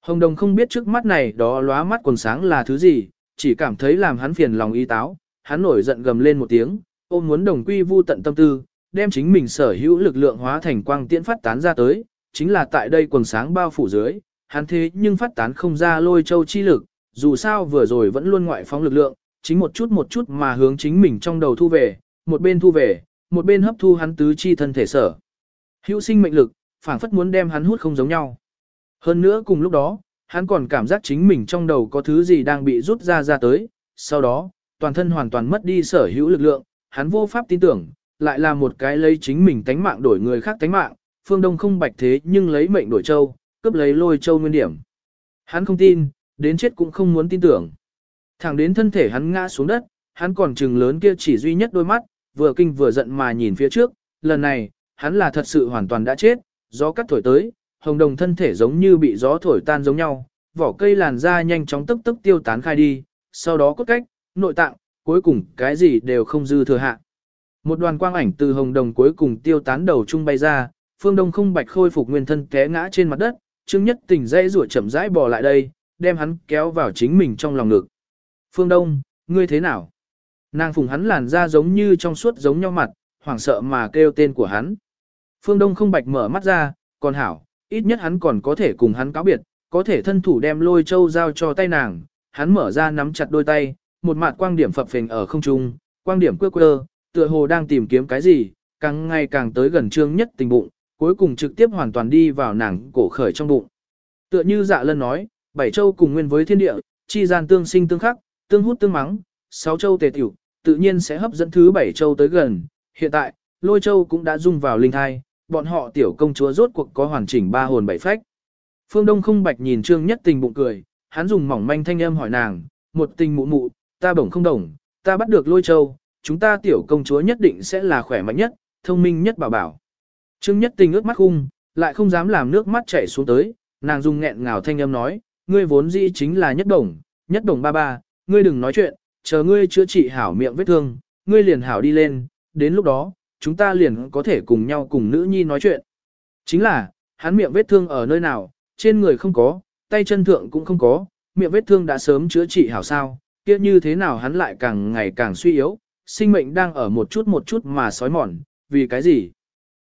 A: Hồng đồng không biết trước mắt này đó lóa mắt quần sáng là thứ gì, chỉ cảm thấy làm hắn phiền lòng y táo, hắn nổi giận gầm lên một tiếng, ôm muốn đồng quy vu tận tâm tư, đem chính mình sở hữu lực lượng hóa thành quang tiễn phát tán ra tới, chính là tại đây quần sáng bao phủ dưới, hắn thế nhưng phát tán không ra lôi châu chi lực, dù sao vừa rồi vẫn luôn ngoại phóng lực lượng, chính một chút một chút mà hướng chính mình trong đầu thu về, một bên thu về, một bên hấp thu hắn tứ chi thân thể sở. Hữu sinh mệnh lực, phảng phất muốn đem hắn hút không giống nhau. Hơn nữa cùng lúc đó, hắn còn cảm giác chính mình trong đầu có thứ gì đang bị rút ra ra tới, sau đó, toàn thân hoàn toàn mất đi sở hữu lực lượng, hắn vô pháp tin tưởng, lại là một cái lấy chính mình tánh mạng đổi người khác tánh mạng, phương đông không bạch thế nhưng lấy mệnh đổi châu, cướp lấy lôi châu nguyên điểm. Hắn không tin, đến chết cũng không muốn tin tưởng. Thẳng đến thân thể hắn ngã xuống đất, hắn còn trừng lớn kia chỉ duy nhất đôi mắt, vừa kinh vừa giận mà nhìn phía trước, lần này, hắn là thật sự hoàn toàn đã chết, gió cắt thổi tới, hồng đồng thân thể giống như bị gió thổi tan giống nhau, vỏ cây làn da nhanh chóng tức tức tiêu tán khai đi, sau đó cốt cách, nội tạng, cuối cùng cái gì đều không dư thừa hạ. Một đoàn quang ảnh từ hồng đồng cuối cùng tiêu tán đầu trung bay ra, phương đông không bạch khôi phục nguyên thân té ngã trên mặt đất, Trương Nhất Tình dây rủa chậm rãi bò lại đây, đem hắn kéo vào chính mình trong lòng ngực. Phương Đông, ngươi thế nào? Nàng phùng hắn làn da giống như trong suốt giống nhau mặt, hoảng sợ mà kêu tên của hắn. Phương Đông không bạch mở mắt ra, còn hảo, ít nhất hắn còn có thể cùng hắn cáo biệt, có thể thân thủ đem lôi châu giao cho tay nàng. Hắn mở ra nắm chặt đôi tay, một mặt quang điểm phập phình ở không trung, quang điểm quơ quơ, tựa hồ đang tìm kiếm cái gì, càng ngày càng tới gần trương nhất tình bụng, cuối cùng trực tiếp hoàn toàn đi vào nàng cổ khởi trong bụng. Tựa như dạ lân nói, bảy châu cùng nguyên với thiên địa, chi gian tương sinh tương khắc, tương hút tương mắng, sáu châu tề tiểu, tự nhiên sẽ hấp dẫn thứ bảy châu tới gần. Hiện tại, lôi châu cũng đã dung vào linh thai, bọn họ tiểu công chúa rốt cuộc có hoàn chỉnh ba hồn bảy phách. Phương Đông không bạch nhìn Trương Nhất Tình bụng cười, hắn dùng mỏng manh thanh âm hỏi nàng, một tình mụ mụ, ta bổng không đồng, ta bắt được lôi châu, chúng ta tiểu công chúa nhất định sẽ là khỏe mạnh nhất, thông minh nhất bảo bảo. Trương Nhất Tình ước mắt khung, lại không dám làm nước mắt chảy xuống tới, nàng dùng nghẹn ngào thanh âm nói, ngươi vốn dĩ chính là nhất đồng, nhất đồng ba ba, ngươi đừng nói chuyện, chờ ngươi chữa trị hảo miệng vết thương, ngươi liền hảo đi lên, đến lúc đó, chúng ta liền có thể cùng nhau cùng nữ nhi nói chuyện. Chính là, hắn miệng vết thương ở nơi nào, trên người không có, tay chân thượng cũng không có, miệng vết thương đã sớm chữa trị hảo sao, kia như thế nào hắn lại càng ngày càng suy yếu, sinh mệnh đang ở một chút một chút mà sói mòn, vì cái gì?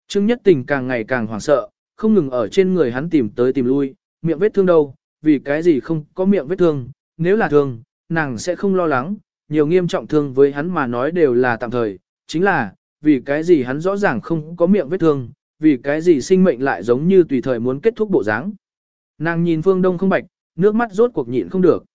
A: Trương Nhất Tình càng ngày càng hoảng sợ, không ngừng ở trên người hắn tìm tới tìm lui, miệng vết thương đâu, vì cái gì không có miệng vết thương, nếu là thương, nàng sẽ không lo lắng, nhiều nghiêm trọng thương với hắn mà nói đều là tạm thời, chính là, vì cái gì hắn rõ ràng không có miệng vết thương, vì cái gì sinh mệnh lại giống như tùy thời muốn kết thúc bộ dáng. Nàng nhìn phương đông không bạch, nước mắt rốt cuộc nhịn không được.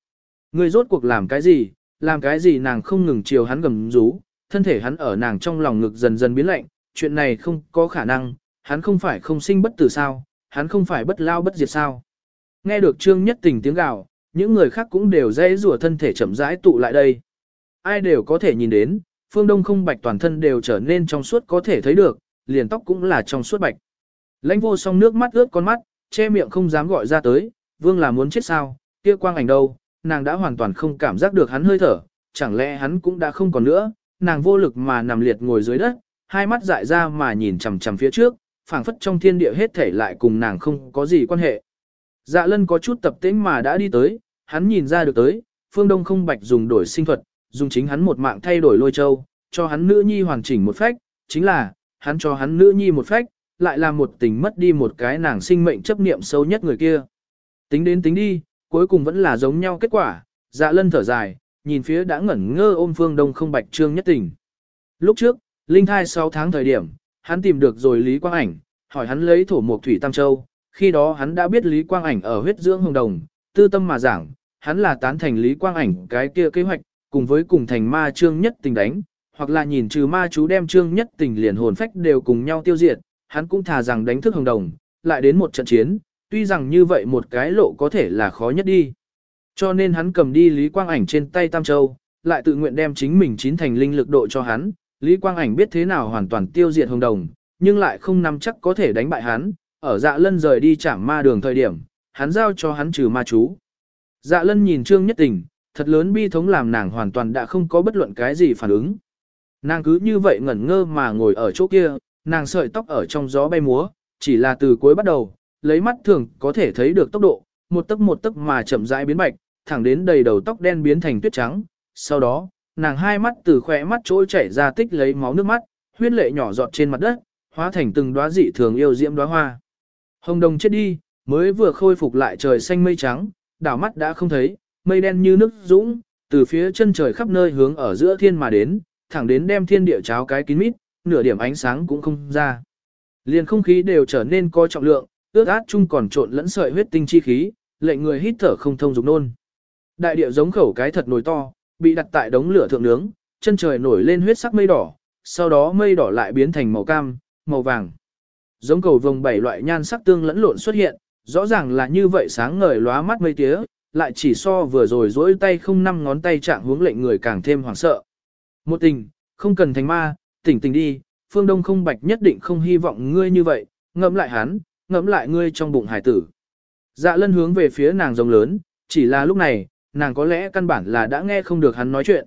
A: Người rốt cuộc làm cái gì, làm cái gì nàng không ngừng chiều hắn gầm rú, thân thể hắn ở nàng trong lòng ngực dần dần biến lạnh, chuyện này không có khả năng, hắn không phải không sinh bất tử sao, hắn không phải bất lao bất diệt sao. Nghe được trương nhất tình tiếng gào, những người khác cũng đều dây rùa thân thể chậm rãi tụ lại đây. Ai đều có thể nhìn đến, phương đông không bạch toàn thân đều trở nên trong suốt có thể thấy được, liền tóc cũng là trong suốt bạch. Lãnh vô song nước mắt ướt con mắt, che miệng không dám gọi ra tới, vương là muốn chết sao, kia quang ảnh đâu, nàng đã hoàn toàn không cảm giác được hắn hơi thở, chẳng lẽ hắn cũng đã không còn nữa, nàng vô lực mà nằm liệt ngồi dưới đất, hai mắt dại ra mà nhìn chằm chằm phía trước, phảng phất trong thiên địa hết thể lại cùng nàng không có gì quan hệ. Dạ lân có chút tập tĩnh mà đã đi tới, hắn nhìn ra được tới, phương đông không bạch dùng đổi sinh thuật, dùng chính hắn một mạng thay đổi lôi châu, cho hắn nữ nhi hoàn chỉnh một phách, chính là, hắn cho hắn nữ nhi một phách, lại là một tình mất đi một cái nàng sinh mệnh chấp niệm sâu nhất người kia. Tính đến tính đi, cuối cùng vẫn là giống nhau kết quả, dạ lân thở dài, nhìn phía đã ngẩn ngơ ôm phương đông không bạch trương nhất tình. Lúc trước, linh thai 6 tháng thời điểm, hắn tìm được rồi Lý Quang Ảnh, hỏi hắn lấy thổ mục thủy Tam Châu, khi đó hắn đã biết Lý Quang Ảnh ở huyết dưỡng hồng đồng, tư tâm mà giảng, hắn là tán thành Lý Quang Ảnh cái kia kế hoạch, cùng với cùng thành ma trương nhất tình đánh, hoặc là nhìn trừ ma chú đem trương nhất tình liền hồn phách đều cùng nhau tiêu diệt, hắn cũng thà rằng đánh thức hồng đồng, lại đến một trận chiến, tuy rằng như vậy một cái lộ có thể là khó nhất đi. Cho nên hắn cầm đi Lý Quang Ảnh trên tay Tam Châu, lại tự nguyện đem chính mình chín thành linh lực độ cho hắn, Lý Quang Ảnh biết thế nào hoàn toàn tiêu diệt hồng đồng, nhưng lại không nắm chắc có thể đánh bại hắn, ở dạ lân rời đi chạm ma đường thời điểm, hắn giao cho hắn trừ ma chú. Dạ lân nhìn Trương Nhất Tình, thật lớn bi thống làm nàng hoàn toàn đã không có bất luận cái gì phản ứng. Nàng cứ như vậy ngẩn ngơ mà ngồi ở chỗ kia, nàng sợi tóc ở trong gió bay múa, chỉ là từ cuối bắt đầu, lấy mắt thường có thể thấy được tốc độ, một tấc một tấc mà chậm rãi biến bạch, thẳng đến đầy đầu tóc đen biến thành tuyết trắng. Sau đó, nàng hai mắt từ khỏe mắt trôi chảy ra tích lấy máu nước mắt, huyết lệ nhỏ giọt trên mặt đất, hóa thành từng đóa dị thường yêu diễm đóa hoa. Hồng đồng chết đi, mới vừa khôi phục lại trời xanh mây trắng, đảo mắt đã không thấy, mây đen như nước dũng, từ phía chân trời khắp nơi hướng ở giữa thiên mà đến, thẳng đến đem thiên địa cháo cái kín mít, nửa điểm ánh sáng cũng không ra. Liền không khí đều trở nên có trọng lượng, ướt át chung còn trộn lẫn sợi huyết tinh chi khí, lệnh người hít thở không thông dục nôn. Đại địa giống khẩu cái thật nồi to, bị đặt tại đống lửa thượng nướng, chân trời nổi lên huyết sắc mây đỏ, sau đó mây đỏ lại biến thành màu cam, màu vàng. Giống cầu vồng bảy loại nhan sắc tương lẫn lộn xuất hiện, rõ ràng là như vậy sáng ngời lóa mắt mây tía, lại chỉ so vừa rồi dỗi tay không năm ngón tay chạm hướng lệnh người càng thêm hoảng sợ. Một tình, không cần thành ma, tỉnh tỉnh đi, phương đông không bạch nhất định không hy vọng ngươi như vậy, ngẫm lại hắn, ngẫm lại ngươi trong bụng hải tử. Dạ lân hướng về phía nàng rồng lớn, chỉ là lúc này, nàng có lẽ căn bản là đã nghe không được hắn nói chuyện.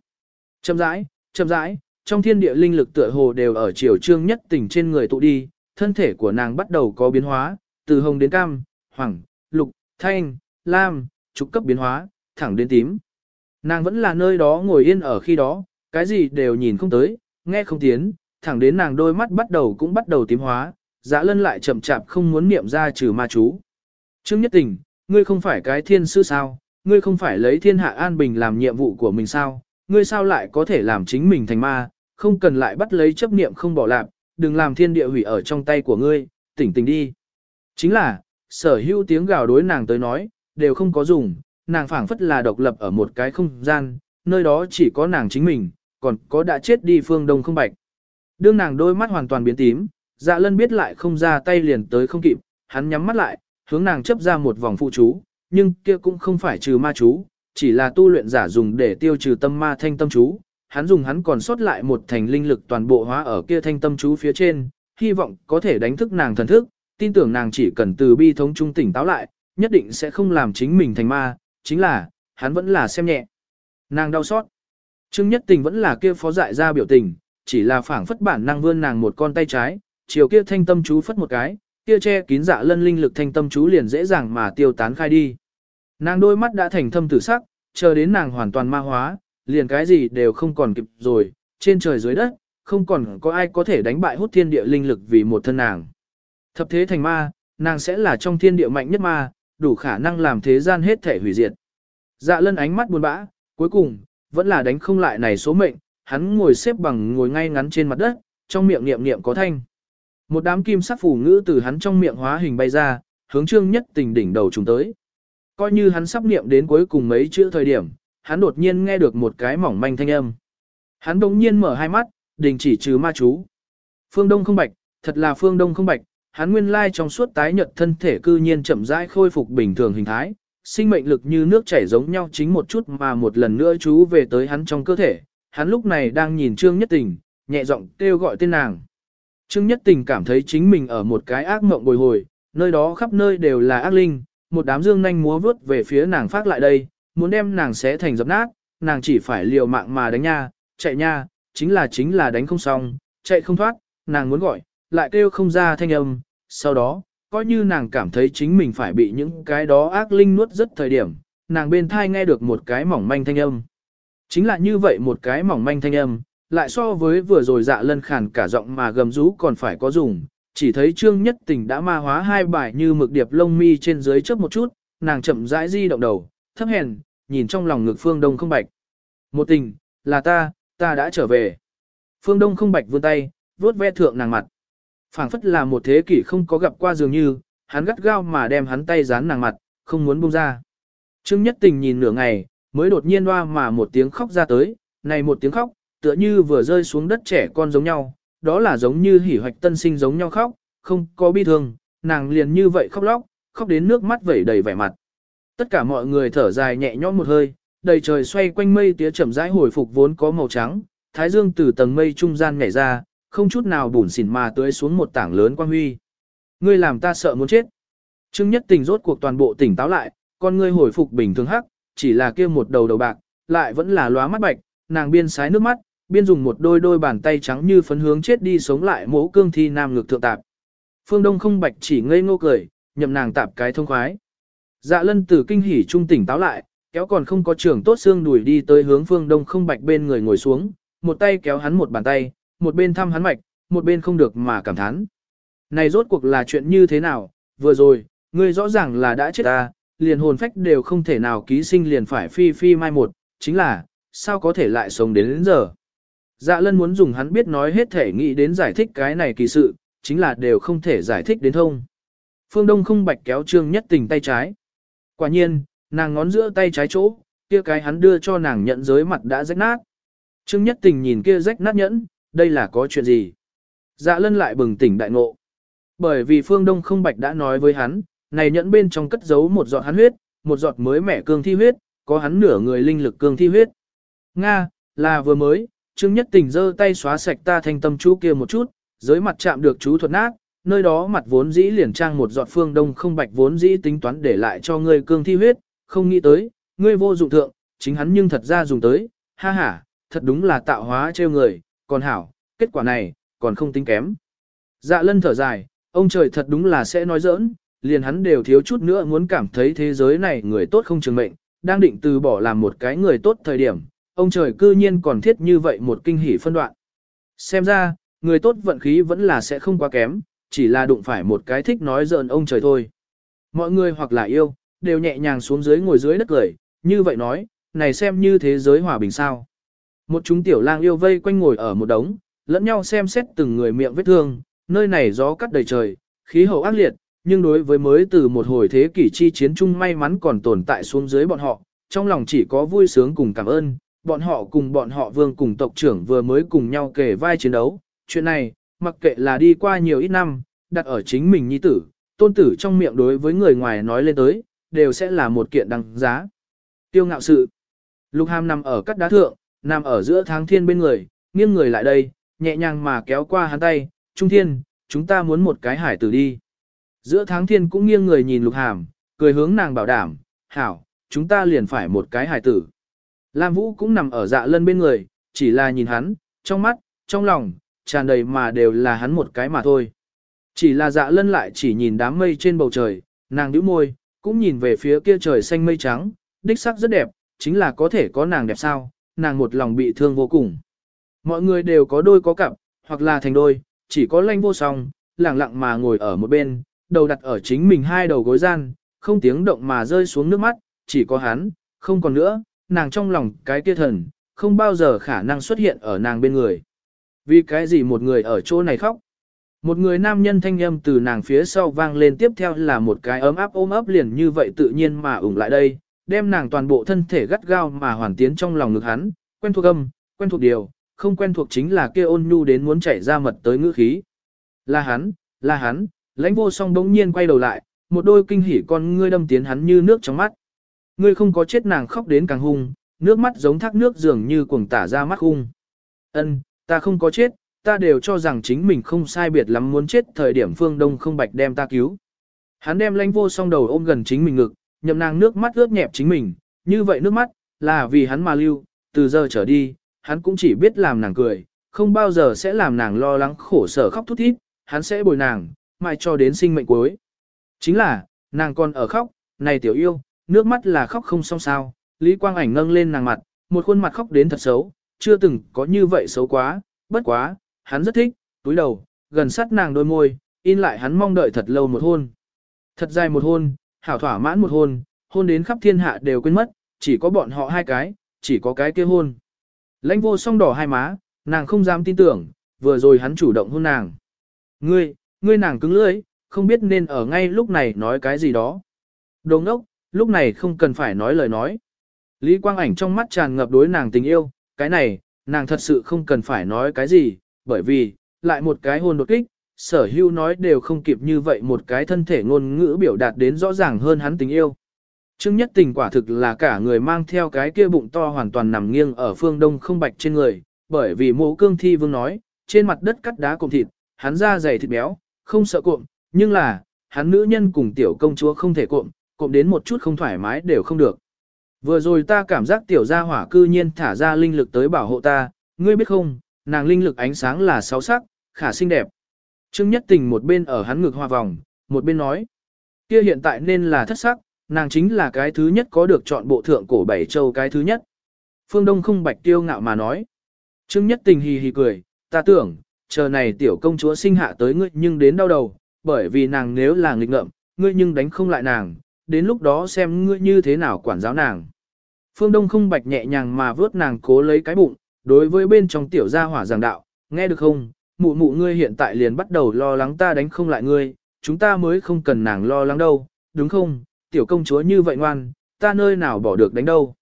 A: Chậm rãi, chậm rãi, trong thiên địa linh lực tựa hồ đều ở chiều trương nhất tỉnh trên người tụ đi, thân thể của nàng bắt đầu có biến hóa, từ hồng đến cam, hoàng, lục, thanh, lam, trục cấp biến hóa, thẳng đến tím. Nàng vẫn là nơi đó ngồi yên ở khi đó, cái gì đều nhìn không tới, nghe không tiến, thẳng đến nàng đôi mắt bắt đầu cũng bắt đầu tím hóa, dã lân lại chậm chạp không muốn niệm ra trừ ma chú. Trương Nhất Tình, ngươi không phải cái thiên sư sao, ngươi không phải lấy thiên hạ an bình làm nhiệm vụ của mình sao, ngươi sao lại có thể làm chính mình thành ma, không cần lại bắt lấy chấp niệm không bỏ lạc, đừng làm thiên địa hủy ở trong tay của ngươi, tỉnh tỉnh đi. Chính là, sở hữu tiếng gào đối nàng tới nói, đều không có dùng, nàng phảng phất là độc lập ở một cái không gian, nơi đó chỉ có nàng chính mình, còn có đã chết đi phương đông không bạch. Đương nàng đôi mắt hoàn toàn biến tím, dạ lân biết lại không ra tay liền tới không kịp, hắn nhắm mắt lại, hướng nàng chấp ra một vòng phụ chú, nhưng kia cũng không phải trừ ma chú, chỉ là tu luyện giả dùng để tiêu trừ tâm ma thanh tâm chú. Hắn dùng hắn còn sót lại một thành linh lực toàn bộ hóa ở kia thanh tâm chú phía trên, hy vọng có thể đánh thức nàng thần thức, tin tưởng nàng chỉ cần từ bi thống trung tỉnh táo lại, nhất định sẽ không làm chính mình thành ma, chính là, hắn vẫn là xem nhẹ. Nàng đau xót. Trương Nhất Tình vẫn là kia phó dại ra biểu tình, chỉ là phảng phất bản năng vươn nàng một con tay trái, chiều kia thanh tâm chú phất một cái, kia che kín dạ lân linh lực thanh tâm chú liền dễ dàng mà tiêu tán khai đi. Nàng đôi mắt đã thành thâm tử sắc, chờ đến nàng hoàn toàn ma hóa, liền cái gì đều không còn kịp rồi, trên trời dưới đất, không còn có ai có thể đánh bại hút thiên địa linh lực vì một thân nàng. Thập thế thành ma, nàng sẽ là trong thiên địa mạnh nhất ma, đủ khả năng làm thế gian hết thể hủy diệt. Dạ lân ánh mắt buồn bã, cuối cùng, vẫn là đánh không lại này số mệnh, hắn ngồi xếp bằng ngồi ngay ngắn trên mặt đất, trong miệng niệm niệm có thanh. Một đám kim sắc phủ ngữ từ hắn trong miệng hóa hình bay ra, hướng trương nhất tình đỉnh đầu chúng tới. Coi như hắn sắp niệm đến cuối cùng mấy chữ thời điểm, hắn đột nhiên nghe được một cái mỏng manh thanh âm. Hắn đột nhiên mở hai mắt, đình chỉ trừ ma chú. Phương Đông không bạch, thật là phương Đông không bạch, hắn nguyên lai trong suốt tái nhợt thân thể cư nhiên chậm rãi khôi phục bình thường hình thái, sinh mệnh lực như nước chảy giống nhau chính một chút mà một lần nữa chú về tới hắn trong cơ thể. Hắn lúc này đang nhìn Trương Nhất Tình, nhẹ giọng kêu gọi tên nàng. Trương Nhất Tình cảm thấy chính mình ở một cái ác mộng bồi hồi, nơi đó khắp nơi đều là ác linh, một đám dương nhanh múa vướt về phía nàng phát lại đây, muốn đem nàng xé thành dập nát, nàng chỉ phải liều mạng mà đánh nha, chạy nha, chính là chính là đánh không xong, chạy không thoát, nàng muốn gọi, lại kêu không ra thanh âm, sau đó, coi như nàng cảm thấy chính mình phải bị những cái đó ác linh nuốt rất thời điểm, nàng bên thai nghe được một cái mỏng manh thanh âm. Chính là như vậy một cái mỏng manh thanh âm, lại so với vừa rồi dạ lân khàn cả giọng mà gầm rú còn phải có dùng, chỉ thấy trương nhất tình đã ma hóa hai bài như mực điệp lông mi trên dưới chớp một chút, nàng chậm rãi di động đầu, thấp hèn, nhìn trong lòng ngực phương đông không bạch. Một tình, là ta, ta đã trở về. Phương đông không bạch vươn tay, vuốt ve thượng nàng mặt phảng phất là một thế kỷ không có gặp qua dường như, hắn gắt gao mà đem hắn tay dán nàng mặt, không muốn buông ra. Trương Nhất Tình nhìn nửa ngày, mới đột nhiên hoa mà một tiếng khóc ra tới, này một tiếng khóc, tựa như vừa rơi xuống đất trẻ con giống nhau, đó là giống như hỉ hoạch tân sinh giống nhau khóc, không có bi thương, nàng liền như vậy khóc lóc, khóc đến nước mắt vẩy đầy vẻ mặt. Tất cả mọi người thở dài nhẹ nhõm một hơi, đầy trời xoay quanh mây tía chậm rãi hồi phục vốn có màu trắng, thái dương từ tầng mây trung gian nhảy ra, không chút nào bủn xỉn mà tưới xuống một tảng lớn quang huy. Ngươi làm ta sợ muốn chết. Trương Nhất Tình rốt cuộc toàn bộ tỉnh táo lại, con ngươi hồi phục bình thường hắc, chỉ là kia một đầu đầu bạc, lại vẫn là lóa mắt bạch, nàng biên sái nước mắt, biên dùng một đôi đôi bàn tay trắng như phấn hướng chết đi sống lại mố cương thi nam ngực thượng tạp. Phương Đông không bạch chỉ ngây ngô cười, nhậm nàng tạp cái thông khoái. Dạ lân từ kinh hỉ trung tỉnh táo lại, kéo còn không có trưởng tốt xương đuổi đi tới hướng Phương Đông không bạch bên người ngồi xuống, một tay kéo hắn một bàn tay, một bên thăm hắn mạch, một bên không được mà cảm thán. Này rốt cuộc là chuyện như thế nào, vừa rồi, ngươi rõ ràng là đã chết ta, liền hồn phách đều không thể nào ký sinh liền phải phi phi mai một, chính là, sao có thể lại sống đến đến giờ. Dạ lân muốn dùng hắn biết nói hết thể nghĩ đến giải thích cái này kỳ sự, chính là đều không thể giải thích đến thông. Phương Đông không bạch kéo trương nhất tình tay trái. Quả nhiên, nàng ngón giữa tay trái chỗ, kia cái hắn đưa cho nàng nhận giới mặt đã rách nát. Trương nhất tình nhìn kia rách nát nhẫn, đây là có chuyện gì? Dạ lân lại bừng tỉnh đại ngộ. Bởi vì phương Đông không bạch đã nói với hắn, này nhẫn bên trong cất giấu một giọt hắn huyết, một giọt mới mẻ cương thi huyết, có hắn nửa người linh lực cương thi huyết. Nga, là vừa mới, Trương Nhất Tình giơ tay xóa sạch ta thanh tâm chú kia một chút, dưới mặt chạm được chú thuật nát, nơi đó mặt vốn dĩ liền trang một giọt phương đông không bạch vốn dĩ tính toán để lại cho ngươi cương thi huyết, không nghĩ tới, ngươi vô dụng thượng, chính hắn nhưng thật ra dùng tới, ha ha, thật đúng là tạo hóa trêu người, còn hảo, kết quả này, còn không tính kém. Dạ lân thở dài, ông trời thật đúng là sẽ nói giỡn, liền hắn đều thiếu chút nữa muốn cảm thấy thế giới này người tốt không trường mệnh, đang định từ bỏ làm một cái người tốt thời điểm, ông trời cư nhiên còn thiết như vậy một kinh hỉ phân đoạn. Xem ra, người tốt vận khí vẫn là sẽ không quá kém, chỉ là đụng phải một cái thích nói giỡn ông trời thôi. Mọi người hoặc là yêu, đều nhẹ nhàng xuống dưới ngồi dưới đất cười, như vậy nói, này xem như thế giới hòa bình sao. Một chúng tiểu lang yêu vây quanh ngồi ở một đống, lẫn nhau xem xét từng người miệng vết thương, nơi này gió cắt đầy trời, khí hậu ác liệt, nhưng đối với mới từ một hồi thế kỷ chi chiến chung may mắn còn tồn tại xuống dưới bọn họ, trong lòng chỉ có vui sướng cùng cảm ơn, bọn họ cùng bọn họ vương cùng tộc trưởng vừa mới cùng nhau kể vai chiến đấu, chuyện này, mặc kệ là đi qua nhiều ít năm, đặt ở chính mình nhi tử, tôn tử trong miệng đối với người ngoài nói lên tới, đều sẽ là một kiện đăng giá. Tiêu ngạo sự. Lục hàm nằm ở cắt đá thượng, nằm ở giữa tháng thiên bên người, nghiêng người lại đây, nhẹ nhàng mà kéo qua hắn tay, Trung Thiên, chúng ta muốn một cái hải tử đi. Giữa tháng thiên cũng nghiêng người nhìn lục hàm, cười hướng nàng bảo đảm, hảo, chúng ta liền phải một cái hải tử. Lam Vũ cũng nằm ở dạ lân bên người, chỉ là nhìn hắn, trong mắt, trong lòng, tràn đầy mà đều là hắn một cái mà thôi. Chỉ là dạ lân lại chỉ nhìn đám mây trên bầu trời, nàng nhíu môi, cũng nhìn về phía kia trời xanh mây trắng, đích sắc rất đẹp, chính là có thể có nàng đẹp sao, nàng một lòng bị thương vô cùng. Mọi người đều có đôi có cặp, hoặc là thành đôi, chỉ có lanh vô song, lặng lặng mà ngồi ở một bên, đầu đặt ở chính mình hai đầu gối gian, không tiếng động mà rơi xuống nước mắt, chỉ có hắn, không còn nữa, nàng trong lòng cái kia thần, không bao giờ khả năng xuất hiện ở nàng bên người. Vì cái gì một người ở chỗ này khóc? Một người nam nhân thanh âm từ nàng phía sau vang lên tiếp theo là một cái ấm áp ôm ấp liền như vậy tự nhiên mà ủng lại đây, đem nàng toàn bộ thân thể gắt gao mà hoàn tiến trong lòng ngực hắn, quen thuộc âm, quen thuộc điều, không quen thuộc chính là kia ôn nhu đến muốn chảy ra mật tới ngữ khí. Là hắn, là hắn, lãnh vô song đống nhiên quay đầu lại, một đôi kinh hỉ con ngươi đâm tiến hắn như nước trong mắt. Ngươi không có chết nàng khóc đến càng hung, nước mắt giống thác nước dường như cuồng tả ra mắt hung. Ân, ta không có chết, ta đều cho rằng chính mình không sai biệt lắm muốn chết thời điểm phương đông không bạch đem ta cứu. Hắn đem lãnh vô song đầu ôm gần chính mình ngực, nhậm nàng nước mắt ướt nhẹp chính mình, như vậy nước mắt, là vì hắn mà lưu, từ giờ trở đi, hắn cũng chỉ biết làm nàng cười, không bao giờ sẽ làm nàng lo lắng khổ sở khóc thút thít, hắn sẽ bồi nàng, mai cho đến sinh mệnh cuối. Chính là, nàng còn ở khóc, này tiểu yêu, nước mắt là khóc không xong sao, Lý Quang Ảnh nâng lên nàng mặt, một khuôn mặt khóc đến thật xấu, chưa từng có như vậy xấu quá, bất quá, hắn rất thích, túi đầu, gần sát nàng đôi môi, in lại hắn mong đợi thật lâu một hôn. Thật dài một hôn, hảo thỏa mãn một hôn, hôn đến khắp thiên hạ đều quên mất, chỉ có bọn họ hai cái, chỉ có cái kia hôn. Lãnh vô song đỏ hai má, nàng không dám tin tưởng, vừa rồi hắn chủ động hôn nàng. Ngươi, ngươi nàng cứng lưỡi, không biết nên ở ngay lúc này nói cái gì đó. Đồ ngốc, lúc này không cần phải nói lời nói. Lý Quang Ảnh trong mắt tràn ngập đối nàng tình yêu, cái này, nàng thật sự không cần phải nói cái gì, bởi vì, lại một cái hôn đột kích, sở hưu nói đều không kịp như vậy một cái thân thể ngôn ngữ biểu đạt đến rõ ràng hơn hắn tình yêu. Trương nhất tình quả thực là cả người mang theo cái kia bụng to hoàn toàn nằm nghiêng ở phương đông không bạch trên người, bởi vì mộ cương thi vương nói, trên mặt đất cắt đá cụm thịt, hắn da dày thịt béo, không sợ cụm, nhưng là, hắn nữ nhân cùng tiểu công chúa không thể cụm, cụm đến một chút không thoải mái đều không được. Vừa rồi ta cảm giác tiểu gia hỏa cư nhiên thả ra linh lực tới bảo hộ ta, ngươi biết không, nàng linh lực ánh sáng là sáu sắc, khả xinh đẹp. Trương Nhất Tình một bên ở hắn ngực hoa vòng, một bên nói, kia hiện tại nên là thất sắc, nàng chính là cái thứ nhất có được chọn bộ thượng cổ bảy châu cái thứ nhất. Phương Đông không bạch tiêu ngạo mà nói. Trương Nhất Tình hì hì cười, ta tưởng, chờ này tiểu công chúa sinh hạ tới ngươi nhưng đến đau đầu, bởi vì nàng nếu là nghịch ngợm, ngươi nhưng đánh không lại nàng, đến lúc đó xem ngươi như thế nào quản giáo nàng. Phương Đông không bạch nhẹ nhàng mà vớt nàng cố lấy cái bụng, đối với bên trong tiểu gia hỏa giảng đạo, nghe được không, mụ mụ ngươi hiện tại liền bắt đầu lo lắng ta đánh không lại ngươi, chúng ta mới không cần nàng lo lắng đâu, đúng không, tiểu công chúa như vậy ngoan, ta nơi nào bỏ được đánh đâu.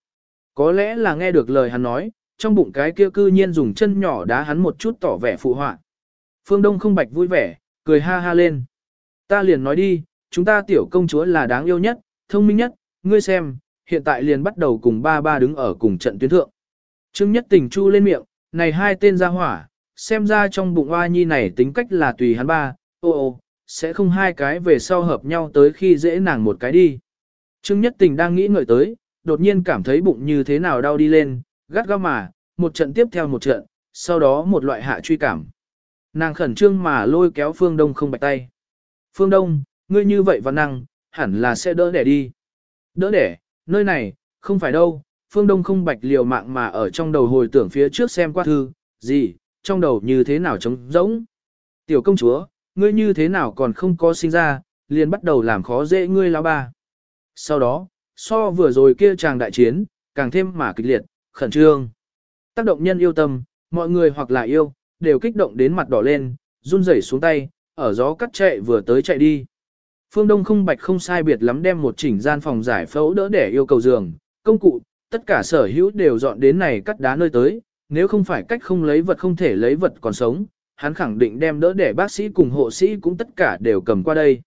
A: Có lẽ là nghe được lời hắn nói, trong bụng cái kia cư nhiên dùng chân nhỏ đá hắn một chút tỏ vẻ phụ họa. Phương Đông không bạch vui vẻ, cười ha ha lên. Ta liền nói đi, chúng ta tiểu công chúa là đáng yêu nhất, thông minh nhất, ngươi xem, hiện tại liền bắt đầu cùng ba ba đứng ở cùng trận tuyến thượng. Trương Nhất Tình chu lên miệng, này hai tên ra hỏa, xem ra trong bụng oa nhi này tính cách là tùy hắn ba, ô ô, sẽ không hai cái về sau hợp nhau tới khi dễ nàng một cái đi. Trương Nhất Tình đang nghĩ ngợi tới, đột nhiên cảm thấy bụng như thế nào đau đi lên, gắt gao mà, một trận tiếp theo một trận, sau đó một loại hạ truy cảm. Nàng khẩn trương mà lôi kéo Phương Đông không bạch tay. Phương Đông, ngươi như vậy văn năng, hẳn là sẽ đỡ đẻ đi. Đỡ đẻ, nơi này, không phải đâu, Phương Đông không bạch liều mạng mà ở trong đầu hồi tưởng phía trước xem qua thư, gì, trong đầu như thế nào trống rỗng. Tiểu công chúa, ngươi như thế nào còn không có sinh ra, liền bắt đầu làm khó dễ ngươi lão ba. Sau đó, so vừa rồi kia chàng đại chiến, càng thêm mà kịch liệt, khẩn trương. Tác động nhân yêu tâm, mọi người hoặc là yêu, đều kích động đến mặt đỏ lên, run rẩy xuống tay, ở gió cắt chạy vừa tới chạy đi. Phương Đông không bạch không sai biệt lắm đem một chỉnh gian phòng giải phẫu đỡ để yêu cầu giường, công cụ, tất cả sở hữu đều dọn đến này cắt đá nơi tới, nếu không phải cách không lấy vật không thể lấy vật còn sống, hắn khẳng định đem đỡ để bác sĩ cùng hộ sĩ cũng tất cả đều cầm qua đây.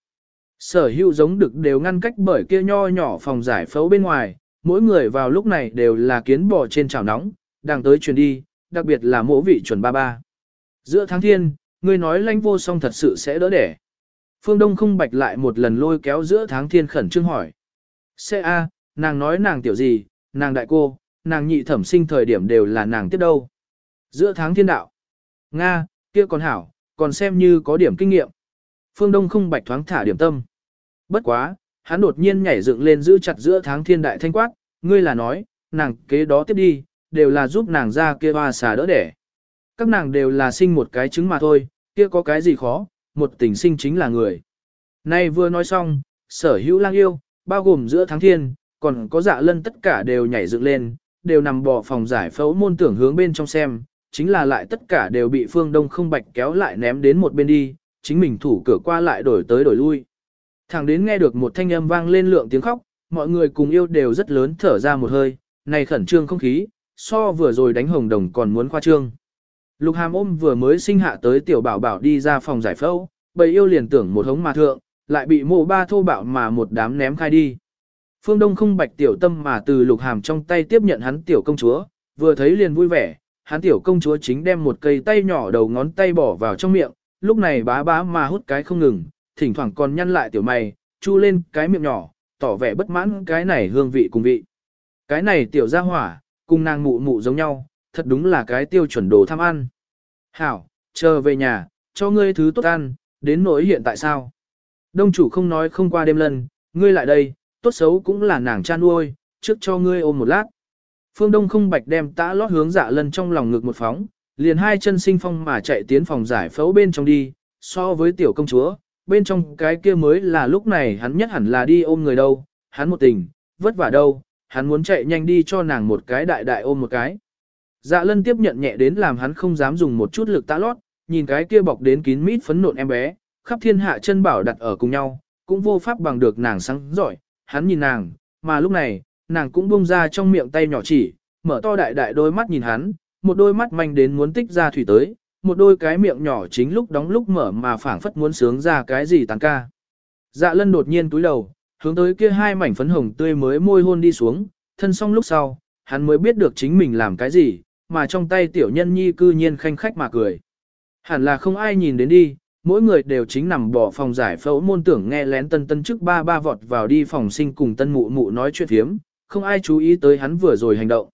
A: Sở hữu giống được đều ngăn cách bởi kia nho nhỏ phòng giải phẫu bên ngoài, mỗi người vào lúc này đều là kiến bò trên chảo nóng, đang tới truyền đi, đặc biệt là mỗ vị chuẩn ba ba. Giữa tháng thiên, người nói lãnh vô song thật sự sẽ đỡ đẻ. Phương Đông không bạch lại một lần lôi kéo giữa tháng thiên khẩn trương hỏi. Xe a, nàng nói nàng tiểu gì, nàng đại cô, nàng nhị thẩm sinh thời điểm đều là nàng tiếp đâu. Giữa tháng thiên đạo. Nga, kia còn hảo, còn xem như có điểm kinh nghiệm. Phương Đông không bạch thoáng thả điểm tâm. Bất quá, hắn đột nhiên nhảy dựng lên giữ chặt giữa tháng thiên đại thanh quát, ngươi là nói, nàng kế đó tiếp đi, đều là giúp nàng ra kia hoa xà đỡ đẻ. Các nàng đều là sinh một cái trứng mà thôi, kia có cái gì khó, một tình sinh chính là người. Nay vừa nói xong, sở hữu lang yêu, bao gồm giữa tháng thiên, còn có dạ lân tất cả đều nhảy dựng lên, đều nằm bò phòng giải phẫu môn tưởng hướng bên trong xem, chính là lại tất cả đều bị phương đông không bạch kéo lại ném đến một bên đi, chính mình thủ cửa qua lại đổi tới đổi lui. Thẳng đến nghe được một thanh âm vang lên lượng tiếng khóc, mọi người cùng yêu đều rất lớn thở ra một hơi, này khẩn trương không khí, so vừa rồi đánh hồng đồng còn muốn khoa trương. Lục hàm ôm vừa mới sinh hạ tới tiểu bảo bảo đi ra phòng giải phẫu, bầy yêu liền tưởng một hống mà thượng, lại bị mộ ba thô bạo mà một đám ném khai đi. Phương Đông không bạch tiểu tâm mà từ lục hàm trong tay tiếp nhận hắn tiểu công chúa, vừa thấy liền vui vẻ, hắn tiểu công chúa chính đem một cây tay nhỏ đầu ngón tay bỏ vào trong miệng, lúc này bá bá mà hút cái không ngừng, thỉnh thoảng còn nhăn lại tiểu mày, chu lên cái miệng nhỏ, tỏ vẻ bất mãn cái này hương vị cùng vị. Cái này tiểu gia hỏa, cùng nàng mụ mụ giống nhau, thật đúng là cái tiêu chuẩn đồ tham ăn. Hảo, chờ về nhà, cho ngươi thứ tốt ăn, đến nỗi hiện tại sao? Đông chủ không nói không qua đêm lần, ngươi lại đây, tốt xấu cũng là nàng cha nuôi, trước cho ngươi ôm một lát. Phương Đông không bạch đem tã lót hướng dạ lân trong lòng ngực một phóng, liền hai chân sinh phong mà chạy tiến phòng giải phẫu bên trong đi, so với tiểu công chúa, bên trong cái kia mới là lúc này hắn nhất hẳn là đi ôm người đâu, hắn một tình, vất vả đâu, hắn muốn chạy nhanh đi cho nàng một cái đại đại ôm một cái. Dạ lân tiếp nhận nhẹ đến làm hắn không dám dùng một chút lực tã lót, nhìn cái kia bọc đến kín mít phấn nộn em bé, khắp thiên hạ chân bảo đặt ở cùng nhau, cũng vô pháp bằng được nàng sáng giỏi, hắn nhìn nàng, mà lúc này, nàng cũng buông ra trong miệng tay nhỏ chỉ, mở to đại đại đôi mắt nhìn hắn, một đôi mắt manh đến muốn tích ra thủy tới, một đôi cái miệng nhỏ chính lúc đóng lúc mở mà phảng phất muốn sướng ra cái gì tàn ca. Dạ lân đột nhiên túi đầu, hướng tới kia hai mảnh phấn hồng tươi mới môi hôn đi xuống, thân xong lúc sau, hắn mới biết được chính mình làm cái gì, mà trong tay tiểu nhân nhi cư nhiên khanh khách mà cười. Hẳn là không ai nhìn đến đi, mỗi người đều chính nằm bỏ phòng giải phẫu môn tưởng nghe lén tân tân trước ba ba vọt vào đi phòng sinh cùng tân mụ mụ nói chuyện thiếm, không ai chú ý tới hắn vừa rồi hành động.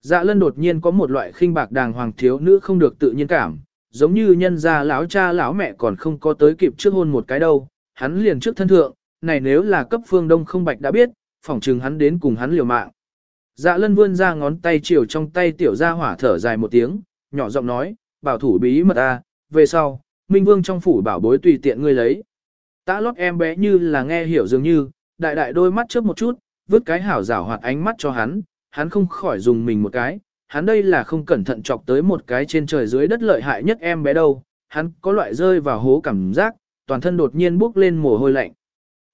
A: Dạ lân đột nhiên có một loại khinh bạc đàng hoàng thiếu nữ không được tự nhiên cảm, giống như nhân gia lão cha lão mẹ còn không có tới kịp trước hôn một cái đâu, hắn liền trước thân thượng, này nếu là cấp phương đông không bạch đã biết, phỏng chừng hắn đến cùng hắn liều mạng. Dạ lân vươn ra ngón tay chiều trong tay tiểu gia hỏa thở dài một tiếng, nhỏ giọng nói, bảo thủ bí mật à, về sau, Minh Vương trong phủ bảo bối tùy tiện ngươi lấy. Tã lót em bé như là nghe hiểu dường như, đại đại đôi mắt chớp một chút, vứt cái hảo rảo hoạt ánh mắt cho hắn, hắn không khỏi dùng mình một cái, hắn đây là không cẩn thận chọc tới một cái trên trời dưới đất lợi hại nhất em bé đâu, hắn có loại rơi vào hố cảm giác, toàn thân đột nhiên bốc lên mồ hôi lạnh.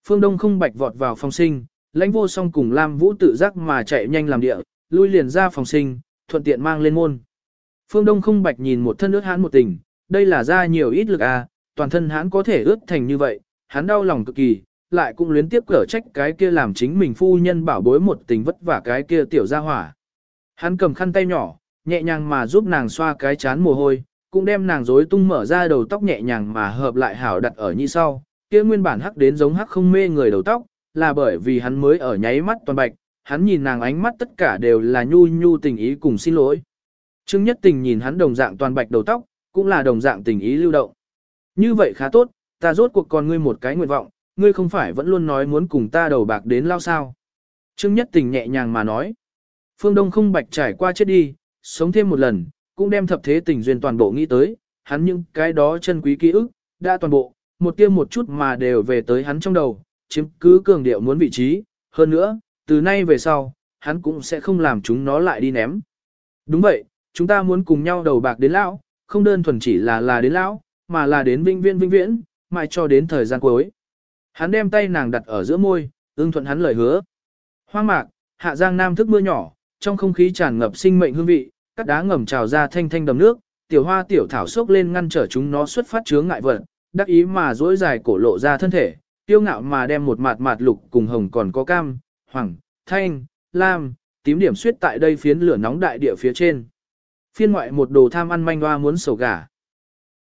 A: Phương Đông không bạch vọt vào phòng sinh, lãnh vô song cùng Lam Vũ tự giác mà chạy nhanh làm địa, lui liền ra phòng sinh, thuận tiện mang lên môn. Phương Đông không bạch nhìn một thân ướt hắn một tình, đây là ra nhiều ít lực à, toàn thân hắn có thể ướt thành như vậy, hắn đau lòng cực kỳ, lại cũng luyến tiếp cở trách cái kia làm chính mình phu nhân bảo bối một tình vất vả cái kia tiểu ra hỏa. Hắn cầm khăn tay nhỏ, nhẹ nhàng mà giúp nàng xoa cái chán mồ hôi, cũng đem nàng rối tung mở ra đầu tóc nhẹ nhàng mà hợp lại hảo đặt ở như sau, kia nguyên bản hắc đến giống hắc không mê người đầu tóc, là bởi vì hắn mới ở nháy mắt toàn bạch, hắn nhìn nàng ánh mắt tất cả đều là nhu nhu tình ý cùng xin lỗi. Trương Nhất Tình nhìn hắn đồng dạng toàn bạch đầu tóc, cũng là đồng dạng tình ý lưu động. Như vậy khá tốt, ta rốt cuộc còn ngươi một cái nguyện vọng, ngươi không phải vẫn luôn nói muốn cùng ta đầu bạc đến lao sao. Trương Nhất Tình nhẹ nhàng mà nói. Phương Đông không bạch trải qua chết đi, sống thêm một lần, cũng đem thập thế tình duyên toàn bộ nghĩ tới, hắn những cái đó chân quý ký ức, đã toàn bộ, một tiêm một chút mà đều về tới hắn trong đầu, chiếm cứ cường điệu muốn vị trí, hơn nữa, từ nay về sau, hắn cũng sẽ không làm chúng nó lại đi ném. Đúng vậy, chúng ta muốn cùng nhau đầu bạc đến lão, không đơn thuần chỉ là là đến lão, mà là đến vinh viên vinh viễn, mãi cho đến thời gian cuối. Hắn đem tay nàng đặt ở giữa môi, ưng thuận hắn lời hứa. Hoang mạc, hạ giang nam thức mưa nhỏ, trong không khí tràn ngập sinh mệnh hương vị, các đá ngầm trào ra thanh thanh đầm nước, tiểu hoa tiểu thảo sốc lên ngăn trở chúng nó xuất phát chướng ngại vật, đắc ý mà duỗi dài cổ lộ ra thân thể, tiêu ngạo mà đem một mạt mạt lục cùng hồng còn có cam, hoàng, thanh, lam, tím điểm suyết tại đây phiến lửa nóng đại địa phía trên. Phiên ngoại một đồ tham ăn manh hoa muốn sầu gà.